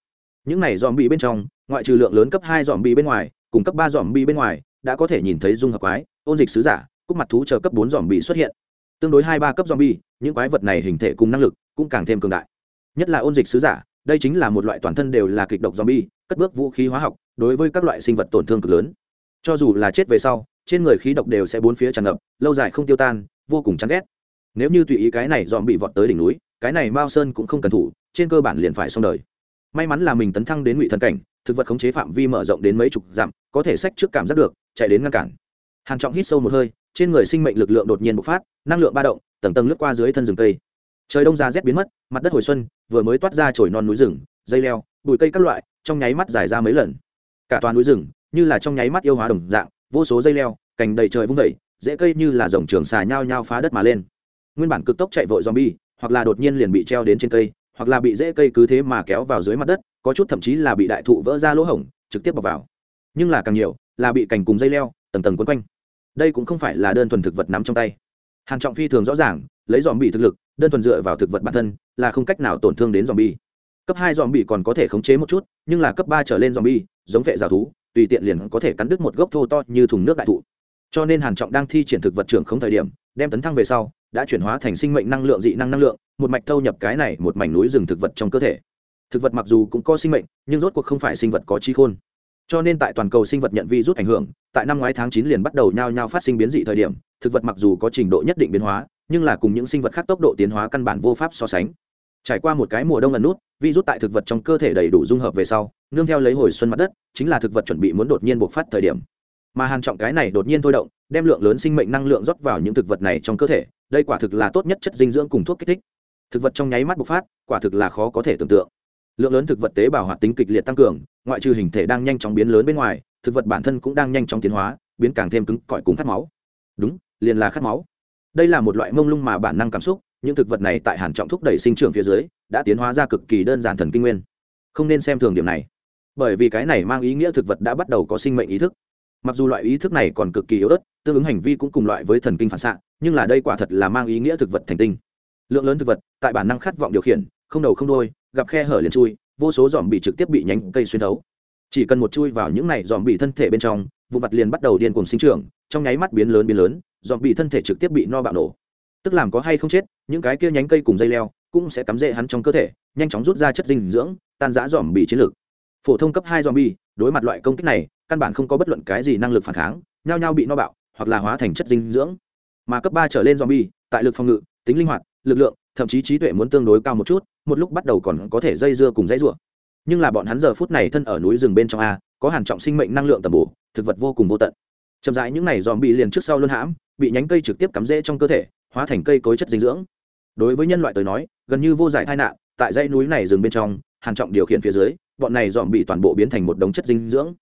những này dòm bi bên trong ngoại trừ lượng lớn cấp hai dòm bi bên ngoài cùng cấp ba dòm bi bên ngoài đã có thể nhìn thấy dung hợp quái ôn dịch sứ giả cúc mặt thú chờ cấp bốn dòm bi xuất hiện. Tương đối hai ba cấp dòm bi những quái vật này hình thể cùng năng lực cũng càng thêm cường đại. Nhất là ôn dịch sứ giả đây chính là một loại toàn thân đều là kịch độc zombie, cất bước vũ khí hóa học, đối với các loại sinh vật tổn thương cực lớn. Cho dù là chết về sau, trên người khí độc đều sẽ bốn phía tràn ngập, lâu dài không tiêu tan, vô cùng chán ghét. Nếu như tùy ý cái này dòm bị vọt tới đỉnh núi, cái này Mao Sơn cũng không cần thủ, trên cơ bản liền phải xong đời. May mắn là mình tấn thăng đến ngụy thần cảnh, thực vật khống chế phạm vi mở rộng đến mấy chục dặm, có thể sách trước cảm giác được, chạy đến ngăn cản. Hàn Trọng hít sâu một hơi, trên người sinh mệnh lực lượng đột nhiên bộc phát, năng lượng ba động, tầng tầng lướt qua dưới thân rừng cây trời đông ra rét biến mất mặt đất hồi xuân vừa mới toát ra chồi non núi rừng dây leo bụi cây các loại trong nháy mắt dài ra mấy lần cả toàn núi rừng như là trong nháy mắt yêu hóa đồng dạng vô số dây leo, cành đầy trời vung vẩy dễ cây như là dòng trường xà nhao nhao phá đất mà lên. Nguyên bản cực tốc chạy vội zombie, hoặc là đột nhiên liền bị treo đến trên cây, hoặc là bị dễ cây cứ thế mà kéo vào dưới mặt đất, có chút thậm chí là bị đại thụ vỡ ra lỗ hổng, trực tiếp bọc vào. Nhưng là càng nhiều, là bị cành cùng dây leo, tầng tầng quấn quanh. Đây cũng không phải là đơn thuần thực vật nắm trong tay. Hàn trọng phi thường rõ ràng, lấy dòm bị thực lực, đơn thuần dựa vào thực vật bản thân, là không cách nào tổn thương đến dòm bi cấp hai dòm bị còn có thể khống chế một chút, nhưng là cấp ba trở lên dòm bi giống vệ giả thú tùy tiện liền có thể cắn đứt một gốc thô to như thùng nước đại thụ. Cho nên hàn trọng đang thi triển thực vật trưởng không thời điểm, đem tấn thăng về sau, đã chuyển hóa thành sinh mệnh năng lượng dị năng năng lượng, một mạch thâu nhập cái này một mảnh núi rừng thực vật trong cơ thể. Thực vật mặc dù cũng có sinh mệnh, nhưng rốt cuộc không phải sinh vật có trí khôn. Cho nên tại toàn cầu sinh vật nhận vi rút ảnh hưởng, tại năm ngoái tháng chín liền bắt đầu nhao nhao phát sinh biến dị thời điểm, thực vật mặc dù có trình độ nhất định biến hóa, nhưng là cùng những sinh vật khác tốc độ tiến hóa căn bản vô pháp so sánh. Trải qua một cái mùa đông ẩn nút virus tại thực vật trong cơ thể đầy đủ dung hợp về sau nương theo lấy hồi xuân mặt đất, chính là thực vật chuẩn bị muốn đột nhiên bộc phát thời điểm. Mà hàn trọng cái này đột nhiên thôi động, đem lượng lớn sinh mệnh năng lượng rót vào những thực vật này trong cơ thể, đây quả thực là tốt nhất chất dinh dưỡng cùng thuốc kích thích. Thực vật trong nháy mắt bộc phát, quả thực là khó có thể tưởng tượng. Lượng lớn thực vật tế bào hoạt tính kịch liệt tăng cường, ngoại trừ hình thể đang nhanh chóng biến lớn bên ngoài, thực vật bản thân cũng đang nhanh chóng tiến hóa, biến càng thêm cứng, cỏi cùng khát máu. Đúng, liền là khát máu. Đây là một loại mông lung mà bản năng cảm xúc, những thực vật này tại hàn trọng thúc đẩy sinh trưởng phía dưới, đã tiến hóa ra cực kỳ đơn giản thần kinh nguyên. Không nên xem thường điểm này bởi vì cái này mang ý nghĩa thực vật đã bắt đầu có sinh mệnh ý thức. Mặc dù loại ý thức này còn cực kỳ yếu ớt, tương ứng hành vi cũng cùng loại với thần kinh phản xạ, nhưng là đây quả thật là mang ý nghĩa thực vật thành tinh. Lượng lớn thực vật, tại bản năng khát vọng điều khiển, không đầu không đôi gặp khe hở liền chui, vô số dòm bị trực tiếp bị nhánh cây xuyên thấu. Chỉ cần một chui vào những này dòm bị thân thể bên trong, vụ mặt liền bắt đầu điên cuồng sinh trưởng, trong nháy mắt biến lớn biến lớn dòm bị thân thể trực tiếp bị no bạo nổ. Tức làm có hay không chết, những cái kia nhánh cây cùng dây leo cũng sẽ cắm rễ hắn trong cơ thể, nhanh chóng rút ra chất dinh dưỡng, tan giã dòm bị chiến lược phổ thông cấp hai zombie bi đối mặt loại công kích này, căn bản không có bất luận cái gì năng lực phản kháng, nhao nhao bị no bạo, hoặc là hóa thành chất dinh dưỡng. Mà cấp ba trở lên zombie bi tại lực phòng ngự, tính linh hoạt, lực lượng, thậm chí trí tuệ muốn tương đối cao một chút, một lúc bắt đầu còn có thể dây dưa cùng dãy rủa. Nhưng là bọn hắn giờ phút này thân ở núi rừng bên trong a, có hàn trọng sinh mệnh năng lượng tầm bổ, thực vật vô cùng vô tận. Chậm rãi những này dòm bị liền trước sau luôn hãm, bị nhánh cây trực tiếp cắm rễ trong cơ thể, hóa thành cây cối chất dinh dưỡng. Đối với nhân loại tới nói, gần như vô giải tai nạn, tại dãy núi này rừng bên trong hàn trọng điều khiển phía dưới, bọn này dòm bị toàn bộ biến thành một đống chất dinh dưỡng.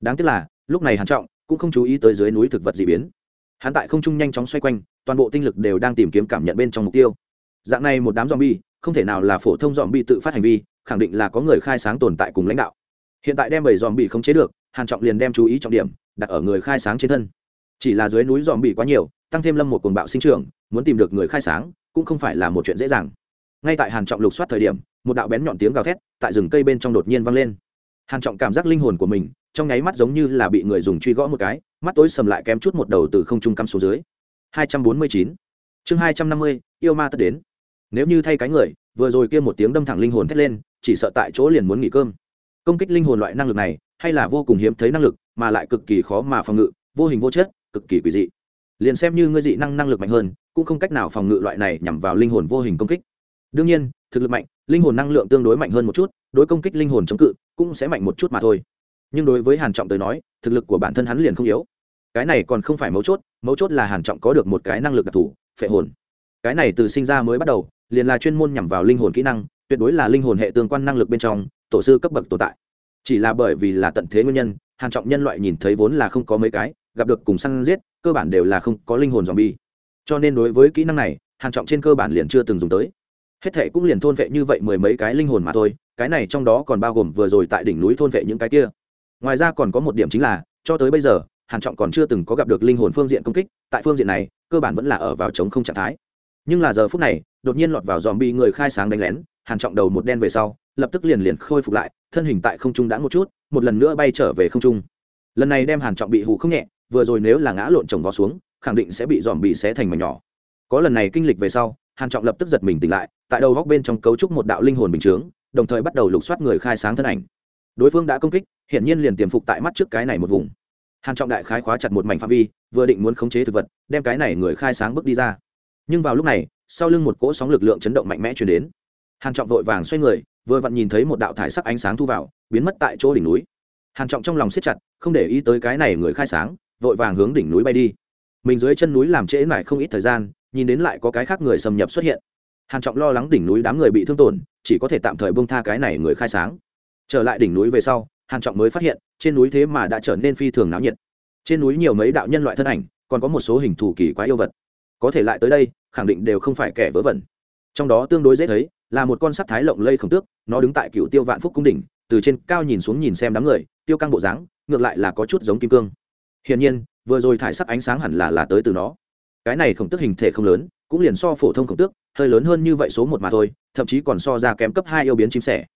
Đáng tiếc là, lúc này hàn trọng cũng không chú ý tới dưới núi thực vật dị biến. Hắn tại không trung nhanh chóng xoay quanh, toàn bộ tinh lực đều đang tìm kiếm cảm nhận bên trong mục tiêu. Dạng này một đám dòm bi không thể nào là phổ thông dòm bi tự phát hành vi, khẳng định là có người khai sáng tồn tại cùng lãnh đạo. Hiện tại đem bảy dòm bị khống chế được, hàn trọng liền đem chú ý trọng điểm đặt ở người khai sáng trên thân. Chỉ là dưới núi dòm bị quá nhiều, tăng thêm lâm một cuồng bạo sinh trưởng, muốn tìm được người khai sáng cũng không phải là một chuyện dễ dàng ngay tại hàn trọng lục soát thời điểm, một đạo bén nhọn tiếng gào thét tại rừng cây bên trong đột nhiên vang lên. Hàn trọng cảm giác linh hồn của mình trong nháy mắt giống như là bị người dùng truy gõ một cái, mắt tối sầm lại kém chút một đầu từ không trung cắm xuống dưới. 249 chương 250 yêu ma tất đến. Nếu như thay cái người, vừa rồi kia một tiếng đâm thẳng linh hồn thét lên, chỉ sợ tại chỗ liền muốn nghỉ cơm. Công kích linh hồn loại năng lực này, hay là vô cùng hiếm thấy năng lực, mà lại cực kỳ khó mà phòng ngự, vô hình vô chất, cực kỳ quỷ dị. Liền xem như ngươi dị năng năng lực mạnh hơn, cũng không cách nào phòng ngự loại này nhằm vào linh hồn vô hình công kích đương nhiên, thực lực mạnh, linh hồn năng lượng tương đối mạnh hơn một chút, đối công kích linh hồn chống cự cũng sẽ mạnh một chút mà thôi. Nhưng đối với hàn trọng tới nói, thực lực của bản thân hắn liền không yếu. Cái này còn không phải mấu chốt mấu chốt là hàn trọng có được một cái năng lực đặc thù, phệ hồn. Cái này từ sinh ra mới bắt đầu, liền là chuyên môn nhằm vào linh hồn kỹ năng, tuyệt đối là linh hồn hệ tương quan năng lực bên trong, tổ sư cấp bậc tồn tại. Chỉ là bởi vì là tận thế nguyên nhân, hàn trọng nhân loại nhìn thấy vốn là không có mấy cái, gặp được cùng săn giết, cơ bản đều là không có linh hồn zombie. Cho nên đối với kỹ năng này, hàn trọng trên cơ bản liền chưa từng dùng tới hết thệ cũng liền thôn vệ như vậy mười mấy cái linh hồn mà thôi, cái này trong đó còn bao gồm vừa rồi tại đỉnh núi thôn vệ những cái kia. Ngoài ra còn có một điểm chính là, cho tới bây giờ, hàn trọng còn chưa từng có gặp được linh hồn phương diện công kích, tại phương diện này, cơ bản vẫn là ở vào chống không trạng thái. Nhưng là giờ phút này, đột nhiên lọt vào dòm bị người khai sáng đánh lén, hàn trọng đầu một đen về sau, lập tức liền liền khôi phục lại, thân hình tại không trung đã một chút, một lần nữa bay trở về không trung. Lần này đem hàn trọng bị hù không nhẹ, vừa rồi nếu là ngã lộn chồng vào xuống, khẳng định sẽ bị dòm bị xé thành mảnh nhỏ. Có lần này kinh lịch về sau hàn trọng lập tức giật mình tỉnh lại, tại đầu góc bên trong cấu trúc một đạo linh hồn bình chướng, đồng thời bắt đầu lục soát người khai sáng thân ảnh. Đối phương đã công kích hiện nhiên liền tiềm phục tại mắt trước cái này một vùng. Hàn trọng đại khái khóa chặt một mảnh phạm vi, vừa định muốn khống chế thực vật, đem cái này người khai sáng bước đi ra. Nhưng vào lúc này, sau lưng một cỗ sóng lực lượng chấn động mạnh mẽ truyền đến. Hàn trọng vội vàng xoay người, vừa vặn nhìn thấy một đạo thải sắc ánh sáng thu vào, biến mất tại chỗ đỉnh núi. Hàn trọng trong lòng siết chặt, không để ý tới cái này người khai sáng, vội vàng hướng đỉnh núi bay đi. Mình dưới chân núi làm trễ lại không ít thời gian nhìn đến lại có cái khác người xâm nhập xuất hiện. Hàn trọng lo lắng đỉnh núi đám người bị thương tổn, chỉ có thể tạm thời buông tha cái này người khai sáng. Trở lại đỉnh núi về sau, hàn trọng mới phát hiện, trên núi thế mà đã trở nên phi thường náo nhiệt. Trên núi nhiều mấy đạo nhân loại thân ảnh, còn có một số hình thù kỳ quái yêu vật. Có thể lại tới đây, khẳng định đều không phải kẻ vớ vẩn. Trong đó tương đối dễ thấy, là một con sắt thái lộng lây khổng tước, nó đứng tại cựu tiêu vạn phúc cung đỉnh, từ trên cao nhìn xuống nhìn xem đám người, tiêu căng bộ dáng, ngược lại là có chút giống kim cương. Hiển nhiên, vừa rồi thải sắc ánh sáng hẳn là là tới từ nó cái này khổng tước hình thể không lớn, cũng liền so phổ thông khổng tước hơi lớn hơn như vậy số một mà thôi, thậm chí còn so ra kém cấp hai yêu biến chim sẻ.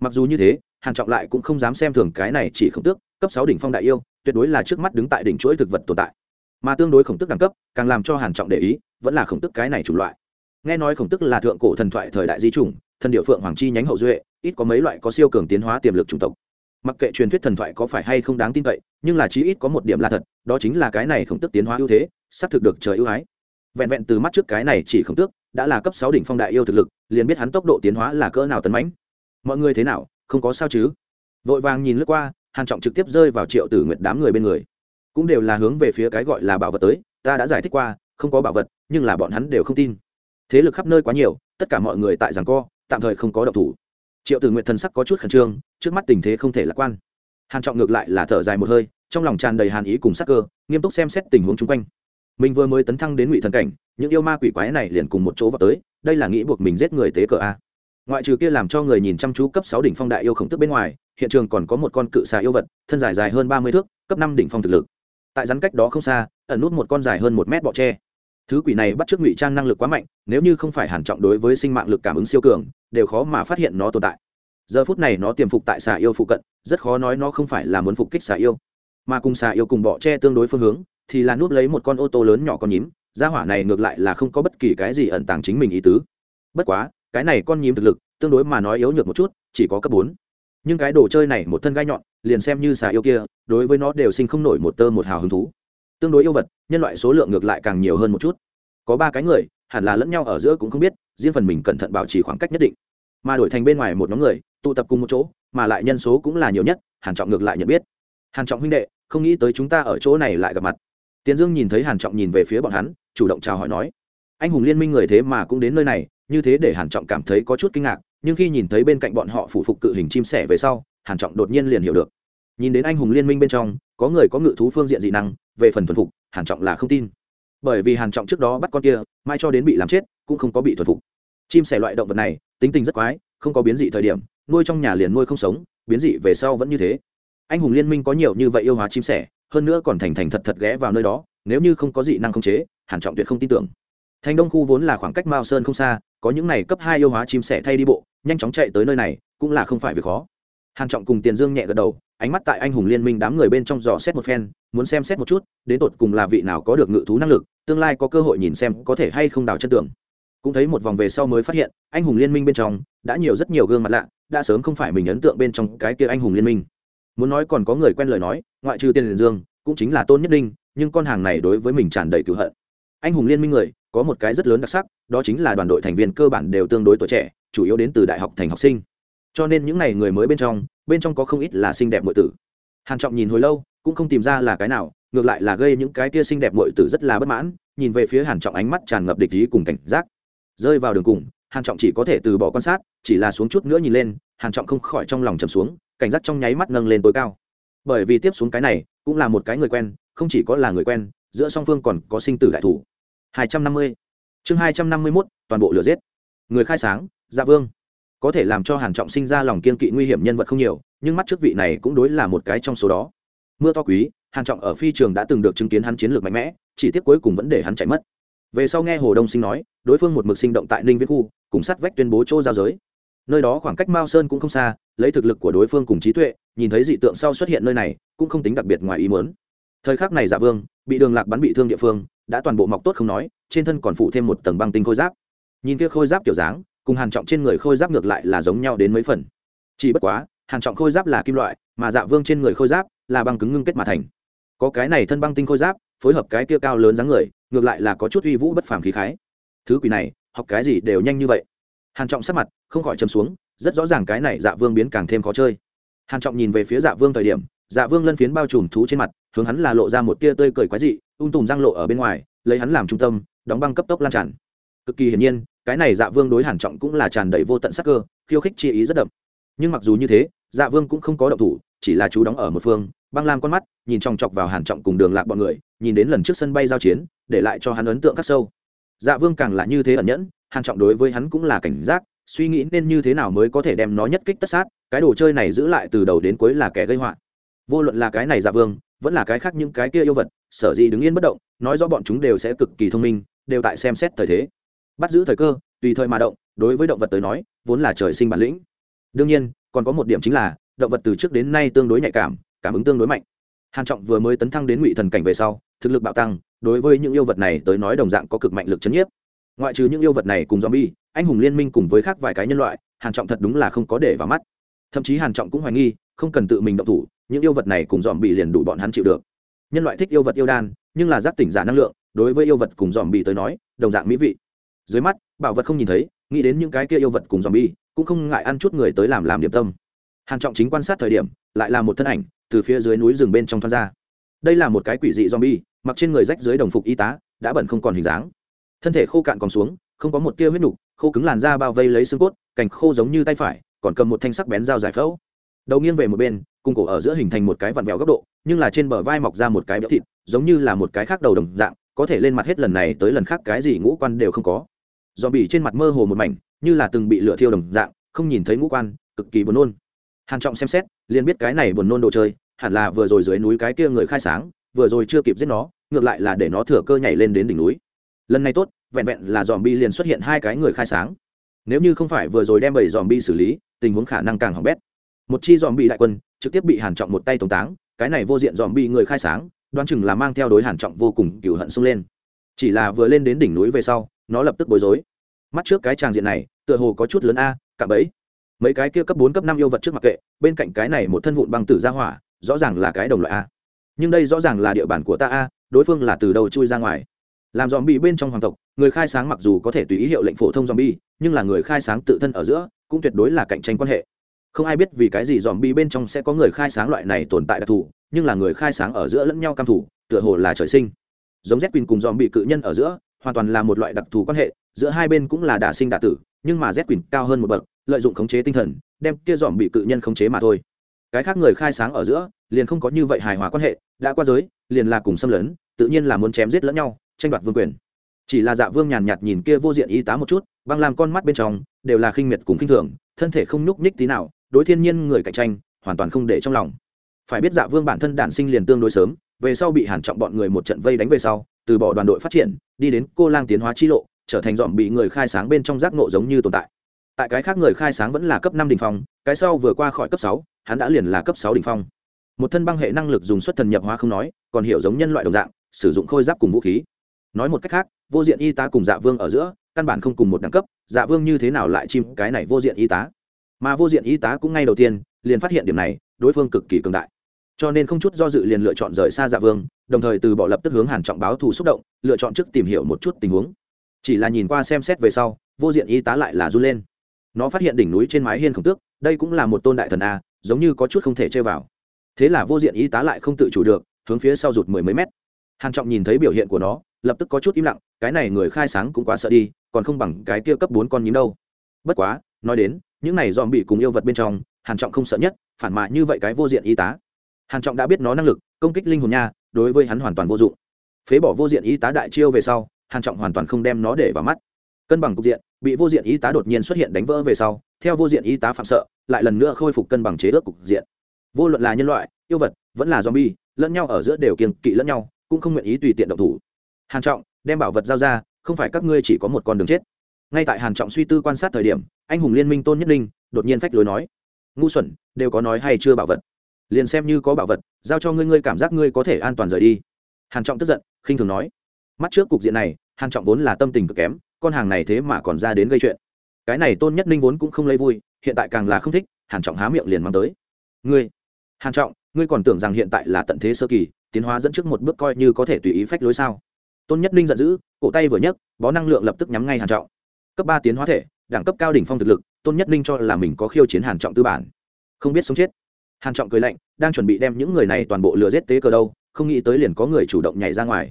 Mặc dù như thế, hàn trọng lại cũng không dám xem thường cái này chỉ khổng tước cấp sáu đỉnh phong đại yêu, tuyệt đối là trước mắt đứng tại đỉnh chuỗi thực vật tồn tại. Mà tương đối khổng tước đẳng cấp, càng làm cho hàn trọng để ý, vẫn là khổng tước cái này chủng loại. Nghe nói khổng tước là thượng cổ thần thoại thời đại di chủng, thần địa phượng hoàng chi nhánh hậu duệ, ít có mấy loại có siêu cường tiến hóa tiềm lực chủng tộc. Mặc kệ truyền thuyết thần thoại có phải hay không đáng tin cậy, nhưng là chí ít có một điểm là thật, đó chính là cái này khổng tước tiến hóa ưu thế xác thực được trời ưu ái. Vẹn vẹn từ mắt trước cái này chỉ không tước, đã là cấp sáu đỉnh phong đại yêu thực lực, liền biết hắn tốc độ tiến hóa là cỡ nào tấn mãnh. Mọi người thế nào, không có sao chứ? Vội vàng nhìn lướt qua, hàn trọng trực tiếp rơi vào triệu tử nguyệt đám người bên người. Cũng đều là hướng về phía cái gọi là bảo vật tới, ta đã giải thích qua, không có bảo vật, nhưng là bọn hắn đều không tin. Thế lực khắp nơi quá nhiều, tất cả mọi người tại giằng co, tạm thời không có động thủ. Triệu tử nguyện thần sắc có chút khẩn trương, trước mắt tình thế không thể lạc quan. Hàn trọng ngược lại là thở dài một hơi, trong lòng tràn đầy hàn ý cùng sắc cơ, nghiêm túc xem xét tình huống chung quanh mình vừa mới tấn thăng đến ngụy thần cảnh, những yêu ma quỷ quái này liền cùng một chỗ vào tới, đây là nghĩ buộc mình giết người tế cờ a. Ngoại trừ kia làm cho người nhìn chăm chú cấp sáu đỉnh phong đại yêu khổng tức bên ngoài, hiện trường còn có một con cự xà yêu vật, thân dài dài hơn ba mươi thước, cấp năm đỉnh phong thực lực. Tại rắn cách đó không xa, ẩn nút một con dài hơn một mét bọ tre. Thứ quỷ này bắt chước ngụy trang năng lực quá mạnh, nếu như không phải hàn trọng đối với sinh mạng lực cảm ứng siêu cường, đều khó mà phát hiện nó tồn tại. Giờ phút này nó tiềm phục tại xà yêu phụ cận, rất khó nói nó không phải là muốn phục kích xà yêu, mà cùng xà yêu cùng bọ tre tương đối phương hướng thì là núp lấy một con ô tô lớn nhỏ con nhím, gia hỏa này ngược lại là không có bất kỳ cái gì ẩn tàng chính mình ý tứ. Bất quá, cái này con nhím thực lực, tương đối mà nói yếu nhược một chút, chỉ có cấp bốn. Nhưng cái đồ chơi này một thân gai nhọn, liền xem như xà yêu kia, đối với nó đều sinh không nổi một tơ một hào hứng thú. Tương đối yêu vật, nhân loại số lượng ngược lại càng nhiều hơn một chút. Có ba cái người, hẳn là lẫn nhau ở giữa cũng không biết, riêng phần mình cẩn thận bảo trì khoảng cách nhất định. Mà đổi thành bên ngoài một nhóm người, tụ tập cùng một chỗ, mà lại nhân số cũng là nhiều nhất, hàn trọng ngược lại nhận biết. Hàn trọng huynh đệ, không nghĩ tới chúng ta ở chỗ này lại gặp mặt tiến dương nhìn thấy hàn trọng nhìn về phía bọn hắn, chủ động chào hỏi nói, anh hùng liên minh người thế mà cũng đến nơi này, như thế để hàn trọng cảm thấy có chút kinh ngạc, nhưng khi nhìn thấy bên cạnh bọn họ phủ phục cự hình chim sẻ về sau, hàn trọng đột nhiên liền hiểu được. Nhìn đến anh hùng liên minh bên trong, có người có ngự thú phương diện dị năng, về phần thuần phục, hàn trọng là không tin. Bởi vì hàn trọng trước đó bắt con kia, mai cho đến bị làm chết, cũng không có bị thuần phục. Chim sẻ loại động vật này, tính tình rất quái, không có biến dị thời điểm, nuôi trong nhà liền nuôi không sống, biến dị về sau vẫn như thế anh hùng liên minh có nhiều như vậy yêu hóa chim sẻ, hơn nữa còn thành thành thật thật ghé vào nơi đó, nếu như không có dị năng khống chế hàn trọng tuyệt không tin tưởng. Thành đông khu vốn là khoảng cách mao sơn không xa, có những này cấp hai yêu hóa chim sẻ thay đi bộ, nhanh chóng chạy tới nơi này, cũng là không phải việc khó. Hàn trọng cùng tiền dương nhẹ gật đầu, ánh mắt tại anh hùng liên minh đám người bên trong dò xét một phen, muốn xem xét một chút, đến tột cùng là vị nào có được ngự thú năng lực, tương lai có cơ hội nhìn xem có thể hay không đào chân tưởng cũng thấy một vòng về sau mới phát hiện, anh hùng liên minh bên trong, đã nhiều rất nhiều gương mặt lạ, đã sớm không phải mình ấn tượng bên trong cái kia anh hùng liên minh muốn nói còn có người quen lời nói, ngoại trừ tiền dương, cũng chính là tôn nhất đinh, nhưng con hàng này đối với mình tràn đầy cựu hận. Anh hùng liên minh người, có một cái rất lớn đặc sắc, đó chính là đoàn đội thành viên cơ bản đều tương đối tuổi trẻ, chủ yếu đến từ đại học thành học sinh. Cho nên những n à y người mới bên trong bên trong có không ít là xinh đẹp m tử. Hàn trọng nhìn hồi lâu, cũng không tìm ra là cái nào, ngược lại là gây những cái tia xinh đẹp m tử rất là bất mãn, nhìn về phía hàn trọng ánh mắt tràn ngập địch ý cùng cảnh giác. Rơi vào đường cùng, hàn trọng chỉ có thể từ bỏ quan sát, chỉ là xuống chút nữa nhìn lên, hàn trọng không khỏi trong lòng trầm xuống cảnh giác trong nháy mắt nâng lên tối cao. Bởi vì tiếp xuống cái này cũng là một cái người quen, không chỉ có là người quen, giữa song phương còn có sinh tử đại thủ. 250 chương 251 toàn bộ lửa giết. Người khai sáng dạ vương. Có thể làm cho hàn trọng sinh ra lòng kiên kỵ nguy hiểm nhân vật không nhiều, nhưng mắt trước vị này cũng đối là một cái trong số đó. Mưa to quý, hàn trọng ở phi trường đã từng được chứng kiến hắn chiến lược mạnh mẽ, chỉ tiếc cuối cùng vẫn để hắn chạy mất. Về sau nghe hồ đông sinh nói, đối phương một mực sinh động tại ninh viễn khu, cùng sát vách tuyên bố chỗ giao giới nơi đó khoảng cách mao sơn cũng không xa, lấy thực lực của đối phương cùng trí tuệ, nhìn thấy dị tượng sau xuất hiện nơi này, cũng không tính đặc biệt ngoài ý muốn. Thời khắc này giả dạ vương, bị đường lạc bắn bị thương địa phương, đã toàn bộ mọc tốt không nói, trên thân còn phụ thêm một tầng băng tinh khôi giáp. Nhìn kia khôi giáp kiểu dáng, cùng hàn trọng trên người khôi giáp ngược lại là giống nhau đến mấy phần. Chỉ bất quá, hàn trọng khôi giáp là kim loại, mà dạ vương trên người khôi giáp là băng cứng ngưng kết mà thành. Có cái này thân băng tinh khôi giáp, phối hợp cái kia cao lớn dáng người, ngược lại là có chút uy vũ bất phàm khí khái. Thứ quỷ này, học cái gì đều nhanh như vậy hàn trọng sắc mặt không khỏi trầm xuống, rất rõ ràng cái này dạ vương biến càng thêm khó chơi. Hàn trọng nhìn về phía dạ vương thời điểm dạ vương lân phiến bao trùm thú trên mặt, hướng hắn là lộ ra một tia tươi cười quái dị, ung tùm răng lộ ở bên ngoài, lấy hắn làm trung tâm, đóng băng cấp tốc lan tràn. Cực kỳ hiển nhiên, cái này dạ vương đối hàn trọng cũng là tràn đầy vô tận sắc cơ, khiêu khích chi ý rất đậm. Nhưng mặc dù như thế dạ vương cũng không có động thủ, chỉ là chú đóng ở một phương, băng lam con mắt, nhìn chòng chọc vào hàn trọng cùng đường lạc bọn người, nhìn đến lần trước sân bay giao chiến, để lại cho hắn ấn tượng khắc sâu. Dạ vương càng là như thế ẩn nhẫn hàn trọng đối với hắn cũng là cảnh giác, suy nghĩ nên như thế nào mới có thể đem nó nhất kích tất sát, cái đồ chơi này giữ lại từ đầu đến cuối là kẻ gây họa. Vô luận là cái này dạ vương, vẫn là cái khác những cái kia yêu vật, sở dĩ đứng yên bất động, nói rõ bọn chúng đều sẽ cực kỳ thông minh, đều tại xem xét thời thế. Bắt giữ thời cơ, tùy thời mà động, đối với động vật tới nói, vốn là trời sinh bản lĩnh. Đương nhiên, còn có một điểm chính là, động vật từ trước đến nay tương đối nhạy cảm cảm ứng tương đối mạnh. Hàn trọng vừa mới tấn thăng đến ngụy thần cảnh về sau, thực lực bạo tăng, đối với những yêu vật này tới nói đồng dạng có cực mạnh lực chấn nhiếp ngoại trừ những yêu vật này cùng zombie, anh hùng liên minh cùng với khác vài cái nhân loại, hàn trọng thật đúng là không có để vào mắt. Thậm chí hàn trọng cũng hoài nghi, không cần tự mình động thủ, những yêu vật này cùng zombie liền đủ bọn hắn chịu được. Nhân loại thích yêu vật yêu đan, nhưng là giác tỉnh giả năng lượng, đối với yêu vật cùng zombie tới nói, đồng dạng mỹ vị. Dưới mắt, bảo vật không nhìn thấy, nghĩ đến những cái kia yêu vật cùng zombie bi cũng không ngại ăn chút người tới làm làm điểm tâm. Hàn trọng chính quan sát thời điểm, lại là một thân ảnh, từ phía dưới núi rừng bên trong thoát ra. Đây là một cái quỷ dị zombie, mặc trên người rách dưới đồng phục y tá, đã bẩn không còn hình dáng thân thể khô cạn còn xuống, không có một tia huyết nục, khô cứng làn da bao vây lấy xương cốt, cành khô giống như tay phải, còn cầm một thanh sắc bén dao giải phẫu. Đầu nghiêng về một bên cung cổ ở giữa hình thành một cái vặn vẹo góc độ, nhưng là trên bờ vai mọc ra một cái béo thịt, giống như là một cái khác đầu đồng dạng, có thể lên mặt hết lần này tới lần khác cái gì ngũ quan đều không có. Dòm bỉ trên mặt mơ hồ một mảnh, như là từng bị lửa thiêu đồng dạng, không nhìn thấy ngũ quan, cực kỳ buồn nôn. Hàn trọng xem xét, liền biết cái này buồn nôn đồ chơi, hẳn là vừa rồi dưới núi cái kia người khai sáng, vừa rồi chưa kịp giết nó, ngược lại là để nó thừa cơ nhảy lên đến đỉnh núi lần này tốt, vẹn vẹn là dòm bi liền xuất hiện hai cái người khai sáng. Nếu như không phải vừa rồi đem bảy dòm bi xử lý, tình huống khả năng càng hỏng bét. Một chi dòm bi đại quân, trực tiếp bị hàn trọng một tay tống táng, cái này vô diện dòm bi người khai sáng, đoán chừng là mang theo đối hàn trọng vô cùng cửu hận xông lên. Chỉ là vừa lên đến đỉnh núi về sau, nó lập tức bối rối. Mắt trước cái tràng diện này, tựa hồ có chút lớn a cả bấy mấy cái kia cấp bốn, cấp năm yêu vật trước mặt kệ, bên cạnh cái này một thân vụn băng tử ra hỏa, rõ ràng là cái đồng loại a. Nhưng đây rõ ràng là địa bàn của ta a, đối phương là từ đầu chui ra ngoài? Làm dòm bị bên trong hoàng tộc, người khai sáng mặc dù có thể tùy ý hiệu lệnh phổ thông dòm bi, nhưng là người khai sáng tự thân ở giữa cũng tuyệt đối là cạnh tranh quan hệ. Không ai biết vì cái gì dòm bi bên trong sẽ có người khai sáng loại này tồn tại đặc thù, nhưng là người khai sáng ở giữa lẫn nhau cam thủ, tựa hồ là trời sinh. Giống z quỳnh cùng dòm bị cự nhân ở giữa, hoàn toàn là một loại đặc thù quan hệ, giữa hai bên cũng là đả sinh đả tử, nhưng mà z quỳnh cao hơn một bậc, lợi dụng khống chế tinh thần, đem kia dòm bị cự nhân khống chế mà thôi. Cái khác người khai sáng ở giữa liền không có như vậy hài hòa quan hệ, đã qua giới, liền là cùng xâm lấn, tự nhiên là muốn chém giết lẫn nhau tranh đoạt vương quyền. Chỉ là dạ vương nhàn nhạt nhìn kia vô diện y tá một chút, băng làm con mắt bên trong đều là khinh miệt cùng khinh thường, thân thể không nhúc nhích tí nào, đối thiên nhiên người cạnh tranh, hoàn toàn không để trong lòng. Phải biết dạ vương bản thân đản sinh liền tương đối sớm, về sau bị hàn trọng bọn người một trận vây đánh về sau, từ bỏ đoàn đội phát triển, đi đến cô lang tiến hóa chi lộ, trở thành dọn bị người khai sáng bên trong giác ngộ giống như tồn tại. Tại cái khác người khai sáng vẫn là cấp năm đỉnh phong, cái sau vừa qua khỏi cấp sáu, hắn đã liền là cấp sáu đỉnh phong. Một thân băng hệ năng lực dùng xuất thần nhập hóa không nói, còn hiểu giống nhân loại đồng dạng, sử dụng khôi giáp cùng vũ khí nói một cách khác, vô diện y tá cùng dạ vương ở giữa, căn bản không cùng một đẳng cấp dạ vương như thế nào lại chim cái này vô diện y tá? Mà vô diện y tá cũng ngay đầu tiên, liền phát hiện điểm này, đối phương cực kỳ cường đại. Cho nên không chút do dự liền lựa chọn rời xa dạ vương, đồng thời từ bỏ lập tức hướng hàn trọng báo thù xúc động, lựa chọn trước tìm hiểu một chút tình huống. Chỉ là nhìn qua xem xét về sau, vô diện y tá lại là run lên. Nó phát hiện đỉnh núi trên mái hiên khổng tước, đây cũng là một tôn đại thần a, giống như có chút không thể chơi vào. Thế là vô diện y tá lại không tự chủ được, hướng phía sau rụt mười mấy mét. Hàn trọng nhìn thấy biểu hiện của nó lập tức có chút im lặng, cái này người khai sáng cũng quá sợ đi, còn không bằng cái kia cấp bốn con nhím đâu. Bất quá, nói đến, những này dòm bị cùng yêu vật bên trong, hàn trọng không sợ nhất, phản mạ như vậy cái vô diện y tá. Hàn trọng đã biết nó năng lực, công kích linh hồn nha, đối với hắn hoàn toàn vô dụng. Phế bỏ vô diện y tá đại chiêu về sau, hàn trọng hoàn toàn không đem nó để vào mắt. Cân bằng cục diện, bị vô diện y tá đột nhiên xuất hiện đánh vỡ về sau, theo vô diện y tá phạm sợ, lại lần nữa khôi phục cân bằng chế ước cục diện. Vô luận là nhân loại, yêu vật, vẫn là zombie, lẫn nhau ở giữa đều kiêng kỵ lẫn nhau, cũng không nguyện ý tùy tiện động thủ hàn trọng, đem bảo vật giao ra, không phải các ngươi chỉ có một con đường chết. Ngay tại hàn trọng suy tư quan sát thời điểm, anh hùng liên minh tôn nhất linh đột nhiên phách lối nói, ngu xuẩn, đều có nói hay chưa bảo vật? Liền xem như có bảo vật, giao cho ngươi ngươi cảm giác ngươi có thể an toàn rời đi. Hàn trọng tức giận, khinh thường nói, mắt trước cục diện này, hàn trọng vốn là tâm tình cực kém, con hàng này thế mà còn ra đến gây chuyện. Cái này tôn nhất ninh vốn cũng không lấy vui, hiện tại càng là không thích, hàn trọng há miệng liền mang tới. Ngươi, hàn trọng, ngươi còn tưởng rằng hiện tại là tận thế sơ kỳ, tiến hóa dẫn trước một bước coi như có thể tùy ý phách lối sao? Tôn nhất ninh giận dữ, cổ tay vừa nhấc, bó năng lượng lập tức nhắm ngay hàn trọng. Cấp ba tiến hóa thể, đẳng cấp cao đỉnh phong thực lực, tôn nhất ninh cho là mình có khiêu chiến hàn trọng tư bản. Không biết sống chết. Hàn trọng cười lạnh, đang chuẩn bị đem những người này toàn bộ lừa giết tế cờ đâu, không nghĩ tới liền có người chủ động nhảy ra ngoài.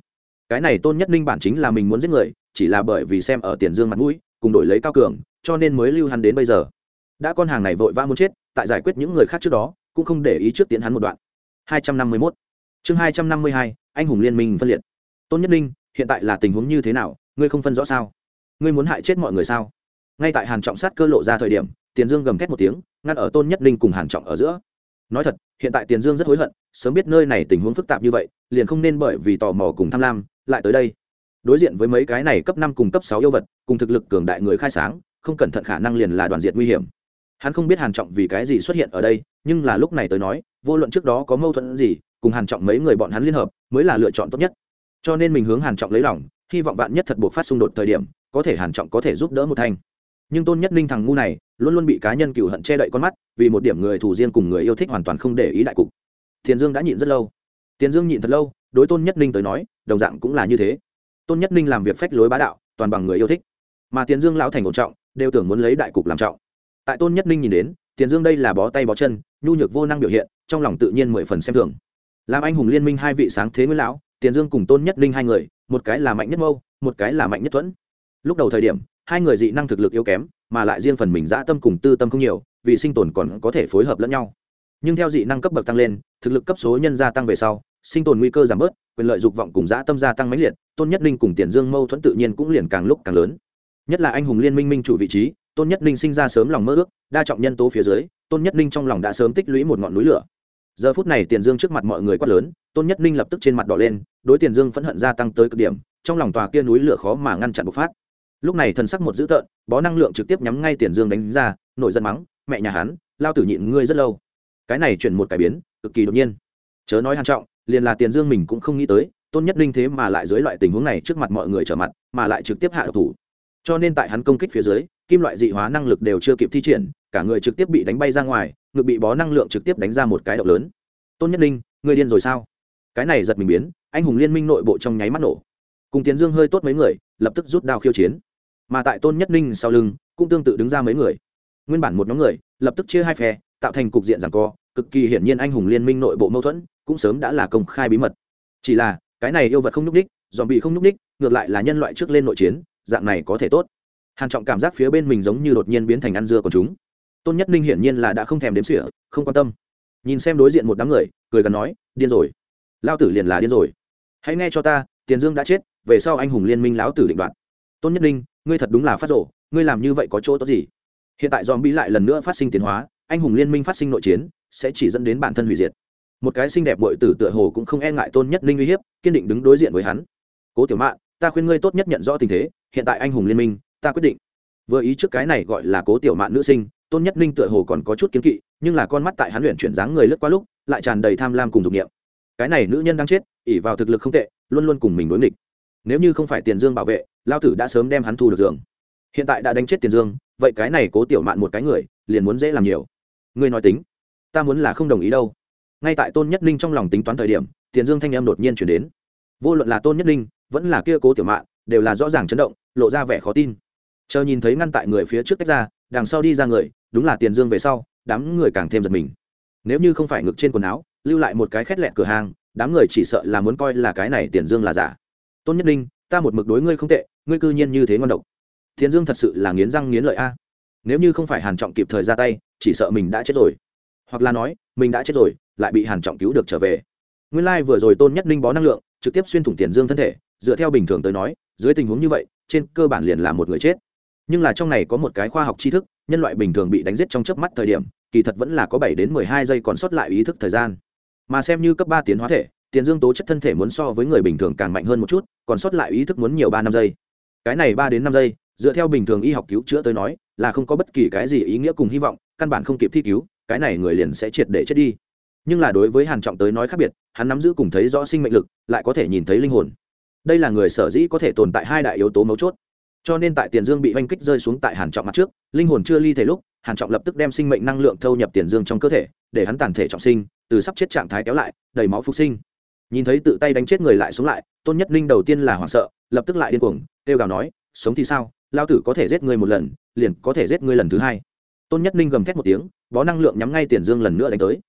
Cái này tôn nhất ninh bản chính là mình muốn giết người, chỉ là bởi vì xem ở tiền dương mặt mũi, cùng đổi lấy cao cường, cho nên mới lưu hắn đến bây giờ. Đã con hàng này vội vã muốn chết, tại giải quyết những người khác trước đó, cũng không để ý trước tiến hắn một đoạn. 251 chương 252 anh hùng liên minh phân liệt. Tôn nhất ninh hiện tại là tình huống như thế nào, ngươi không phân rõ sao? Ngươi muốn hại chết mọi người sao? Ngay tại hàn trọng sát cơ lộ ra thời điểm, tiền dương gầm thét một tiếng, ngăn ở tôn nhất ninh cùng hàn trọng ở giữa. Nói thật, hiện tại tiền dương rất hối hận, sớm biết nơi này tình huống phức tạp như vậy, liền không nên bởi vì tò mò cùng tham lam, lại tới đây. Đối diện với mấy cái này cấp năm cùng cấp sáu yêu vật, cùng thực lực cường đại người khai sáng, không cẩn thận khả năng liền là đoàn diệt nguy hiểm. Hắn không biết hàn trọng vì cái gì xuất hiện ở đây, nhưng là lúc này tới nói, vô luận trước đó có mâu thuẫn gì, cùng hàn trọng mấy người bọn hắn liên hợp, mới là lựa chọn tốt nhất cho nên mình hướng hàn trọng lấy lòng, hy vọng bạn nhất thật buộc phát xung đột thời điểm, có thể hàn trọng có thể giúp đỡ một thành. Nhưng tôn nhất ninh thằng ngu này, luôn luôn bị cá nhân cựu hận che đậy con mắt, vì một điểm người thù riêng cùng người yêu thích hoàn toàn không để ý đại cục. Tiền dương đã nhịn rất lâu. Tiền dương nhịn thật lâu, đối tôn nhất ninh tới nói, đồng dạng cũng là như thế. Tôn nhất ninh làm việc phách lối bá đạo, toàn bằng người yêu thích. Mà tiền dương lão thành ổn trọng, đều tưởng muốn lấy đại cục làm trọng. Tại tôn nhất ninh nhìn đến, tiền dương đây là bó tay bó chân, nhu nhược vô năng biểu hiện, trong lòng tự nhiên mười phần xem thường. Làm anh hùng liên minh hai vị sáng thế nguyên lão tiền dương cùng tôn nhất linh hai người, một cái là mạnh nhất mâu, một cái là mạnh nhất thuẫn. Lúc đầu thời điểm, hai người dị năng thực lực yếu kém, mà lại riêng phần mình dã tâm cùng tư tâm không nhiều, vì sinh tồn còn có thể phối hợp lẫn nhau. Nhưng theo dị năng cấp bậc tăng lên, thực lực cấp số nhân gia tăng về sau, sinh tồn nguy cơ giảm bớt, quyền lợi dục vọng cùng dã tâm gia tăng mãnh liệt, tôn nhất linh cùng tiền dương mâu thuẫn tự nhiên cũng liền càng lúc càng lớn. Nhất là anh hùng liên minh minh chủ vị trí, tôn nhất linh sinh ra sớm lòng mơ ước, đa trọng nhân tố phía dưới, tôn nhất linh trong lòng đã sớm tích lũy một ngọn núi lửa. Giờ phút này tiền dương trước mặt mọi người quát lớn tôn nhất ninh lập tức trên mặt đỏ lên, đối tiền dương phẫn hận gia tăng tới cực điểm, trong lòng tòa kia núi lửa khó mà ngăn chặn bộc phát. Lúc này thần sắc một dữ tợn, bó năng lượng trực tiếp nhắm ngay tiền dương đánh ra nội dân mắng, mẹ nhà hắn, lao tử nhịn ngươi rất lâu. Cái này chuyển một cải biến, cực kỳ đột nhiên. Chớ nói hàn trọng, liền là tiền dương mình cũng không nghĩ tới, tôn nhất ninh thế mà lại dưới loại tình huống này trước mặt mọi người trở mặt, mà lại trực tiếp hạ độc thủ. Cho nên tại hắn công kích phía dưới, kim loại dị hóa năng lực đều chưa kịp thi triển, cả người trực tiếp bị đánh bay ra ngoài, ngực bị bó năng lượng trực tiếp đánh ra một cái động lớn. Tôn nhất ninh người điên rồi sao? Cái này giật mình biến, anh hùng liên minh nội bộ trong nháy mắt nổ. Cùng tiến dương hơi tốt mấy người, lập tức rút đao khiêu chiến. Mà tại tôn nhất ninh sau lưng, cũng tương tự đứng ra mấy người. Nguyên bản một nhóm người, lập tức chia hai phe, tạo thành cục diện rằng co, cực kỳ hiển nhiên anh hùng liên minh nội bộ mâu thuẫn, cũng sớm đã là công khai bí mật. Chỉ là, cái này yêu vật không nhúc ních dòm bị không nhúc ních ngược lại là nhân loại trước lên nội chiến, dạng này có thể tốt. Hàn trọng cảm giác phía bên mình giống như đột nhiên biến thành ăn dưa của chúng. Tôn nhất ninh hiển nhiên là đã không thèm đếm xỉa, không quan tâm. Nhìn xem đối diện một đám người, cười gần nói, điên rồi lao tử liền là điên rồi. Hãy nghe cho ta, tiền dương đã chết, về sau anh hùng liên minh lão tử định đoạt. Tôn nhất ninh, ngươi thật đúng là phát rộ ngươi làm như vậy có chỗ tốt gì? Hiện tại dòm bi lại lần nữa phát sinh tiến hóa, anh hùng liên minh phát sinh nội chiến, sẽ chỉ dẫn đến bản thân hủy diệt. Một cái xinh đẹp bội tử tựa hồ cũng không e ngại tôn nhất ninh uy hiếp, kiên định đứng đối diện với hắn. Cố tiểu mạn, ta khuyên ngươi tốt nhất nhận rõ tình thế, hiện tại anh hùng liên minh, ta quyết định. Vừa ý trước cái này gọi là cố tiểu mạn nữ sinh, tôn nhất ninh tựa hồ còn có chút kiến kỵ, nhưng là con mắt tại hắn luyện chuyển dáng người lướt qua lúc, lại tràn đầy tham lam cùng dục niệm cái này nữ nhân đang chết ỉ vào thực lực không tệ, luôn luôn cùng mình đối nghịch. Nếu như không phải tiền dương bảo vệ lao tử đã sớm đem hắn thu được giường. Hiện tại đã đánh chết tiền dương, vậy cái này cố tiểu mạn một cái người, liền muốn dễ làm nhiều. Ngươi nói tính, ta muốn là không đồng ý đâu. Ngay tại tôn nhất ninh trong lòng tính toán thời điểm, tiền dương thanh em đột nhiên chuyển đến. Vô luận là tôn nhất ninh, vẫn là kia cố tiểu mạn, đều là rõ ràng chấn động, lộ ra vẻ khó tin. Chờ nhìn thấy ngăn tại người phía trước tách ra, đằng sau đi ra người, đúng là tiền dương về sau, đám người càng thêm giật mình. Nếu như không phải ngực trên quần áo lưu lại một cái khét lẹt cửa hàng, đám người chỉ sợ là muốn coi là cái này tiền dương là giả. Tôn nhất ninh, ta một mực đối ngươi không tệ, ngươi cư nhiên như thế ngon độc. Tiền dương thật sự là nghiến răng nghiến lợi a. Nếu như không phải hàn trọng kịp thời ra tay, chỉ sợ mình đã chết rồi. Hoặc là nói, mình đã chết rồi, lại bị hàn trọng cứu được trở về. Nguyên lai like vừa rồi tôn nhất ninh bó năng lượng, trực tiếp xuyên thủng tiền dương thân thể, dựa theo bình thường tới nói, dưới tình huống như vậy, trên cơ bản liền là một người chết. Nhưng là trong này có một cái khoa học tri thức, nhân loại bình thường bị đánh giết trong chớp mắt thời điểm, kỳ thật vẫn là có bảy đến mười hai giây còn sót lại ý thức thời gian mà xem như cấp ba tiến hóa thể, tiền dương tố chất thân thể muốn so với người bình thường càng mạnh hơn một chút, còn sót lại ý thức muốn nhiều ba năm giây. Cái này ba đến năm giây, dựa theo bình thường y học cứu chữa tới nói, là không có bất kỳ cái gì ý nghĩa cùng hy vọng, căn bản không kịp thi cứu, cái này người liền sẽ triệt để chết đi. Nhưng là đối với hàn trọng tới nói khác biệt, hắn nắm giữ cùng thấy rõ sinh mệnh lực, lại có thể nhìn thấy linh hồn. Đây là người sở dĩ có thể tồn tại hai đại yếu tố mấu chốt. Cho nên tại tiền dương bị oanh kích rơi xuống tại hàn trọng mặt trước, linh hồn chưa ly thể lúc, hàn trọng lập tức đem sinh mệnh năng lượng thâu nhập tiền dương trong cơ thể, để hắn tàn thể trọng sinh từ sắp chết trạng thái kéo lại, đầy máu phục sinh. Nhìn thấy tự tay đánh chết người lại xuống lại, tôn nhất linh đầu tiên là hoảng sợ, lập tức lại điên cuồng, kêu gào nói, sống thì sao? Lao tử có thể giết ngươi một lần, liền có thể giết ngươi lần thứ hai. Tôn nhất linh gầm thét một tiếng, bó năng lượng nhắm ngay tiền dương lần nữa đánh tới.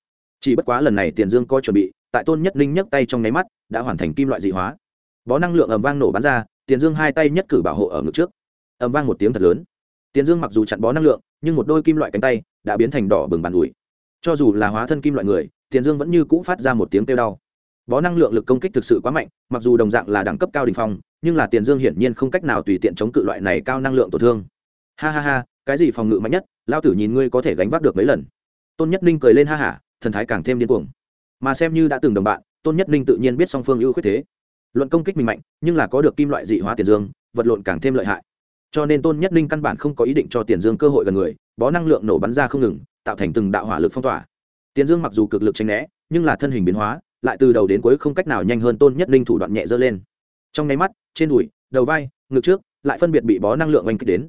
Chỉ bất quá lần này tiền dương có chuẩn bị, tại tôn nhất linh nhấc tay trong nháy mắt, đã hoàn thành kim loại dị hóa. Bó năng lượng ầm vang nổ bắn ra, tiền dương hai tay nhất cử bảo hộ ở ngực trước. Ầm vang một tiếng thật lớn. Tiền dương mặc dù chặn bó năng lượng, nhưng một đôi kim loại cánh tay đã biến thành đỏ bừng bàn ủi. Cho dù là hóa thân kim loại người tiền dương vẫn như cũ phát ra một tiếng kêu đau. Bó năng lượng lực công kích thực sự quá mạnh, mặc dù đồng dạng là đẳng cấp cao đình phong, nhưng là tiền dương hiển nhiên không cách nào tùy tiện chống cự loại này cao năng lượng tổn thương. Ha ha ha, cái gì phòng ngự mạnh nhất? Lao tử nhìn ngươi có thể gánh vác được mấy lần? Tôn nhất ninh cười lên ha hả, thần thái càng thêm điên cuồng. Mà xem như đã từng đồng bạn, tôn nhất ninh tự nhiên biết song phương ưu khuyết thế. Luận công kích mình mạnh, nhưng là có được kim loại dị hóa tiền dương, vật lộn càng thêm lợi hại. Cho nên tôn nhất ninh căn bản không có ý định cho tiền dương cơ hội gần người, bó năng lượng nổ bắn ra không ngừng, tạo thành từng đạo hỏa lực phong tỏa tiền dương mặc dù cực lực tránh né, nhưng là thân hình biến hóa, lại từ đầu đến cuối không cách nào nhanh hơn tôn nhất ninh thủ đoạn nhẹ giơ lên. Trong nháy mắt, trên đùi, đầu vai, ngực trước, lại phân biệt bị bó năng lượng oanh kích đến.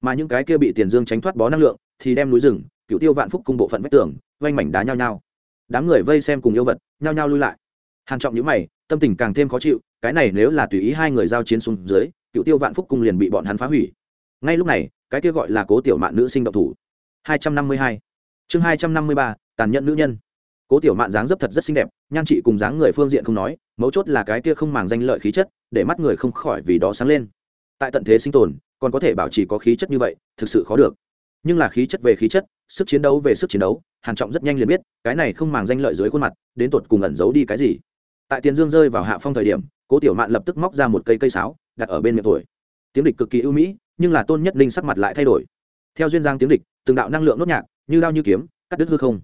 Mà những cái kia bị tiền dương tránh thoát bó năng lượng, thì đem núi rừng cựu tiêu vạn phúc cung bộ phận vách tường, oanh mảnh đá nhau nhau đám người vây xem cùng yêu vật, nhao nhao lui lại. Hàn trọng nhíu mày, tâm tình càng thêm khó chịu, cái này nếu là tùy ý hai người giao chiến xuống dưới cựu tiêu vạn phúc cung liền bị bọn hắn phá hủy. Ngay lúc này, cái kia gọi là cố tiểu mạn nữ sinh động thủ. 252 chương 253 tàn nhẫn nữ nhân. Cố tiểu mạn dáng dấp thật rất xinh đẹp, nhan trị cùng dáng người phương diện không nói, mấu chốt là cái kia không màng danh lợi khí chất, để mắt người không khỏi vì đó sáng lên. Tại tận thế sinh tồn, còn có thể bảo trì có khí chất như vậy, thực sự khó được. Nhưng là khí chất về khí chất, sức chiến đấu về sức chiến đấu, hàn trọng rất nhanh liền biết, cái này không màng danh lợi dưới khuôn mặt, đến tột cùng ẩn giấu đi cái gì. Tại tiền dương rơi vào hạ phong thời điểm, cố tiểu mạn lập tức móc ra một cây cây sáo, đặt ở bên miệng tuổi. Tiếng địch cực kỳ ưu mỹ, nhưng là tôn nhất linh sắc mặt lại thay đổi. Theo duyên giang tiếng địch, từng đạo năng lượng nốt nhạc, như đao như kiếm, cắt đứt hư không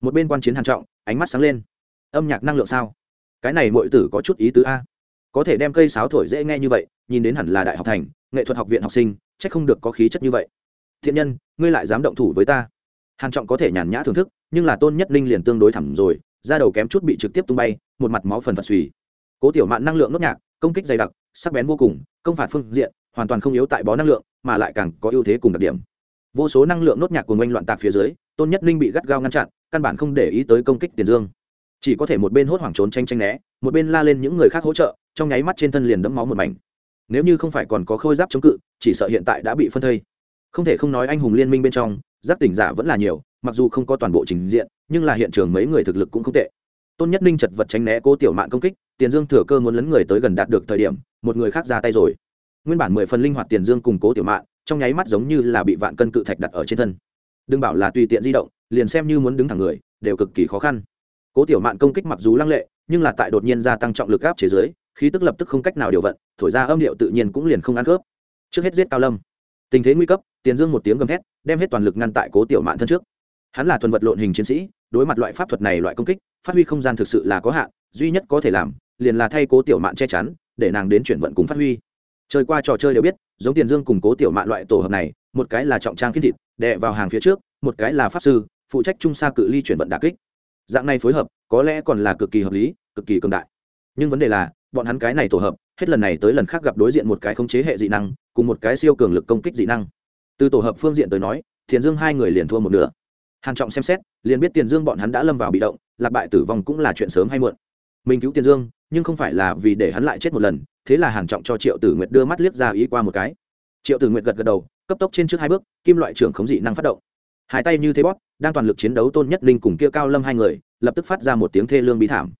một bên quan chiến hàn trọng, ánh mắt sáng lên. Âm nhạc năng lượng sao? Cái này muội tử có chút ý tứ a. Có thể đem cây sáo thổi dễ nghe như vậy, nhìn đến hẳn là đại học thành, nghệ thuật học viện học sinh, chắc không được có khí chất như vậy. Thiện nhân, ngươi lại dám động thủ với ta. Hàn trọng có thể nhàn nhã thưởng thức, nhưng là tôn nhất linh liền tương đối thẳm rồi, da đầu kém chút bị trực tiếp tung bay, một mặt máu phần phật suy cố tiểu mạn năng lượng nốt nhạc, công kích dày đặc, sắc bén vô cùng, công phạt phương diện, hoàn toàn không yếu tại bó năng lượng, mà lại càng có ưu thế cùng đặc điểm. Vô số năng lượng nốt nhạc của oanh loạn tạc phía dưới, tôn nhất linh bị gắt gao ngăn chặn căn bản không để ý tới công kích tiền dương. Chỉ có thể một bên hốt hoảng trốn tranh tranh né, một bên la lên những người khác hỗ trợ, trong nháy mắt trên thân liền đẫm máu một mảnh. Nếu như không phải còn có khôi giáp chống cự, chỉ sợ hiện tại đã bị phân thây. Không thể không nói anh hùng liên minh bên trong giáp tỉnh giả vẫn là nhiều, mặc dù không có toàn bộ trình diện, nhưng là hiện trường mấy người thực lực cũng không tệ. Tôn nhất ninh chật vật tránh né cố tiểu mạng công kích, tiền dương thừa cơ muốn lấn người tới gần đạt được thời điểm, một người khác ra tay rồi. Nguyên bản mười phần linh hoạt tiền dương cùng cố tiểu mạng trong nháy mắt giống như là bị vạn cân cự thạch đặt ở trên thân. Đừng bảo là tùy tiện di động liền xem như muốn đứng thẳng người, đều cực kỳ khó khăn. Cố tiểu mạn công kích mặc dù lăng lệ, nhưng là tại đột nhiên gia tăng trọng lực áp chế giới khí tức lập tức không cách nào điều vận, thổi ra âm điệu tự nhiên cũng liền không ăn khớp. Trước hết giết cao lâm. Tình thế nguy cấp, tiền dương một tiếng gầm hét đem hết toàn lực ngăn tại cố tiểu mạn thân trước. Hắn là thuần vật lộn hình chiến sĩ, đối mặt loại pháp thuật này loại công kích, phát huy không gian thực sự là có hạn, duy nhất có thể làm, liền là thay cố tiểu mạn che chắn, để nàng đến chuyển vận cùng phát huy. Chơi qua trò chơi đều biết, giống tiền dương cùng cố tiểu mạn loại tổ hợp này, một cái là trọng trang kiến thịt, đè vào hàng phía trước, một cái là pháp sư phụ trách trung xa cự ly chuyển vận đà kích. Dạng này phối hợp, có lẽ còn là cực kỳ hợp lý, cực kỳ cường đại. Nhưng vấn đề là, bọn hắn cái này tổ hợp, hết lần này tới lần khác gặp đối diện một cái khống chế hệ dị năng, cùng một cái siêu cường lực công kích dị năng. Từ tổ hợp phương diện tới nói, thiền dương hai người liền thua một nửa. Hàn trọng xem xét, liền biết tiền dương bọn hắn đã lâm vào bị động, lạc bại tử vong cũng là chuyện sớm hay muộn. Mình cứu tiền dương, nhưng không phải là vì để hắn lại chết một lần, thế là hàn trọng cho triệu tử nguyệt đưa mắt liếc ra ý qua một cái. Triệu tử nguyệt gật gật đầu, cấp tốc trên trước hai bước, kim loại trưởng khống dị năng phát động hai tay như thế bóp, đang toàn lực chiến đấu tôn nhất linh cùng kia cao lâm hai người, lập tức phát ra một tiếng thê lương bí thảm.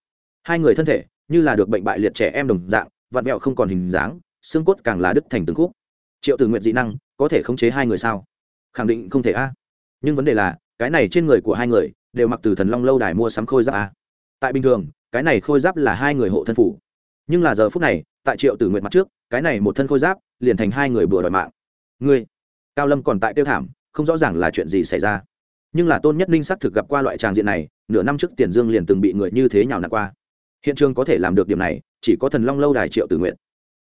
Hai người thân thể, như là được bệnh bại liệt trẻ em đồng dạng, vặn vẹo không còn hình dáng, xương cốt càng là đứt thành từng khúc. Triệu tử nguyện dị năng, có thể khống chế hai người sao? Khẳng định không thể a. Nhưng vấn đề là, cái này trên người của hai người, đều mặc từ thần long lâu đài mua sắm khôi giáp a. Tại bình thường, cái này khôi giáp là hai người hộ thân phủ. Nhưng là giờ phút này, tại triệu tử nguyện mặt trước, cái này một thân khôi giáp, liền thành hai người bừa đòi mạng. Ngươi, cao lâm còn tại tiêu thảm không rõ ràng là chuyện gì xảy ra. Nhưng là tôn nhất ninh xác thực gặp qua loại tràng diện này, nửa năm trước tiền dương liền từng bị người như thế nhào nặn qua. Hiện trường có thể làm được điểm này, chỉ có thần long lâu đài triệu tử nguyện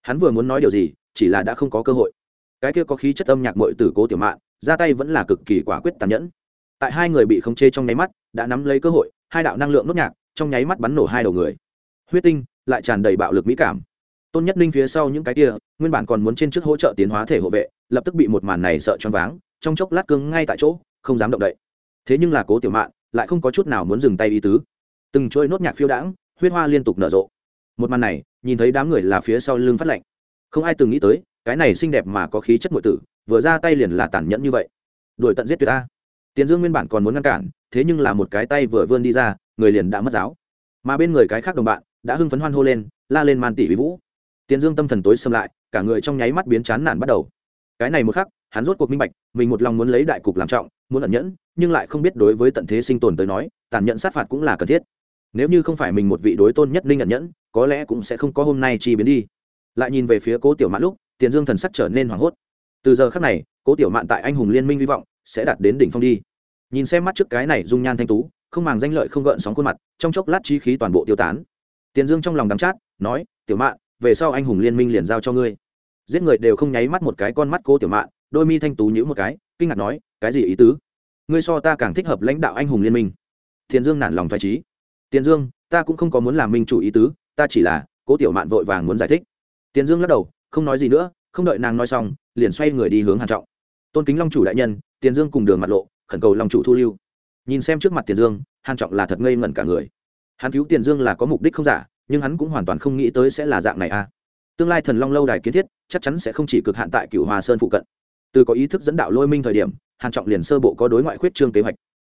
hắn vừa muốn nói điều gì, chỉ là đã không có cơ hội. Cái kia có khí chất âm nhạc mội tử cố tiểu mạn, ra tay vẫn là cực kỳ quả quyết tàn nhẫn. Tại hai người bị khống chế trong nháy mắt, đã nắm lấy cơ hội, hai đạo năng lượng nốt nhạc, trong nháy mắt bắn nổ hai đầu người. Huyết tinh, lại tràn đầy bạo lực mỹ cảm. Tôn nhất ninh phía sau những cái kia, nguyên bản còn muốn trên trước hỗ trợ tiến hóa thể hộ vệ, lập tức bị một màn này sợ choáng váng trong chốc lát cứng ngay tại chỗ, không dám động đậy. Thế nhưng là cố tiểu mạn, lại không có chút nào muốn dừng tay ý tứ. Từng chuỗi nốt nhạc phiêu đãng, huyết hoa liên tục nở rộ. Một màn này, nhìn thấy đám người là phía sau lưng phát lạnh không ai từng nghĩ tới, cái này xinh đẹp mà có khí chất ngụy tử, vừa ra tay liền là tàn nhẫn như vậy. Đuổi tận giết tuyệt ta. Tiền dương nguyên bản còn muốn ngăn cản, thế nhưng là một cái tay vừa vươn đi ra, người liền đã mất giáo. Mà bên người cái khác đồng bạn, đã hưng phấn hoan hô lên, la lên man tỷ vi vũ. Tiền dương tâm thần tối xâm lại, cả người trong nháy mắt biến chán nản bắt đầu. Cái này một khắc hắn rốt cuộc minh bạch, mình một lòng muốn lấy đại cục làm trọng, muốn ẩn nhẫn, nhưng lại không biết đối với tận thế sinh tồn tới nói, tàn nhẫn sát phạt cũng là cần thiết. Nếu như không phải mình một vị đối tôn nhất ninh ẩn nhẫn, có lẽ cũng sẽ không có hôm nay chi biến đi. Lại nhìn về phía cố tiểu mãn lúc, tiền dương thần sắc trở nên hoảng hốt. Từ giờ khắc này, cố tiểu mạn tại anh hùng liên minh hy vọng sẽ đạt đến đỉnh phong đi. Nhìn xem mắt trước cái này dung nhan thanh tú, không màng danh lợi không gợn sóng khuôn mặt, trong chốc lát chi khí toàn bộ tiêu tán. Tiền dương trong lòng đắm chát, nói, tiểu mạn, về sau anh hùng liên minh liền giao cho ngươi. Giết người đều không nháy mắt một cái con mắt cô tiểu mạn đôi mi thanh tú nhữ một cái, kinh ngạc nói, cái gì ý tứ? Ngươi so ta càng thích hợp lãnh đạo anh hùng liên minh. Tiền dương nản lòng thoải trí tiền dương, ta cũng không có muốn làm minh chủ ý tứ, ta chỉ là cố tiểu mạn vội vàng muốn giải thích. Tiền dương lắc đầu, không nói gì nữa, không đợi nàng nói xong, liền xoay người đi hướng hàn trọng. Tôn kính long chủ đại nhân. Tiền dương cùng đường mặt lộ, khẩn cầu long chủ thu lưu. Nhìn xem trước mặt tiền dương, hàn trọng là thật ngây ngẩn cả người. Hắn cứu tiền dương là có mục đích không giả, nhưng hắn cũng hoàn toàn không nghĩ tới sẽ là dạng này a à. tương lai thần long lâu đài kiến thiết, chắc chắn sẽ không chỉ cực hạn tại cửu hòa sơn phụ cận từ có ý thức dẫn đạo lôi minh thời điểm, hàn trọng liền sơ bộ có đối ngoại khuyết trương kế hoạch.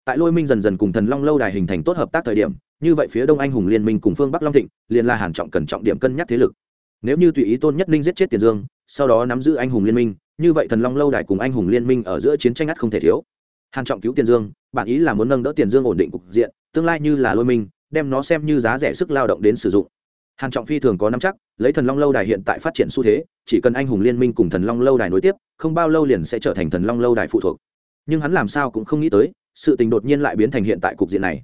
Tại lôi minh dần dần cùng thần long lâu đài hình thành tốt hợp tác thời điểm, như vậy phía đông anh hùng liên minh cùng phương bắc long thịnh, liền là hàn trọng cần trọng điểm cân nhắc thế lực. Nếu như tùy ý tôn nhất ninh giết chết tiền dương, sau đó nắm giữ anh hùng liên minh, như vậy thần long lâu đài cùng anh hùng liên minh ở giữa chiến tranh ngắt không thể thiếu. Hàn trọng cứu tiền dương, bản ý là muốn nâng đỡ tiền dương ổn định cục diện, tương lai như là lôi minh, đem nó xem như giá rẻ sức lao động đến sử dụng hàn trọng phi thường có nắm chắc, lấy thần long lâu đài hiện tại phát triển xu thế, chỉ cần anh hùng liên minh cùng thần long lâu đài nối tiếp, không bao lâu liền sẽ trở thành thần long lâu đài phụ thuộc. Nhưng hắn làm sao cũng không nghĩ tới, sự tình đột nhiên lại biến thành hiện tại cục diện này.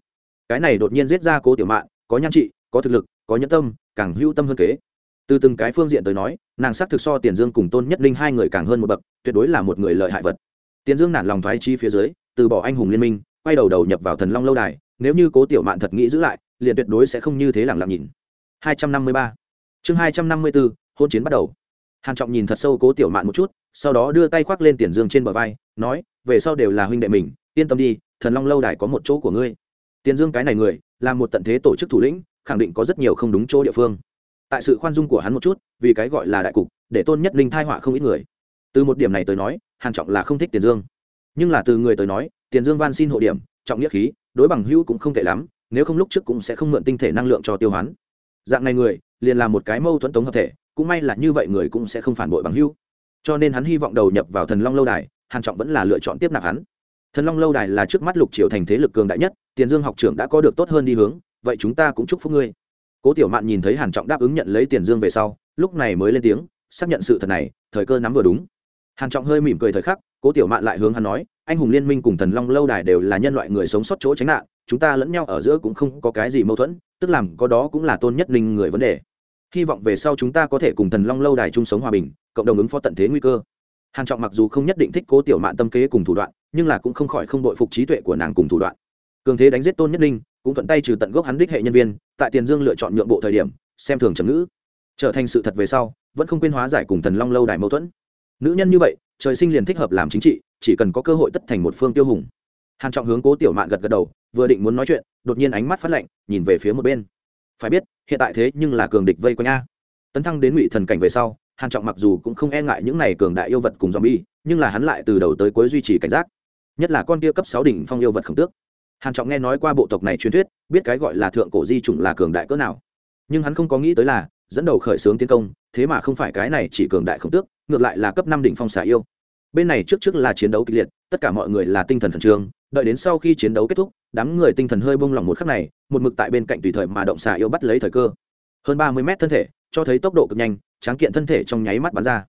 Cái này đột nhiên giết ra cố tiểu mạn, có nhan trị, có thực lực, có nhẫn tâm, càng hữu tâm hơn kế. Từ từng cái phương diện tới nói, nàng sắc thực so tiền dương cùng tôn nhất linh hai người càng hơn một bậc, tuyệt đối là một người lợi hại vật. Tiền dương nản lòng thoái chi phía dưới, từ bỏ anh hùng liên minh, quay đầu đầu nhập vào thần long lâu đài, nếu như cố tiểu mạn thật nghĩ giữ lại, liền tuyệt đối sẽ không như thế lẳng lặng nhìn. 253 chương 254 hôn chiến bắt đầu. Hàn trọng nhìn thật sâu cố tiểu mạn một chút, sau đó đưa tay khoác lên tiền dương trên bờ vai, nói, về sau đều là huynh đệ mình, yên tâm đi, thần long lâu đài có một chỗ của ngươi. Tiền dương cái này người, là một tận thế tổ chức thủ lĩnh, khẳng định có rất nhiều không đúng chỗ địa phương. Tại sự khoan dung của hắn một chút, vì cái gọi là đại cục, để tôn nhất linh thai họa không ít người. Từ một điểm này tới nói, hàn trọng là không thích tiền dương. Nhưng là từ người tới nói, tiền dương van xin hộ điểm, trọng nghĩa khí, đối bằng hữu cũng không tệ lắm, nếu không lúc trước cũng sẽ không mượn tinh thể năng lượng cho tiêu hoán dạng này người, liền là một cái mâu thuẫn tống hợp thể, cũng may là như vậy người cũng sẽ không phản bội bằng hữu. Cho nên hắn hy vọng đầu nhập vào thần long lâu đài hàn trọng vẫn là lựa chọn tiếp nạp hắn. Thần long lâu đài là trước mắt lục triều thành thế lực cường đại nhất, tiền dương học trưởng đã có được tốt hơn đi hướng, vậy chúng ta cũng chúc phúc ngươi. Cố tiểu mạn nhìn thấy hàn trọng đáp ứng nhận lấy tiền dương về sau, lúc này mới lên tiếng, xác nhận sự thật này, thời cơ nắm vừa đúng. Hàn trọng hơi mỉm cười thời khắc, cố tiểu mạn lại hướng hắn nói, anh hùng liên minh cùng thần long lâu đài đều là nhân loại người sống sót chỗ tránh nạn, chúng ta lẫn nhau ở giữa cũng không có cái gì mâu thuẫn tức làm có đó cũng là tôn nhất linh người vấn đề. Hy vọng về sau chúng ta có thể cùng thần long lâu đài chung sống hòa bình, cộng đồng ứng phó tận thế nguy cơ. Hàn trọng mặc dù không nhất định thích cố tiểu mạn tâm kế cùng thủ đoạn, nhưng là cũng không khỏi không đội phục trí tuệ của nàng cùng thủ đoạn. Cường thế đánh giết tôn nhất linh, cũng thuận tay trừ tận gốc hắn đích hệ nhân viên, tại tiền dương lựa chọn nhượng bộ thời điểm, xem thường trầm ngữ. Trở thành sự thật về sau, vẫn không quên hóa giải cùng thần long lâu đài mâu thuẫn. Nữ nhân như vậy, trời sinh liền thích hợp làm chính trị, chỉ cần có cơ hội tất thành một phương tiêu hùng hàn trọng hướng cố tiểu mạn gật gật đầu, vừa định muốn nói chuyện, đột nhiên ánh mắt phát lạnh, nhìn về phía một bên. Phải biết, hiện tại thế nhưng là cường địch vây quanh a. Tấn thăng đến ngụy thần cảnh về sau, hàn trọng mặc dù cũng không e ngại những này cường đại yêu vật cùng zombie, nhưng là hắn lại từ đầu tới cuối duy trì cảnh giác. Nhất là con kia cấp sáu đỉnh phong yêu vật khổng tước. Hàn trọng nghe nói qua bộ tộc này truyền thuyết, biết cái gọi là thượng cổ di chủng là cường đại cỡ nào. Nhưng hắn không có nghĩ tới là, dẫn đầu khởi xướng tiến công, thế mà không phải cái này chỉ cường đại khổng tước, ngược lại là cấp năm đỉnh phong xả yêu. Bên này trước trước là chiến đấu kịch liệt, tất cả mọi người là tinh thần khẩn trương đợi đến sau khi chiến đấu kết thúc, đám người tinh thần hơi bông lỏng một khắc này, một mực tại bên cạnh tùy thời mà động xà yêu bắt lấy thời cơ. Hơn ba mươi mét thân thể, cho thấy tốc độ cực nhanh, tráng kiện thân thể trong nháy mắt bắn ra.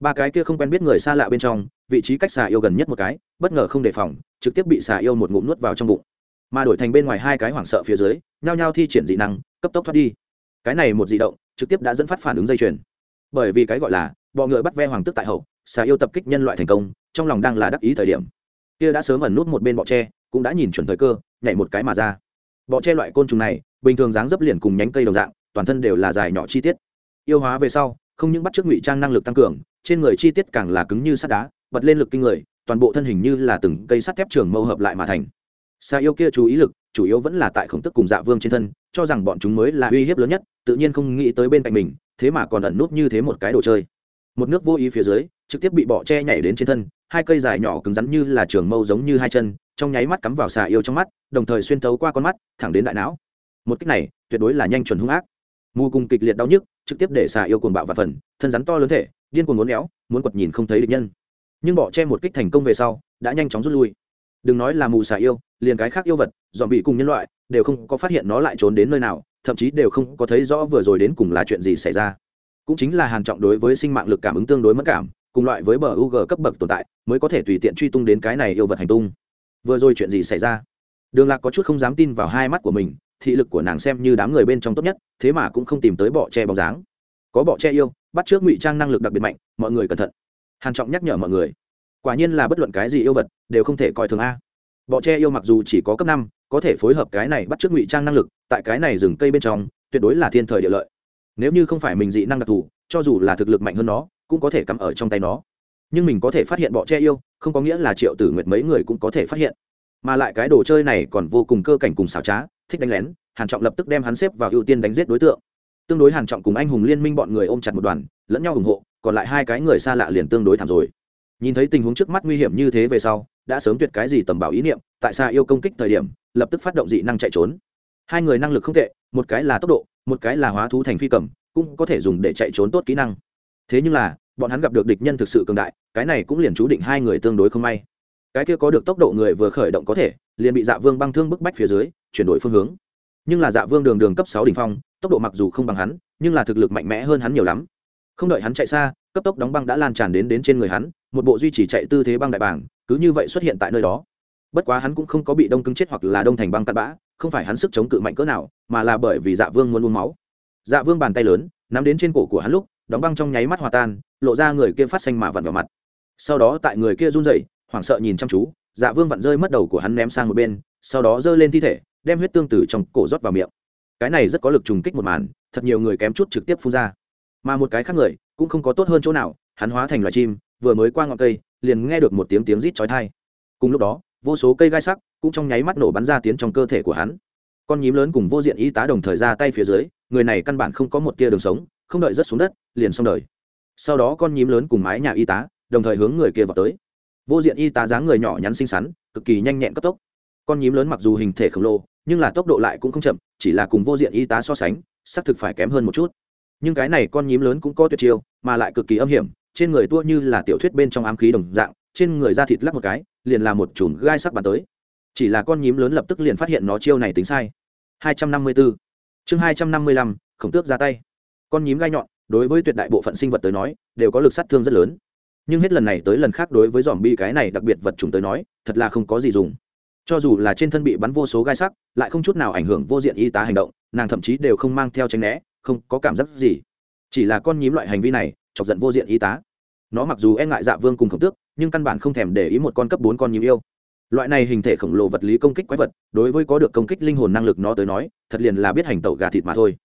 Ba cái kia không quen biết người xa lạ bên trong, vị trí cách xà yêu gần nhất một cái, bất ngờ không đề phòng, trực tiếp bị xà yêu một ngụm nuốt vào trong bụng. Mà đổi thành bên ngoài hai cái hoảng sợ phía dưới, nhao nhao thi triển dị năng, cấp tốc thoát đi. Cái này một dị động, trực tiếp đã dẫn phát phản ứng dây chuyền. Bởi vì cái gọi là, bọ ngựa bắt ve hoàng tức tại hậu, xà yêu tập kích nhân loại thành công, trong lòng đang là đắc ý thời điểm kia đã sớm ẩn nút một bên bọ tre, cũng đã nhìn chuẩn thời cơ, nhảy một cái mà ra. Bọ tre loại côn trùng này, bình thường dáng dấp liền cùng nhánh cây đồng dạng, toàn thân đều là dài nhỏ chi tiết. Yêu hóa về sau, không những bắt chước ngụy trang năng lực tăng cường, trên người chi tiết càng là cứng như sắt đá, bật lên lực kinh người, toàn bộ thân hình như là từng cây sắt thép trường mâu hợp lại mà thành. Xa yêu kia chú ý lực, chủ yếu vẫn là tại khổng tức cùng dạ vương trên thân, cho rằng bọn chúng mới là uy hiếp lớn nhất, tự nhiên không nghĩ tới bên cạnh mình, thế mà còn ẩn nút như thế một cái đồ chơi. Một nước vô ý phía dưới, trực tiếp bị bọ che nhảy đến trên thân hai cây dài nhỏ cứng rắn như là trường mâu giống như hai chân, trong nháy mắt cắm vào xà yêu trong mắt, đồng thời xuyên thấu qua con mắt, thẳng đến đại não. Một cách này, tuyệt đối là nhanh chuẩn hung ác. Mù cùng kịch liệt đau nhức, trực tiếp để xà yêu cuồng bạo và phần, thân rắn to lớn thể, điên cuồng muốn éo, muốn quật nhìn không thấy địch nhân. Nhưng bỏ che một kích thành công về sau, đã nhanh chóng rút lui. Đừng nói là mù xà yêu, liền cái khác yêu vật dòm bị cùng nhân loại, đều không có phát hiện nó lại trốn đến nơi nào, thậm chí đều không có thấy rõ vừa rồi đến cùng là chuyện gì xảy ra. Cũng chính là hàn trọng đối với sinh mạng lực cảm ứng tương đối mất cảm cùng loại với bờ UG cấp bậc tồn tại, mới có thể tùy tiện truy tung đến cái này yêu vật hành tung. Vừa rồi chuyện gì xảy ra? Đường lạc có chút không dám tin vào hai mắt của mình, thị lực của nàng xem như đám người bên trong tốt nhất, thế mà cũng không tìm tới bọ che bóng dáng. Có bọ che yêu, bắt trước ngụy trang năng lực đặc biệt mạnh, mọi người cẩn thận. Hàn trọng nhắc nhở mọi người, quả nhiên là bất luận cái gì yêu vật đều không thể coi thường a. Bọ che yêu mặc dù chỉ có cấp năm, có thể phối hợp cái này bắt trước ngụy trang năng lực, tại cái này rừng cây bên trong, tuyệt đối là thiên thời địa lợi. Nếu như không phải mình dị năng đặc thù, cho dù là thực lực mạnh hơn nó cũng có thể cắm ở trong tay nó. Nhưng mình có thể phát hiện bọ che yêu, không có nghĩa là triệu tử nguyệt mấy người cũng có thể phát hiện. Mà lại cái đồ chơi này còn vô cùng cơ cảnh cùng xảo trá, thích đánh lén, hàn trọng lập tức đem hắn xếp vào ưu tiên đánh giết đối tượng. Tương đối hàn trọng cùng anh hùng liên minh bọn người ôm chặt một đoàn, lẫn nhau ủng hộ, còn lại hai cái người xa lạ liền tương đối thảm rồi. Nhìn thấy tình huống trước mắt nguy hiểm như thế về sau, đã sớm tuyệt cái gì tầm bảo ý niệm, tại sao yêu công kích thời điểm, lập tức phát động dị năng chạy trốn. Hai người năng lực không tệ, một cái là tốc độ, một cái là hóa thú thành phi cầm, cũng có thể dùng để chạy trốn tốt kỹ năng thế nhưng là, bọn hắn gặp được địch nhân thực sự cường đại, cái này cũng liền chú định hai người tương đối không may. Cái kia có được tốc độ người vừa khởi động có thể, liền bị dạ vương băng thương bức bách phía dưới, chuyển đổi phương hướng. Nhưng là dạ vương đường đường cấp sáu đ ỉ n h phong, tốc độ mặc dù không bằng hắn, nhưng là thực lực mạnh mẽ hơn hắn nhiều lắm. Không đợi hắn chạy xa, cấp tốc đóng băng đã lan tràn đến đến trên người hắn, một bộ duy trì chạy tư thế băng đại bảng, cứ như vậy xuất hiện tại nơi đó. Bất quá hắn cũng không có bị đông cứng chết hoặc là đông thành băng tạt bã, không phải hắn sức chống cự mạnh cỡ nào, mà là bởi vì dạ vương muốn uống máu. Dạ vương bàn tay lớn, nắm đến trên cổ của hắn lúc đóng băng trong nháy mắt hòa tan, lộ ra người kia phát xanh mà vặn vào mặt. Sau đó tại người kia run rẩy, hoảng sợ nhìn chăm chú dạ vương vặn rơi mất đầu của hắn ném sang một bên, sau đó giơ lên thi thể, đem huyết tương tử trong cổ rót vào miệng. Cái này rất có lực trùng kích một màn, thật nhiều người kém chút trực tiếp phun ra. Mà một cái khác người, cũng không có tốt hơn chỗ nào, hắn hóa thành loài chim, vừa mới qua ngọn cây, liền nghe được một tiếng tiếng rít chói tai. Cùng lúc đó, vô số cây gai sắc cũng trong nháy mắt nổ bắn ra tiến trong cơ thể của hắn. Con nhím lớn cùng vô diện y tá đồng thời ra tay phía dưới, người này căn bản không có một tia đường sống không đợi rớt xuống đất liền xong đời. Sau đó con nhím lớn cùng mái nhà y tá đồng thời hướng người kia vào tới. Vô diện y tá dáng người nhỏ nhắn xinh xắn cực kỳ nhanh nhẹn cấp tốc. Con nhím lớn mặc dù hình thể khổng lồ nhưng là tốc độ lại cũng không chậm chỉ là cùng vô diện y tá so sánh xác thực phải kém hơn một chút. Nhưng cái này con nhím lớn cũng có tuyệt chiêu mà lại cực kỳ âm hiểm trên người tua như là tiểu thuyết bên trong ám khí đồng dạng trên người da thịt lắc một cái liền là một chùm gai sắc bắn tới. Chỉ là con nhím lớn lập tức liền phát hiện nó chiêu này tính sai. 254. chương 255, khổng tước ra tay con nhím gai nhọn, đối với tuyệt đại bộ phận sinh vật tới nói, đều có lực sát thương rất lớn. Nhưng hết lần này tới lần khác đối với dòm bi cái này đặc biệt vật chủng tới nói, thật là không có gì dùng. Cho dù là trên thân bị bắn vô số gai sắc, lại không chút nào ảnh hưởng vô diện y tá hành động, nàng thậm chí đều không mang theo tránh né, không có cảm giác gì. Chỉ là con nhím loại hành vi này, chọc giận vô diện y tá. Nó mặc dù e ngại dạ vương cùng khổng tước, nhưng căn bản không thèm để ý một con cấp bốn con nhím yêu. Loại này hình thể khổng lồ vật lý công kích quái vật, đối với có được công kích linh hồn năng lực nó tới nói, thật liền là biết hành tẩu gà thịt mà thôi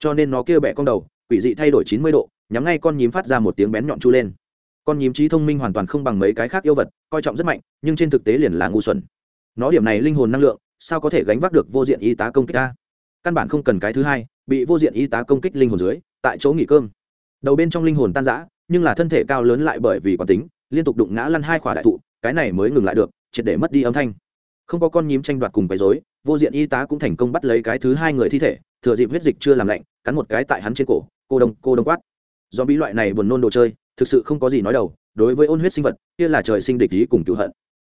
cho nên nó kêu bẹ con đầu, quỷ dị thay đổi chín mươi độ, nhắm ngay con nhím phát ra một tiếng bén nhọn chu lên. Con nhím trí thông minh hoàn toàn không bằng mấy cái khác yêu vật, coi trọng rất mạnh, nhưng trên thực tế liền là ngu xuẩn. Nó điểm này linh hồn năng lượng, sao có thể gánh vác được vô diện y tá công kích ta căn bản không cần cái thứ hai, bị vô diện y tá công kích linh hồn dưới, tại chỗ nghỉ cơm. Đầu bên trong linh hồn tan rã, nhưng là thân thể cao lớn lại bởi vì quán tính, liên tục đụng ngã lăn hai khỏa đại thụ, cái này mới ngừng lại được, triệt để mất đi âm thanh. Không có con nhím tranh đoạt cùng quấy rối, vô diện y tá cũng thành công bắt lấy cái thứ hai người thi thể, thừa dịp huyết dịch chưa làm lạnh cắn một cái tại hắn trên cổ, cô đông cô đông quát. Do bí loại này buồn nôn đồ chơi, thực sự không có gì nói đầu, đối với ôn huyết sinh vật, kia là trời sinh địch ý cùng cựu hận.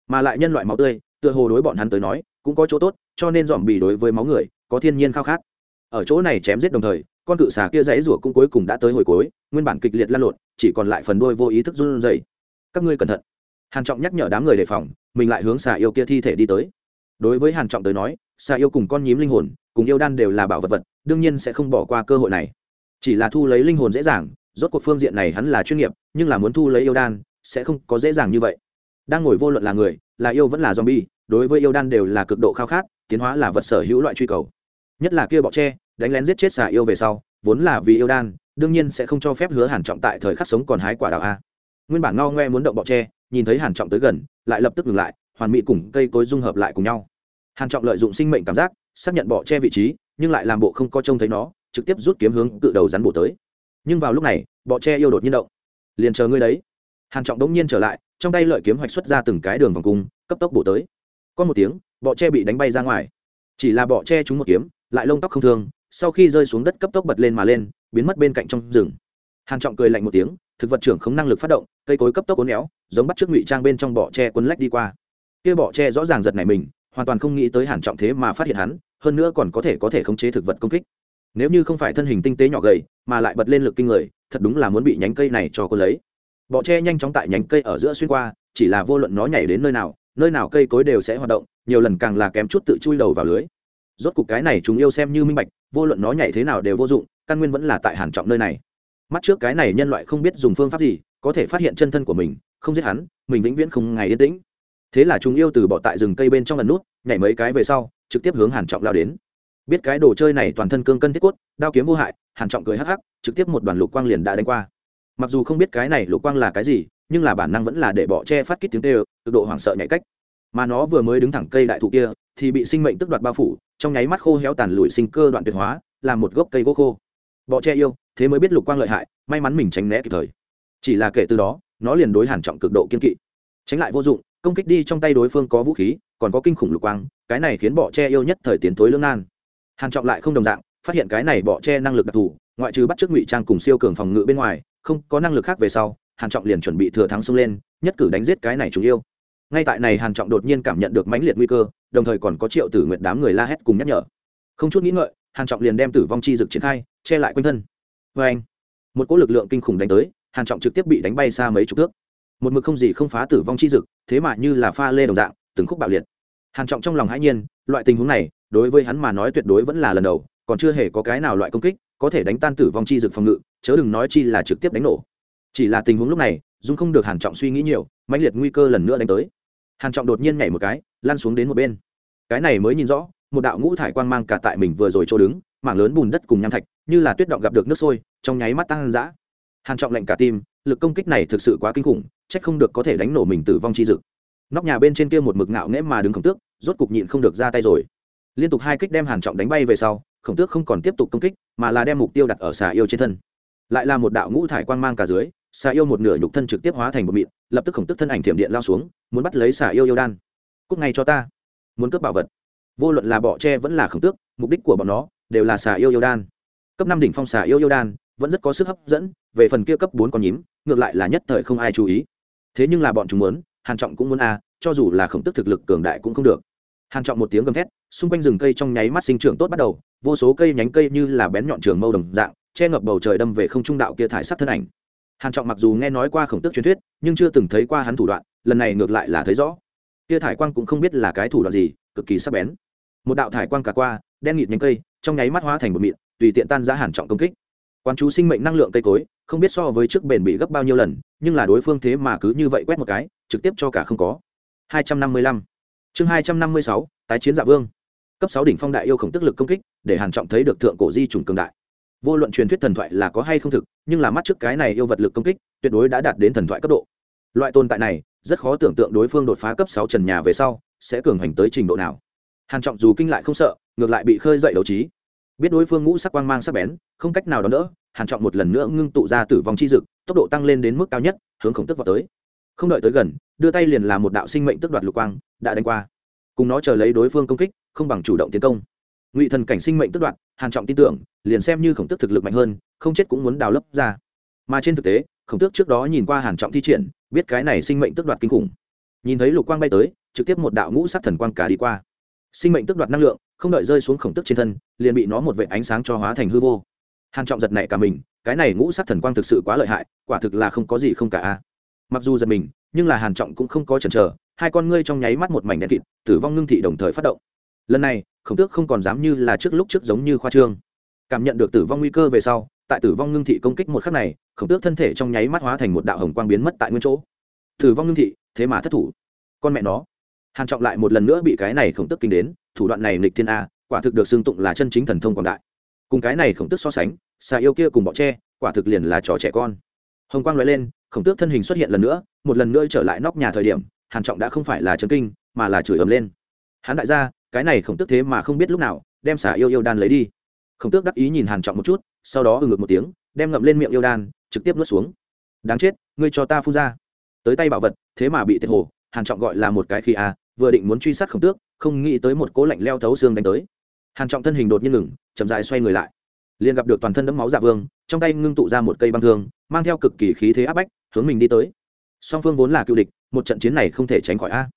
Mà lại nhân loại máu tươi, tựa hồ đối bọn hắn tới nói, cũng có chỗ tốt, cho nên dòm bì đối với máu người, có thiên nhiên khao khát. Ở chỗ này chém giết đồng thời, con cự xà kia dãy rủa cũng cuối cùng đã tới hồi cuối, nguyên bản kịch liệt lan lộn, chỉ còn lại phần đôi vô ý thức run rẩy. Các ngươi cẩn thận. Hàn trọng nhắc nhở đám người đề phòng, mình lại hướng xà yêu kia thi thể đi tới. Đối với hàn trọng tới nói, xà yêu cùng con nhím linh hồn cùng yêu đan đều là bảo vật vật, đương nhiên sẽ không bỏ qua cơ hội này. Chỉ là thu lấy linh hồn dễ dàng, rốt cuộc phương diện này hắn là chuyên nghiệp, nhưng là muốn thu lấy yêu đan, sẽ không có dễ dàng như vậy. Đang ngồi vô luận là người, là yêu vẫn là zombie, đối với yêu đan đều là cực độ khao khát, tiến hóa là vật sở hữu loại truy cầu. Nhất là kia bọ tre, đánh lén giết chết xà yêu về sau, vốn là vì yêu đan, đương nhiên sẽ không cho phép hứa hàn trọng tại thời khắc sống còn hái quả đào a. Nguyên bản ngao ngoe muốn động bọ tre, nhìn thấy hàn trọng tới gần, lại lập tức ngừng lại, hoàn mỹ cùng cây cối dung hợp lại cùng nhau. Hàn trọng lợi dụng sinh mệnh cảm giác xác nhận bỏ che vị trí, nhưng lại làm bộ không có trông thấy nó, trực tiếp rút kiếm hướng cự đầu rắn bổ tới. Nhưng vào lúc này bọ tre yêu đột nhiên động. Liền chờ ngươi đấy. Hàn trọng đống nhiên trở lại, trong tay lợi kiếm hoạch xuất ra từng cái đường vòng cung, cấp tốc bổ tới. Có một tiếng bọ tre bị đánh bay ra ngoài. Chỉ là bọ tre trúng một kiếm, lại lông tóc không thương, sau khi rơi xuống đất cấp tốc bật lên mà lên, biến mất bên cạnh trong rừng. Hàn trọng cười lạnh một tiếng, thực vật trưởng không năng lực phát động, cây cối cấp tốc uốn éo, giống bắt trước ngụy trang bên trong bọ tre quấn lách đi qua. Kia bọ tre rõ ràng giật này mình hoàn toàn không nghĩ tới hàn trọng thế mà phát hiện hắn, hơn nữa còn có thể có thể khống chế thực vật công kích. Nếu như không phải thân hình tinh tế nhỏ gầy, mà lại bật lên lực kinh người, thật đúng là muốn bị nhánh cây này cho cô lấy. Bọ tre nhanh chóng tại nhánh cây ở giữa xuyên qua, chỉ là vô luận nó nhảy đến nơi nào nơi nào cây cối đều sẽ hoạt động, nhiều lần càng là kém chút tự chui đầu vào lưới. Rốt cục cái này chúng yêu xem như minh bạch, vô luận nó nhảy thế nào đều vô dụng, căn nguyên vẫn là tại hàn trọng nơi này. Mắt trước cái này nhân loại không biết dùng phương pháp gì, có thể phát hiện chân thân của mình, không giết hắn, mình vĩnh viễn không ngày yên tĩnh thế là chúng yêu từ bỏ tại rừng cây bên trong lần nút, nhảy mấy cái về sau, trực tiếp hướng hàn trọng lao đến. Biết cái đồ chơi này toàn thân cương cân thiết cốt, đao kiếm vô hại, hàn trọng cười hắc hắc, trực tiếp một đoàn lục quang liền đã đánh qua. Mặc dù không biết cái này lục quang là cái gì, nhưng là bản năng vẫn là để bỏ che phát kích tiếng tê cực độ hoảng sợ nhảy cách. Mà nó vừa mới đứng thẳng cây đại thụ kia, thì bị sinh mệnh tức đoạt bao phủ, trong nháy mắt khô héo tàn lùi sinh cơ đoạn tuyệt hóa, làm một gốc cây gỗ khô. Bọ che yêu, thế mới biết lục quang lợi hại, may mắn mình tránh né kịp thời. Chỉ là kể từ đó, nó liền đối hàn trọng cực độ kiên kỵ. Tránh lại vô dụng công kích đi trong tay đối phương có vũ khí, còn có kinh khủng lục quang, cái này khiến bọ tre yêu nhất thời tiến tối lưỡng nan. Hàn trọng lại không đồng dạng, phát hiện cái này bọ tre năng lực đặc thù, ngoại trừ bắt chước ngụy trang cùng siêu cường phòng ngự bên ngoài, không có năng lực khác về sau, hàn trọng liền chuẩn bị thừa thắng xông lên, nhất cử đánh giết cái này chủ yêu. Ngay tại này hàn trọng đột nhiên cảm nhận được mãnh liệt nguy cơ, đồng thời còn có triệu tử nguyện đám người la hét cùng nhắc nhở. Không chút nghĩ ngợi, hàn trọng liền đem tử vong chi dực triển khai, che lại quanh thân. Với anh một cỗ lực lượng kinh khủng đánh tới, hàn trọng trực tiếp bị đánh bay xa mấy chục thước một mực không gì không phá tử vong chi dực, thế mà như là pha lê đồng dạng, từng khúc bạo liệt. Hàn trọng trong lòng hãi nhiên, loại tình huống này, đối với hắn mà nói tuyệt đối vẫn là lần đầu, còn chưa hề có cái nào loại công kích, có thể đánh tan tử vong chi dực phòng ngự, chớ đừng nói chi là trực tiếp đánh nổ. Chỉ là tình huống lúc này, dung không được hàn trọng suy nghĩ nhiều, mãnh liệt nguy cơ lần nữa đánh tới. Hàn trọng đột nhiên nhảy một cái, lăn xuống đến một bên. Cái này mới nhìn rõ, một đạo ngũ thải quang mang cả tại mình vừa rồi chỗ đứng, mảng lớn bùn đất cùng nham thạch, như là tuyết động gặp được nước sôi, trong nháy mắt tăng dã hàn trọng lệnh cả tim, lực công kích này thực sự quá kinh khủng trách không được có thể đánh nổ mình tử vong chi dực. Nóc nhà bên trên kia một mực ngạo nghễ mà đứng khổng tước, rốt cục nhịn không được ra tay rồi. Liên tục hai kích đem hàn trọng đánh bay về sau, khổng tước không còn tiếp tục công kích, mà là đem mục tiêu đặt ở xà yêu trên thân. Lại là một đạo ngũ thải quang mang cả dưới, xà yêu một nửa nhục thân trực tiếp hóa thành một mịn, lập tức khổng tức thân ảnh thiểm điện lao xuống, muốn bắt lấy xà yêu yêu đan. Cúc ngay cho ta. Muốn cướp bảo vật. Vô luận là bọ tre vẫn là khổng tước, mục đích của bọn nó đều là xà yêu yêu đan. Cấp năm đỉnh phong xà yêu yêu đan, vẫn rất có sức hấp dẫn, về phần kia cấp bốn con nhím, ngược lại là nhất thời không ai chú ý thế nhưng là bọn chúng muốn, hàn trọng cũng muốn a cho dù là khổng tức thực lực cường đại cũng không được. Hàn trọng một tiếng gầm thét, xung quanh rừng cây trong nháy mắt sinh trưởng tốt bắt đầu, vô số cây nhánh cây như là bén nhọn trường mâu đồng dạng, che ngập bầu trời đâm về không trung đạo kia thải sát thân ảnh. Hàn trọng mặc dù nghe nói qua khổng tức truyền thuyết, nhưng chưa từng thấy qua hắn thủ đoạn, lần này ngược lại là thấy rõ. Kia thải quang cũng không biết là cái thủ đoạn gì, cực kỳ sắc bén. Một đạo thải quang cả qua, đen nghịt nhánh cây, trong nháy mắt hóa thành một mịn, tùy tiện tan ra hàn trọng công kích quan chú sinh mệnh năng lượng cây cối, không biết so với trước bền bị gấp bao nhiêu lần, nhưng là đối phương thế mà cứ như vậy quét một cái, trực tiếp cho cả không có. 255 chương 256 tái chiến dạ vương. Cấp 6 đỉnh phong đại yêu khổng tức lực công kích, để hàn trọng thấy được thượng cổ di trùng cường đại. Vô luận truyền thuyết thần thoại là có hay không thực, nhưng là mắt trước cái này yêu vật lực công kích, tuyệt đối đã đạt đến thần thoại cấp độ. Loại tồn tại này, rất khó tưởng tượng đối phương đột phá cấp 6 trần nhà về sau, sẽ cường hành tới trình độ nào. Hàn trọng dù kinh lại không sợ, ngược lại bị khơi dậy đấu trí biết đối phương ngũ sắc quang mang sắc bén, không cách nào đón đỡ, hàn trọng một lần nữa ngưng tụ ra tử vong chi dực, tốc độ tăng lên đến mức cao nhất, hướng khổng tức vào tới. Không đợi tới gần, đưa tay liền làm một đạo sinh mệnh tức đoạt lục quang, đã đánh qua. Cùng nó chờ lấy đối phương công kích, không bằng chủ động tiến công. Ngụy thần cảnh sinh mệnh tức đoạt, hàn trọng tin tưởng, liền xem như khổng tức thực lực mạnh hơn, không chết cũng muốn đào lấp ra. Mà trên thực tế, khổng tước trước đó nhìn qua hàn trọng thi triển, biết cái này sinh mệnh tức đoạt kinh khủng. Nhìn thấy lục quang bay tới, trực tiếp một đạo ngũ sắc thần quang cả đi qua. Sinh mệnh tức đoạt năng lượng không đợi rơi xuống khổng tức trên thân, liền bị nó một vệ ánh sáng cho hóa thành hư vô. Hàn trọng giật nảy cả mình, cái này ngũ sắc thần quang thực sự quá lợi hại, quả thực là không có gì không cả a. Mặc dù giật mình, nhưng là hàn trọng cũng không có chần chờ, hai con ngươi trong nháy mắt một mảnh đen kịt, tử vong ngưng thị đồng thời phát động. Lần này, khổng tước không còn dám như là trước lúc trước giống như khoa trương. Cảm nhận được tử vong nguy cơ về sau, tại tử vong ngưng thị công kích một khắc này, khổng tước thân thể trong nháy mắt hóa thành một đạo hồng quang biến mất tại nguyên chỗ. Tử vong ngưng thị, thế mà thất thủ. Con mẹ nó. Hàn trọng lại một lần nữa bị cái này khổng tước kinh đến thủ đoạn này nghịch thiên a, quả thực được xưng tụng là chân chính thần thông quảng đại. Cùng cái này khổng tước so sánh, xà yêu kia cùng bọ tre, quả thực liền là trò trẻ con. Hồng quang lóe lên, khổng tước thân hình xuất hiện lần nữa, một lần nữa trở lại nóc nhà thời điểm, hàn trọng đã không phải là chấn kinh, mà là chửi ầm lên. Hắn đại gia, cái này khổng tước thế mà không biết lúc nào, đem xà yêu yêu đan lấy đi. Khổng tước đắc ý nhìn hàn trọng một chút, sau đó ừ ngược một tiếng, đem ngậm lên miệng yêu đan, trực tiếp nuốt xuống. Đáng chết, ngươi cho ta phun ra. Tới tay bảo vật, thế mà bị thiệt hồ, hàn trọng gọi là một cái khi a, vừa định muốn truy sát khổng tước không nghĩ tới một cố lạnh leo thấu xương đánh tới. Hàn trọng thân hình đột nhiên ngừng, chậm rãi xoay người lại. Liền gặp được toàn thân đẫm máu dạ vương, trong tay ngưng tụ ra một cây băng thương, mang theo cực kỳ khí thế áp bách, hướng mình đi tới. Song phương vốn là cựu địch, một trận chiến này không thể tránh khỏi a.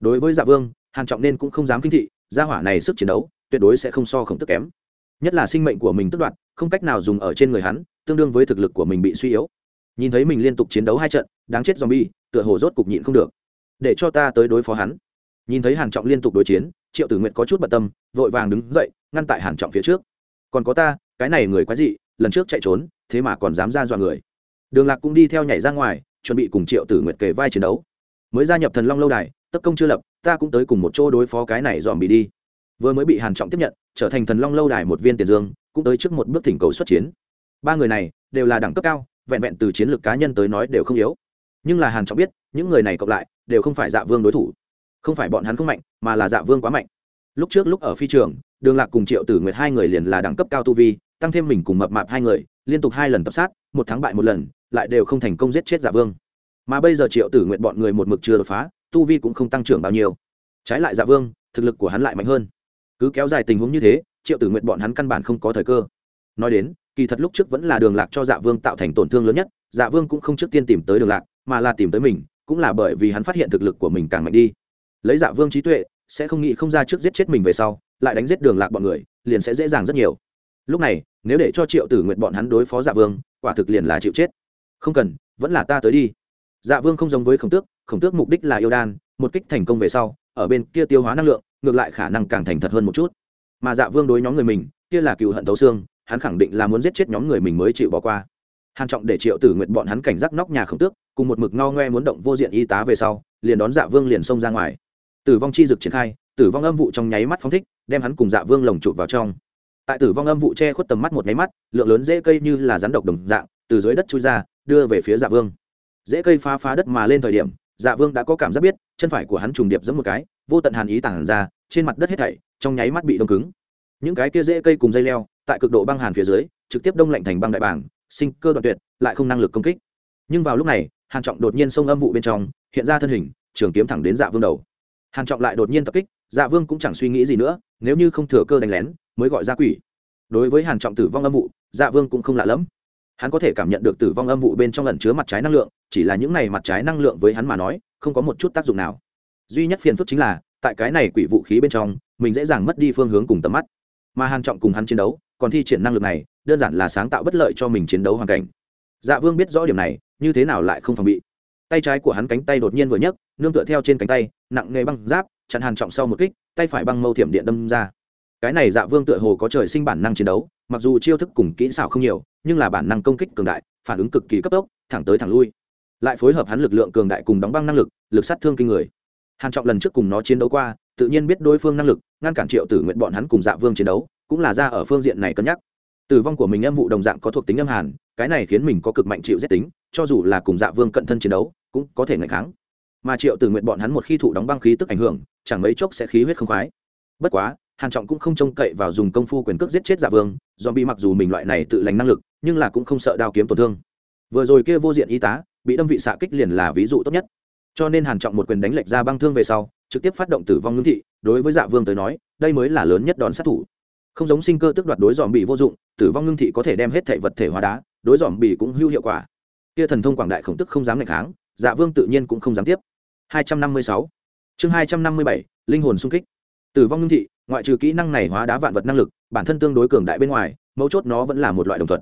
Đối với dạ vương, hàn trọng nên cũng không dám kinh thị, gia hỏa này sức chiến đấu, tuyệt đối sẽ không so khổng tức kém. Nhất là sinh mệnh của mình tức đoạt, không cách nào dùng ở trên người hắn, tương đương với thực lực của mình bị suy yếu. Nhìn thấy mình liên tục chiến đấu hai trận, đáng chết zombie, tựa hồ rốt cục nhịn không được. Để cho ta tới đối phó hắn nhìn thấy hàn trọng liên tục đối chiến, triệu tử nguyện có chút bận tâm, vội vàng đứng dậy, ngăn tại hàn trọng phía trước. Còn có ta, cái này người quái dị, lần trước chạy trốn, thế mà còn dám ra dọa người. Đường lạc cũng đi theo nhảy ra ngoài, chuẩn bị cùng triệu tử nguyện kề vai chiến đấu. Mới gia nhập thần long lâu đài tất công chưa lập, ta cũng tới cùng một chỗ đối phó cái này dòm bị đi. Vừa mới bị hàn trọng tiếp nhận, trở thành thần long lâu đài một viên tiền dương, cũng tới trước một bước thỉnh cầu xuất chiến. Ba người này, đều là đẳng cấp cao, vẹn vẹn từ chiến lược cá nhân tới nói đều không yếu. Nhưng là hàn trọng biết, những người này cộng lại, đều không phải dạ vương đối thủ không phải bọn hắn không mạnh, mà là dạ vương quá mạnh. Lúc trước lúc ở phi trường, đường lạc cùng triệu tử nguyệt hai người liền là đẳng cấp cao tu vi, tăng thêm mình cùng mập mạp hai người, liên tục hai lần tập sát, một thắng bại một lần, lại đều không thành công giết chết dạ vương. Mà bây giờ triệu tử nguyện bọn người một mực chưa đột phá, tu vi cũng không tăng trưởng bao nhiêu. Trái lại dạ vương, thực lực của hắn lại mạnh hơn. Cứ kéo dài tình huống như thế, triệu tử nguyện bọn hắn căn bản không có thời cơ. Nói đến, kỳ thật lúc trước vẫn là đường lạc cho dạ vương tạo thành tổn thương lớn nhất dạ vương cũng không trước tiên tìm tới đường lạc, mà là tìm tới mình, cũng là bởi vì hắn phát hiện thực lực của mình càng mạnh đi lấy dạ vương trí tuệ, sẽ không nghĩ không ra trước giết chết mình về sau, lại đánh giết đường lạc bọn người, liền sẽ dễ dàng rất nhiều. Lúc này, nếu để cho triệu tử nguyện bọn hắn đối phó dạ vương, quả thực liền là chịu chết. Không cần, vẫn là ta tới đi. Dạ vương không giống với khổng tước khổng tước mục đích là yêu đan, một kích thành công về sau, ở bên kia tiêu hóa năng lượng, ngược lại khả năng càng thành thật hơn một chút. Mà dạ vương đối nhóm người mình, kia là cựu hận thấu xương, hắn khẳng định là muốn giết chết nhóm người mình mới chịu bỏ qua. Hàn trọng để triệu tử nguyện bọn hắn cảnh giác nóc nhà khổng tước, cùng một mực ngao ngoe muốn động vô diện y tá về sau, liền đón dạ vương liền xông ra ngoài tử vong chi dực triển khai, tử vong âm vụ trong nháy mắt phóng thích, đem hắn cùng dạ vương lồng chụp vào trong. Tại tử vong âm vụ che khuất tầm mắt một nháy mắt, lượng lớn dễ cây như là rắn độc đồng dạng, từ dưới đất chui ra, đưa về phía dạ vương. Dễ cây phá phá đất mà lên thời điểm dạ vương đã có cảm giác biết, chân phải của hắn trùng điệp giẫm một cái, vô tận hàn ý tản ra, trên mặt đất hết thảy, trong nháy mắt bị đông cứng. Những cái kia dễ cây cùng dây leo, tại cực độ băng hàn phía dưới, trực tiếp đông lạnh thành băng đại bảng sinh cơ đoạn tuyệt, lại không năng lực công kích. Nhưng vào lúc này, hàn trọng đột nhiên xông âm vụ bên trong, hiện ra thân hình, trường kiếm thẳng đến dạ vương đầu hàn trọng lại đột nhiên tập kích dạ vương cũng chẳng suy nghĩ gì nữa, nếu như không thừa cơ đánh lén, mới gọi ra quỷ. Đối với hàn trọng tử vong âm vụ dạ vương cũng không lạ lẫm. Hắn có thể cảm nhận được tử vong âm vụ bên trong lần chứa mặt trái năng lượng, chỉ là những này mặt trái năng lượng với hắn mà nói, không có một chút tác dụng nào. Duy nhất phiền phức chính là, tại cái này quỷ vũ khí bên trong, mình dễ dàng mất đi phương hướng cùng tầm mắt. Mà hàn trọng cùng hắn chiến đấu, còn thi triển năng lực này, đơn giản là sáng tạo bất lợi cho mình chiến đấu hoàn cảnh. Dạ vương biết rõ điểm này, như thế nào lại không phòng bị tay trái của hắn cánh tay đột nhiên vừa nhấc, nương tựa theo trên cánh tay, nặng nghề băng giáp, chặn hàn trọng sau một kích, tay phải băng mâu thiểm điện đâm ra. Cái này dạ vương tựa hồ có trời sinh bản năng chiến đấu, mặc dù chiêu thức cùng kỹ xảo không nhiều, nhưng là bản năng công kích cường đại, phản ứng cực kỳ cấp tốc, thẳng tới thẳng lui. Lại phối hợp hắn lực lượng cường đại cùng đóng băng năng lực lực sát thương kinh người. Hàn trọng lần trước cùng nó chiến đấu qua, tự nhiên biết đối phương năng lực, ngăn cản triệu tử nguyện bọn hắn cùng dạ vương chiến đấu, cũng là ra ở phương diện này cân nhắc. Tử vong của mình âm vụ đồng dạng có thuộc tính âm hàn, cái này khiến mình có cực mạnh chịu rét tính, cho dù là cùng dạ vương cận thân chiến đấu cũng có thể ngày kháng. Mà triệu tử nguyện bọn hắn một khi thụ đóng băng khí tức ảnh hưởng, chẳng mấy chốc sẽ khí huyết không khoái. Bất quá, hàn trọng cũng không trông cậy vào dùng công phu quyền cước giết chết giả vương do bị mặc dù mình loại này tự lành năng lực, nhưng là cũng không sợ đao kiếm tổn thương. Vừa rồi kia vô diện y tá, bị đâm vị xạ kích liền là ví dụ tốt nhất. Cho nên hàn trọng một quyền đánh lệch ra băng thương về sau, trực tiếp phát động tử vong ngưng thị, đối với dạ vương tới nói, đây mới là lớn nhất đòn sát thủ. Không giống sinh cơ tức đoạt đối dòm bị vô dụng, tử vong ngưng thị có thể đem hết thể vật thể hóa đá, đối dòm bị cũng hữu hiệu quả. Kia thần thông quảng đại khổng tức không dám ngạch kháng dạ vương tự nhiên cũng không dám tiếp. 256 chương 257 linh hồn xung kích. Tử vong ngưng thị, ngoại trừ kỹ năng này hóa đá vạn vật năng lực, bản thân tương đối cường đại bên ngoài, mấu chốt nó vẫn là một loại đồng thuận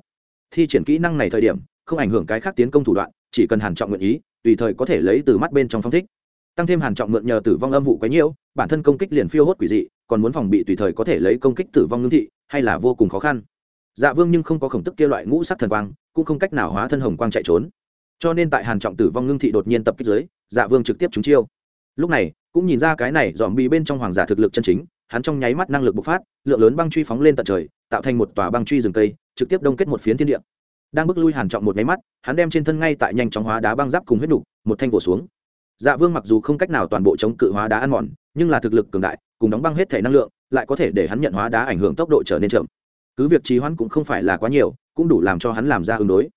thi triển kỹ năng này thời điểm, không ảnh hưởng cái khác tiến công thủ đoạn, chỉ cần hàn trọng nguyện ý, tùy thời có thể lấy từ mắt bên trong phong thích. Tăng thêm hàn trọng mượn nhờ tử vong âm vụ quấy nhiễu, bản thân công kích liền phiêu hốt quỷ dị, còn muốn phòng bị tùy thời có thể lấy công kích tử vong ngưng thị, hay là vô cùng khó khăn. Dạ vương nhưng không có khổng tức kia loại ngũ sắc thần quang, cũng không cách nào hóa thân hồng quang chạy trốn cho nên tại hàn trọng tử vong ngưng thị đột nhiên tập kích dưới dạ vương trực tiếp trúng chiêu. Lúc này, cũng nhìn ra cái này dòm bị bên trong hoàng giả thực lực chân chính, hắn trong nháy mắt năng lực bộc phát, lượng lớn băng truy phóng lên tận trời, tạo thành một tòa băng truy rừng cây, trực tiếp đông kết một phiến thiên địa. Đang bước lui hàn trọng một nháy mắt, hắn đem trên thân ngay tại nhanh chóng hóa đá băng giáp cùng huyết đủ một thanh vỗ xuống. Dạ vương mặc dù không cách nào toàn bộ chống cự hóa đá ăn mòn, nhưng là thực lực cường đại, cùng đóng băng hết thể năng lượng, lại có thể để hắn nhận hóa đá ảnh hưởng tốc độ trở nên chậm. Cứ việc trì hoãn cũng không phải là quá nhiều, cũng đủ làm cho hắn làm ra ứng đối.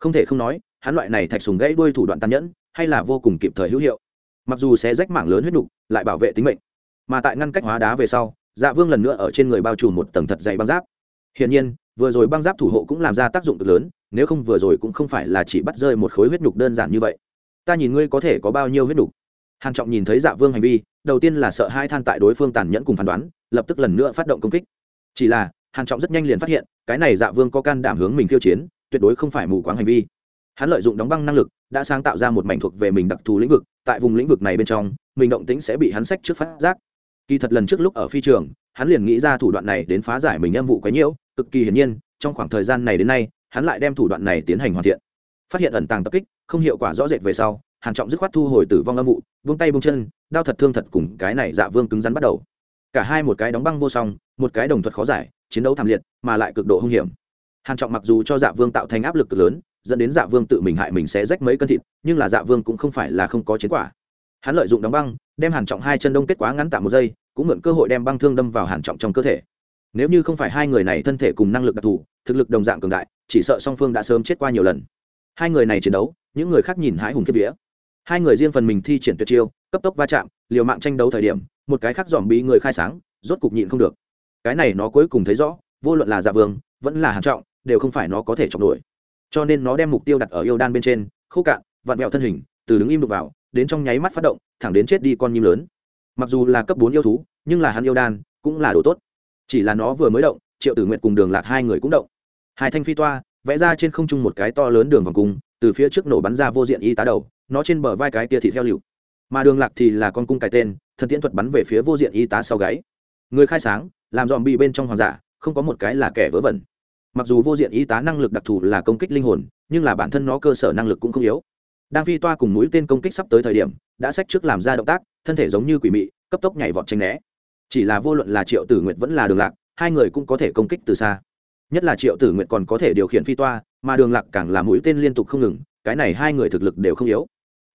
Không thể không nói hắn loại này thạch sùng gãy đuôi thủ đoạn tàn nhẫn, hay là vô cùng kịp thời hữu hiệu. Mặc dù sẽ rách mảng lớn huyết nục lại bảo vệ tính mệnh. Mà tại ngăn cách hóa đá về sau dạ vương lần nữa ở trên người bao trùm một tầng thật dày băng giáp. Hiển nhiên, vừa rồi băng giáp thủ hộ cũng làm ra tác dụng cực lớn, nếu không vừa rồi cũng không phải là chỉ bắt rơi một khối huyết nhục đơn giản như vậy. Ta nhìn ngươi có thể có bao nhiêu huyết nhục hàn trọng nhìn thấy dạ vương hành vi, đầu tiên là sợ hai than tại đối phương tàn nhẫn cùng phán đoán, lập tức lần nữa phát động công kích. Chỉ là, hàn trọng rất nhanh liền phát hiện, cái này dạ vương có can đảm hướng mình khiêu chiến, tuyệt đối không phải mù quáng hành vi hắn lợi dụng đóng băng năng lực, đã sáng tạo ra một mảnh thuộc về mình đặc thù lĩnh vực, tại vùng lĩnh vực này bên trong, mình động tĩnh sẽ bị hắn sách trước phát giác. Kỳ thật lần trước lúc ở phi trường, hắn liền nghĩ ra thủ đoạn này đến phá giải mình âm vụ quấy nhiễu, cực kỳ hiển nhiên, trong khoảng thời gian này đến nay, hắn lại đem thủ đoạn này tiến hành hoàn thiện. Phát hiện ẩn tàng tập kích, không hiệu quả rõ rệt về sau, hàn trọng dứt khoát thu hồi tử vong âm vụ vung tay vung chân đao thật thương thật cùng cái này dạ vương cứng rắn bắt đầu. Cả hai một cái đóng băng vô song, một cái đồng thuật khó giải, chiến đấu thảm liệt, mà lại cực độ hung hiểm. Hàn trọng mặc dù cho dạ vương tạo thành áp lực cực lớn dẫn đến dạ vương tự mình hại mình sẽ rách mấy cân thịt, nhưng là dạ vương cũng không phải là không có chiến quả. Hắn lợi dụng đóng băng, đem hàn trọng hai chân đông kết quá ngắn tạm một giây, cũng mượn cơ hội đem băng thương đâm vào hàn trọng trong cơ thể. Nếu như không phải hai người này thân thể cùng năng lực đặc thù, thực lực đồng dạng cường đại, chỉ sợ song phương đã sớm chết qua nhiều lần. Hai người này chiến đấu, những người khác nhìn hãi hùng kiếp vía. Hai người riêng phần mình thi triển tuyệt chiêu, cấp tốc va chạm, liều mạng tranh đấu thời điểm, một cái khác dòm bí người khai sáng, rốt cục nhịn không được. Cái này nó cuối cùng thấy rõ, vô luận là dạ vương, vẫn là hàn trọng, đều không phải nó có thể chọc nổi cho nên nó đem mục tiêu đặt ở yêu đan bên trên, khô cạn, vặn vẹo thân hình, từ đứng im đục vào, đến trong nháy mắt phát động, thẳng đến chết đi con nhím lớn. Mặc dù là cấp bốn yêu thú, nhưng là hắn yêu đan cũng là đồ tốt. Chỉ là nó vừa mới động, triệu tử nguyện cùng đường lạc hai người cũng động. Hai thanh phi toa, vẽ ra trên không trung một cái to lớn đường vòng cung, từ phía trước nổ bắn ra vô diện y tá đầu, nó trên bờ vai cái tia thịt heo lựu. Mà đường lạc thì là con cung cái tên, thần tiễn thuật bắn về phía vô diện y tá sau gáy. Người khai sáng, làm dòm bị bên trong hoàng giả, không có một cái là kẻ vớ vẩn mặc dù vô diện y tá năng lực đặc thù là công kích linh hồn, nhưng là bản thân nó cơ sở năng lực cũng không yếu. Đang phi toa cùng mũi tên công kích sắp tới thời điểm, đã sách trước làm ra động tác, thân thể giống như quỷ mị, cấp tốc nhảy vọt tranh né. Chỉ là vô luận là triệu tử nguyệt vẫn là đường lạc, hai người cũng có thể công kích từ xa. Nhất là triệu tử nguyệt còn có thể điều khiển phi toa, mà đường lạc càng là mũi tên liên tục không ngừng, cái này hai người thực lực đều không yếu.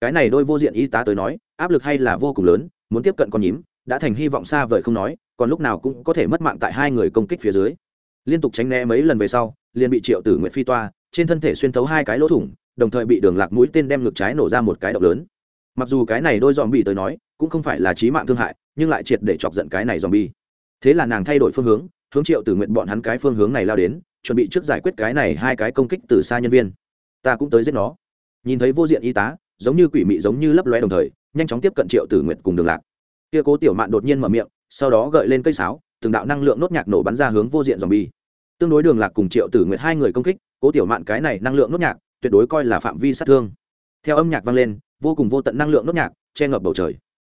Cái này đôi vô diện y tá tới nói, áp lực hay là vô cùng lớn, muốn tiếp cận con nhím, đã thành hy vọng xa vời không nói, còn lúc nào cũng có thể mất mạng tại hai người công kích phía dưới liên tục tránh né mấy lần về sau, liền bị triệu tử nguyện phi toa, trên thân thể xuyên thấu hai cái lỗ thủng, đồng thời bị đường lạc mũi tên đem ngực trái nổ ra một cái động lớn. Mặc dù cái này đôi dòm bị tới nói, cũng không phải là trí mạng thương hại, nhưng lại triệt để chọc giận cái này dòm bi thế là nàng thay đổi phương hướng hướng triệu tử nguyện bọn hắn cái phương hướng này lao đến, chuẩn bị trước giải quyết cái này hai cái công kích từ xa nhân viên. Ta cũng tới giết nó. Nhìn thấy vô diện y tá, giống như quỷ mị giống như lấp loe đồng thời, nhanh chóng tiếp cận triệu tử nguyện cùng đường lạc. Kia cố tiểu mạn đột nhiên mở miệng, sau đó gợi lên cây sáo từng đạo năng lượng nốt nhạc nổ bắn ra hướng vô diện dòm bi tương đối đường lạc cùng triệu tử nguyệt hai người công kích, cố tiểu mạn cái này năng lượng nốt nhạc, tuyệt đối coi là phạm vi sát thương. Theo âm nhạc vang lên, vô cùng vô tận năng lượng nốt nhạc, che ngập bầu trời.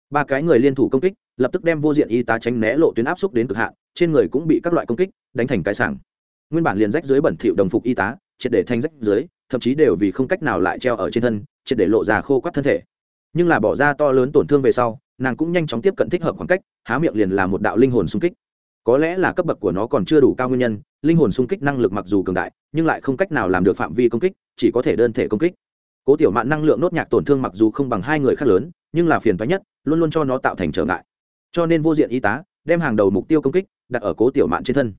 Ba cái người liên thủ công kích, lập tức đem vô diện y tá tránh né lộ tuyến áp xúc đến cực hạn, trên người cũng bị các loại công kích, đánh thành cái sảng. Nguyên bản liền rách dưới bẩn thịu đồng phục y tá, triệt để thanh rách dưới, thậm chí đều vì không cách nào lại treo ở trên thân, triệt để lộ ra khô quắt thân thể. Nhưng là bỏ ra to lớn tổn thương về sau, nàng cũng nhanh chóng tiếp cận thích hợp khoảng cách, há miệng liền là một đạo linh hồn xung kích có lẽ là cấp bậc của nó còn chưa đủ cao nguyên nhân, linh hồn xung kích năng lực mặc dù cường đại, nhưng lại không cách nào làm được phạm vi công kích, chỉ có thể đơn thể công kích. Cố tiểu mạn năng lượng nốt nhạc tổn thương mặc dù không bằng hai người khác lớn, nhưng là phiền toái nhất, luôn luôn cho nó tạo thành trở ngại. Cho nên vô diện y tá, đem hàng đầu mục tiêu công kích, đặt ở cố tiểu mạn trên thân.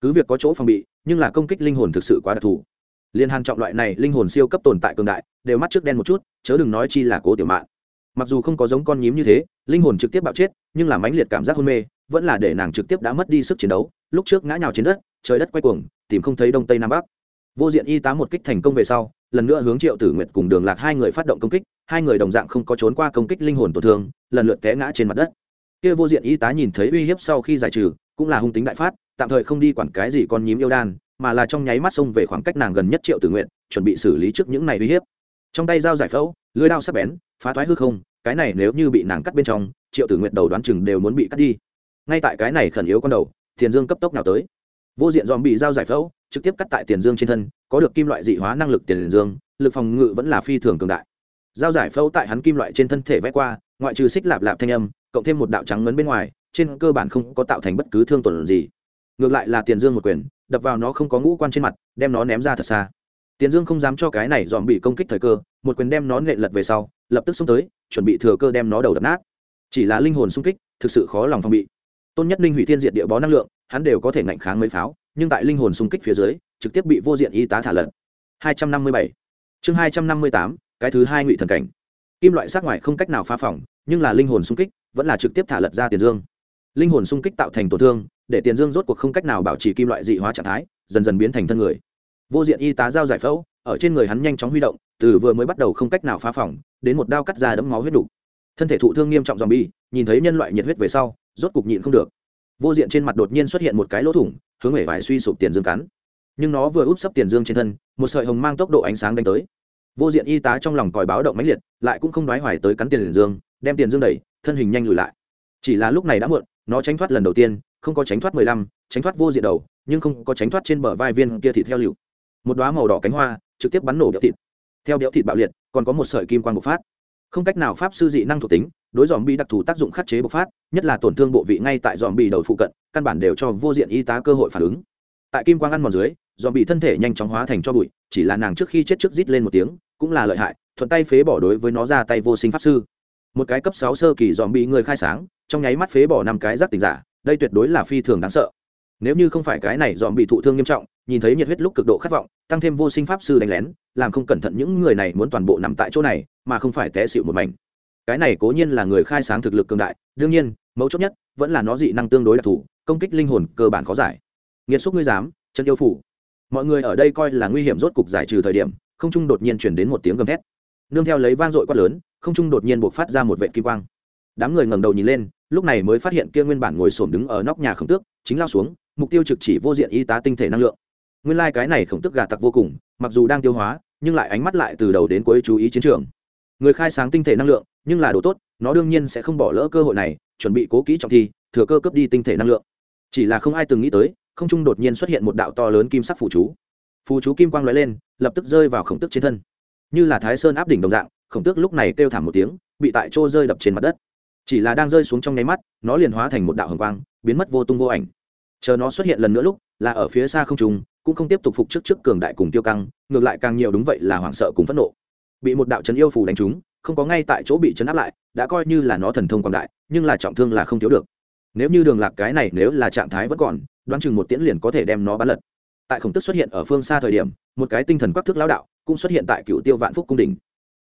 Cứ việc có chỗ phòng bị, nhưng là công kích linh hồn thực sự quá đặc thù. Liên hàn trọng loại này linh hồn siêu cấp tồn tại cường đại, đều mắt trước đen một chút, chớ đừng nói chi là cố tiểu mạn. Mặc dù không có giống con nhím như thế, linh hồn trực tiếp bạo chết, nhưng là mãnh liệt cảm giác hôn mê vẫn là để nàng trực tiếp đã mất đi sức chiến đấu, lúc trước ngã nhào trên đất, trời đất quay cuồng, tìm không thấy đông tây nam bắc. Vô diện y tá một kích thành công về sau, lần nữa hướng triệu tử nguyệt cùng đường lạc hai người phát động công kích, hai người đồng dạng không có trốn qua công kích linh hồn tổn thương, lần lượt té ngã trên mặt đất. Kia vô diện y tá nhìn thấy uy hiếp sau khi giải trừ, cũng là hung tính đại phát, tạm thời không đi quản cái gì con nhím yêu đan, mà là trong nháy mắt xông về khoảng cách nàng gần nhất triệu tử nguyện chuẩn bị xử lý trước những này uy hiếp. Trong tay dao giải phẫu, lưới đao sắp bén, phá toái hư không, cái này nếu như bị nàng cắt bên trong, triệu tử nguyện đầu đoán chừng đều muốn bị cắt đi ngay tại cái này khẩn yếu con đầu, tiền dương cấp tốc nào tới. Vô diện dòm bị dao giải phẫu, trực tiếp cắt tại tiền dương trên thân, có được kim loại dị hóa năng lực tiền dương, lực phòng ngự vẫn là phi thường cường đại. Dao giải phẫu tại hắn kim loại trên thân thể vẽ qua, ngoại trừ xích lạp lạp thanh âm, cộng thêm một đạo trắng ngấn bên ngoài, trên cơ bản không có tạo thành bất cứ thương tổn gì. Ngược lại là tiền dương một quyền, đập vào nó không có ngũ quan trên mặt, đem nó ném ra thật xa. Tiền dương không dám cho cái này dòm bị công kích thời cơ, một quyền đem nó nệ lật về sau, lập tức xông tới, chuẩn bị thừa cơ đem nó đầu đập nát. Chỉ là linh hồn xung kích, thực sự khó lòng phòng bị tôn nhất linh hủy thiên diệt địa bó năng lượng hắn đều có thể ngạnh kháng mấy pháo nhưng tại linh hồn xung kích phía dưới trực tiếp bị vô diện y tá thả lật 257. chương 258, cái thứ hai ngụy thần cảnh kim loại sát ngoài không cách nào phá phỏng nhưng là linh hồn xung kích vẫn là trực tiếp thả lật ra tiền dương linh hồn xung kích tạo thành tổn thương để tiền dương rốt cuộc không cách nào bảo trì kim loại dị hóa trạng thái dần dần biến thành thân người vô diện y tá giao giải phẫu ở trên người hắn nhanh chóng huy động từ vừa mới bắt đầu không cách nào phá phỏng đến một đao cắt ra đẫm máu huyết đủ. thân thể thụ thương nghiêm trọng dòm bi nhìn thấy nhân loại nhiệt huyết về sau rốt cục nhịn không được. Vô diện trên mặt đột nhiên xuất hiện một cái lỗ thủng, hướng về vải suy sụp tiền dương cắn. Nhưng nó vừa úp sấp tiền dương trên thân, một sợi hồng mang tốc độ ánh sáng đánh tới. Vô diện y tá trong lòng còi báo động mãnh liệt, lại cũng không đoái hoài tới cắn tiền dương, đem tiền dương đẩy, thân hình nhanh lùi lại. Chỉ là lúc này đã muộn, nó tránh thoát lần đầu tiên, không có tránh thoát mười lăm, tránh thoát vô diện đầu, nhưng không có tránh thoát trên bờ vai viên kia thịt theo lựu. Một đoá màu đỏ cánh hoa, trực tiếp bắn nổ béo thịt. Theo béo thịt bạo liệt, còn có một sợi kim quan bộc phát. Không cách nào pháp sư dị năng thuộc tính đối dòm bi đặc thù tác dụng khắc chế bộc phát, nhất là tổn thương bộ vị ngay tại dòm bi đầu phụ cận, căn bản đều cho vô diện y tá cơ hội phản ứng. Tại kim quang ăn mòn dưới, dòm bị thân thể nhanh chóng hóa thành cho bụi, chỉ là nàng trước khi chết trước rít lên một tiếng, cũng là lợi hại, thuận tay phế bỏ đối với nó ra tay vô sinh pháp sư. Một cái cấp sáu sơ kỳ dòm bị người khai sáng, trong nháy mắt phế bỏ năm cái giác tình giả, đây tuyệt đối là phi thường đáng sợ. Nếu như không phải cái này dòm bị thụ thương nghiêm trọng, nhìn thấy nhiệt huyết lúc cực độ khát vọng, tăng thêm vô sinh pháp sư đánh lén, làm không cẩn thận những người này muốn toàn bộ nằm tại chỗ này, mà không phải té xịu một mảnh cái này cố nhiên là người khai sáng thực lực cường đại, đương nhiên, mấu chốt nhất vẫn là nó dị năng tương đối đặc thù, công kích linh hồn cơ bản khó giải. Nghiệt xúc ngươi dám, chân yêu phủ. Mọi người ở đây coi là nguy hiểm rốt cục giải trừ thời điểm, không trung đột nhiên chuyển đến một tiếng gầm thét. Nương theo lấy vang dội quát lớn, không trung đột nhiên buộc phát ra một vệ kim quang. Đám người ngẩng đầu nhìn lên, lúc này mới phát hiện kia nguyên bản ngồi xổm đứng ở nóc nhà khổng tước, chính lao xuống, mục tiêu trực chỉ vô diện y tá tinh thể năng lượng. Nguyên lai、like、cái này khổng tước gà tặc vô cùng, mặc dù đang tiêu hóa, nhưng lại ánh mắt lại từ đầu đến cuối chú ý chiến trường người khai sáng tinh thể năng lượng, nhưng là đồ tốt, nó đương nhiên sẽ không bỏ lỡ cơ hội này, chuẩn bị cố kỹ trọng thi, thừa cơ cấp đi tinh thể năng lượng. Chỉ là không ai từng nghĩ tới, không trung đột nhiên xuất hiện một đạo to lớn kim sắc phù chú. Phù chú kim quang lóe lên, lập tức rơi vào khổng tước trên thân. Như là thái sơn áp đỉnh đồng dạng, khổng tước lúc này kêu thảm một tiếng, bị tại chỗ rơi đập trên mặt đất. Chỉ là đang rơi xuống trong nháy mắt, nó liền hóa thành một đạo hồng quang, biến mất vô tung vô ảnh. Chờ nó xuất hiện lần nữa lúc, là ở phía xa không trùng cũng không tiếp tục phục trước trước cường đại cùng tiêu căng, ngược lại càng nhiều đúng vậy là hoảng sợ cùng phẫn nộ bị một đạo trấn yêu phù đánh trúng, không có ngay tại chỗ bị chấn áp lại, đã coi như là nó thần thông quảng đại, nhưng là trọng thương là không thiếu được. Nếu như đường lạc cái này nếu là trạng thái vẫn còn, đoán chừng một tiễn liền có thể đem nó bắn lật. Tại khổng tức xuất hiện ở phương xa thời điểm, một cái tinh thần quắc thước lão đạo cũng xuất hiện tại cựu tiêu vạn phúc cung đình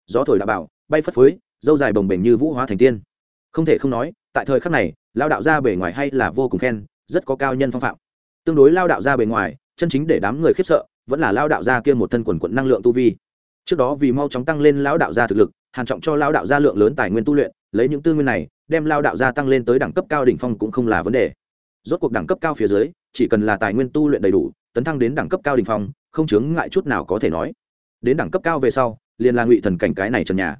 gió thổi đã bảo, bay phất phới, dâu dài bồng bềnh như vũ hóa thành tiên. Không thể không nói, tại thời khắc này lao đạo ra bề ngoài hay là vô cùng khen, rất có cao nhân phong phạm. Tương đối lao đạo ra bề ngoài, chân chính để đám người khiếp sợ, vẫn là lao đạo ra kia một thân quần quận năng lượng tu vi trước đó vì mau chóng tăng lên lão đạo gia thực lực, hàn trọng cho lão đạo gia lượng lớn tài nguyên tu luyện, lấy những tư nguyên này, đem lao đạo gia tăng lên tới đẳng cấp cao đỉnh phong cũng không là vấn đề. Rốt cuộc đẳng cấp cao phía dưới, chỉ cần là tài nguyên tu luyện đầy đủ, tấn thăng đến đẳng cấp cao đỉnh phong, không chướng ngại chút nào có thể nói. Đến đẳng cấp cao về sau, liền là ngụy thần cảnh cái này trần nhà.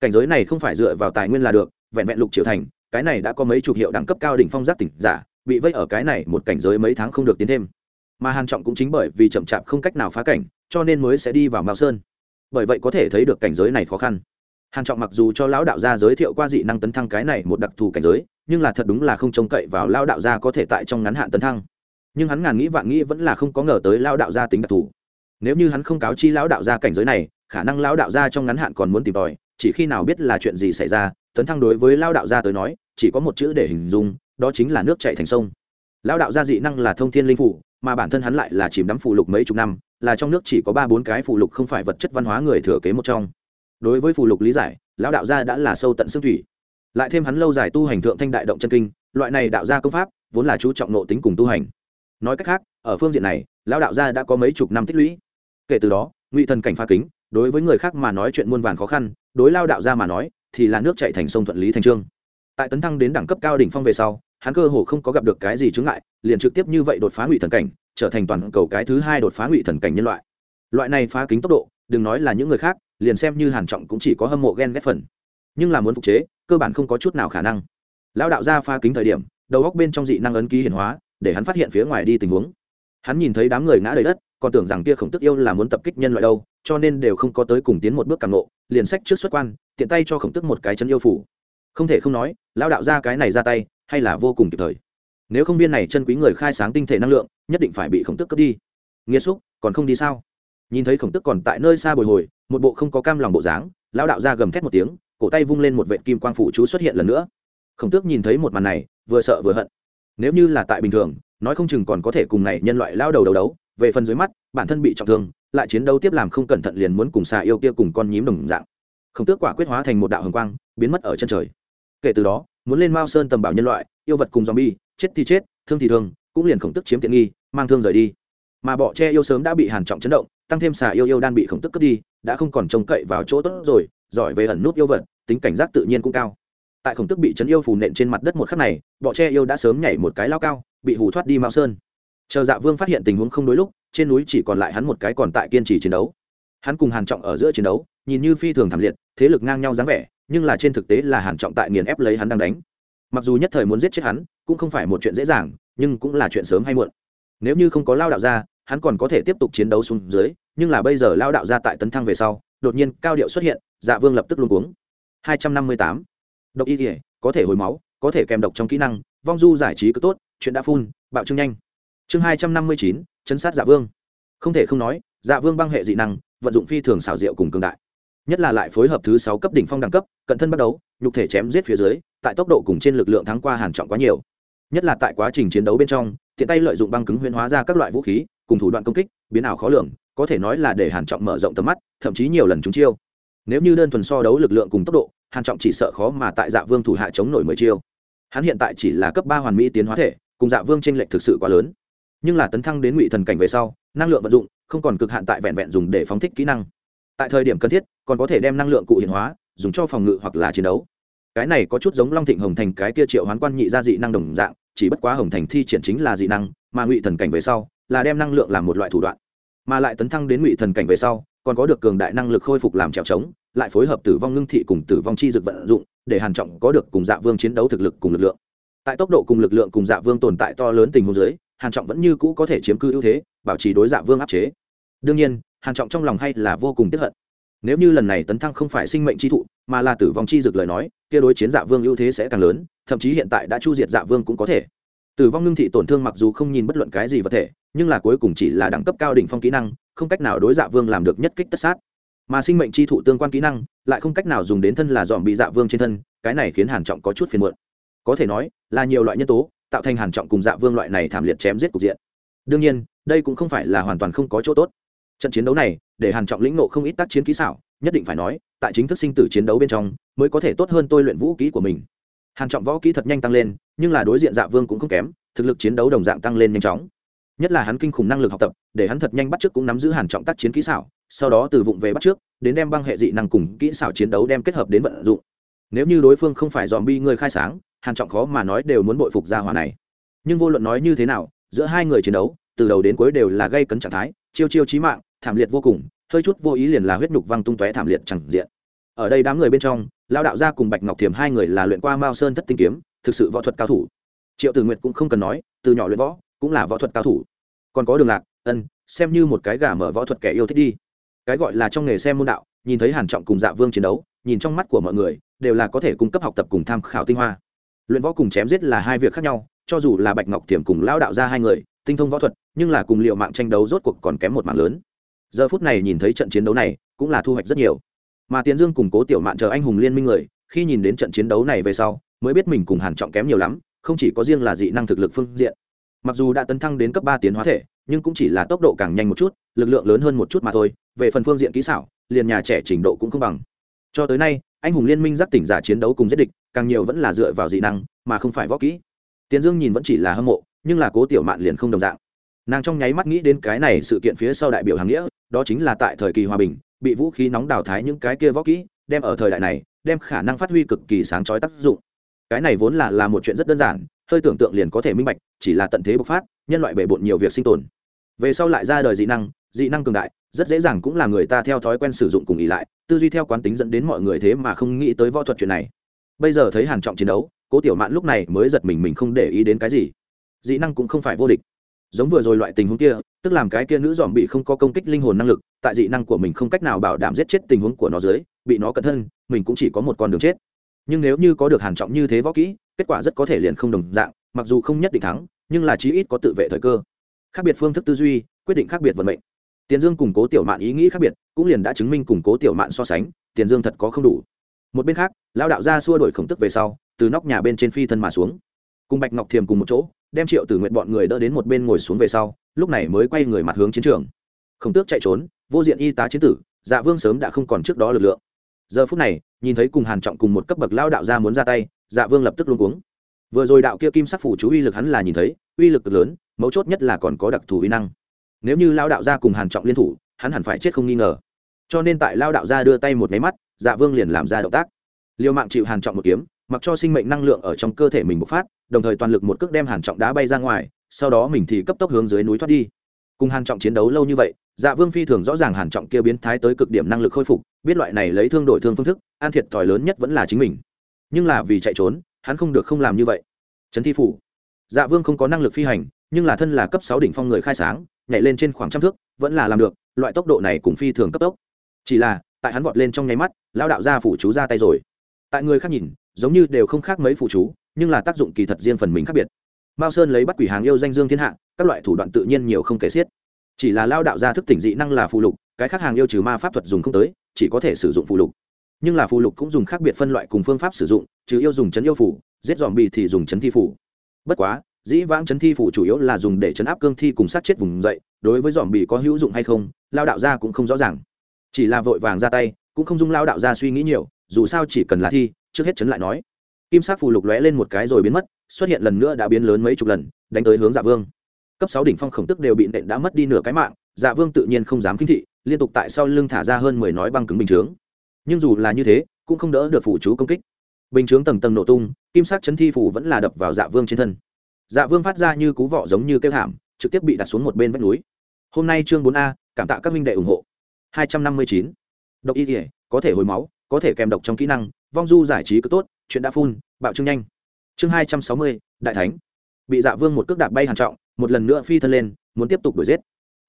Cảnh giới này không phải dựa vào tài nguyên là được, vẹn vẹn lục triều thành, cái này đã có mấy chục hiệu đẳng cấp cao đỉnh phong giác tỉnh giả, bị vây ở cái này một cảnh giới mấy tháng không được tiến thêm. Mà hàn trọng cũng chính bởi vì chậm chạp không cách nào phá cảnh, cho nên mới sẽ đi vào mao sơn bởi vậy có thể thấy được cảnh giới này khó khăn. Hàn trọng mặc dù cho lão đạo gia giới thiệu qua dị năng tấn thăng cái này một đặc thù cảnh giới, nhưng là thật đúng là không trông cậy vào lão đạo gia có thể tại trong ngắn hạn tấn thăng. Nhưng hắn ngàn nghĩ vạn nghĩ vẫn là không có ngờ tới lão đạo gia tính đặc thù. Nếu như hắn không cáo chi lão đạo gia cảnh giới này, khả năng lão đạo gia trong ngắn hạn còn muốn tìm tòi, chỉ khi nào biết là chuyện gì xảy ra, tấn thăng đối với lão đạo gia tới nói, chỉ có một chữ để hình dung, đó chính là nước chảy thành sông. Lão đạo gia dị năng là thông thiên linh phủ, mà bản thân hắn lại là chìm đắm phụ lục mấy chục năm là trong nước chỉ có ba bốn cái phụ lục không phải vật chất văn hóa người thừa kế một trong. Đối với phụ lục lý giải, lão đạo gia đã là sâu tận xương thủy. Lại thêm hắn lâu dài tu hành thượng thanh đại động chân kinh, loại này đạo gia công pháp, vốn là chú trọng nộ tính cùng tu hành. Nói cách khác, ở phương diện này, lão đạo gia đã có mấy chục năm tích lũy. Kể từ đó, ngụy thần cảnh pha kính, đối với người khác mà nói chuyện muôn vàn khó khăn, đối lao đạo gia mà nói, thì là nước chạy thành sông thuận lý thành trương. Tại tấn thăng đến đẳng cấp cao đỉnh phong về sau, hắn cơ hồ không có gặp được cái gì chướng ngại, liền trực tiếp như vậy đột phá ngụy thần cảnh trở thành toàn cầu cái thứ hai đột phá ngụy thần cảnh nhân loại. Loại này phá kính tốc độ, đừng nói là những người khác, liền xem như hàn trọng cũng chỉ có hâm mộ ghen ghét phần. Nhưng là muốn phục chế, cơ bản không có chút nào khả năng. Lão đạo gia phá kính thời điểm, đầu góc bên trong dị năng ấn ký hiển hóa, để hắn phát hiện phía ngoài đi tình huống. Hắn nhìn thấy đám người ngã đầy đất, còn tưởng rằng kia khổng tức yêu là muốn tập kích nhân loại đâu, cho nên đều không có tới cùng tiến một bước càng ngộ, liền sách trước xuất quan, tiện tay cho khổng tức một cái chân yêu phủ. Không thể không nói, lão đạo gia cái này ra tay, hay là vô cùng kịp thời nếu không viên này chân quý người khai sáng tinh thể năng lượng, nhất định phải bị khổng tức cướp đi. Nghĩa xúc, còn không đi sao? Nhìn thấy khổng tức còn tại nơi xa bồi hồi, một bộ không có cam lòng bộ dáng, lão đạo ra gầm thét một tiếng, cổ tay vung lên một vệ kim quang phụ chú xuất hiện lần nữa. Khổng tước nhìn thấy một màn này, vừa sợ vừa hận. Nếu như là tại bình thường, nói không chừng còn có thể cùng này nhân loại lao đầu đầu đấu, về phần dưới mắt, bản thân bị trọng thương, lại chiến đấu tiếp làm không cẩn thận liền muốn cùng xà yêu kia cùng con nhím đồng dạng. Khổng tước quả quyết hóa thành một đạo hồng quang, biến mất ở chân trời. Kể từ đó, muốn lên mao sơn tầm bảo nhân loại, yêu vật cùng zombie chết thì chết, thương thì thương, cũng liền khổng tức chiếm tiện nghi, mang thương rời đi. Mà bọ tre yêu sớm đã bị hàn trọng chấn động, tăng thêm xà yêu yêu đan bị khổng tức cướp đi, đã không còn trông cậy vào chỗ tốt rồi, giỏi về ẩn nút yêu vật, tính cảnh giác tự nhiên cũng cao. Tại khổng tức bị chấn yêu phù nện trên mặt đất một khắc này, bọ tre yêu đã sớm nhảy một cái lao cao, bị hù thoát đi mao sơn. Chờ dạ vương phát hiện tình huống không đối lúc, trên núi chỉ còn lại hắn một cái còn tại kiên trì chiến đấu. Hắn cùng hàn trọng ở giữa chiến đấu, nhìn như phi thường thảm liệt, thế lực ngang nhau dáng vẻ, nhưng là trên thực tế là hàn trọng tại nghiền ép lấy hắn đang đánh mặc dù nhất thời muốn giết chết hắn cũng không phải một chuyện dễ dàng nhưng cũng là chuyện sớm hay muộn. Nếu như không có lao đạo ra hắn còn có thể tiếp tục chiến đấu xuống dưới nhưng là bây giờ lao đạo ra tại tấn thăng về sau đột nhiên cao điệu xuất hiện dạ vương lập tức luôn cuống. 258. độc y thể có thể hồi máu có thể kèm độc trong kỹ năng vong du giải trí cứ tốt chuyện đã phun bạo trương nhanh. Chương 259, chấn sát dạ vương. Không thể không nói dạ vương băng hệ dị năng vận dụng phi thường xảo diệu cùng cường đại. Nhất là lại phối hợp thứ sáu cấp đỉnh phong đẳng cấp cận thân bắt đầu nhục thể chém giết phía dưới tại tốc độ cùng trên lực lượng thắng qua hàn trọng quá nhiều. Nhất là tại quá trình chiến đấu bên trong, tiện tay lợi dụng băng cứng huyễn hóa ra các loại vũ khí, cùng thủ đoạn công kích, biến ảo khó lường, có thể nói là để hàn trọng mở rộng tầm mắt, thậm chí nhiều lần trúng chiêu. Nếu như đơn thuần so đấu lực lượng cùng tốc độ, hàn trọng chỉ sợ khó mà tại dạ vương thủ hạ chống nổi mười chiêu. Hắn hiện tại chỉ là cấp ba hoàn mỹ tiến hóa thể, cùng dạ vương trên lệch thực sự quá lớn. Nhưng là tấn thăng đến ngụy thần cảnh về sau, năng lượng vận dụng không còn cực hạn tại vẹn vẹn dùng để phóng thích kỹ năng. Tại thời điểm cần thiết, còn có thể đem năng lượng cụ hiện hóa, dùng cho phòng ngự hoặc là chiến đấu cái này có chút giống long thịnh hồng thành cái kia triệu hoán quan nhị ra dị năng đồng dạng, chỉ bất quá hồng thành thi triển chính là dị năng, mà ngụy thần cảnh về sau, là đem năng lượng làm một loại thủ đoạn. Mà lại tấn thăng đến ngụy thần cảnh về sau, còn có được cường đại năng lực khôi phục làm trèo trống, lại phối hợp tử vong ngưng thị cùng tử vong chi dực vận dụng, để hàn trọng có được cùng dạ vương chiến đấu thực lực cùng lực lượng. Tại tốc độ cùng lực lượng cùng dạ vương tồn tại to lớn tình huống dưới, hàn trọng vẫn như cũ có thể chiếm cư ưu thế, bảo trì đối dạ vương áp chế. Đương nhiên, hàn trọng trong lòng hay là vô cùng tiếc hận nếu như lần này tấn thăng không phải sinh mệnh chi thụ, mà là tử vong chi dực lời nói, kia đối chiến dạ vương ưu thế sẽ càng lớn, thậm chí hiện tại đã chu diệt dạ vương cũng có thể. Tử vong ngưng thị tổn thương mặc dù không nhìn bất luận cái gì vật thể, nhưng là cuối cùng chỉ là đẳng cấp cao đỉnh phong kỹ năng, không cách nào đối dạ vương làm được nhất kích tất sát. Mà sinh mệnh chi thụ tương quan kỹ năng, lại không cách nào dùng đến thân là dòm bị dạ vương trên thân, cái này khiến hàn trọng có chút phiền muộn. Có thể nói, là nhiều loại nhân tố, tạo thành hàn trọng cùng dạ vương loại này thảm liệt chém giết cục diện. Đương nhiên, đây cũng không phải là hoàn toàn không có chỗ tốt. Trận chiến đấu này để hàn trọng lĩnh nộ không ít tác chiến kỹ xảo, nhất định phải nói, tại chính thức sinh tử chiến đấu bên trong, mới có thể tốt hơn tôi luyện vũ kỹ của mình. Hàn trọng võ kỹ thật nhanh tăng lên, nhưng là đối diện dạ vương cũng không kém, thực lực chiến đấu đồng dạng tăng lên nhanh chóng. Nhất là hắn kinh khủng năng lực học tập, để hắn thật nhanh bắt trước cũng nắm giữ hàn trọng tác chiến kỹ xảo, sau đó từ vụng về bắt trước đến đem băng hệ dị năng cùng kỹ xảo chiến đấu đem kết hợp đến vận dụng. Nếu như đối phương không phải dòm bi người khai sáng, hàn trọng khó mà nói đều muốn bội phục gia hỏa này. Nhưng vô luận nói như thế nào, giữa hai người chiến đấu, từ đầu đến cuối đều là gây cấn trạng thái, chiêu chiêu chí mạng thảm liệt vô cùng, hơi chút vô ý liền là huyết nhục văng tung tóe thảm liệt chẳng diện. Ở đây đám người bên trong lao đạo gia cùng bạch ngọc thiềm hai người là luyện qua mao sơn thất tinh kiếm, thực sự võ thuật cao thủ. Triệu tử nguyệt cũng không cần nói, từ nhỏ luyện võ, cũng là võ thuật cao thủ. Còn có đường lạc, ân, xem như một cái gà mở võ thuật kẻ yêu thích đi. Cái gọi là trong nghề xem môn đạo, nhìn thấy hàn trọng cùng dạ vương chiến đấu, nhìn trong mắt của mọi người, đều là có thể cung cấp học tập cùng tham khảo tinh hoa. Luyện võ cùng chém giết là hai việc khác nhau, cho dù là bạch ngọc thiềm cùng lão đạo ra hai người, tinh thông võ thuật, nhưng là cùng liệu mạng tranh đấu rốt cuộc còn kém một mạng lớn giờ phút này nhìn thấy trận chiến đấu này, cũng là thu hoạch rất nhiều. Mà tiến dương cùng cố tiểu mạn chờ anh hùng liên minh người, khi nhìn đến trận chiến đấu này về sau, mới biết mình cùng hàn trọng kém nhiều lắm, không chỉ có riêng là dị năng thực lực phương diện. Mặc dù đã tấn thăng đến cấp ba tiến hóa thể, nhưng cũng chỉ là tốc độ càng nhanh một chút, lực lượng lớn hơn một chút mà thôi, về phần phương diện kỹ xảo, liền nhà trẻ trình độ cũng không bằng. Cho tới nay, anh hùng liên minh giác tỉnh giả chiến đấu cùng giết địch, càng nhiều vẫn là dựa vào dị năng, mà không phải võ kỹ. Tiến dương nhìn vẫn chỉ là hâm mộ, nhưng là cố tiểu mạn liền không đồng dạng. Nàng trong nháy mắt nghĩ đến cái này sự kiện phía sau đại biểu hàng nghĩa đó chính là tại thời kỳ hòa bình, bị vũ khí nóng đào thái những cái kia võ kỹ, đem ở thời đại này, đem khả năng phát huy cực kỳ sáng chói tác dụng. Cái này vốn là là một chuyện rất đơn giản, hơi tưởng tượng liền có thể minh bạch, chỉ là tận thế bộc phát, nhân loại bể bộn nhiều việc sinh tồn. Về sau lại ra đời dị năng dị năng cường đại, rất dễ dàng cũng là người ta theo thói quen sử dụng cùng ý lại, tư duy theo quán tính dẫn đến mọi người thế mà không nghĩ tới võ thuật chuyện này. Bây giờ thấy hàn trọng chiến đấu, cố tiểu mạn lúc này mới giật mình mình không để ý đến cái gì. Dị năng cũng không phải vô địch giống vừa rồi loại tình huống kia, tức làm cái kia nữ dòm bị không có công kích linh hồn năng lực, tại dị năng của mình không cách nào bảo đảm giết chết tình huống của nó dưới, bị nó cẩn thân, mình cũng chỉ có một con đường chết. Nhưng nếu như có được hàn trọng như thế võ kỹ, kết quả rất có thể liền không đồng dạng, mặc dù không nhất định thắng, nhưng là chí ít có tự vệ thời cơ. Khác biệt phương thức tư duy, quyết định khác biệt vận mệnh. Tiền dương củng cố tiểu mạn ý nghĩ khác biệt, cũng liền đã chứng minh củng cố tiểu mạn so sánh, tiền dương thật có không đủ. Một bên khác lao đạo gia xua đổi khổng tức về sau, từ nóc nhà bên trên phi thân mà xuống. Cùng bạch ngọc thiềm cùng một chỗ đem triệu tử nguyện bọn người đỡ đến một bên ngồi xuống về sau, lúc này mới quay người mặt hướng chiến trường. Khổng tước chạy trốn, vô diện y tá chiến tử dạ vương sớm đã không còn trước đó lực lượng. Giờ phút này, nhìn thấy cùng hàn trọng cùng một cấp bậc lao đạo gia muốn ra tay dạ vương lập tức luôn cuống. Vừa rồi đạo kia kim sắc phủ chú uy lực hắn là nhìn thấy, uy lực cực lớn, mấu chốt nhất là còn có đặc thù uy năng. Nếu như lao đạo gia cùng hàn trọng liên thủ, hắn hẳn phải chết không nghi ngờ. Cho nên tại lao đạo gia đưa tay một máy mắt dạ vương liền làm ra động tác. Liều mạng chịu hàn trọng một kiếm mặc cho sinh mệnh năng lượng ở trong cơ thể mình bộc phát, đồng thời toàn lực một cước đem hàn trọng đá bay ra ngoài, sau đó mình thì cấp tốc hướng dưới núi thoát đi. Cùng hàn trọng chiến đấu lâu như vậy dạ vương phi thường rõ ràng hàn trọng kia biến thái tới cực điểm năng lực khôi phục, biết loại này lấy thương đổi thương phương thức, an thiệt thòi lớn nhất vẫn là chính mình. Nhưng là vì chạy trốn, hắn không được không làm như vậy. Trấn thi phủ. Dạ vương không có năng lực phi hành, nhưng là thân là cấp sáu đỉnh phong người khai sáng, nhảy lên trên khoảng trăm thước, vẫn là làm được, loại tốc độ này cũng phi thường cấp tốc. Chỉ là, tại hắn vọt lên trong nháy mắt lao đạo gia phủ chú ra tay rồi. Tại người khác nhìn giống như đều không khác mấy phụ chú, nhưng là tác dụng kỳ thật riêng phần mình khác biệt. Mao sơn lấy bắt quỷ hàng yêu danh dương thiên hạ, các loại thủ đoạn tự nhiên nhiều không kể xiết. Chỉ là lao đạo gia thức tỉnh dị năng là phụ lục, cái khác hàng yêu trừ ma pháp thuật dùng không tới, chỉ có thể sử dụng phụ lục. Nhưng là phụ lục cũng dùng khác biệt phân loại cùng phương pháp sử dụng, trừ yêu dùng chấn yêu phủ giết dòm bì thì dùng chấn thi phủ bất quá, dĩ vãng chấn thi phủ chủ yếu là dùng để chấn áp cương thi cùng sát chết vùng dậy, đối với dòm bì có hữu dụng hay không, lao đạo gia cũng không rõ ràng. Chỉ là vội vàng ra tay, cũng không dung lao đạo gia suy nghĩ nhiều, dù sao chỉ cần là thi trước hết chấn lại nói. Kim sắc phù lục lóe lên một cái rồi biến mất, xuất hiện lần nữa đã biến lớn mấy chục lần, đánh tới hướng dạ vương. Cấp sáu đỉnh phong khổng tức đều bị nện đã mất đi nửa cái mạng dạ vương tự nhiên không dám kinh thị, liên tục tại sau lưng thả ra hơn mười nói băng cứng bình chướng. Nhưng dù là như thế, cũng không đỡ được phủ chú công kích. Bình chướng tầng tầng nổ tung, kim sắc chấn thi phủ vẫn là đập vào dạ vương trên thân. Dạ vương phát ra như cú vỏ giống như kêu thảm, trực tiếp bị đặt xuống một bên vách núi. Hôm nay chương bốn a, cảm tạ các minh đệ ủng hộ. Hai trăm năm mươi chín. Độc y thể có thể hồi máu có thể kèm độc trong kỹ năng, vong du giải trí cứ tốt, chuyện đã phun bạo trương nhanh. Chương hai trăm sáu mươi, đại thánh. Bị dạ vương một cước đạp bay hàn trọng, một lần nữa phi thân lên, muốn tiếp tục đuổi giết.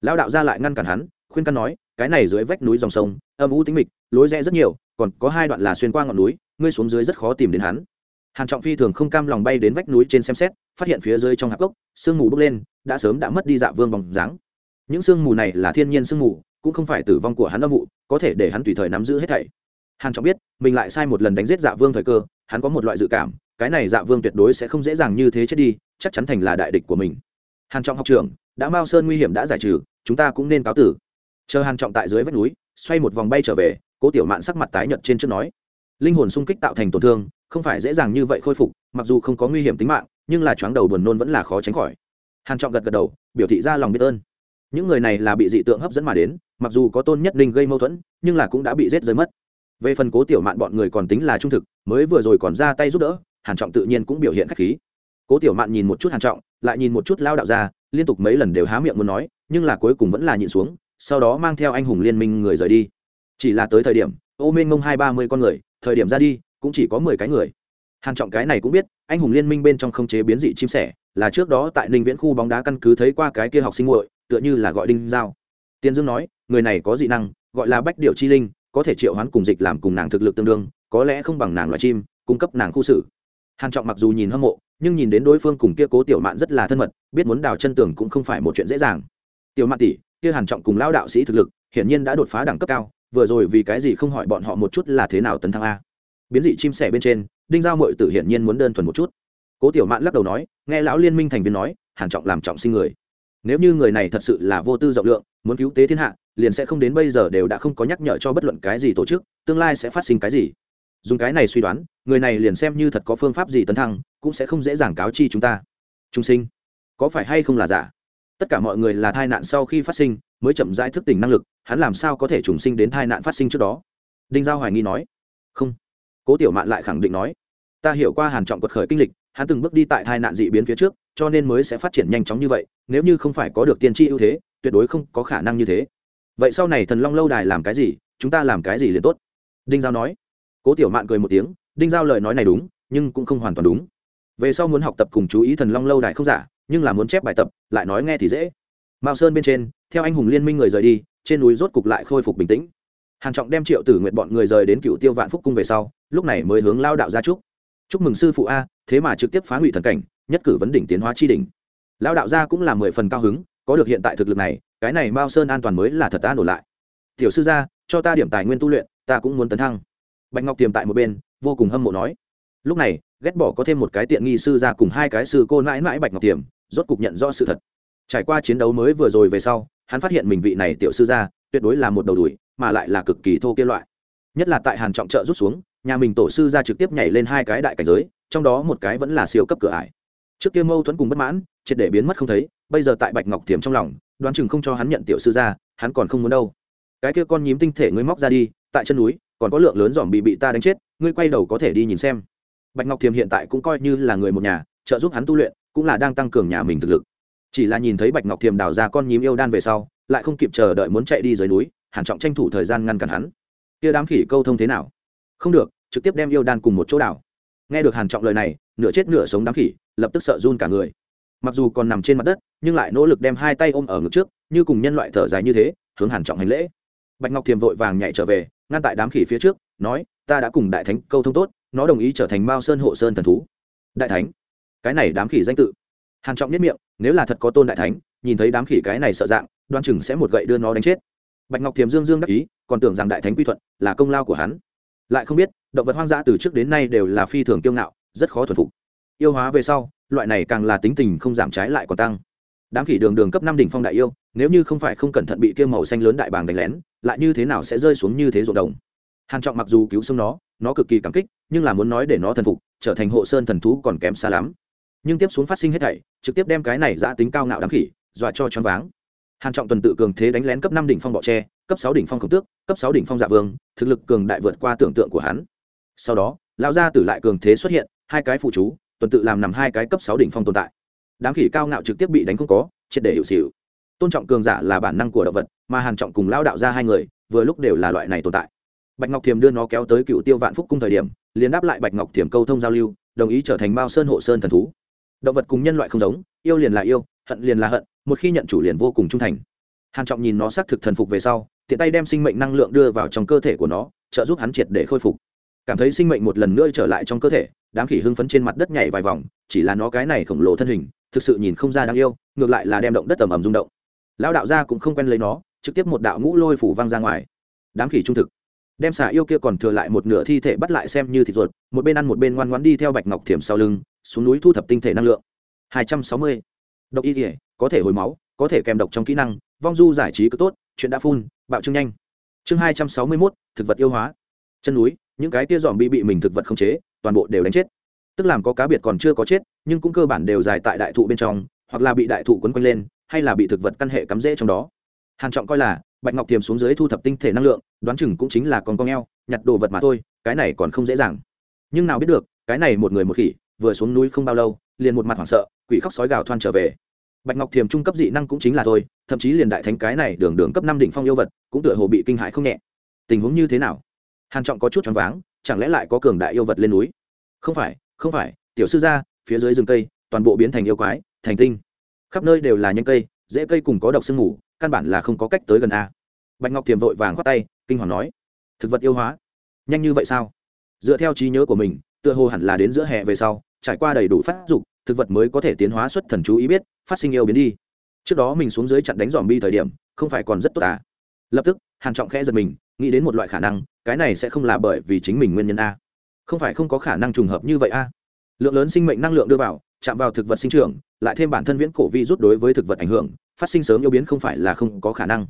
Lão đạo ra lại ngăn cản hắn, khuyên căn nói, cái này dưới vách núi dòng sông, âm u tính mịch, lối rẽ rất nhiều, còn có hai đoạn là xuyên qua ngọn núi, ngươi xuống dưới rất khó tìm đến hắn. Hàn trọng phi thường không cam lòng bay đến vách núi trên xem xét, phát hiện phía dưới trong hạp gốc sương mù bốc lên, đã sớm đã mất đi dạ vương bóng dáng. Những sương mù này là thiên nhiên sương mù, cũng không phải tử vong của hắn âm vụ có thể để hắn tùy thời nắm giữ hết thảy hàn trọng biết, mình lại sai một lần đánh giết dạ vương thời cơ, hắn có một loại dự cảm, cái này dạ vương tuyệt đối sẽ không dễ dàng như thế chết đi, chắc chắn thành là đại địch của mình. Hàn trọng học trưởng, đã mao sơn nguy hiểm đã giải trừ, chúng ta cũng nên cáo tử. Chờ hàn trọng tại dưới vách núi, xoay một vòng bay trở về, cố tiểu mạn sắc mặt tái nhợt trên trước nói. Linh hồn sung kích tạo thành tổn thương, không phải dễ dàng như vậy khôi phục, mặc dù không có nguy hiểm tính mạng, nhưng là chóng đầu buồn nôn vẫn là khó tránh khỏi. Hàn trọng gật gật đầu, biểu thị ra lòng biết ơn. Những người này là bị dị tượng hấp dẫn mà đến, mặc dù có tôn nhất linh gây mâu thuẫn, nhưng là cũng đã bị giết rơi mất về phần cố tiểu mạn bọn người còn tính là trung thực, mới vừa rồi còn ra tay giúp đỡ, hàn trọng tự nhiên cũng biểu hiện khách khí. Cố tiểu mạn nhìn một chút hàn trọng, lại nhìn một chút lao đạo ra liên tục mấy lần đều há miệng muốn nói, nhưng là cuối cùng vẫn là nhịn xuống, sau đó mang theo anh hùng liên minh người rời đi. Chỉ là tới thời điểm, ô minh ngông hai ba mươi con người, thời điểm ra đi, cũng chỉ có mười cái người. Hàn trọng cái này cũng biết, anh hùng liên minh bên trong không chế biến dị chim sẻ, là trước đó tại ninh viễn khu bóng đá căn cứ thấy qua cái kia học sinh muội, tựa như là gọi đinh giao. Tiên dương nói, người này có dị năng, gọi là bách điệu chi linh có thể triệu hoán cùng dịch làm cùng nàng thực lực tương đương, có lẽ không bằng nàng loại chim, cung cấp nàng khu xử. Hàn trọng mặc dù nhìn hâm mộ, nhưng nhìn đến đối phương cùng kia cố tiểu mạn rất là thân mật, biết muốn đào chân tường cũng không phải một chuyện dễ dàng. Tiểu mạn tỷ, kia hàn trọng cùng lão đạo sĩ thực lực, hiển nhiên đã đột phá đẳng cấp cao, vừa rồi vì cái gì không hỏi bọn họ một chút là thế nào tấn thăng a? Biến dị chim sẻ bên trên, đinh giao mội tử hiển nhiên muốn đơn thuần một chút. Cố tiểu mạn lắc đầu nói, nghe lão liên minh thành viên nói, hàn trọng làm trọng sinh người. Nếu như người này thật sự là vô tư rộng lượng, muốn cứu tế thiên hạ liền sẽ không đến bây giờ đều đã không có nhắc nhở cho bất luận cái gì tổ chức, tương lai sẽ phát sinh cái gì. Dùng cái này suy đoán, người này liền xem như thật có phương pháp gì tấn thăng, cũng sẽ không dễ dàng cáo chi chúng ta. Trung sinh, có phải hay không là giả? Tất cả mọi người là tai nạn sau khi phát sinh, mới chậm rãi thức tỉnh năng lực, hắn làm sao có thể trùng sinh đến tai nạn phát sinh trước đó? Đinh giao hoài nghi nói. Không. Cố tiểu mạn lại khẳng định nói. Ta hiểu qua hàn trọng quật khởi kinh lịch, hắn từng bước đi tại tai nạn dị biến phía trước, cho nên mới sẽ phát triển nhanh chóng như vậy, nếu như không phải có được tiên tri ưu thế, tuyệt đối không có khả năng như thế vậy sau này thần long lâu đài làm cái gì, chúng ta làm cái gì liền tốt. Đinh giao nói. Cố tiểu mạn cười một tiếng, đinh giao lời nói này đúng, nhưng cũng không hoàn toàn đúng. Về sau muốn học tập cùng chú ý thần long lâu đài không giả, nhưng là muốn chép bài tập, lại nói nghe thì dễ. Mao sơn bên trên, theo anh hùng liên minh người rời đi, trên núi rốt cục lại khôi phục bình tĩnh. Hàn trọng đem triệu tử nguyện bọn người rời đến cựu tiêu vạn phúc cung về sau, lúc này mới hướng lao đạo ra chúc. Chúc mừng sư phụ a, thế mà trực tiếp phá hủy thần cảnh, nhất cử vấn đỉnh tiến hóa chi đỉnh. Lao đạo gia cũng là mười phần cao hứng, có được hiện tại thực lực này cái này mao sơn an toàn mới là thật an ổn lại. Tiểu sư gia, cho ta điểm tài nguyên tu luyện, ta cũng muốn tấn thăng. Bạch ngọc tiềm tại một bên, vô cùng hâm mộ nói. Lúc này, ghét bỏ có thêm một cái tiện nghi sư ra cùng hai cái sư cô mãi mãi bạch ngọc tiềm, rốt cục nhận rõ sự thật. Trải qua chiến đấu mới vừa rồi về sau, hắn phát hiện mình vị này tiểu sư gia, tuyệt đối là một đầu đuổi, mà lại là cực kỳ thô kia loại. Nhất là tại hàn trọng trợ rút xuống, nhà mình tổ sư gia trực tiếp nhảy lên hai cái đại cảnh giới, trong đó một cái vẫn là siêu cấp cửa ải. Trước kia mâu thuẫn cùng bất mãn, triệt để biến mất không thấy, bây giờ tại bạch ngọc tiềm trong lòng đoán chừng không cho hắn nhận tiểu sư ra, hắn còn không muốn đâu. Cái kia con nhím tinh thể ngươi móc ra đi tại chân núi còn có lượng lớn dòm bị bị ta đánh chết ngươi quay đầu có thể đi nhìn xem. Bạch ngọc thiềm hiện tại cũng coi như là người một nhà trợ giúp hắn tu luyện cũng là đang tăng cường nhà mình thực lực. Chỉ là nhìn thấy bạch ngọc thiềm đào ra con nhím yêu đan về sau lại không kịp chờ đợi muốn chạy đi dưới núi hàn trọng tranh thủ thời gian ngăn cản hắn. Kia đám khỉ câu thông thế nào? Không được trực tiếp đem yêu đan cùng một chỗ đào. Nghe được hàn trọng lời này nửa chết nửa sống đám khỉ lập tức sợ run cả người. Mặc dù còn nằm trên mặt đất nhưng lại nỗ lực đem hai tay ôm ở ngực trước, như cùng nhân loại thở dài như thế, hướng hàn trọng hành lễ. Bạch ngọc thiềm vội vàng nhảy trở về, ngăn tại đám khỉ phía trước, nói, ta đã cùng đại thánh câu thông tốt, nó đồng ý trở thành mao sơn hộ sơn thần thú. Đại thánh? Cái này đám khỉ danh tự. Hàn trọng nhất miệng, nếu là thật có tôn đại thánh, nhìn thấy đám khỉ cái này sợ dạng, đoan chừng sẽ một gậy đưa nó đánh chết. Bạch ngọc thiềm dương dương đắc ý, còn tưởng rằng đại thánh quy thuận, là công lao của hắn. Lại không biết, động vật hoang dã từ trước đến nay đều là phi thường kiêu ngạo, rất khó thuần phục. Yêu hóa về sau, loại này càng là tính tình không giảm trái lại còn tăng đám khỉ đường đường cấp năm đỉnh phong đại yêu, nếu như không phải không cẩn thận bị kia màu xanh lớn đại bàng đánh lén, lại như thế nào sẽ rơi xuống như thế ruộng đồng? Hàn trọng mặc dù cứu sống nó nó cực kỳ cảm kích, nhưng là muốn nói để nó thần phục, trở thành hộ sơn thần thú còn kém xa lắm. Nhưng tiếp xuống phát sinh hết thảy, trực tiếp đem cái này giã tính cao ngạo đám khỉ, dọa cho choáng váng. Hàn trọng tuần tự cường thế đánh lén cấp năm đỉnh phong bọ tre, cấp sáu đỉnh phong khổng tước, cấp sáu đỉnh phong dạ vương, thực lực cường đại vượt qua tưởng tượng của hắn. Sau đó, lão gia tử lại cường thế xuất hiện, hai cái phụ chú, tuần tự làm nằm hai cái cấp sáu đỉnh phong tồn tại đám khỉ cao ngạo trực tiếp bị đánh không có, triệt để hiệu xỉu. Tôn trọng cường giả là bản năng của động vật, mà hàn trọng cùng lao đạo ra hai người, vừa lúc đều là loại này tồn tại. Bạch ngọc thiềm đưa nó kéo tới cựu tiêu vạn phúc cung thời điểm, liền đáp lại bạch ngọc thiềm câu thông giao lưu, đồng ý trở thành bao sơn hộ sơn thần thú. Động vật cùng nhân loại không giống, yêu liền là yêu, hận liền là hận, một khi nhận chủ liền vô cùng trung thành. Hàn trọng nhìn nó xác thực thần phục về sau, tiện tay đem sinh mệnh năng lượng đưa vào trong cơ thể của nó, trợ giúp hắn triệt để khôi phục. Cảm thấy sinh mệnh một lần nữa trở lại trong cơ thể, đám khỉ hưng phấn trên mặt đất nhảy vài vòng, chỉ là nó cái này khổng lồ thân hình thực sự nhìn không ra đáng yêu ngược lại là đem động đất tầm ầm rung động. Lão đạo gia cũng không quen lấy nó trực tiếp một đạo ngũ lôi phủ văng ra ngoài. Đám khỉ trung thực. Đem xà yêu kia còn thừa lại một nửa thi thể bắt lại xem như thịt ruột một bên ăn một bên ngoan ngoãn đi theo bạch ngọc thiểm sau lưng xuống núi thu thập tinh thể năng lượng. 260. độc y thể có thể hồi máu có thể kèm độc trong kỹ năng vong du giải trí cứ tốt chuyện đã phun bạo trưng nhanh. Chương 261, thực vật yêu hóa. Chân núi những cái tia dòm bị bị mình thực vật không chế toàn bộ đều đánh chết tức làm có cá biệt còn chưa có chết, nhưng cũng cơ bản đều dài tại đại thụ bên trong, hoặc là bị đại thụ quấn quanh lên, hay là bị thực vật căn hệ cắm rễ trong đó. Hàn trọng coi là, bạch ngọc tiềm xuống dưới thu thập tinh thể năng lượng, đoán chừng cũng chính là con con eo nhặt đồ vật mà thôi, cái này còn không dễ dàng. Nhưng nào biết được, cái này một người một khỉ, vừa xuống núi không bao lâu, liền một mặt hoảng sợ, quỷ khóc sói gào thoan trở về. Bạch ngọc thiềm trung cấp dị năng cũng chính là thôi, thậm chí liền đại thánh cái này đường đường cấp năm đỉnh phong yêu vật, cũng tựa hồ bị kinh hãi không nhẹ. Tình huống như thế nào? Hàn trọng có chút choáng váng, chẳng lẽ lại có cường đại yêu vật lên núi? Không phải không phải, tiểu sư gia, phía dưới rừng cây, toàn bộ biến thành yêu quái, thành tinh. Khắp nơi đều là nhánh cây, dễ cây cùng có độc sương mù, căn bản là không có cách tới gần a. Bạch ngọc thiềm vội vàng khoát tay, kinh hoàng nói, thực vật yêu hóa? Nhanh như vậy sao? Dựa theo trí nhớ của mình, tựa hồ hẳn là đến giữa hè về sau, trải qua đầy đủ phát dục, thực vật mới có thể tiến hóa xuất thần chú ý biết, phát sinh yêu biến đi. Trước đó mình xuống dưới chặn đánh dòm bi thời điểm, không phải còn rất tốt à? Lập tức, hàn trọng khẽ giật mình, nghĩ đến một loại khả năng, cái này sẽ không là bởi vì chính mình nguyên nhân a không phải không có khả năng trùng hợp như vậy a. À. Lượng lớn sinh mệnh năng lượng đưa vào, chạm vào thực vật sinh trưởng, lại thêm bản thân viễn cổ vi rút đối với thực vật ảnh hưởng, phát sinh sớm yêu biến không phải là không có khả năng.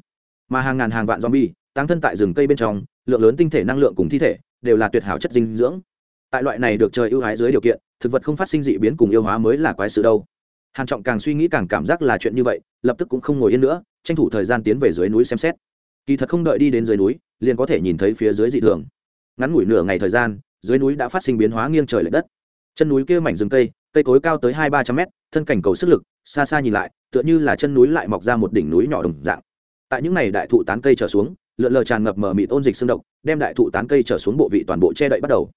Mà hàng ngàn hàng vạn zombie tăng thân tại rừng cây bên trong, lượng lớn tinh thể năng lượng cùng thi thể, đều là tuyệt hảo chất dinh dưỡng. Tại loại này được trời ưu ái dưới điều kiện, thực vật không phát sinh dị biến cùng yêu hóa mới là quái sự đâu. Hàn trọng càng suy nghĩ càng cảm giác là chuyện như vậy, lập tức cũng không ngồi yên nữa, tranh thủ thời gian tiến về dưới núi xem xét. Kỳ thật không đợi đi đến dưới núi, liền có thể nhìn thấy phía dưới dị thường. Ngắn ngủi nửa ngày thời gian dưới núi đã phát sinh biến hóa nghiêng trời lệch đất. Chân núi kia mảnh rừng cây cây cối cao tới hai ba trăm mét, thân cảnh cầu sức lực, xa xa nhìn lại, tựa như là chân núi lại mọc ra một đỉnh núi nhỏ đồng dạng. Tại những này đại thụ tán cây trở xuống, lượn lờ tràn ngập mờ mịt ôn dịch xương độc, đem đại thụ tán cây trở xuống bộ vị toàn bộ che đậy bắt đầu.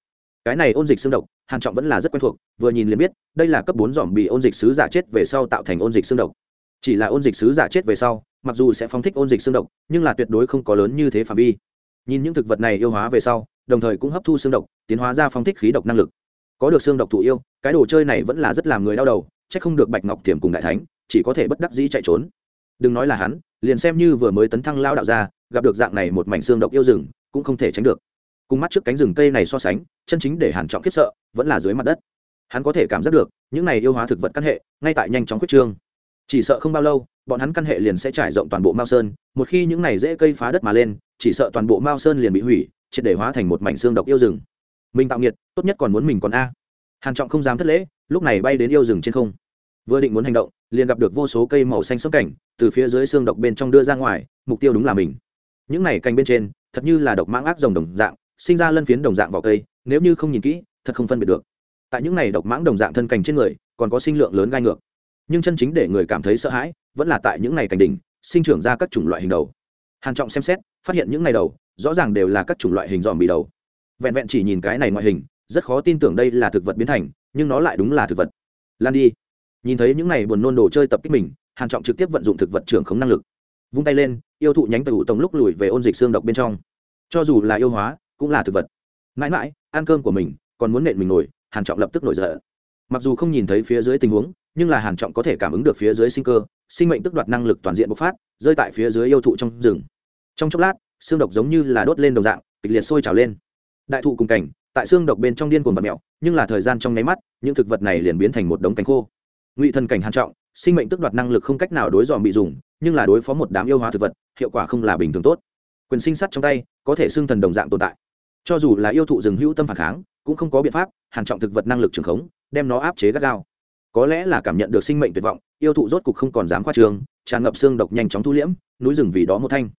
Cái này ôn dịch xương độc, hàn trọng vẫn là rất quen thuộc, vừa nhìn liền biết, đây là cấp bốn dòm bị ôn dịch sứ giả chết về sau tạo thành ôn dịch xương độc. Chỉ là ôn dịch sứ giả chết về sau, mặc dù sẽ phóng thích ôn dịch xương độc, nhưng là tuyệt đối không có lớn như thế phạm vi. Nhìn những thực vật này yêu hóa về sau đồng thời cũng hấp thu xương độc, tiến hóa ra phong thích khí độc năng lực. Có được xương độc thụ yêu, cái đồ chơi này vẫn là rất làm người đau đầu, chắc không được bạch ngọc thiểm cùng đại thánh, chỉ có thể bất đắc dĩ chạy trốn. Đừng nói là hắn, liền xem như vừa mới tấn thăng lao đạo ra gặp được dạng này một mảnh xương độc yêu rừng, cũng không thể tránh được. Cùng mắt trước cánh rừng cây này so sánh, chân chính để hàn trọng khiếp sợ, vẫn là dưới mặt đất. Hắn có thể cảm giác được, những này yêu hóa thực vật căn hệ, ngay tại nhanh chóng quyết trương. Chỉ sợ không bao lâu, bọn hắn căn hệ liền sẽ trải rộng toàn bộ mao sơn, một khi những này dễ cây phá đất mà lên, chỉ sợ toàn bộ mao sơn liền bị hủy triệt để hóa thành một mảnh xương độc yêu rừng. Mình tạo nghiệt, tốt nhất còn muốn mình còn a. Hàn trọng không dám thất lễ, lúc này bay đến yêu rừng trên không. Vừa định muốn hành động, liền gặp được vô số cây màu xanh sẫm cảnh, từ phía dưới xương độc bên trong đưa ra ngoài, mục tiêu đúng là mình. Những này cành bên trên, thật như là độc mãng ác rồng đồng dạng, sinh ra lân phiến đồng dạng vào cây, nếu như không nhìn kỹ, thật không phân biệt được. Tại những này độc mãng đồng dạng thân cành trên người, còn có sinh lượng lớn gai ngược. Nhưng chân chính để người cảm thấy sợ hãi, vẫn là tại những này cành đỉnh, sinh trưởng ra các chủng loại hình đầu. Hàn trọng xem xét, phát hiện những này đầu rõ ràng đều là các chủng loại hình dòm bị đầu. Vẹn vẹn chỉ nhìn cái này ngoại hình, rất khó tin tưởng đây là thực vật biến thành, nhưng nó lại đúng là thực vật. Lan đi. Nhìn thấy những này buồn nôn đồ chơi tập kích mình, hàn trọng trực tiếp vận dụng thực vật trưởng khống năng lực. Vung tay lên, yêu thụ nhánh từ tổng lúc lùi về ôn dịch xương độc bên trong. Cho dù là yêu hóa, cũng là thực vật. Mãi mãi, ăn cơm của mình, còn muốn nện mình nổi hàn trọng lập tức nổi giận. Mặc dù không nhìn thấy phía dưới tình huống, nhưng là hàn trọng có thể cảm ứng được phía dưới sinh cơ, sinh mệnh tức đoạt năng lực toàn diện bộc phát, rơi tại phía dưới yêu thụ trong rừng trong chốc lát, xương độc giống như là đốt lên đồng dạng, kịch liệt sôi trào lên. Đại thụ cùng cảnh, tại xương độc bên trong điên cuồng vật mèo nhưng là thời gian trong nháy mắt, những thực vật này liền biến thành một đống cánh khô. Ngụy thần cảnh hàn trọng, sinh mệnh tức đoạt năng lực không cách nào đối dòm bị dùng, nhưng là đối phó một đám yêu hóa thực vật, hiệu quả không là bình thường tốt. Quyền sinh sắt trong tay, có thể xương thần đồng dạng tồn tại. Cho dù là yêu thụ rừng hữu tâm phản kháng, cũng không có biện pháp, hàn trọng thực vật năng lực trường khống, đem nó áp chế gắt gao. Có lẽ là cảm nhận được sinh mệnh tuyệt vọng, yêu thụ rốt cục không còn dám khoa trường, tràn ngập xương độc nhanh chóng thu liễm, núi rừng vì đó một thanh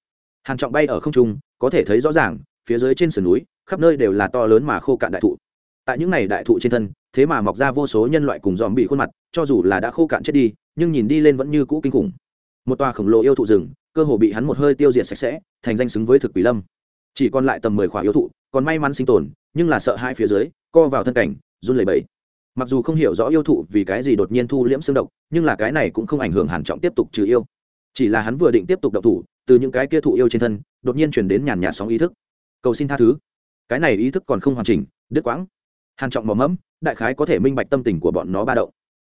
hàn trọng bay ở không trung, có thể thấy rõ ràng, phía dưới trên sườn núi, khắp nơi đều là to lớn mà khô cạn đại thụ. Tại những này đại thụ trên thân, thế mà mọc ra vô số nhân loại cùng dòm bị khuôn mặt, cho dù là đã khô cạn chết đi, nhưng nhìn đi lên vẫn như cũ kinh khủng. Một tòa khổng lồ yêu thụ rừng, cơ hồ bị hắn một hơi tiêu diệt sạch sẽ, thành danh xứng với thực quỷ lâm. Chỉ còn lại tầm mười khỏa yêu thụ, còn may mắn sinh tồn, nhưng là sợ hai phía dưới, co vào thân cảnh, run lẩy bẩy. Mặc dù không hiểu rõ yêu thụ vì cái gì đột nhiên thu liễm xương độc, nhưng là cái này cũng không ảnh hưởng hàn trọng tiếp tục trừ yêu. Chỉ là hắn vừa định tiếp tục động thủ từ những cái kia thụ yêu trên thân, đột nhiên chuyển đến nhàn nhạt sóng ý thức. Cầu xin tha thứ. Cái này ý thức còn không hoàn chỉnh, đứt quãng. Hàn trọng mò mẫm, đại khái có thể minh bạch tâm tình của bọn nó ba động.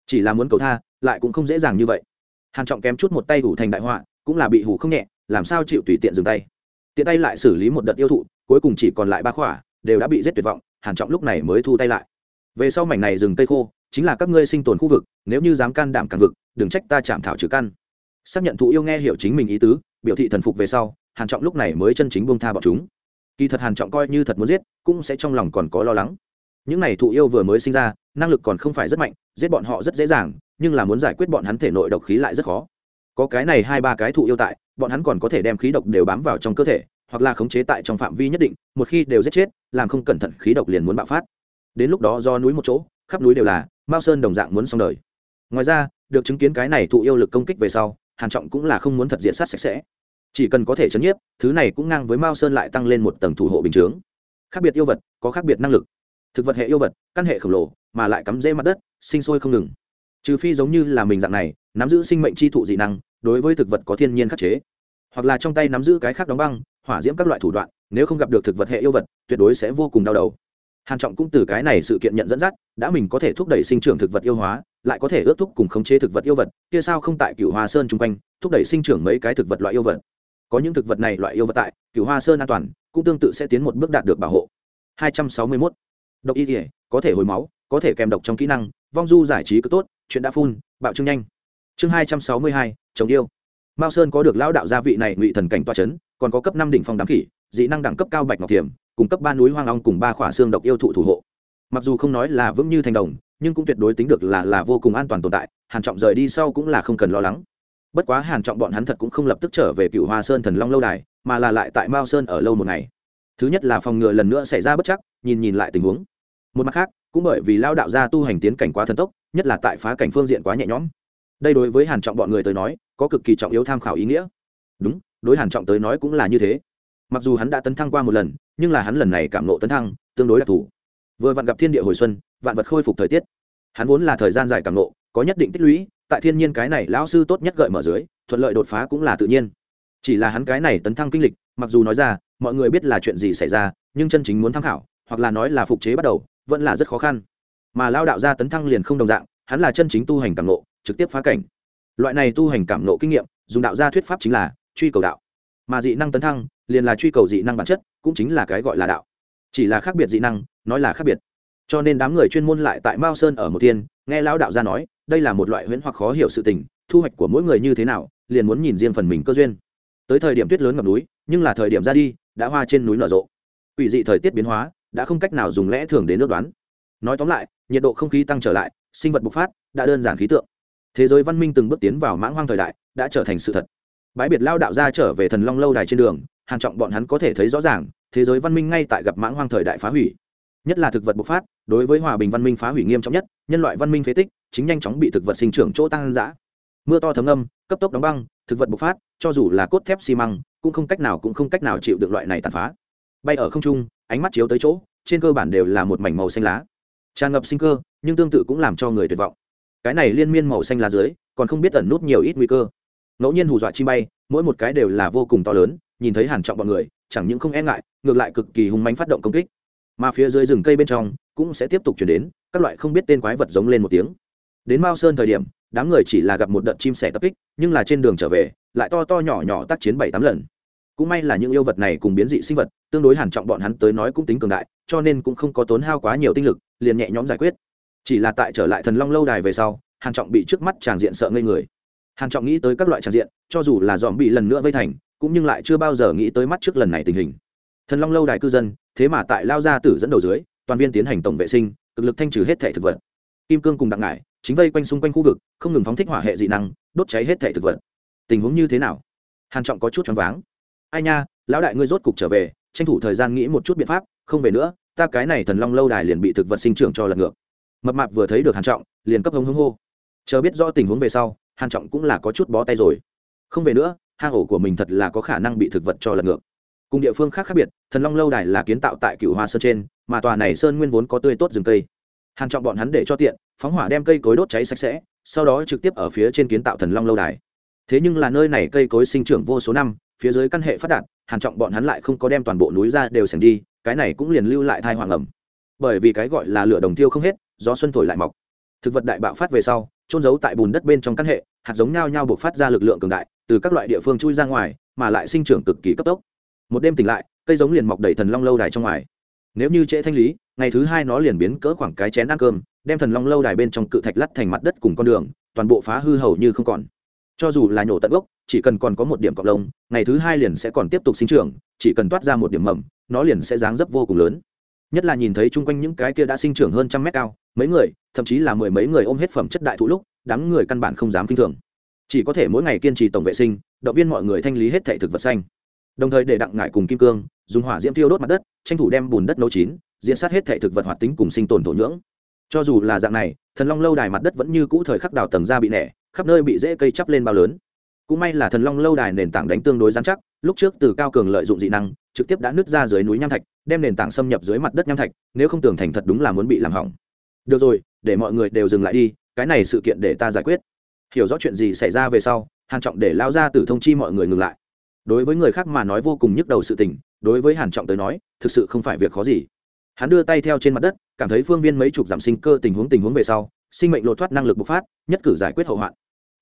Chỉ là muốn cầu tha, lại cũng không dễ dàng như vậy. Hàn trọng kém chút một tay hủ thành đại họa, cũng là bị hủ không nhẹ, làm sao chịu tùy tiện dừng tay. Tiện tay lại xử lý một đợt yêu thụ, cuối cùng chỉ còn lại ba khỏa, đều đã bị giết tuyệt vọng, hàn trọng lúc này mới thu tay lại. Về sau mảnh này rừng tây khô, chính là các ngươi sinh tồn khu vực, nếu như dám can đảm càng vực, đừng trách ta chạm thảo trừ căn. Xác nhận thụ yêu nghe hiểu chính mình ý tứ biểu thị thần phục về sau, hàn trọng lúc này mới chân chính buông tha bọn chúng. Kỳ thật hàn trọng coi như thật muốn giết, cũng sẽ trong lòng còn có lo lắng. Những này thụ yêu vừa mới sinh ra, năng lực còn không phải rất mạnh, giết bọn họ rất dễ dàng, nhưng là muốn giải quyết bọn hắn thể nội độc khí lại rất khó. Có cái này hai ba cái thụ yêu tại, bọn hắn còn có thể đem khí độc đều bám vào trong cơ thể, hoặc là khống chế tại trong phạm vi nhất định, một khi đều giết chết, làm không cẩn thận khí độc liền muốn bạo phát. Đến lúc đó do núi một chỗ, khắp núi đều là, mao sơn đồng dạng muốn xong đời. Ngoài ra, được chứng kiến cái này thụ yêu lực công kích về sau, hàn trọng cũng là không muốn thật diện sát sạch sẽ chỉ cần có thể chấn nhiếp, thứ này cũng ngang với mao sơn lại tăng lên một tầng thủ hộ bình chướng. Khác biệt yêu vật, có khác biệt năng lực. Thực vật hệ yêu vật, căn hệ khổng lồ, mà lại cắm rễ mặt đất, sinh sôi không ngừng. Trừ phi giống như là mình dạng này, nắm giữ sinh mệnh chi thụ dị năng, đối với thực vật có thiên nhiên khắc chế. Hoặc là trong tay nắm giữ cái khác đóng băng, hỏa diễm các loại thủ đoạn, nếu không gặp được thực vật hệ yêu vật, tuyệt đối sẽ vô cùng đau đầu. Hàn trọng cũng từ cái này sự kiện nhận dẫn dắt, đã mình có thể thúc đẩy sinh trưởng thực vật yêu hóa, lại có thể ước thúc cùng khống chế thực vật yêu vật, kia sao không tại cửu hoa sơn chung quanh, thúc đẩy sinh trưởng mấy cái thực vật loại yêu vật có những thực vật này loại yêu vật tại cửu hoa sơn an toàn cũng tương tự sẽ tiến một bước đạt được bảo hộ. 261. độc y thể có thể hồi máu có thể kèm độc trong kỹ năng vong du giải trí cứ tốt chuyện đã phun bạo trương nhanh. Chương 262, chống yêu. Mao sơn có được lão đạo gia vị này ngụy thần cảnh toa chấn còn có cấp năm đỉnh phong đám khỉ dị năng đẳng cấp cao bạch ngọc thiểm cùng cấp ba núi hoang long cùng ba khỏa xương độc yêu thụ thủ hộ. Mặc dù không nói là vững như thành đồng nhưng cũng tuyệt đối tính được là là vô cùng an toàn tồn tại hàn trọng rời đi sau cũng là không cần lo lắng bất quá hàn trọng bọn hắn thật cũng không lập tức trở về cựu hoa sơn thần long lâu đài, mà là lại tại mao sơn ở lâu một ngày. Thứ nhất là phòng ngừa lần nữa xảy ra bất chắc, nhìn nhìn lại tình huống. Một mặt khác, cũng bởi vì lao đạo gia tu hành tiến cảnh quá thần tốc, nhất là tại phá cảnh phương diện quá nhẹ nhõm. Đây đối với hàn trọng bọn người tới nói, có cực kỳ trọng yếu tham khảo ý nghĩa. Đúng, đối hàn trọng tới nói cũng là như thế. Mặc dù hắn đã tấn thăng qua một lần, nhưng là hắn lần này cảm nộ tấn thăng, tương đối đặc thù. Vừa vặn gặp thiên địa hồi xuân, vạn vật khôi phục thời tiết. Hắn vốn là thời gian dài cảm nộ có nhất định tích lũy tại thiên nhiên cái này lão sư tốt nhất gợi mở dưới, thuận lợi đột phá cũng là tự nhiên. Chỉ là hắn cái này tấn thăng kinh lịch, mặc dù nói ra, mọi người biết là chuyện gì xảy ra, nhưng chân chính muốn tham khảo, hoặc là nói là phục chế bắt đầu, vẫn là rất khó khăn. Mà lao đạo gia tấn thăng liền không đồng dạng, hắn là chân chính tu hành cảm nộ trực tiếp phá cảnh. Loại này tu hành cảm nộ kinh nghiệm, dùng đạo gia thuyết pháp chính là truy cầu đạo. Mà dị năng tấn thăng, liền là truy cầu dị năng bản chất, cũng chính là cái gọi là đạo. Chỉ là khác biệt dị năng, nói là khác biệt. Cho nên đám người chuyên môn lại tại mao sơn ở một tiên nghe lão đạo gia nói, đây là một loại huyễn hoặc khó hiểu sự tình, thu hoạch của mỗi người như thế nào, liền muốn nhìn riêng phần mình cơ duyên. Tới thời điểm tuyết lớn ngập núi, nhưng là thời điểm ra đi, đã hoa trên núi nở rộ. Ủy dị thời tiết biến hóa, đã không cách nào dùng lẽ thường đến nước đoán. Nói tóm lại, nhiệt độ không khí tăng trở lại, sinh vật bộc phát, đã đơn giản khí tượng. Thế giới văn minh từng bước tiến vào mãng hoang thời đại, đã trở thành sự thật. Bãi biệt lao đạo ra trở về thần long lâu đài trên đường hàng trọng bọn hắn có thể thấy rõ ràng, thế giới văn minh ngay tại gặp mãng hoang thời đại phá hủy nhất là thực vật bộc phát, đối với hòa bình văn minh phá hủy nghiêm trọng nhất, nhân loại văn minh phế tích, chính nhanh chóng bị thực vật sinh trưởng chỗ tăng dã. Mưa to thấm âm, cấp tốc đóng băng, thực vật bộc phát, cho dù là cốt thép xi măng, cũng không cách nào cũng không cách nào chịu được loại này tàn phá. Bay ở không trung, ánh mắt chiếu tới chỗ, trên cơ bản đều là một mảnh màu xanh lá. Tràn ngập sinh cơ, nhưng tương tự cũng làm cho người tuyệt vọng. Cái này liên miên màu xanh lá dưới, còn không biết ẩn nút nhiều ít nguy cơ. Ngẫu nhiên hù dọa chi bay, mỗi một cái đều là vô cùng to lớn, nhìn thấy hàn trọng bọn người, chẳng những không e ngại, ngược lại cực kỳ hung manh phát động công kích mà phía dưới rừng cây bên trong cũng sẽ tiếp tục chuyển đến, các loại không biết tên quái vật giống lên một tiếng. Đến mao sơn thời điểm, đám người chỉ là gặp một đợt chim sẻ tập kích, nhưng là trên đường trở về, lại to to nhỏ nhỏ tác chiến bảy tám lần. Cũng may là những yêu vật này cùng biến dị sinh vật, tương đối hàn trọng bọn hắn tới nói cũng tính cường đại, cho nên cũng không có tốn hao quá nhiều tinh lực, liền nhẹ nhõm giải quyết. Chỉ là tại trở lại thần long lâu đài về sau, hàn trọng bị trước mắt tràng diện sợ ngây người. Hàn trọng nghĩ tới các loại tràng diện, cho dù là dòm bị lần nữa vây thành, cũng nhưng lại chưa bao giờ nghĩ tới mắt trước lần này tình hình. Thần long lâu đài cư dân thế mà tại lao gia tử dẫn đầu dưới, toàn viên tiến hành tổng vệ sinh, cực lực thanh trừ hết thể thực vật. Kim cương cùng đặng ngải, chính vây quanh xung quanh khu vực, không ngừng phóng thích hỏa hệ dị năng, đốt cháy hết thể thực vật. Tình huống như thế nào? Hàn trọng có chút choáng váng. Ai nha, lão đại ngươi rốt cục trở về, tranh thủ thời gian nghĩ một chút biện pháp, không về nữa, ta cái này thần long lâu đài liền bị thực vật sinh trưởng cho lật ngược. Mập mạp vừa thấy được hàn trọng, liền cấp hống hống hô. Chờ biết rõ tình huống về sau, hàn trọng cũng là có chút bó tay rồi. Không về nữa, hang ổ của mình thật là có khả năng bị thực vật cho lật ngược cùng địa phương khác khác biệt, thần long lâu đài là kiến tạo tại cựu hoa sơn trên, mà tòa này sơn nguyên vốn có tươi tốt rừng cây. Hàn trọng bọn hắn để cho tiện, phóng hỏa đem cây cối đốt cháy sạch sẽ, sau đó trực tiếp ở phía trên kiến tạo thần long lâu đài. Thế nhưng là nơi này cây cối sinh trưởng vô số năm, phía dưới căn hệ phát đạt, hàn trọng bọn hắn lại không có đem toàn bộ núi ra đều sành đi, cái này cũng liền lưu lại thai hoàng ẩm. Bởi vì cái gọi là lửa đồng tiêu không hết, gió xuân thổi lại mọc. Thực vật đại bạo phát về sau trôn giấu tại bùn đất bên trong căn hệ, hạt giống nhau nhau buộc phát ra lực lượng cường đại, từ các loại địa phương chui ra ngoài, mà lại sinh trưởng cực kỳ cấp tốc một đêm tỉnh lại, cây giống liền mọc đầy thần long lâu đài trong ngoài. Nếu như trễ thanh lý, ngày thứ hai nó liền biến cỡ khoảng cái chén ăn cơm, đem thần long lâu đài bên trong cự thạch lắt thành mặt đất cùng con đường, toàn bộ phá hư hầu như không còn. Cho dù là nhổ tận gốc, chỉ cần còn có một điểm cọc lông, ngày thứ hai liền sẽ còn tiếp tục sinh trưởng, chỉ cần toát ra một điểm mầm, nó liền sẽ dáng dấp vô cùng lớn. Nhất là nhìn thấy chung quanh những cái kia đã sinh trưởng hơn trăm mét cao, mấy người, thậm chí là mười mấy người ôm hết phẩm chất đại thụ lúc, đám người căn bản không dám kinh thường. Chỉ có thể mỗi ngày kiên trì tổng vệ sinh, động viên mọi người thanh lý hết thể thực vật xanh đồng thời để đặng ngải cùng kim cương dùng hỏa diễm tiêu đốt mặt đất, tranh thủ đem bùn đất nấu chín, diễn sát hết thể thực vật hoạt tính cùng sinh tồn thổ nhưỡng. Cho dù là dạng này, thần long lâu đài mặt đất vẫn như cũ thời khắc đào tầng ra bị nẻ, khắp nơi bị dễ cây chắp lên bao lớn. Cũng may là thần long lâu đài nền tảng đánh tương đối dán chắc, lúc trước từ cao cường lợi dụng dị năng, trực tiếp đã nứt ra dưới núi nham thạch, đem nền tảng xâm nhập dưới mặt đất nham thạch, nếu không tưởng thành thật đúng là muốn bị làm hỏng. Được rồi, để mọi người đều dừng lại đi, cái này sự kiện để ta giải quyết. Hiểu rõ chuyện gì xảy ra về sau, hàn trọng để lao ra từ thông chi mọi người ngừng lại đối với người khác mà nói vô cùng nhức đầu sự tình, đối với hàn trọng tới nói, thực sự không phải việc khó gì. Hắn đưa tay theo trên mặt đất, cảm thấy phương viên mấy chục giảm sinh cơ tình huống tình huống về sau, sinh mệnh lột thoát năng lực bộc phát, nhất cử giải quyết hậu hoạn.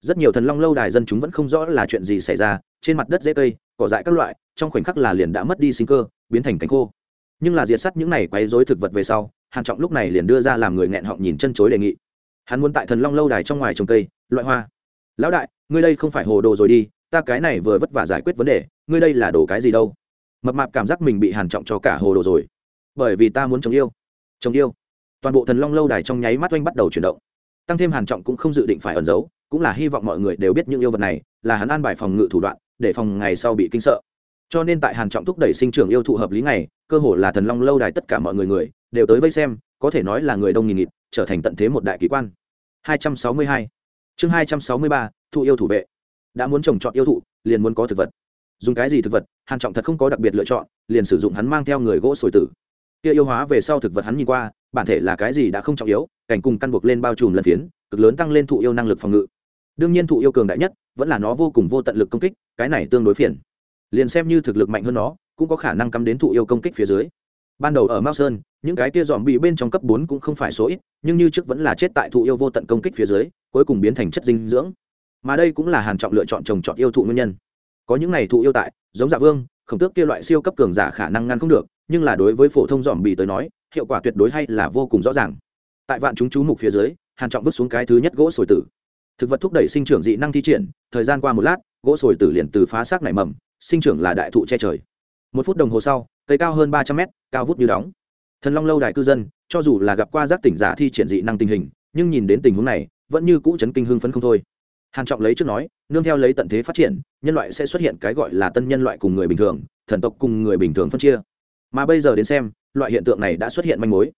Rất nhiều thần long lâu đài dân chúng vẫn không rõ là chuyện gì xảy ra, trên mặt đất dễ cây, cỏ dại các loại, trong khoảnh khắc là liền đã mất đi sinh cơ, biến thành cánh khô. Nhưng là diệt sắt những này quấy rối thực vật về sau, hàn trọng lúc này liền đưa ra làm người nghẹn họng nhìn chân chối đề nghị. Hắn muốn tại thần long lâu đài trong ngoài trồng cây, loại hoa. Lão đại, ngươi đây không phải hồ đồ rồi đi ta cái này vừa vất vả giải quyết vấn đề, ngươi đây là đồ cái gì đâu? Mập mạp cảm giác mình bị hàn trọng cho cả hồ đồ rồi. Bởi vì ta muốn chống yêu. Chống yêu. Toàn bộ thần long lâu đài trong nháy mắt oanh bắt đầu chuyển động. Tăng thêm hàn trọng cũng không dự định phải ẩn giấu, cũng là hy vọng mọi người đều biết những yêu vật này, là hắn an bài phòng ngự thủ đoạn, để phòng ngày sau bị kinh sợ. Cho nên tại hàn trọng thúc đẩy sinh trưởng yêu thụ hợp lý này, cơ hồ là thần long lâu đài tất cả mọi người người, đều tới vây xem, có thể nói là người đông nghìn nghịt, trở thành tận thế một đại kỳ quan. 262 chương 263 thụ yêu thủ vệ đã muốn trồng trọt yêu thụ, liền muốn có thực vật. Dùng cái gì thực vật, hàn trọng thật không có đặc biệt lựa chọn, liền sử dụng hắn mang theo người gỗ sồi tử. Kia yêu hóa về sau thực vật hắn nhìn qua, bản thể là cái gì đã không trọng yếu, cảnh cùng căn buộc lên bao trùm lần phiến, cực lớn tăng lên thụ yêu năng lực phòng ngự. Đương nhiên thụ yêu cường đại nhất, vẫn là nó vô cùng vô tận lực công kích, cái này tương đối phiền. Liền xem như thực lực mạnh hơn nó, cũng có khả năng cắm đến thụ yêu công kích phía dưới. Ban đầu ở mao sơn, những cái kia dòm bị bên trong cấp bốn cũng không phải số ít, nhưng như trước vẫn là chết tại thụ yêu vô tận công kích phía dưới, cuối cùng biến thành chất dinh dưỡng mà đây cũng là hàn trọng lựa chọn trồng trọt yêu thụ nguyên nhân. Có những này thụ yêu tại, giống dạ vương, khổng tước kia loại siêu cấp cường giả khả năng ngăn không được, nhưng là đối với phổ thông dòm bị tới nói, hiệu quả tuyệt đối hay là vô cùng rõ ràng. Tại vạn chúng chú mục phía dưới, hàn trọng vứt xuống cái thứ nhất gỗ sồi tử. Thực vật thúc đẩy sinh trưởng dị năng thi triển, thời gian qua một lát, gỗ sồi tử liền từ phá xác nảy mầm, sinh trưởng là đại thụ che trời. Một phút đồng hồ sau, cây cao hơn ba trăm mét, cao vút như đóng. Thần long lâu đại cư dân, cho dù là gặp qua giác tỉnh giả thi triển dị năng tình hình, nhưng nhìn đến tình huống này, vẫn như cũ chấn kinh hưng phấn không thôi hàn trọng lấy trước nói, nương theo lấy tận thế phát triển, nhân loại sẽ xuất hiện cái gọi là tân nhân loại cùng người bình thường, thần tộc cùng người bình thường phân chia. Mà bây giờ đến xem, loại hiện tượng này đã xuất hiện manh mối.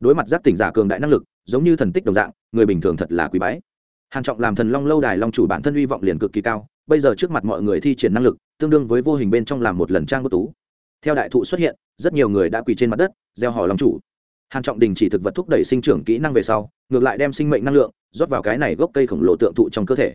Đối mặt giác tỉnh giả cường đại năng lực, giống như thần tích đồng dạng, người bình thường thật là quý bái. Hàn trọng làm thần long lâu đài long chủ bản thân hy vọng liền cực kỳ cao, bây giờ trước mặt mọi người thi triển năng lực, tương đương với vô hình bên trong làm một lần trang bất tú. Theo đại thụ xuất hiện, rất nhiều người đã quỳ trên mặt đất, gieo họ long chủ hàn trọng đình chỉ thực vật thúc đẩy sinh trưởng kỹ năng về sau, ngược lại đem sinh mệnh năng lượng rót vào cái này gốc cây khổng lồ tượng thụ trong cơ thể.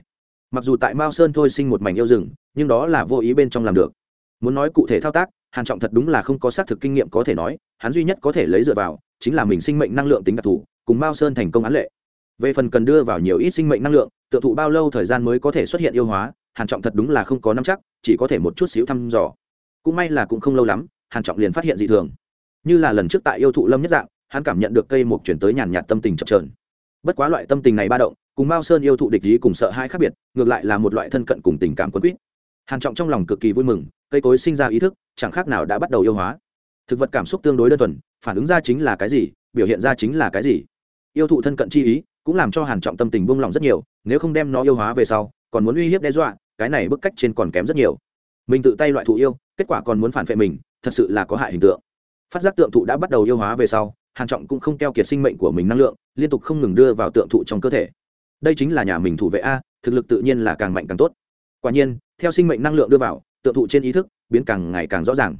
Mặc dù tại mao sơn thôi sinh một mảnh yêu rừng, nhưng đó là vô ý bên trong làm được. Muốn nói cụ thể thao tác, hàn trọng thật đúng là không có xác thực kinh nghiệm có thể nói, hắn duy nhất có thể lấy dựa vào, chính là mình sinh mệnh năng lượng tính đặc thù, cùng mao sơn thành công án lệ. Về phần cần đưa vào nhiều ít sinh mệnh năng lượng, tượng thụ bao lâu thời gian mới có thể xuất hiện yêu hóa, hàn trọng thật đúng là không có nắm chắc, chỉ có thể một chút xíu thăm dò. Cũng may là cũng không lâu lắm, hàn trọng liền phát hiện dị thường. Như là lần trước tại yêu thụ lâm nhất dạng hắn cảm nhận được cây mục chuyển tới nhàn nhạt tâm tình chập trờn bất quá loại tâm tình này ba động, cùng mao sơn yêu thụ địch ý cùng sợ hai khác biệt, ngược lại là một loại thân cận cùng tình cảm quân quýt. Hàn trọng trong lòng cực kỳ vui mừng, cây cối sinh ra ý thức, chẳng khác nào đã bắt đầu yêu hóa. Thực vật cảm xúc tương đối đơn thuần, phản ứng ra chính là cái gì, biểu hiện ra chính là cái gì. Yêu thụ thân cận chi ý, cũng làm cho hàn trọng tâm tình buông lòng rất nhiều, nếu không đem nó yêu hóa về sau, còn muốn uy hiếp đe dọa, cái này bức cách trên còn kém rất nhiều. Mình tự tay loại thụ yêu, kết quả còn muốn phản vệ mình, thật sự là có hại hình tượng. Phát giác tượng thụ đã bắt đầu yêu hóa về sau hàn trọng cũng không keo kiệt sinh mệnh của mình năng lượng, liên tục không ngừng đưa vào tượng thụ trong cơ thể. Đây chính là nhà mình thủ vệ a, thực lực tự nhiên là càng mạnh càng tốt. Quả nhiên, theo sinh mệnh năng lượng đưa vào, tượng thụ trên ý thức biến càng ngày càng rõ ràng.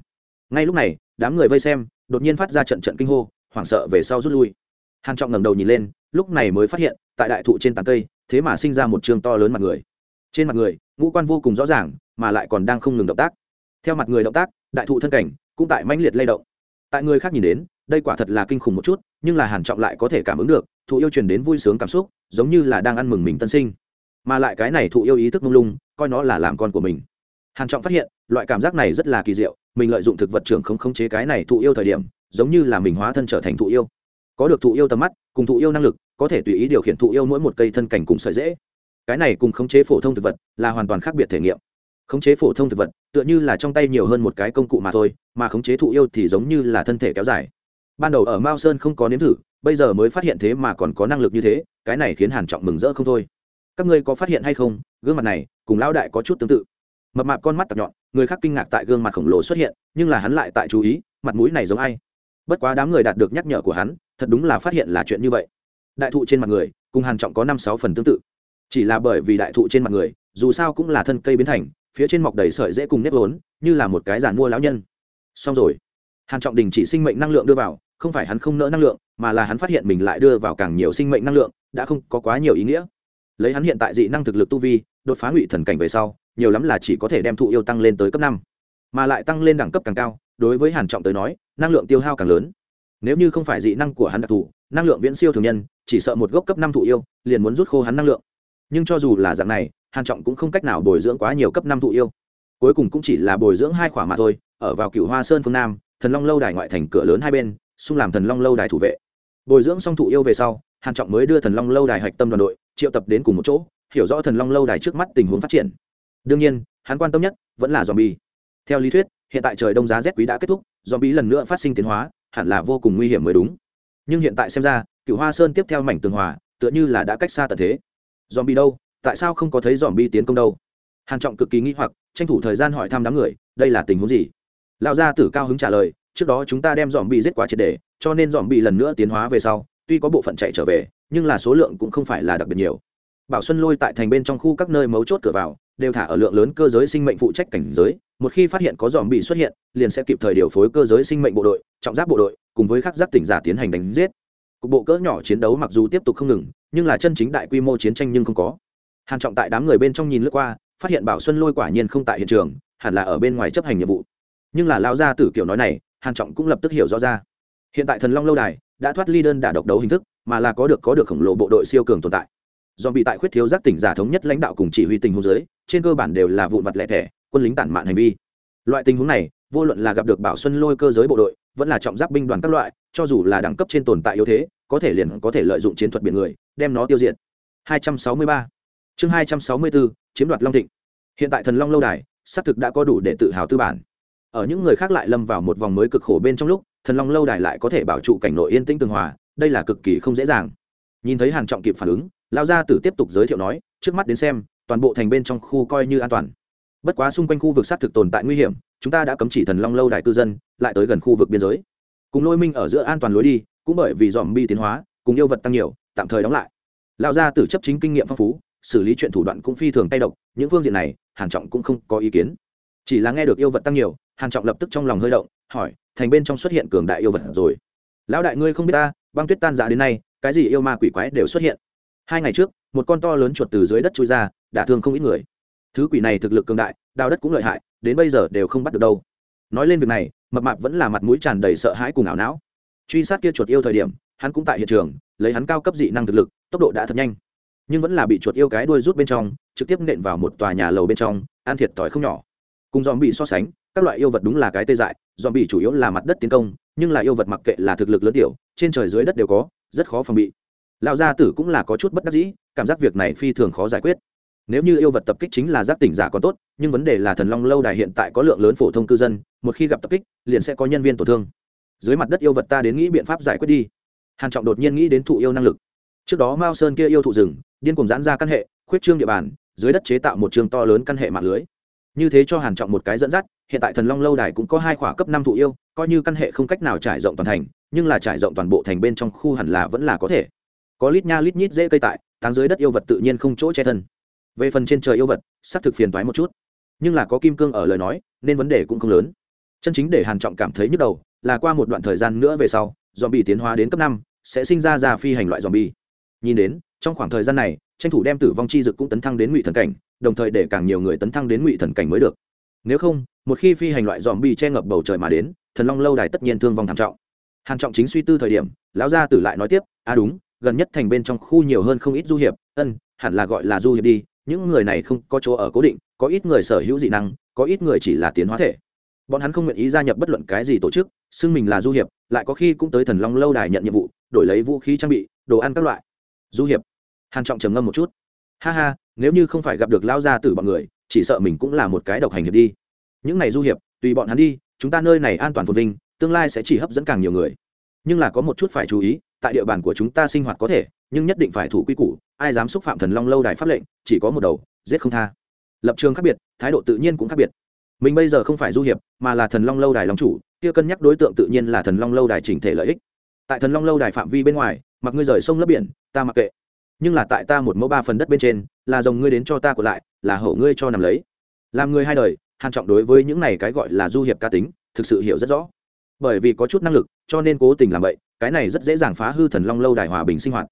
Ngay lúc này, đám người vây xem, đột nhiên phát ra trận trận kinh hô, hoảng sợ về sau rút lui. Hàn trọng ngẩng đầu nhìn lên, lúc này mới phát hiện, tại đại thụ trên tán cây, thế mà sinh ra một trường to lớn mặt người. Trên mặt người, ngũ quan vô cùng rõ ràng, mà lại còn đang không ngừng động tác. Theo mặt người động tác, đại thụ thân cảnh cũng tại mãnh liệt lay động. Tại người khác nhìn đến đây quả thật là kinh khủng một chút, nhưng là hàn trọng lại có thể cảm ứng được, thụ yêu truyền đến vui sướng cảm xúc, giống như là đang ăn mừng mình tân sinh. Mà lại cái này thụ yêu ý thức mông lung, coi nó là làm con của mình. Hàn trọng phát hiện, loại cảm giác này rất là kỳ diệu, mình lợi dụng thực vật trưởng không khống chế cái này thụ yêu thời điểm, giống như là mình hóa thân trở thành thụ yêu. Có được thụ yêu tầm mắt, cùng thụ yêu năng lực, có thể tùy ý điều khiển thụ yêu mỗi một cây thân cảnh cùng sợi dễ cái này cùng khống chế phổ thông thực vật, là hoàn toàn khác biệt thể nghiệm. Khống chế phổ thông thực vật, tựa như là trong tay nhiều hơn một cái công cụ mà thôi, mà khống chế thụ yêu thì giống như là thân thể kéo dài ban đầu ở mao sơn không có nếm thử, bây giờ mới phát hiện thế mà còn có năng lực như thế, cái này khiến hàn trọng mừng rỡ không thôi. Các ngươi có phát hiện hay không? Gương mặt này, cùng lão đại có chút tương tự. Mập mạp con mắt tập nhọn, người khác kinh ngạc tại gương mặt khổng lồ xuất hiện, nhưng là hắn lại tại chú ý, mặt mũi này giống ai? Bất quá đám người đạt được nhắc nhở của hắn, thật đúng là phát hiện là chuyện như vậy. Đại thụ trên mặt người, cùng hàn trọng có năm sáu phần tương tự. Chỉ là bởi vì đại thụ trên mặt người, dù sao cũng là thân cây biến thành, phía trên mọc đầy sợi dễ cùng nếp vốn, như là một cái giàn mua lão nhân. Xong rồi hàn trọng đình chỉ sinh mệnh năng lượng đưa vào, không phải hắn không nỡ năng lượng, mà là hắn phát hiện mình lại đưa vào càng nhiều sinh mệnh năng lượng, đã không có quá nhiều ý nghĩa. Lấy hắn hiện tại dị năng thực lực tu vi, đột phá ngụy thần cảnh về sau, nhiều lắm là chỉ có thể đem thụ yêu tăng lên tới cấp năm, mà lại tăng lên đẳng cấp càng cao, đối với hàn trọng tới nói, năng lượng tiêu hao càng lớn. Nếu như không phải dị năng của hắn đặc thù, năng lượng viễn siêu thường nhân, chỉ sợ một gốc cấp năm thụ yêu, liền muốn rút khô hắn năng lượng. Nhưng cho dù là dạng này, hàn trọng cũng không cách nào bồi dưỡng quá nhiều cấp năm thụ yêu. Cuối cùng cũng chỉ là bồi dưỡng hai khỏa mà thôi, ở vào cựu hoa sơn phương nam thần long lâu đài ngoại thành cửa lớn hai bên, xung làm thần long lâu đài thủ vệ. Bồi dưỡng xong thụ yêu về sau, hàn trọng mới đưa thần long lâu đài hạch tâm đoàn đội, triệu tập đến cùng một chỗ, hiểu rõ thần long lâu đài trước mắt tình huống phát triển. Đương nhiên, hắn quan tâm nhất vẫn là zombie. Theo lý thuyết, hiện tại trời đông giá rét quý đã kết thúc, zombie lần nữa phát sinh tiến hóa, hẳn là vô cùng nguy hiểm mới đúng. Nhưng hiện tại xem ra cựu hoa sơn tiếp theo mảnh tường hòa, tựa như là đã cách xa tận thế. Zombie đâu? Tại sao không có thấy zombie tiến công đâu? Hàn trọng cực kỳ nghi hoặc, tranh thủ thời gian hỏi thăm đám người, đây là tình huống gì? Lão gia tử cao hứng trả lời, trước đó chúng ta đem dòm bị giết quá triệt để, cho nên dòm bị lần nữa tiến hóa về sau, tuy có bộ phận chạy trở về, nhưng là số lượng cũng không phải là đặc biệt nhiều. Bảo xuân lôi tại thành bên trong khu các nơi mấu chốt cửa vào, đều thả ở lượng lớn cơ giới sinh mệnh phụ trách cảnh giới, một khi phát hiện có dòm bị xuất hiện, liền sẽ kịp thời điều phối cơ giới sinh mệnh bộ đội, trọng giáp bộ đội, cùng với các giáp tỉnh giả tiến hành đánh giết. Cục bộ cỡ nhỏ chiến đấu mặc dù tiếp tục không ngừng, nhưng là chân chính đại quy mô chiến tranh nhưng không có. Hàn trọng tại đám người bên trong nhìn lướt qua, phát hiện bảo xuân lôi quả nhiên không tại hiện trường, hẳn là ở bên ngoài chấp hành nhiệm vụ nhưng là lao ra tử kiểu nói này, hàn trọng cũng lập tức hiểu rõ ra. Hiện tại thần long lâu đài đã thoát ly đơn đả độc đấu hình thức, mà là có được có được khổng lồ bộ đội siêu cường tồn tại. Do bị tại khuyết thiếu giác tỉnh giả thống nhất lãnh đạo cùng chỉ huy tình huống dưới, trên cơ bản đều là vụn vặt lẻ thẻ, quân lính tản mạn hành vi. Loại tình huống này, vô luận là gặp được bảo xuân lôi cơ giới bộ đội, vẫn là trọng giáp binh đoàn các loại, cho dù là đẳng cấp trên tồn tại yếu thế, có thể liền có thể lợi dụng chiến thuật biển người, đem nó tiêu diệt. 263 chương 264 chiếm đoạt long thịnh. Hiện tại thần long lâu đài, xác thực đã có đủ để tự hào tư bản ở những người khác lại lâm vào một vòng mới cực khổ bên trong lúc, thần long lâu đài lại có thể bảo trụ cảnh nội yên tĩnh tường hòa, đây là cực kỳ không dễ dàng. Nhìn thấy hàn trọng kịp phản ứng lao gia tử tiếp tục giới thiệu nói, trước mắt đến xem, toàn bộ thành bên trong khu coi như an toàn. Bất quá xung quanh khu vực xác thực tồn tại nguy hiểm, chúng ta đã cấm chỉ thần long lâu đài cư dân, lại tới gần khu vực biên giới. Cùng lôi minh ở giữa an toàn lối đi, cũng bởi vì dòm bi tiến hóa, cùng yêu vật tăng nhiều, tạm thời đóng lại. Lao gia tử chấp chính kinh nghiệm phong phú, xử lý chuyện thủ đoạn cũng phi thường tay độc, những phương diện này, hàn trọng cũng không có ý kiến chỉ là nghe được yêu vật tăng nhiều, hàn trọng lập tức trong lòng hơi động, hỏi, thành bên trong xuất hiện cường đại yêu vật rồi. Lão đại ngươi không biết ta, băng tuyết tan rã đến nay, cái gì yêu ma quỷ quái đều xuất hiện? Hai ngày trước, một con to lớn chuột từ dưới đất chui ra, đả thương không ít người. Thứ quỷ này thực lực cường đại, đào đất cũng lợi hại, đến bây giờ đều không bắt được đâu. Nói lên việc này, mập mạp vẫn là mặt mũi tràn đầy sợ hãi cùng ảo não. Truy sát kia chuột yêu thời điểm, hắn cũng tại hiện trường, lấy hắn cao cấp dị năng thực lực, tốc độ đã thật nhanh. Nhưng vẫn là bị chuột yêu cái đuôi rút bên trong, trực tiếp nện vào một tòa nhà lầu bên trong an thiệt thòi không nhỏ cùng dòm bị so sánh, các loại yêu vật đúng là cái tê dại, dòm bị chủ yếu là mặt đất tiến công, nhưng là yêu vật mặc kệ là thực lực lớn tiểu, trên trời dưới đất đều có, rất khó phòng bị. Lão gia tử cũng là có chút bất đắc dĩ, cảm giác việc này phi thường khó giải quyết. Nếu như yêu vật tập kích chính là giác tỉnh giả còn tốt, nhưng vấn đề là thần long lâu đài hiện tại có lượng lớn phổ thông cư dân, một khi gặp tập kích, liền sẽ có nhân viên tổn thương. Dưới mặt đất yêu vật ta đến nghĩ biện pháp giải quyết đi. Hàn trọng đột nhiên nghĩ đến thụ yêu năng lực. Trước đó mao sơn kia yêu thụ rừng, điên cùng giãn ra căn hệ, khuyết trương địa bàn, dưới đất chế tạo một trường to lớn căn hệ mạng lưới như thế cho hàn trọng một cái dẫn dắt, hiện tại thần long lâu đài cũng có hai khỏa cấp năm thụ yêu, coi như căn hệ không cách nào trải rộng toàn thành, nhưng là trải rộng toàn bộ thành bên trong khu hẳn là vẫn là có thể. Có lít nha lít nhít dễ cây tại táng dưới đất yêu vật tự nhiên không chỗ che thân. Về phần trên trời yêu vật, xác thực phiền toái một chút. Nhưng là có kim cương ở lời nói, nên vấn đề cũng không lớn. Chân chính để hàn trọng cảm thấy nhức đầu, là qua một đoạn thời gian nữa về sau dòm bị tiến hóa đến cấp năm, sẽ sinh ra ra phi hành loại dòm bi nhìn đến trong khoảng thời gian này, tranh thủ đem tử vong chi dực cũng tấn thăng đến ngụy thần cảnh, đồng thời để càng nhiều người tấn thăng đến ngụy thần cảnh mới được. Nếu không, một khi phi hành loại dòm bi che ngập bầu trời mà đến, thần long lâu đài tất nhiên thương vong thảm trọng. Hàn trọng chính suy tư thời điểm, lão gia tử lại nói tiếp à đúng, gần nhất thành bên trong khu nhiều hơn không ít du hiệp, ân, hẳn là gọi là du hiệp đi, những người này không có chỗ ở cố định, có ít người sở hữu dị năng, có ít người chỉ là tiến hóa thể. Bọn hắn không nguyện ý gia nhập bất luận cái gì tổ chức, xưng mình là du hiệp, lại có khi cũng tới thần long lâu đài nhận nhiệm vụ, đổi lấy vũ khí trang bị, đồ ăn các loại. Du hiệp hàn trọng trầm ngâm một chút. Ha ha, nếu như không phải gặp được lao gia tử bọn người, chỉ sợ mình cũng là một cái độc hành hiệp đi. Những này du hiệp, tùy bọn hắn đi, chúng ta nơi này an toàn phồn vinh, tương lai sẽ chỉ hấp dẫn càng nhiều người. Nhưng là có một chút phải chú ý, tại địa bàn của chúng ta sinh hoạt có thể, nhưng nhất định phải thủ quy củ, ai dám xúc phạm thần long lâu đài pháp lệnh, chỉ có một đầu, giết không tha. Lập trường khác biệt, thái độ tự nhiên cũng khác biệt. Mình bây giờ không phải du hiệp, mà là thần long lâu đài long chủ, kia cân nhắc đối tượng tự nhiên là thần long lâu đài chỉnh thể lợi ích. Tại thần long lâu đài phạm vi bên ngoài, mặc ngươi rời sông lấp biển, ta mặc kệ nhưng là tại ta một mẫu ba phần đất bên trên, là dòng ngươi đến cho ta của lại, là hậu ngươi cho nằm lấy. Làm người hai đời, hàn trọng đối với những này cái gọi là du hiệp ca tính, thực sự hiểu rất rõ. Bởi vì có chút năng lực, cho nên cố tình làm vậy, cái này rất dễ dàng phá hư thần long lâu đài hòa bình sinh hoạt.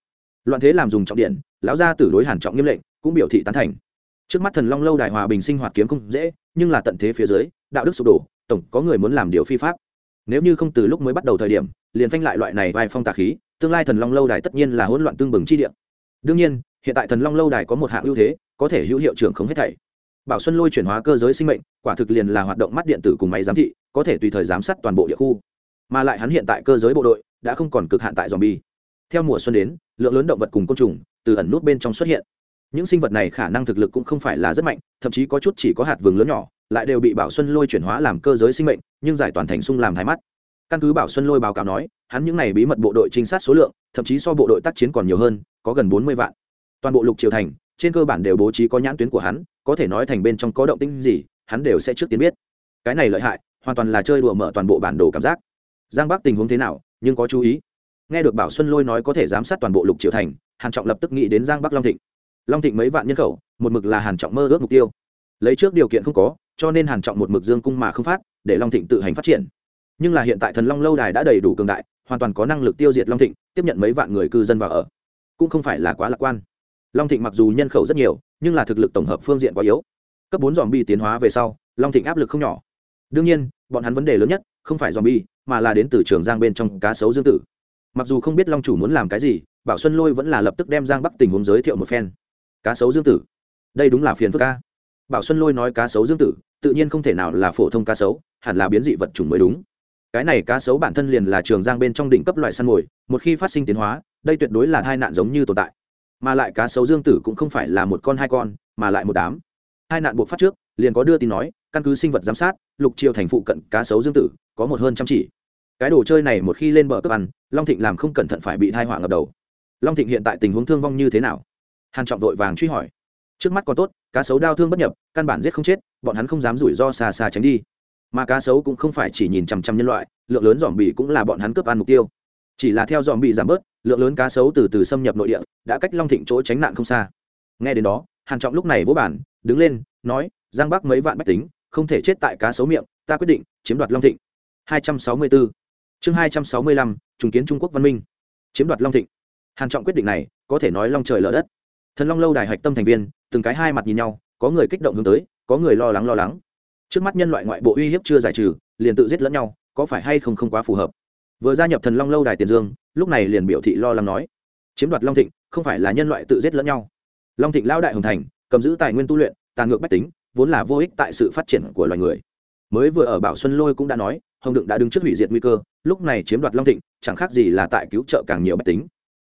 Loạn thế làm dùng trọng điện, lão gia tử đối hàn trọng nghiêm lệnh, cũng biểu thị tán thành. Trước mắt thần long lâu đài hòa bình sinh hoạt kiếm không dễ, nhưng là tận thế phía dưới, đạo đức sụp đổ, tổng có người muốn làm điều phi pháp. Nếu như không từ lúc mới bắt đầu thời điểm, liền phanh lại loại này vai phong tà khí, tương lai thần long lâu đài tất nhiên là hỗn loạn tương bừng chi địa đương nhiên, hiện tại thần long lâu đài có một hạng ưu thế, có thể hữu hiệu trưởng không hết thảy. Bảo xuân lôi chuyển hóa cơ giới sinh mệnh, quả thực liền là hoạt động mắt điện tử cùng máy giám thị, có thể tùy thời giám sát toàn bộ địa khu. Mà lại hắn hiện tại cơ giới bộ đội, đã không còn cực hạn tại dòm bi theo mùa xuân đến, lượng lớn động vật cùng côn trùng từ ẩn nút bên trong xuất hiện. Những sinh vật này khả năng thực lực cũng không phải là rất mạnh, thậm chí có chút chỉ có hạt vườn lớn nhỏ, lại đều bị bảo xuân lôi chuyển hóa làm cơ giới sinh mệnh, nhưng giải toàn thành sung làm thái mắt. Căn cứ bảo xuân lôi báo cáo nói hắn những n à y bí mật bộ đội trinh sát số lượng, thậm chí so bộ đội tác chiến còn nhiều hơn, có gần bốn mươi vạn. Toàn bộ lục triều thành, trên cơ bản đều bố trí có nhãn tuyến của hắn, có thể nói thành bên trong có động tinh gì, hắn đều sẽ trước tiên biết. Cái này lợi hại, hoàn toàn là chơi đùa mở toàn bộ bản đồ cảm giác. Giang bắc tình huống thế nào, nhưng có chú ý. Nghe được bảo xuân lôi nói có thể giám sát toàn bộ lục triều thành, hàn trọng lập tức nghĩ đến giang bắc long thịnh. Long thịnh mấy vạn nhân khẩu, một mực là hàn trọng mơ ước mục tiêu. Lấy trước điều kiện không có, cho nên hàn trọng một mực dương cung mà không phát, để long thịnh tự hành phát triển. Nhưng là hiện tại thần long lâu đài đã đầy đủ cường đại hoàn toàn có năng lực tiêu diệt long thịnh, tiếp nhận mấy vạn người cư dân vào ở. Cũng không phải là quá lạc quan. Long thịnh mặc dù nhân khẩu rất nhiều, nhưng là thực lực tổng hợp phương diện quá yếu. Cấp bốn dòm bi tiến hóa về sau, long thịnh áp lực không nhỏ. Đương nhiên, bọn hắn vấn đề lớn nhất không phải dòm bi mà là đến từ trường giang bên trong cá sấu dương tử. Mặc dù không biết long chủ muốn làm cái gì, bảo xuân lôi vẫn là lập tức đem giang bắc tình huống giới thiệu một phen. Cá sấu dương tử. Đây đúng là phiền phức ca bảo xuân lôi nói cá sấu dương tử, tự nhiên không thể nào là phổ thông cá sấu, hẳn là biến dị vật chủng mới đúng cái này cá sấu bản thân liền là trường giang bên trong đỉnh cấp loại săn mồi, một khi phát sinh tiến hóa, đây tuyệt đối là tai nạn giống như tồn tại. Mà lại cá sấu dương tử cũng không phải là một con hai con, mà lại một đám. Hai nạn buộc phát trước, liền có đưa tin nói, căn cứ sinh vật giám sát, lục triều thành phụ cận cá sấu dương tử có một hơn trăm chỉ. Cái đồ chơi này một khi lên bờ cấp ăn, long thịnh làm không cẩn thận phải bị thai họa ngập đầu. Long thịnh hiện tại tình huống thương vong như thế nào? Hàn trọng vội vàng truy hỏi. Trước mắt còn tốt, cá sấu đau thương bất nhập, căn bản giết không chết, bọn hắn không dám rủi ro xa xa tránh đi mà cá sấu cũng không phải chỉ nhìn chằm chằm nhân loại, lượng lớn dòm bì cũng là bọn hắn cướp ăn mục tiêu. Chỉ là theo dòm bì giảm bớt, lượng lớn cá sấu từ từ xâm nhập nội địa, đã cách long thịnh chỗ tránh nạn không xa. Nghe đến đó, hàn trọng lúc này vỗ bản đứng lên, nói, giang bắc mấy vạn bách tính, không thể chết tại cá sấu miệng, ta quyết định chiếm đoạt long thịnh. 264 chương 265 trùng kiến trung quốc văn minh. Chiếm đoạt long thịnh. Hàn trọng quyết định này, có thể nói long trời lở đất. Thần long lâu đài hạch tâm thành viên, từng cái hai mặt nhìn nhau, có người kích động hướng tới, có người lo lắng lo lắng trước mắt nhân loại ngoại bộ uy hiếp chưa giải trừ, liền tự giết lẫn nhau, có phải hay không không quá phù hợp? Vừa gia nhập thần long lâu đài tiền dương, lúc này liền biểu thị lo lắng nói, chiếm đoạt long thịnh, không phải là nhân loại tự giết lẫn nhau. Long thịnh lao đại hồng thành, cầm giữ tài nguyên tu luyện, tàn ngược bách tính, vốn là vô ích tại sự phát triển của loài người. Mới vừa ở bảo xuân lôi cũng đã nói, hồng đựng đã đứng trước hủy diệt nguy cơ, lúc này chiếm đoạt long thịnh, chẳng khác gì là tại cứu trợ càng nhiều bách tính.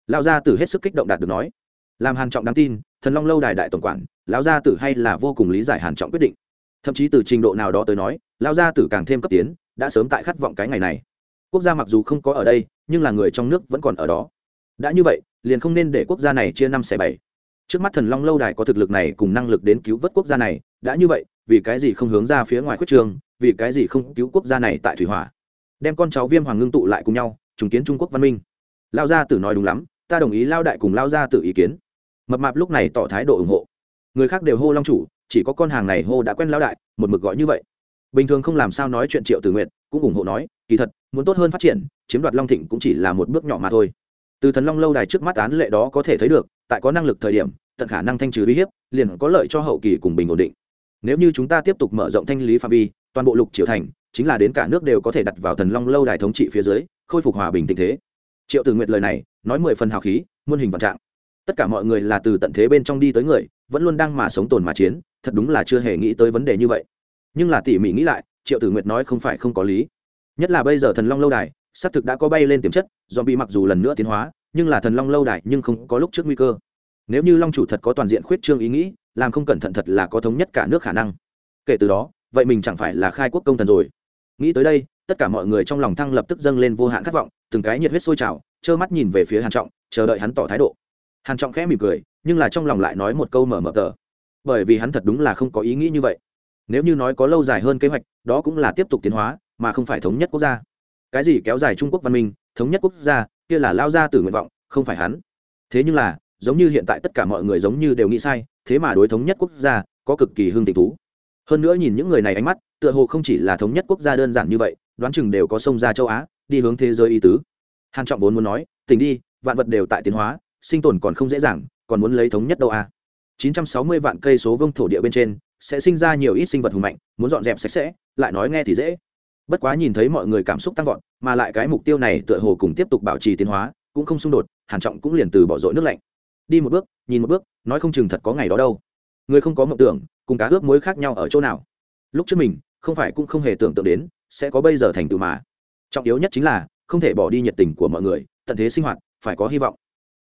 Lao gia tử hết sức kích động đạt được nói, làm hàn trọng đáng tin, thần long lâu đài đại tổng quản, lão gia tử hay là vô cùng lý giải hàn trọng quyết định thậm chí từ trình độ nào đó tới nói lao gia tử càng thêm cấp tiến, đã sớm tại khát vọng cái ngày này. Quốc gia mặc dù không có ở đây, nhưng là người trong nước vẫn còn ở đó. Đã như vậy, liền không nên để quốc gia này chia năm xẻ bảy. Trước mắt thần long lâu đài có thực lực này cùng năng lực đến cứu vớt quốc gia này, đã như vậy, vì cái gì không hướng ra phía ngoài quyết trường, vì cái gì không cứu quốc gia này tại thủy hỏa? Đem con cháu viêm hoàng ngưng tụ lại cùng nhau, trùng kiến trung quốc văn minh. Lao gia tử nói đúng lắm, ta đồng ý lao đại cùng lao gia tử ý kiến. Mập mạp lúc này tỏ thái độ ủng hộ. Người khác đều hô long chủ chỉ có con hàng này hô đã quen lão đại, một mực gọi như vậy. Bình thường không làm sao nói chuyện triệu từ nguyện cũng ủng hộ nói, kỳ thật, muốn tốt hơn phát triển, chiếm đoạt long thịnh cũng chỉ là một bước nhỏ mà thôi. Từ thần long lâu đài trước mắt án lệ đó có thể thấy được, tại có năng lực thời điểm, tận khả năng thanh trừ uy hiếp, liền có lợi cho hậu kỳ cùng bình ổn định. Nếu như chúng ta tiếp tục mở rộng thanh lý phạm vi, toàn bộ lục triều thành, chính là đến cả nước đều có thể đặt vào thần long lâu đài thống trị phía dưới, khôi phục hòa bình tình thế. Triệu tử nguyệt lời này, nói mười phần hào khí, muôn hình vạn trạng. Tất cả mọi người là từ tận thế bên trong đi tới người, vẫn luôn đang mà sống tồn mà chiến thật đúng là chưa hề nghĩ tới vấn đề như vậy. Nhưng là tỉ mỉ nghĩ lại, triệu tử nguyệt nói không phải không có lý. Nhất là bây giờ thần long lâu đài xác thực đã có bay lên tiềm chất do bị mặc dù lần nữa tiến hóa, nhưng là thần long lâu đài nhưng không có lúc trước nguy cơ. Nếu như long chủ thật có toàn diện khuyết trương ý nghĩ, làm không cẩn thận thật là có thống nhất cả nước khả năng. Kể từ đó, vậy mình chẳng phải là khai quốc công thần rồi. Nghĩ tới đây, tất cả mọi người trong lòng thăng lập tức dâng lên vô hạn khát vọng, từng cái nhiệt huyết sôi trào, trơ mắt nhìn về phía hàn trọng, chờ đợi hắn tỏ thái độ. Hàn trọng khẽ mỉm cười, nhưng là trong lòng lại nói một câu mở mở tờ bởi vì hắn thật đúng là không có ý nghĩ như vậy. Nếu như nói có lâu dài hơn kế hoạch, đó cũng là tiếp tục tiến hóa, mà không phải thống nhất quốc gia. Cái gì kéo dài trung quốc văn minh, thống nhất quốc gia, kia là lao ra từ nguyện vọng, không phải hắn. Thế nhưng là, giống như hiện tại tất cả mọi người giống như đều nghĩ sai, thế mà đối thống nhất quốc gia, có cực kỳ hương tình thú. Hơn nữa nhìn những người này ánh mắt, tựa hồ không chỉ là thống nhất quốc gia đơn giản như vậy, đoán chừng đều có sông ra châu á, đi hướng thế giới y tứ. Hàn trọng vốn muốn nói, tỉnh đi, vạn vật đều tại tiến hóa, sinh tồn còn không dễ dàng, còn muốn lấy thống nhất đâu à? 960 vạn cây số vương thổ địa bên trên sẽ sinh ra nhiều ít sinh vật hùng mạnh, muốn dọn dẹp sạch sẽ, lại nói nghe thì dễ. Bất quá nhìn thấy mọi người cảm xúc tăng vọt, mà lại cái mục tiêu này tựa hồ cùng tiếp tục bảo trì tiến hóa cũng không xung đột, hàn trọng cũng liền từ bỏ dội nước lạnh. Đi một bước, nhìn một bước, nói không chừng thật có ngày đó đâu. Người không có mộng tưởng, cùng cá ướp muối khác nhau ở chỗ nào? Lúc trước mình, không phải cũng không hề tưởng tượng đến, sẽ có bây giờ thành tựu mà. Trọng yếu nhất chính là không thể bỏ đi nhiệt tình của mọi người, tận thế sinh hoạt, phải có hy vọng.